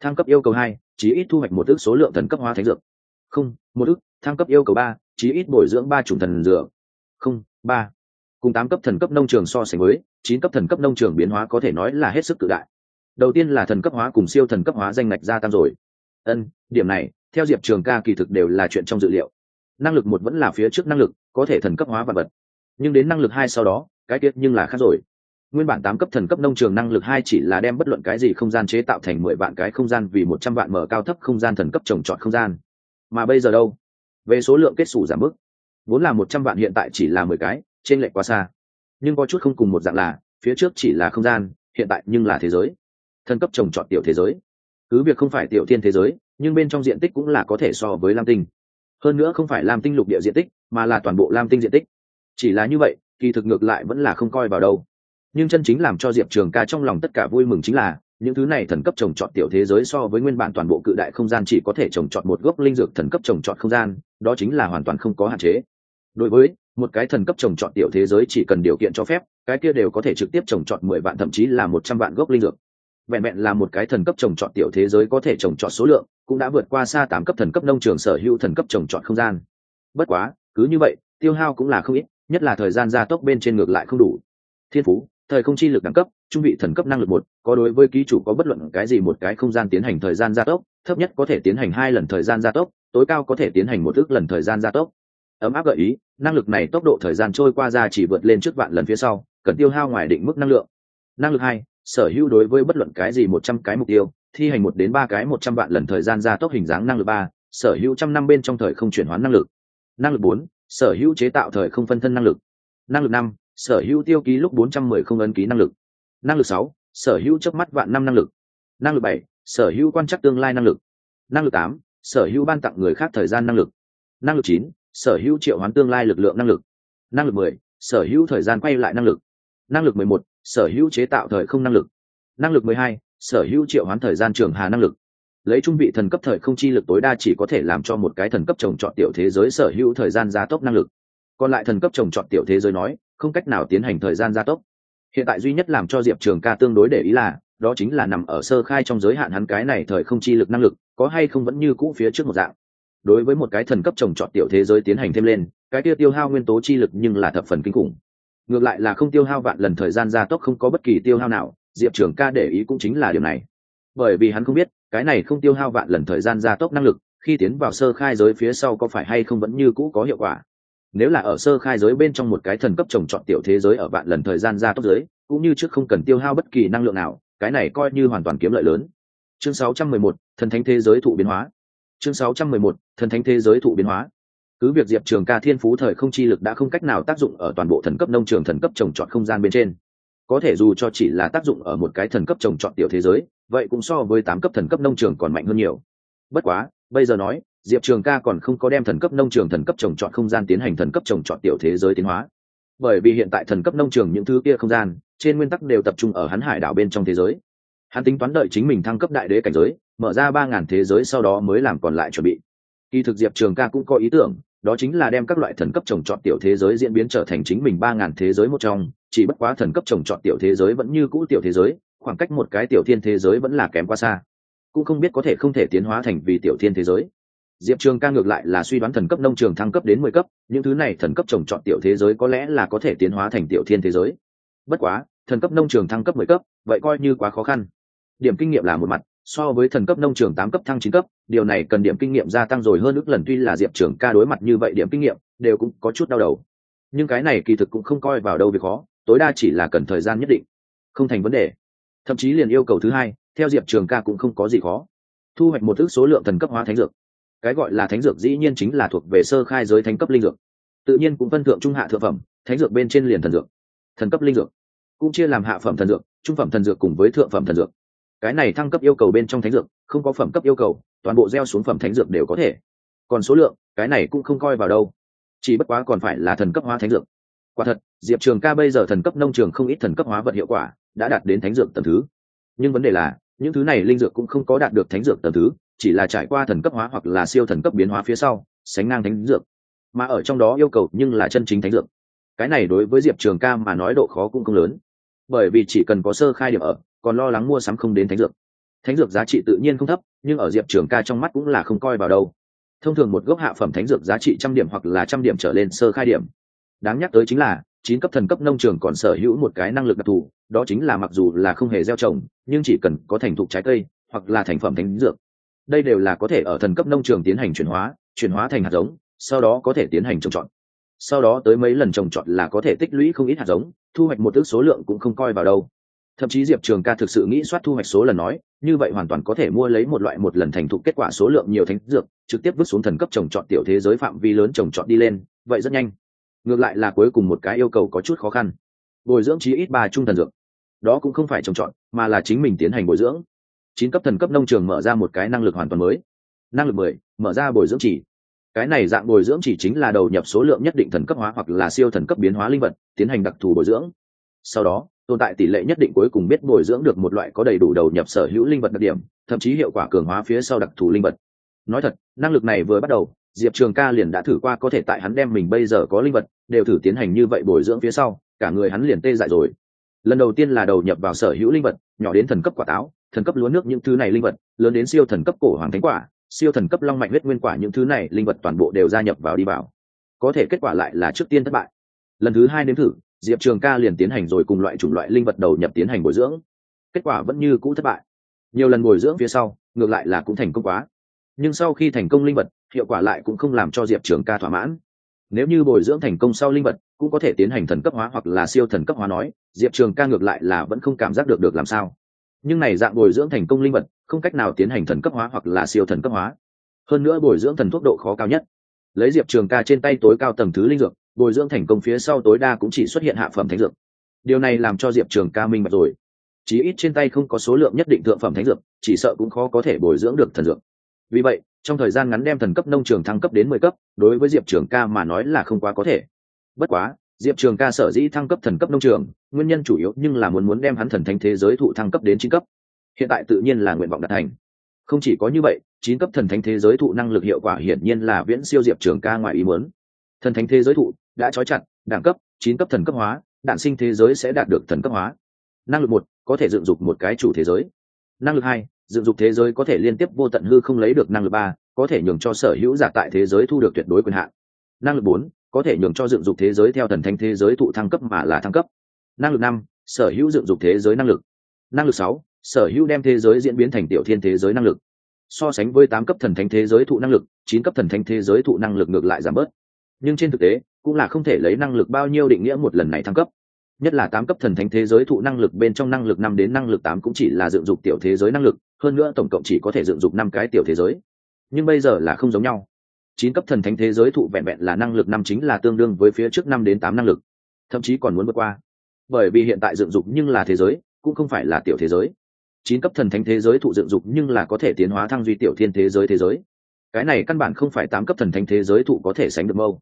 Thăng cấp yêu cầu hai, chí ít thu hoạch một ước số lượng thần cấp hóa thánh dược. Không, một ước, thăng cấp yêu cầu ba, chí ít bồi dưỡng ba chủng thần dược không, ba. Cùng tám cấp thần cấp nông trường so sánh với, chín cấp thần cấp nông trường biến hóa có thể nói là hết sức tự đại. Đầu tiên là thần cấp hóa cùng siêu thần cấp hóa danh ngạch gia tăng rồi. Ân, điểm này, theo diệp trường ca kỳ thực đều là chuyện trong dự liệu. Năng lực một vẫn là phía trước năng lực, có thể thần cấp hóa vật vật. Nhưng đến năng lực hai sau đó, cái tiết nhưng là khác rồi. Nguyên bản tám cấp thần cấp nông trường năng lực hai chỉ là đem bất luận cái gì không gian chế tạo thành mười vạn cái không gian vì một trăm vạn mở cao thấp không gian thần cấp trồng trọt không gian. Mà bây giờ đâu? Về số lượng kết xù giảm mức vốn là một trăm vạn hiện tại chỉ là mười cái, trên lệch quá xa. Nhưng có chút không cùng một dạng là, phía trước chỉ là không gian, hiện tại nhưng là thế giới. Thần cấp trồng trọt tiểu thế giới. Cứ việc không phải tiểu thiên thế giới, nhưng bên trong diện tích cũng là có thể so với lam tinh. Hơn nữa không phải lam tinh lục địa diện tích, mà là toàn bộ lam tinh diện tích. Chỉ là như vậy, kỳ thực ngược lại vẫn là không coi vào đâu. Nhưng chân chính làm cho diệp trường ca trong lòng tất cả vui mừng chính là, những thứ này thần cấp trồng trọt tiểu thế giới so với nguyên bản toàn bộ cự đại không gian chỉ có thể trồng trọt một gốc linh dược thần cấp trồng trọt không gian, đó chính là hoàn toàn không có hạn chế đối với một cái thần cấp trồng trọt tiểu thế giới chỉ cần điều kiện cho phép, cái kia đều có thể trực tiếp trồng trọt mười vạn, thậm chí là một trăm vạn gốc linh dược. Vẹn vẹn là một cái thần cấp trồng trọt tiểu thế giới có thể trồng trọt số lượng, cũng đã vượt qua xa tám cấp thần cấp nông trường sở hữu thần cấp trồng trọt không gian. Bất quá, cứ như vậy, tiêu hao cũng là không ít, nhất là thời gian gia tốc bên trên ngược lại không đủ. Thiên phú, thời không chi lực đẳng cấp, trung vị thần cấp năng lực một, có đối với ký chủ có bất luận cái gì một cái không gian tiến hành thời gian gia tốc, thấp nhất có thể tiến hành hai lần thời gian gia tốc, tối cao có thể tiến hành một ước lần thời gian gia tốc ấm áp gợi ý, năng lực này tốc độ thời gian trôi qua ra chỉ vượt lên trước vạn lần phía sau, cần tiêu hao ngoài định mức năng lượng. Năng lực hai, sở hữu đối với bất luận cái gì một trăm cái mục tiêu, thi hành một đến ba cái một trăm vạn lần thời gian gia tốc hình dáng năng lực ba, sở hữu trăm năm bên trong thời không chuyển hóa năng lực. Năng lực bốn, sở hữu chế tạo thời không phân thân năng lực. Năng lực năm, sở hữu tiêu ký lúc bốn trăm mười không ấn ký năng lực. Năng lực sáu, sở hữu chớp mắt vạn năm năng lực. Năng lực bảy, sở hữu quan trắc tương lai năng lực. Năng lực tám, sở hữu ban tặng người khác thời gian năng lực. Năng lực chín sở hữu triệu hoán tương lai lực lượng năng lực. Năng lực mười, sở hữu thời gian quay lại năng lực. Năng lực mười một, sở hữu chế tạo thời không năng lực. Năng lực mười hai, sở hữu triệu hoán thời gian trường hà năng lực. Lấy trung vị thần cấp thời không chi lực tối đa chỉ có thể làm cho một cái thần cấp trồng trọt tiểu thế giới sở hữu thời gian gia tốc năng lực. Còn lại thần cấp trồng trọt tiểu thế giới nói, không cách nào tiến hành thời gian gia tốc. Hiện tại duy nhất làm cho diệp trường ca tương đối để ý là, đó chính là nằm ở sơ khai trong giới hạn hắn cái này thời không chi lực năng lực, có hay không vẫn như cũ phía trước một dạng đối với một cái thần cấp trồng trọt tiểu thế giới tiến hành thêm lên cái kia tiêu hao nguyên tố chi lực nhưng là thập phần kinh khủng. Ngược lại là không tiêu hao vạn lần thời gian gia tốc không có bất kỳ tiêu hao nào diệp trường ca để ý cũng chính là điều này. Bởi vì hắn không biết cái này không tiêu hao vạn lần thời gian gia tốc năng lực khi tiến vào sơ khai giới phía sau có phải hay không vẫn như cũ có hiệu quả. Nếu là ở sơ khai giới bên trong một cái thần cấp trồng trọt tiểu thế giới ở vạn lần thời gian gia tốc giới cũng như trước không cần tiêu hao bất kỳ năng lượng nào cái này coi như hoàn toàn kiếm lợi lớn. Chương 611, thần thánh thế giới thụ biến hóa chương 611, thần thánh thế giới thụ biến hóa. Cứ việc diệp trường ca thiên phú thời không chi lực đã không cách nào tác dụng ở toàn bộ thần cấp nông trường thần cấp trồng trọt không gian bên trên. Có thể dù cho chỉ là tác dụng ở một cái thần cấp trồng trọt tiểu thế giới vậy cũng so với tám cấp thần cấp nông trường còn mạnh hơn nhiều. Bất quá bây giờ nói diệp trường ca còn không có đem thần cấp nông trường thần cấp trồng trọt không gian tiến hành thần cấp trồng trọt tiểu thế giới tiến hóa. Bởi vì hiện tại thần cấp nông trường những thứ kia không gian trên nguyên tắc đều tập trung ở hắn hải đảo bên trong thế giới hắn tính toán đợi chính mình thăng cấp đại đế cảnh giới, mở ra ba ngàn thế giới sau đó mới làm còn lại chuẩn bị. Kỳ thực diệp trường ca cũng có ý tưởng, đó chính là đem các loại thần cấp trồng trọt tiểu thế giới diễn biến trở thành chính mình ba ngàn thế giới một trong, chỉ bất quá thần cấp trồng trọt tiểu thế giới vẫn như cũ tiểu thế giới, khoảng cách một cái tiểu thiên thế giới vẫn là kém quá xa. Cũng không biết có thể không thể tiến hóa thành vì tiểu thiên thế giới. Diệp trường ca ngược lại là suy đoán thần cấp nông trường thăng cấp đến mười cấp, những thứ này thần cấp trồng trọt tiểu thế giới có lẽ là có thể tiến hóa thành tiểu thiên thế giới. Bất quá, thần cấp nông trường thăng cấp mười cấp, vậy coi như quá khó khăn điểm kinh nghiệm là một mặt, so với thần cấp nông trường tám cấp thăng chín cấp, điều này cần điểm kinh nghiệm gia tăng rồi hơn ước lần, tuy là diệp trường ca đối mặt như vậy điểm kinh nghiệm, đều cũng có chút đau đầu. Nhưng cái này kỳ thực cũng không coi vào đâu việc khó, tối đa chỉ là cần thời gian nhất định. Không thành vấn đề. Thậm chí liền yêu cầu thứ hai, theo diệp trường ca cũng không có gì khó. Thu hoạch một ước số lượng thần cấp hóa thánh dược. Cái gọi là thánh dược dĩ nhiên chính là thuộc về sơ khai giới thánh cấp linh dược. Tự nhiên cũng phân thượng trung hạ thượng phẩm, thánh dược bên trên liền thần dược. Thần cấp linh dược. Cũng chia làm hạ phẩm thần dược, trung phẩm thần dược cùng với thượng phẩm thần dược cái này thăng cấp yêu cầu bên trong thánh dược, không có phẩm cấp yêu cầu, toàn bộ gieo xuống phẩm thánh dược đều có thể. Còn số lượng, cái này cũng không coi vào đâu. Chỉ bất quá còn phải là thần cấp hóa thánh dược. Quả thật, diệp trường ca bây giờ thần cấp nông trường không ít thần cấp hóa vật hiệu quả, đã đạt đến thánh dược tầm thứ. Nhưng vấn đề là, những thứ này linh dược cũng không có đạt được thánh dược tầm thứ, chỉ là trải qua thần cấp hóa hoặc là siêu thần cấp biến hóa phía sau, sánh ngang thánh dược. Mà ở trong đó yêu cầu nhưng là chân chính thánh dược. Cái này đối với diệp trường ca mà nói độ khó cũng không lớn. Bởi vì chỉ cần có sơ khai điểm ở còn lo lắng mua sắm không đến thánh dược. Thánh dược giá trị tự nhiên không thấp, nhưng ở diệp trường ca trong mắt cũng là không coi vào đâu. Thông thường một gốc hạ phẩm thánh dược giá trị trăm điểm hoặc là trăm điểm trở lên sơ khai điểm. Đáng nhắc tới chính là, chín cấp thần cấp nông trường còn sở hữu một cái năng lực đặc thù, đó chính là mặc dù là không hề gieo trồng, nhưng chỉ cần có thành thục trái cây, hoặc là thành phẩm thánh dược, đây đều là có thể ở thần cấp nông trường tiến hành chuyển hóa chuyển hóa thành hạt giống, sau đó có thể tiến hành trồng trọt. Sau đó tới mấy lần trồng trọt là có thể tích lũy không ít hạt giống, thu hoạch một ước số lượng cũng không coi vào đâu thậm chí diệp trường ca thực sự nghĩ soát thu hoạch số lần nói, như vậy hoàn toàn có thể mua lấy một loại một lần thành thục kết quả số lượng nhiều thánh dược, trực tiếp vứt xuống thần cấp trồng trọt tiểu thế giới phạm vi lớn trồng trọt đi lên, vậy rất nhanh. Ngược lại là cuối cùng một cái yêu cầu có chút khó khăn. Bồi dưỡng chí ít ba trung thần dược. Đó cũng không phải trồng trọt, mà là chính mình tiến hành bồi dưỡng. Chín cấp thần cấp nông trường mở ra một cái năng lực hoàn toàn mới. Năng lực mười, mở ra bồi dưỡng chỉ. Cái này dạng bồi dưỡng chỉ chính là đầu nhập số lượng nhất định thần cấp hóa hoặc là siêu thần cấp biến hóa linh vật, tiến hành đặc thù bồi dưỡng. Sau đó tồn tại tỷ lệ nhất định cuối cùng biết bồi dưỡng được một loại có đầy đủ đầu nhập sở hữu linh vật đặc điểm, thậm chí hiệu quả cường hóa phía sau đặc thù linh vật. Nói thật, năng lực này vừa bắt đầu, diệp trường ca liền đã thử qua có thể tại hắn đem mình bây giờ có linh vật, đều thử tiến hành như vậy bồi dưỡng phía sau, cả người hắn liền tê dại rồi. Lần đầu tiên là đầu nhập vào sở hữu linh vật, nhỏ đến thần cấp quả táo, thần cấp lúa nước những thứ này linh vật, lớn đến siêu thần cấp cổ hoàng thánh quả, siêu thần cấp long mạnh huyết nguyên quả những thứ này linh vật toàn bộ đều gia nhập vào đi vào. Có thể kết quả lại là trước tiên thất bại. Lần thứ hai nếm thử diệp trường ca liền tiến hành rồi cùng loại chủng loại linh vật đầu nhập tiến hành bồi dưỡng. Kết quả vẫn như cũ thất bại. Nhiều lần bồi dưỡng phía sau, ngược lại là cũng thành công quá. Nhưng sau khi thành công linh vật, hiệu quả lại cũng không làm cho diệp trường ca thỏa mãn. Nếu như bồi dưỡng thành công sau linh vật, cũng có thể tiến hành thần cấp hóa hoặc là siêu thần cấp hóa nói, diệp trường ca ngược lại là vẫn không cảm giác được được làm sao. Nhưng này dạng bồi dưỡng thành công linh vật, không cách nào tiến hành thần cấp hóa hoặc là siêu thần cấp hóa. Hơn nữa bồi dưỡng thần thuốc độ khó cao nhất. Lấy diệp trường ca trên tay tối cao tầng thứ linh dược bồi dưỡng thành công phía sau tối đa cũng chỉ xuất hiện hạ phẩm thánh dược. Điều này làm cho diệp trường ca minh bạch rồi. Chí ít trên tay không có số lượng nhất định thượng phẩm thánh dược, chỉ sợ cũng khó có thể bồi dưỡng được thần dược. Vì vậy, trong thời gian ngắn đem thần cấp nông trường thăng cấp đến mười cấp, đối với diệp trường ca mà nói là không quá có thể. Bất quá, diệp trường ca sở dĩ thăng cấp thần cấp nông trường, nguyên nhân chủ yếu nhưng là muốn muốn đem hắn thần thánh thế giới thụ thăng cấp đến chín cấp. Hiện tại tự nhiên là nguyện vọng đạt thành. Không chỉ có như vậy, chín cấp thần thánh thế giới thụ năng lực hiệu quả hiển nhiên là viễn siêu diệp trường ca ngoài ý muốn. Thần thánh thế giới thụ đã trói chặt đẳng cấp chín cấp thần cấp hóa đạn sinh thế giới sẽ đạt được thần cấp hóa năng lực một có thể dựng dục một cái chủ thế giới năng lực hai dựng dục thế giới có thể liên tiếp vô tận hư không lấy được năng lực ba có thể nhường cho sở hữu giả tại thế giới thu được tuyệt đối quyền hạn năng lực bốn có thể nhường cho dựng dục thế giới theo thần thánh thế giới thụ thăng cấp mà là thăng cấp năng lực năm sở hữu dựng dục thế giới năng lực năng lực sáu sở hữu đem thế giới diễn biến thành tiểu thiên thế giới năng lực so sánh với tám cấp thần thánh thế giới thụ năng lực chín cấp thần thánh thế giới thụ năng lực ngược lại giảm bớt nhưng trên thực tế cũng là không thể lấy năng lực bao nhiêu định nghĩa một lần này thăng cấp. Nhất là tám cấp thần thánh thế giới thụ năng lực bên trong năng lực năm đến năng lực tám cũng chỉ là dựng dục tiểu thế giới năng lực, hơn nữa tổng cộng chỉ có thể dựng dục năm cái tiểu thế giới. Nhưng bây giờ là không giống nhau. Chín cấp thần thánh thế giới thụ vẹn vẹn là năng lực năm chính là tương đương với phía trước năm đến tám năng lực, thậm chí còn muốn vượt qua. Bởi vì hiện tại dựng dục nhưng là thế giới, cũng không phải là tiểu thế giới. Chín cấp thần thánh thế giới thụ dựng dục nhưng là có thể tiến hóa thăng duy tiểu thiên thế giới thế giới. Cái này căn bản không phải tám cấp thần thánh thế giới thụ có thể sánh được mâu.